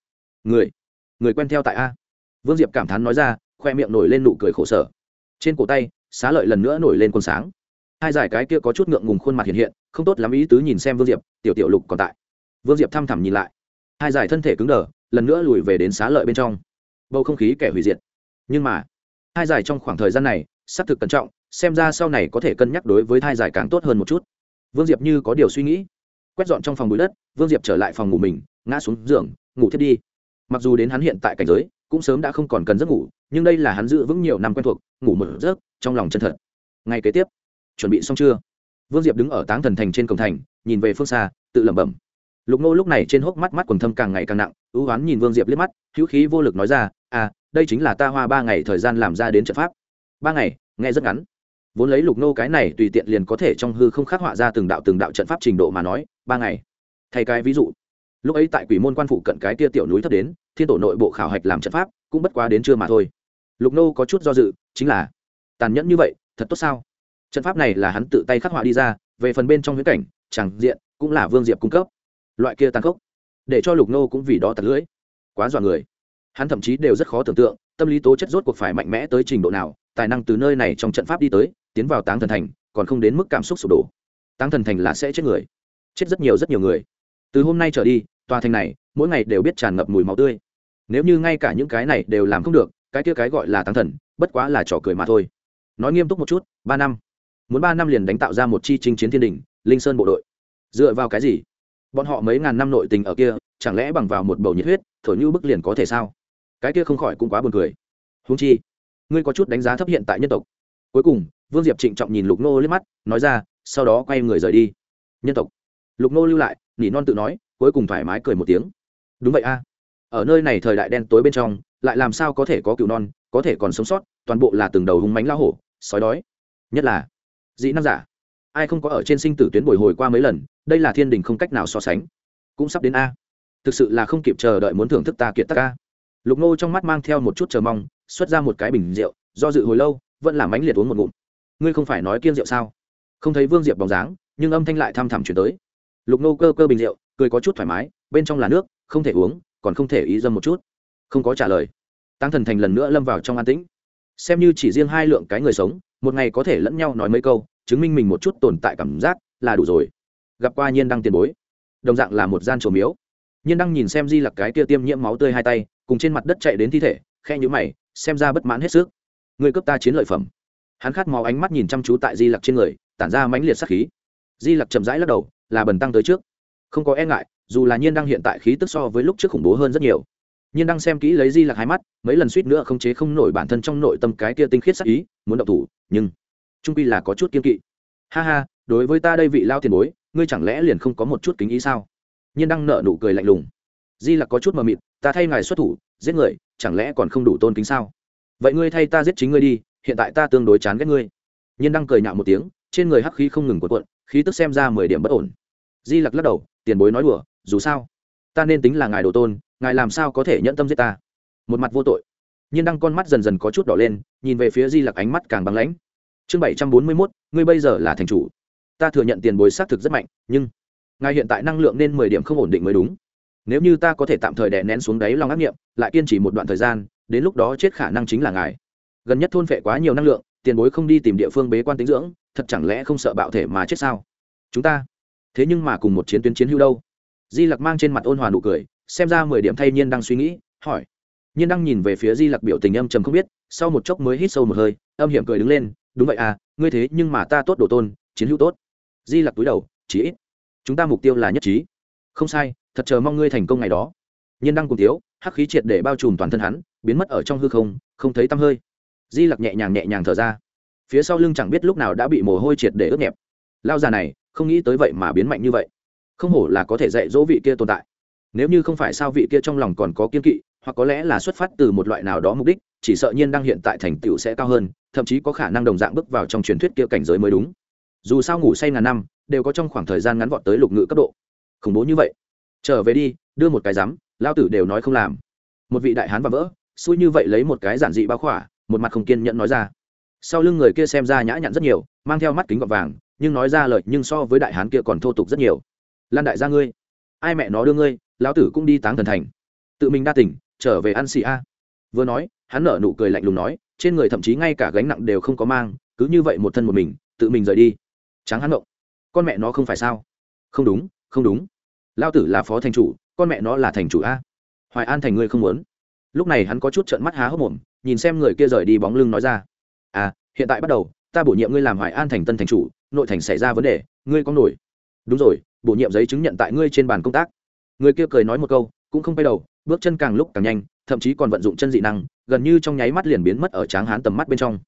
Người người quen theo tại a. Vương diệp cảm thán nói ra, khoe miệng nổi lên nụ cười khổ sở. Trên cổ tay, xá lợi lần nữa nổi lên quần sáng hai giải cái kia có chút ngượng ngùng khuôn mặt hiện hiện, không tốt lắm ý tứ nhìn xem vương diệp, tiểu tiểu lục còn tại. Vương diệp thăm thẳm nhìn lại. Hai giải thân thể cứng đờ, lần nữa lùi về đến xá lợi bên trong. Bầu không khí kẻ hủy diệt. Nhưng mà, hai giải trong khoảng thời gian này, xác thực cẩn trọng, xem ra sau này có thể cân nhắc đối với thai giải càng tốt hơn một chút. Vương diệp như có điều suy nghĩ. Quét dọn trong phòng bụi đất, vương diệp trở lại phòng ngủ mình, ngã xuống giường, ngủ thiết đi. Mặc dù đến hắn hiện tại cảnh giới, cũng sớm đã không còn cần giấc ngủ, nhưng đây là hắn giữ vững nhiều năm quen thuộc, ngủ một giấc, trong lòng chân thật. Ngay kế tiếp chuẩn bị xong chưa? Vương diệp đứng ở táng thần thành trên cổng thành, nhìn về phương xa, tự lẩm bẩm. Lục nô lúc này trên hốc mắt mắt quần thâm càng ngày càng nặng, ưu oán nhìn vương diệp liếc mắt, hữu khí vô lực nói ra à đây chính là ta hoa ba ngày thời gian làm ra đến trận pháp. Ba ngày? Nghe rất ngắn. Vốn lấy lục nô cái này tùy tiện liền có thể trong hư không khắc họa ra từng đạo từng đạo trận pháp trình độ mà nói, ba ngày. Thay cái ví dụ, lúc ấy tại quỷ môn quan phụ cận cái tia tiểu núi thấp đến, thiên tổ nội bộ khảo hạch làm trận pháp, cũng bất quá đến trưa mà thôi. Lục nô có chút do dự, chính là, tàn nhẫn như vậy, thật tốt sao? Trận pháp này là hắn tự tay khắc họa đi ra, về phần bên trong huyễn cảnh, chẳng diện, cũng là vương diệp cung cấp. Loại kia tàn khốc, để cho lục nô cũng vì đó tạt lưỡi. Quá dọa người. Hắn thậm chí đều rất khó tưởng tượng, tâm lý tố chất rốt cuộc phải mạnh mẽ tới trình độ nào, tài năng từ nơi này trong trận pháp đi tới, tiến vào táng thần thành, còn không đến mức cảm xúc sụp đổ. Táng thần thành là sẽ chết người. Chết rất nhiều rất nhiều người. Từ hôm nay trở đi, tòa thành này, mỗi ngày đều biết tràn ngập mùi máu tươi. Nếu như ngay cả những cái này đều làm không được, cái kia cái gọi là táng thần, bất quá là trò cười mà thôi. Nói nghiêm túc một chút, ba năm muốn ba năm liền đánh tạo ra một chi chinh chiến thiên đình, linh sơn bộ đội. Dựa vào cái gì? Bọn họ mấy ngàn năm nội tình ở kia, chẳng lẽ bằng vào một bầu nhiệt huyết, thổi như bức liền có thể sao? Cái kia không khỏi cũng quá buồn cười. Húng chi, ngươi có chút đánh giá thấp hiện tại nhân tộc. Cuối cùng, vương diệp trịnh trọng nhìn lục nô liếc mắt, nói ra, sau đó quay người rời đi. Nhân tộc. Lục nô lưu lại, nỉ non tự nói, cuối cùng thoải mái cười một tiếng. Đúng vậy a. Ở nơi này thời đại đen tối bên trong, lại làm sao có thể có cựu non, có thể còn sống sót, toàn bộ là từng đầu hung mánh lao hổ, sói đói. Nhất là dị năng giả. Ai không có ở trên sinh tử tuyến bồi hồi qua mấy lần, đây là thiên đình không cách nào so sánh. Cũng sắp đến a. Thực sự là không kịp chờ đợi muốn thưởng thức ta kiệt tắc a. Lục nô trong mắt mang theo một chút chờ mong, xuất ra một cái bình rượu, do dự hồi lâu, vẫn là ánh liệt uống một ngụm. Ngươi không phải nói kiêng rượu sao? Không thấy vương diệp bóng dáng, nhưng âm thanh lại thăm thẳm chuyển tới. Lục nô cơ cơ bình rượu, cười có chút thoải mái, bên trong là nước, không thể uống, còn không thể ý dâm một chút. Không có trả lời. Tăng thần thành lần nữa lâm vào trong an tĩnh. Xem như chỉ riêng hai lượng cái người sống một ngày có thể lẫn nhau nói mấy câu, chứng minh mình một chút tồn tại cảm giác là đủ rồi. Gặp qua nhiên đăng tiền bối, đồng dạng là một gian trổ miếu. Nhiên đăng nhìn xem di lặc cái kia tiêm nhiễm máu tươi hai tay, cùng trên mặt đất chạy đến thi thể khe nhũ mày, xem ra bất mãn hết sức. Người cướp ta chiến lợi phẩm. Hắn khát máu ánh mắt nhìn chăm chú tại di lặc trên người, tản ra mãnh liệt sắc khí. Di lặc chậm rãi lắc đầu, là bần tăng tới trước. Không có e ngại, dù là nhiên đăng hiện tại khí tức so với lúc trước khủng bố hơn rất nhiều nhiên đang xem kỹ lấy di lặc hai mắt, mấy lần suýt nữa không chế không nổi bản thân trong nội tâm cái kia tinh khiết sắc ý, muốn động thủ, nhưng trung pi là có chút kiên kỵ. Ha ha, đối với ta đây vị lao tiền bối, ngươi chẳng lẽ liền không có một chút kính ý sao? Nhiên đang nợ nụ cười lạnh lùng. Di lặc có chút mờ mịt, ta thay ngài xuất thủ, giết người, chẳng lẽ còn không đủ tôn kính sao? Vậy ngươi thay ta giết chính ngươi đi, hiện tại ta tương đối chán ghét ngươi. Nhiên đang cười nhạo một tiếng, trên người hắc khí không ngừng cuộn cuộn, khí tức xem ra mười điểm bất ổn. Di lặc lắc đầu, tiền bối nói đùa, dù sao ta nên tính là ngài đồ tôn, ngài làm sao có thể nhẫn tâm giết ta? Một mặt vô tội. Nhiên đăng con mắt dần dần có chút đỏ lên, nhìn về phía di lặc ánh mắt càng băng lãnh. Chương bảy trăm bốn mươi mốt, ngươi bây giờ là thành chủ. Ta thừa nhận tiền bối xác thực rất mạnh, nhưng ngài hiện tại năng lượng nên mười điểm không ổn định mới đúng. Nếu như ta có thể tạm thời đè nén xuống đáy lòng ác nghiệm, lại kiên trì một đoạn thời gian, đến lúc đó chết khả năng chính là ngài. Gần nhất thôn phệ quá nhiều năng lượng, tiền bối không đi tìm địa phương bế quan tính dưỡng, thật chẳng lẽ không sợ bạo thể mà chết sao? Chúng ta, thế nhưng mà cùng một chiến tuyến chiến hữu đâu? Di lặc mang trên mặt ôn hòa nụ cười, xem ra mười điểm thay nhiên đang suy nghĩ, hỏi. Nhiên đang nhìn về phía di lặc biểu tình âm trầm không biết, sau một chốc mới hít sâu một hơi, âm hiểm cười đứng lên, đúng vậy à ngươi thế nhưng mà ta tốt đồ tôn, chiến hữu tốt. Di lặc túi đầu chỉ ít, chúng ta mục tiêu là nhất trí. Không sai, thật chờ mong ngươi thành công ngày đó. Nhiên đăng cùng thiếu hắc khí triệt để bao trùm toàn thân hắn, biến mất ở trong hư không không thấy tăm hơi. Di lặc nhẹ nhàng nhẹ nhàng thở ra. Phía sau lưng chẳng biết lúc nào đã bị mồ hôi triệt để ướt nhẹp. Lao già này, không nghĩ tới vậy mà biến mạnh như vậy không hổ là có thể dạy dỗ vị kia tồn tại. Nếu như không phải sao vị kia trong lòng còn có kiên kỵ, hoặc có lẽ là xuất phát từ một loại nào đó mục đích, chỉ sợ nhiên đang hiện tại thành tựu sẽ cao hơn, thậm chí có khả năng đồng dạng bước vào trong truyền thuyết kia cảnh giới mới đúng. Dù sao ngủ say ngàn năm, đều có trong khoảng thời gian ngắn vọt tới lục ngự cấp độ. Khủng bố như vậy. Trở về đi, đưa một cái rắm lao tử đều nói không làm. Một vị đại hán và vỡ, xui như vậy lấy một cái giản dị bao khỏa, một mặt không kiên nhẫn nói ra. Sau lưng người kia xem ra nhã nhặn rất nhiều, mang theo mắt kính gọt vàng, nhưng nói ra lời nhưng so với đại hán kia còn thô tục rất nhiều lan đại gia ngươi. Ai mẹ nó đưa ngươi, lão tử cũng đi táng thần thành. Tự mình đa tỉnh, trở về ăn xì a. Vừa nói, hắn nở nụ cười lạnh lùng nói, trên người thậm chí ngay cả gánh nặng đều không có mang, cứ như vậy một thân một mình, tự mình rời đi. Tráng hắn động con mẹ nó không phải sao? Không đúng không đúng. Lao tử là phó thành chủ, con mẹ nó là thành chủ a. Hoài an thành ngươi không muốn. Lúc này hắn có chút trợn mắt há hốc mồm, nhìn xem người kia rời đi bóng lưng nói ra. À hiện tại bắt đầu, ta bổ nhiệm ngươi làm hoài an thành tân thành chủ, nội thành xảy ra vấn đề, ngươi có nổi. Đúng rồi bổ nhiệm giấy chứng nhận tại ngươi trên bàn công tác. Người kia cười nói một câu, cũng không quay đầu, bước chân càng lúc càng nhanh, thậm chí còn vận dụng chân dị năng, gần như trong nháy mắt liền biến mất ở tráng hán tầm mắt bên trong.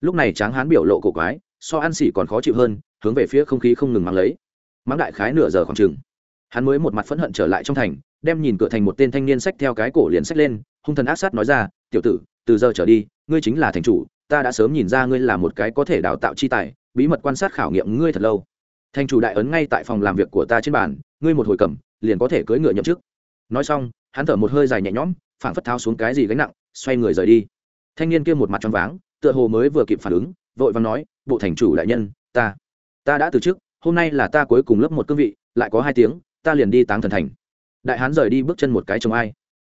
Lúc này tráng hán biểu lộ cổ quái, so ăn xỉ còn khó chịu hơn, hướng về phía không khí không ngừng mang lấy. Mắng đại khái nửa giờ khoảng chừng. Hắn mới một mặt phẫn hận trở lại trong thành, đem nhìn cửa thành một tên thanh niên sách theo cái cổ liền sách lên, hung thần ác sát nói ra, tiểu tử, từ giờ trở đi, ngươi chính là thành chủ, ta đã sớm nhìn ra ngươi là một cái có thể đào tạo chi tài, bí mật quan sát khảo nghiệm ngươi thật lâu thành chủ đại ấn ngay tại phòng làm việc của ta trên bàn, ngươi một hồi cầm, liền có thể cưỡi ngựa nhậm chức. Nói xong, hắn thở một hơi dài nhẹ nhõm, phảng phất tháo xuống cái gì gánh nặng, xoay người rời đi. Thanh niên kia một mặt trong váng, tựa hồ mới vừa kịp phản ứng, vội vàng nói, bộ thành chủ đại nhân, ta ta đã từ chức, hôm nay là ta cuối cùng lớp một cương vị, lại có hai tiếng, ta liền đi táng thần thành. Đại hán rời đi bước chân một cái chồng ai?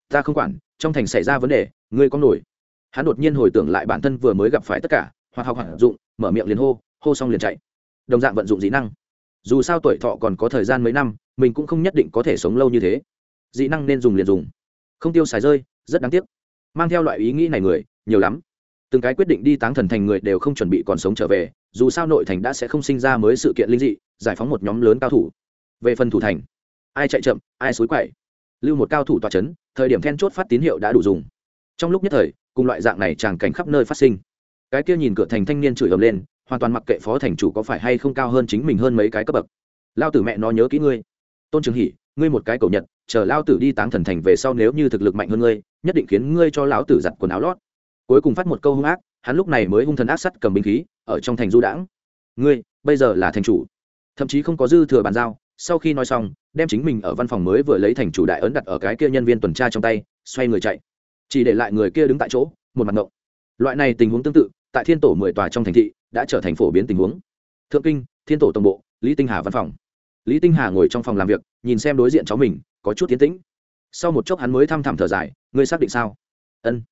Ta không quản, trong thành xảy ra vấn đề, ngươi có nổi. Hắn đột nhiên hồi tưởng lại bản thân vừa mới gặp phải tất cả, hoặc học hẳn dụng, mở miệng liền hô hô xong liền chạy. Đồng dạng vận dụng dĩ năng dù sao tuổi thọ còn có thời gian mấy năm, mình cũng không nhất định có thể sống lâu như thế. Dị năng nên dùng liền dùng. Không tiêu xài rơi, rất đáng tiếc. Mang theo loại ý nghĩ này người, nhiều lắm. Từng cái quyết định đi táng thần thành người đều không chuẩn bị còn sống trở về, dù sao nội thành đã sẽ không sinh ra mới sự kiện linh dị, giải phóng một nhóm lớn cao thủ. Về phần thủ thành, ai chạy chậm, ai xối quậy. Lưu một cao thủ tọa c h ấ n thời điểm then chốt phát tín hiệu đã đủ dùng. Trong lúc nhất thời, cùng loại dạng này tràng cảnh khắp nơi phát sinh. Cái kia nhìn cửa thành thanh niên chửi ầm lên hoàn toàn mặc kệ phó thành chủ có phải hay không cao hơn chính mình hơn mấy cái cấp bậc. Lao tử mẹ nó nhớ kỹ ngươi. Tôn trường Hỉ, ngươi một cái cầu nhật chờ lao tử đi táng thần thành về sau nếu như thực lực mạnh hơn ngươi nhất định khiến ngươi cho lão tử giặt quần áo lót. Cuối cùng phát một câu hung ác hắn lúc này mới hung thần ác sắt cầm binh khí ở trong thành du đãng. Ngươi bây giờ là thành chủ. Thậm chí không có dư thừa bàn giao sau khi nói xong đem chính mình ở văn phòng mới vừa lấy thành chủ đại ấn đặt ở cái kia nhân viên tuần tra trong tay xoay người chạy. Chỉ để lại người kia đứng tại chỗ một mặt ngộng. Loại này tình huống tương tự tại thiên tổ mười tòa trong thành thị đã trở thành phổ biến tình huống. Thượng kinh, thiên tổ tổng bộ, lý tinh hà văn phòng. Lý tinh hà ngồi trong phòng làm việc, nhìn xem đối diện cháu mình, có chút tiến tĩnh. Sau một chốc hắn mới thăm thẳm thở dài, ngươi xác định sao? Ân.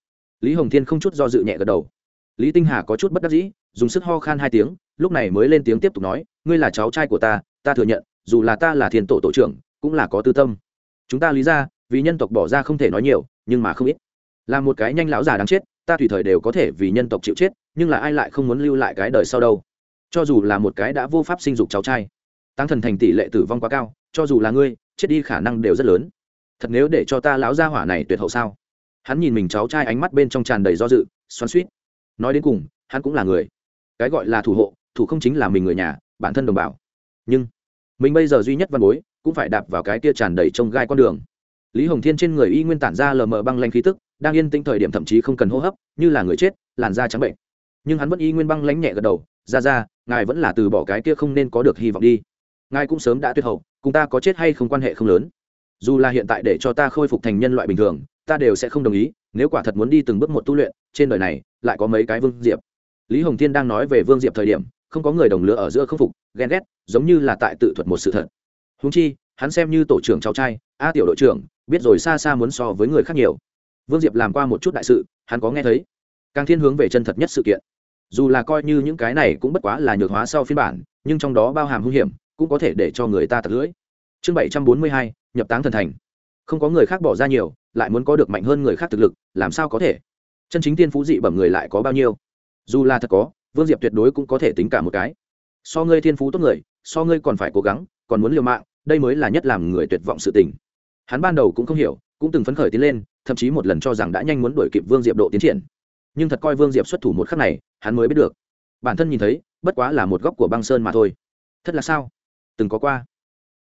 Lý hồng thiên không chút do dự nhẹ gật đầu. Lý tinh hà có chút bất đắc dĩ, dùng sức ho khan hai tiếng, lúc này mới lên tiếng tiếp tục nói, ngươi là cháu trai của ta ta thừa nhận, dù là ta là thiên tổ tổ trưởng, cũng là có tư tâm. Chúng ta lý ra, vì nhân tộc bỏ ra không thể nói nhiều, nhưng mà không ít. Là một cái nhanh lão già đáng chết, ta tùy thời đều có thể vì nhân tộc chịu chết nhưng là ai lại không muốn lưu lại cái đời sau đâu? Cho dù là một cái đã vô pháp sinh dục cháu trai tăng thần thành tỷ lệ tử vong quá cao, cho dù là ngươi, chết đi khả năng đều rất lớn. Thật nếu để cho ta lão gia hỏa này tuyệt hậu sao? Hắn nhìn mình cháu trai ánh mắt bên trong tràn đầy do dự, xoắn suýt nói đến cùng, hắn cũng là người. Cái gọi là thủ hộ, thủ không chính là mình người nhà, bản thân đồng bào. Nhưng, mình bây giờ duy nhất văn bối, cũng phải đạp vào cái kia tràn đầy trông gai con đường. Lý hồng thiên trên người y nguyên tản ra lờ mờ băng lanh khí tức, đang yên tĩnh thời điểm thậm chí không cần hô hấp, như là người chết, làn da trắng bệnh nhưng hắn vẫn y nguyên băng lánh nhẹ gật đầu, ra ra, ngài vẫn là từ bỏ cái kia không nên có được hy vọng đi. Ngài cũng sớm đã tuyệt hậu, cùng ta có chết hay không quan hệ không lớn. Dù là hiện tại để cho ta khôi phục thành nhân loại bình thường, ta đều sẽ không đồng ý, nếu quả thật muốn đi từng bước một tu luyện, trên đời này lại có mấy cái vương diệp. Lý hồng thiên đang nói về vương diệp thời điểm, không có người đồng lứa ở giữa không phục, ghen ghét, giống như là tại tự thuật một sự thật. Húng chi, hắn xem như tổ trưởng cháu trai, a tiểu đội trưởng, biết rồi xa xa muốn so với người khác nhiều. Vương diệp làm qua một chút đại sự, hắn có nghe thấy. Càng thiên hướng về chân thật nhất sự kiện dù là coi như những cái này cũng bất quá là nhược hóa sau phiên bản, nhưng trong đó bao hàm hung hiểm, cũng có thể để cho người ta tật lưỡi. Chương bảy trăm bốn mươi hai, nhập táng thần thành. Không có người khác bỏ ra nhiều, lại muốn có được mạnh hơn người khác thực lực, làm sao có thể? Chân chính tiên phú dị bẩm người lại có bao nhiêu? Dù là thật có, vương diệp tuyệt đối cũng có thể tính cả một cái. So ngươi thiên phú tốt người, so ngươi còn phải cố gắng, còn muốn liều mạng, đây mới là nhất làm người tuyệt vọng sự tình. Hắn ban đầu cũng không hiểu, cũng từng phấn khởi tiến lên, thậm chí một lần cho rằng đã nhanh muốn đuổi kịp vương diệp độ tiến triển nhưng thật coi vương diệp xuất thủ một khắc này, hắn mới biết được. Bản thân nhìn thấy, bất quá là một góc của băng sơn mà thôi. Thật là sao? Từng có qua.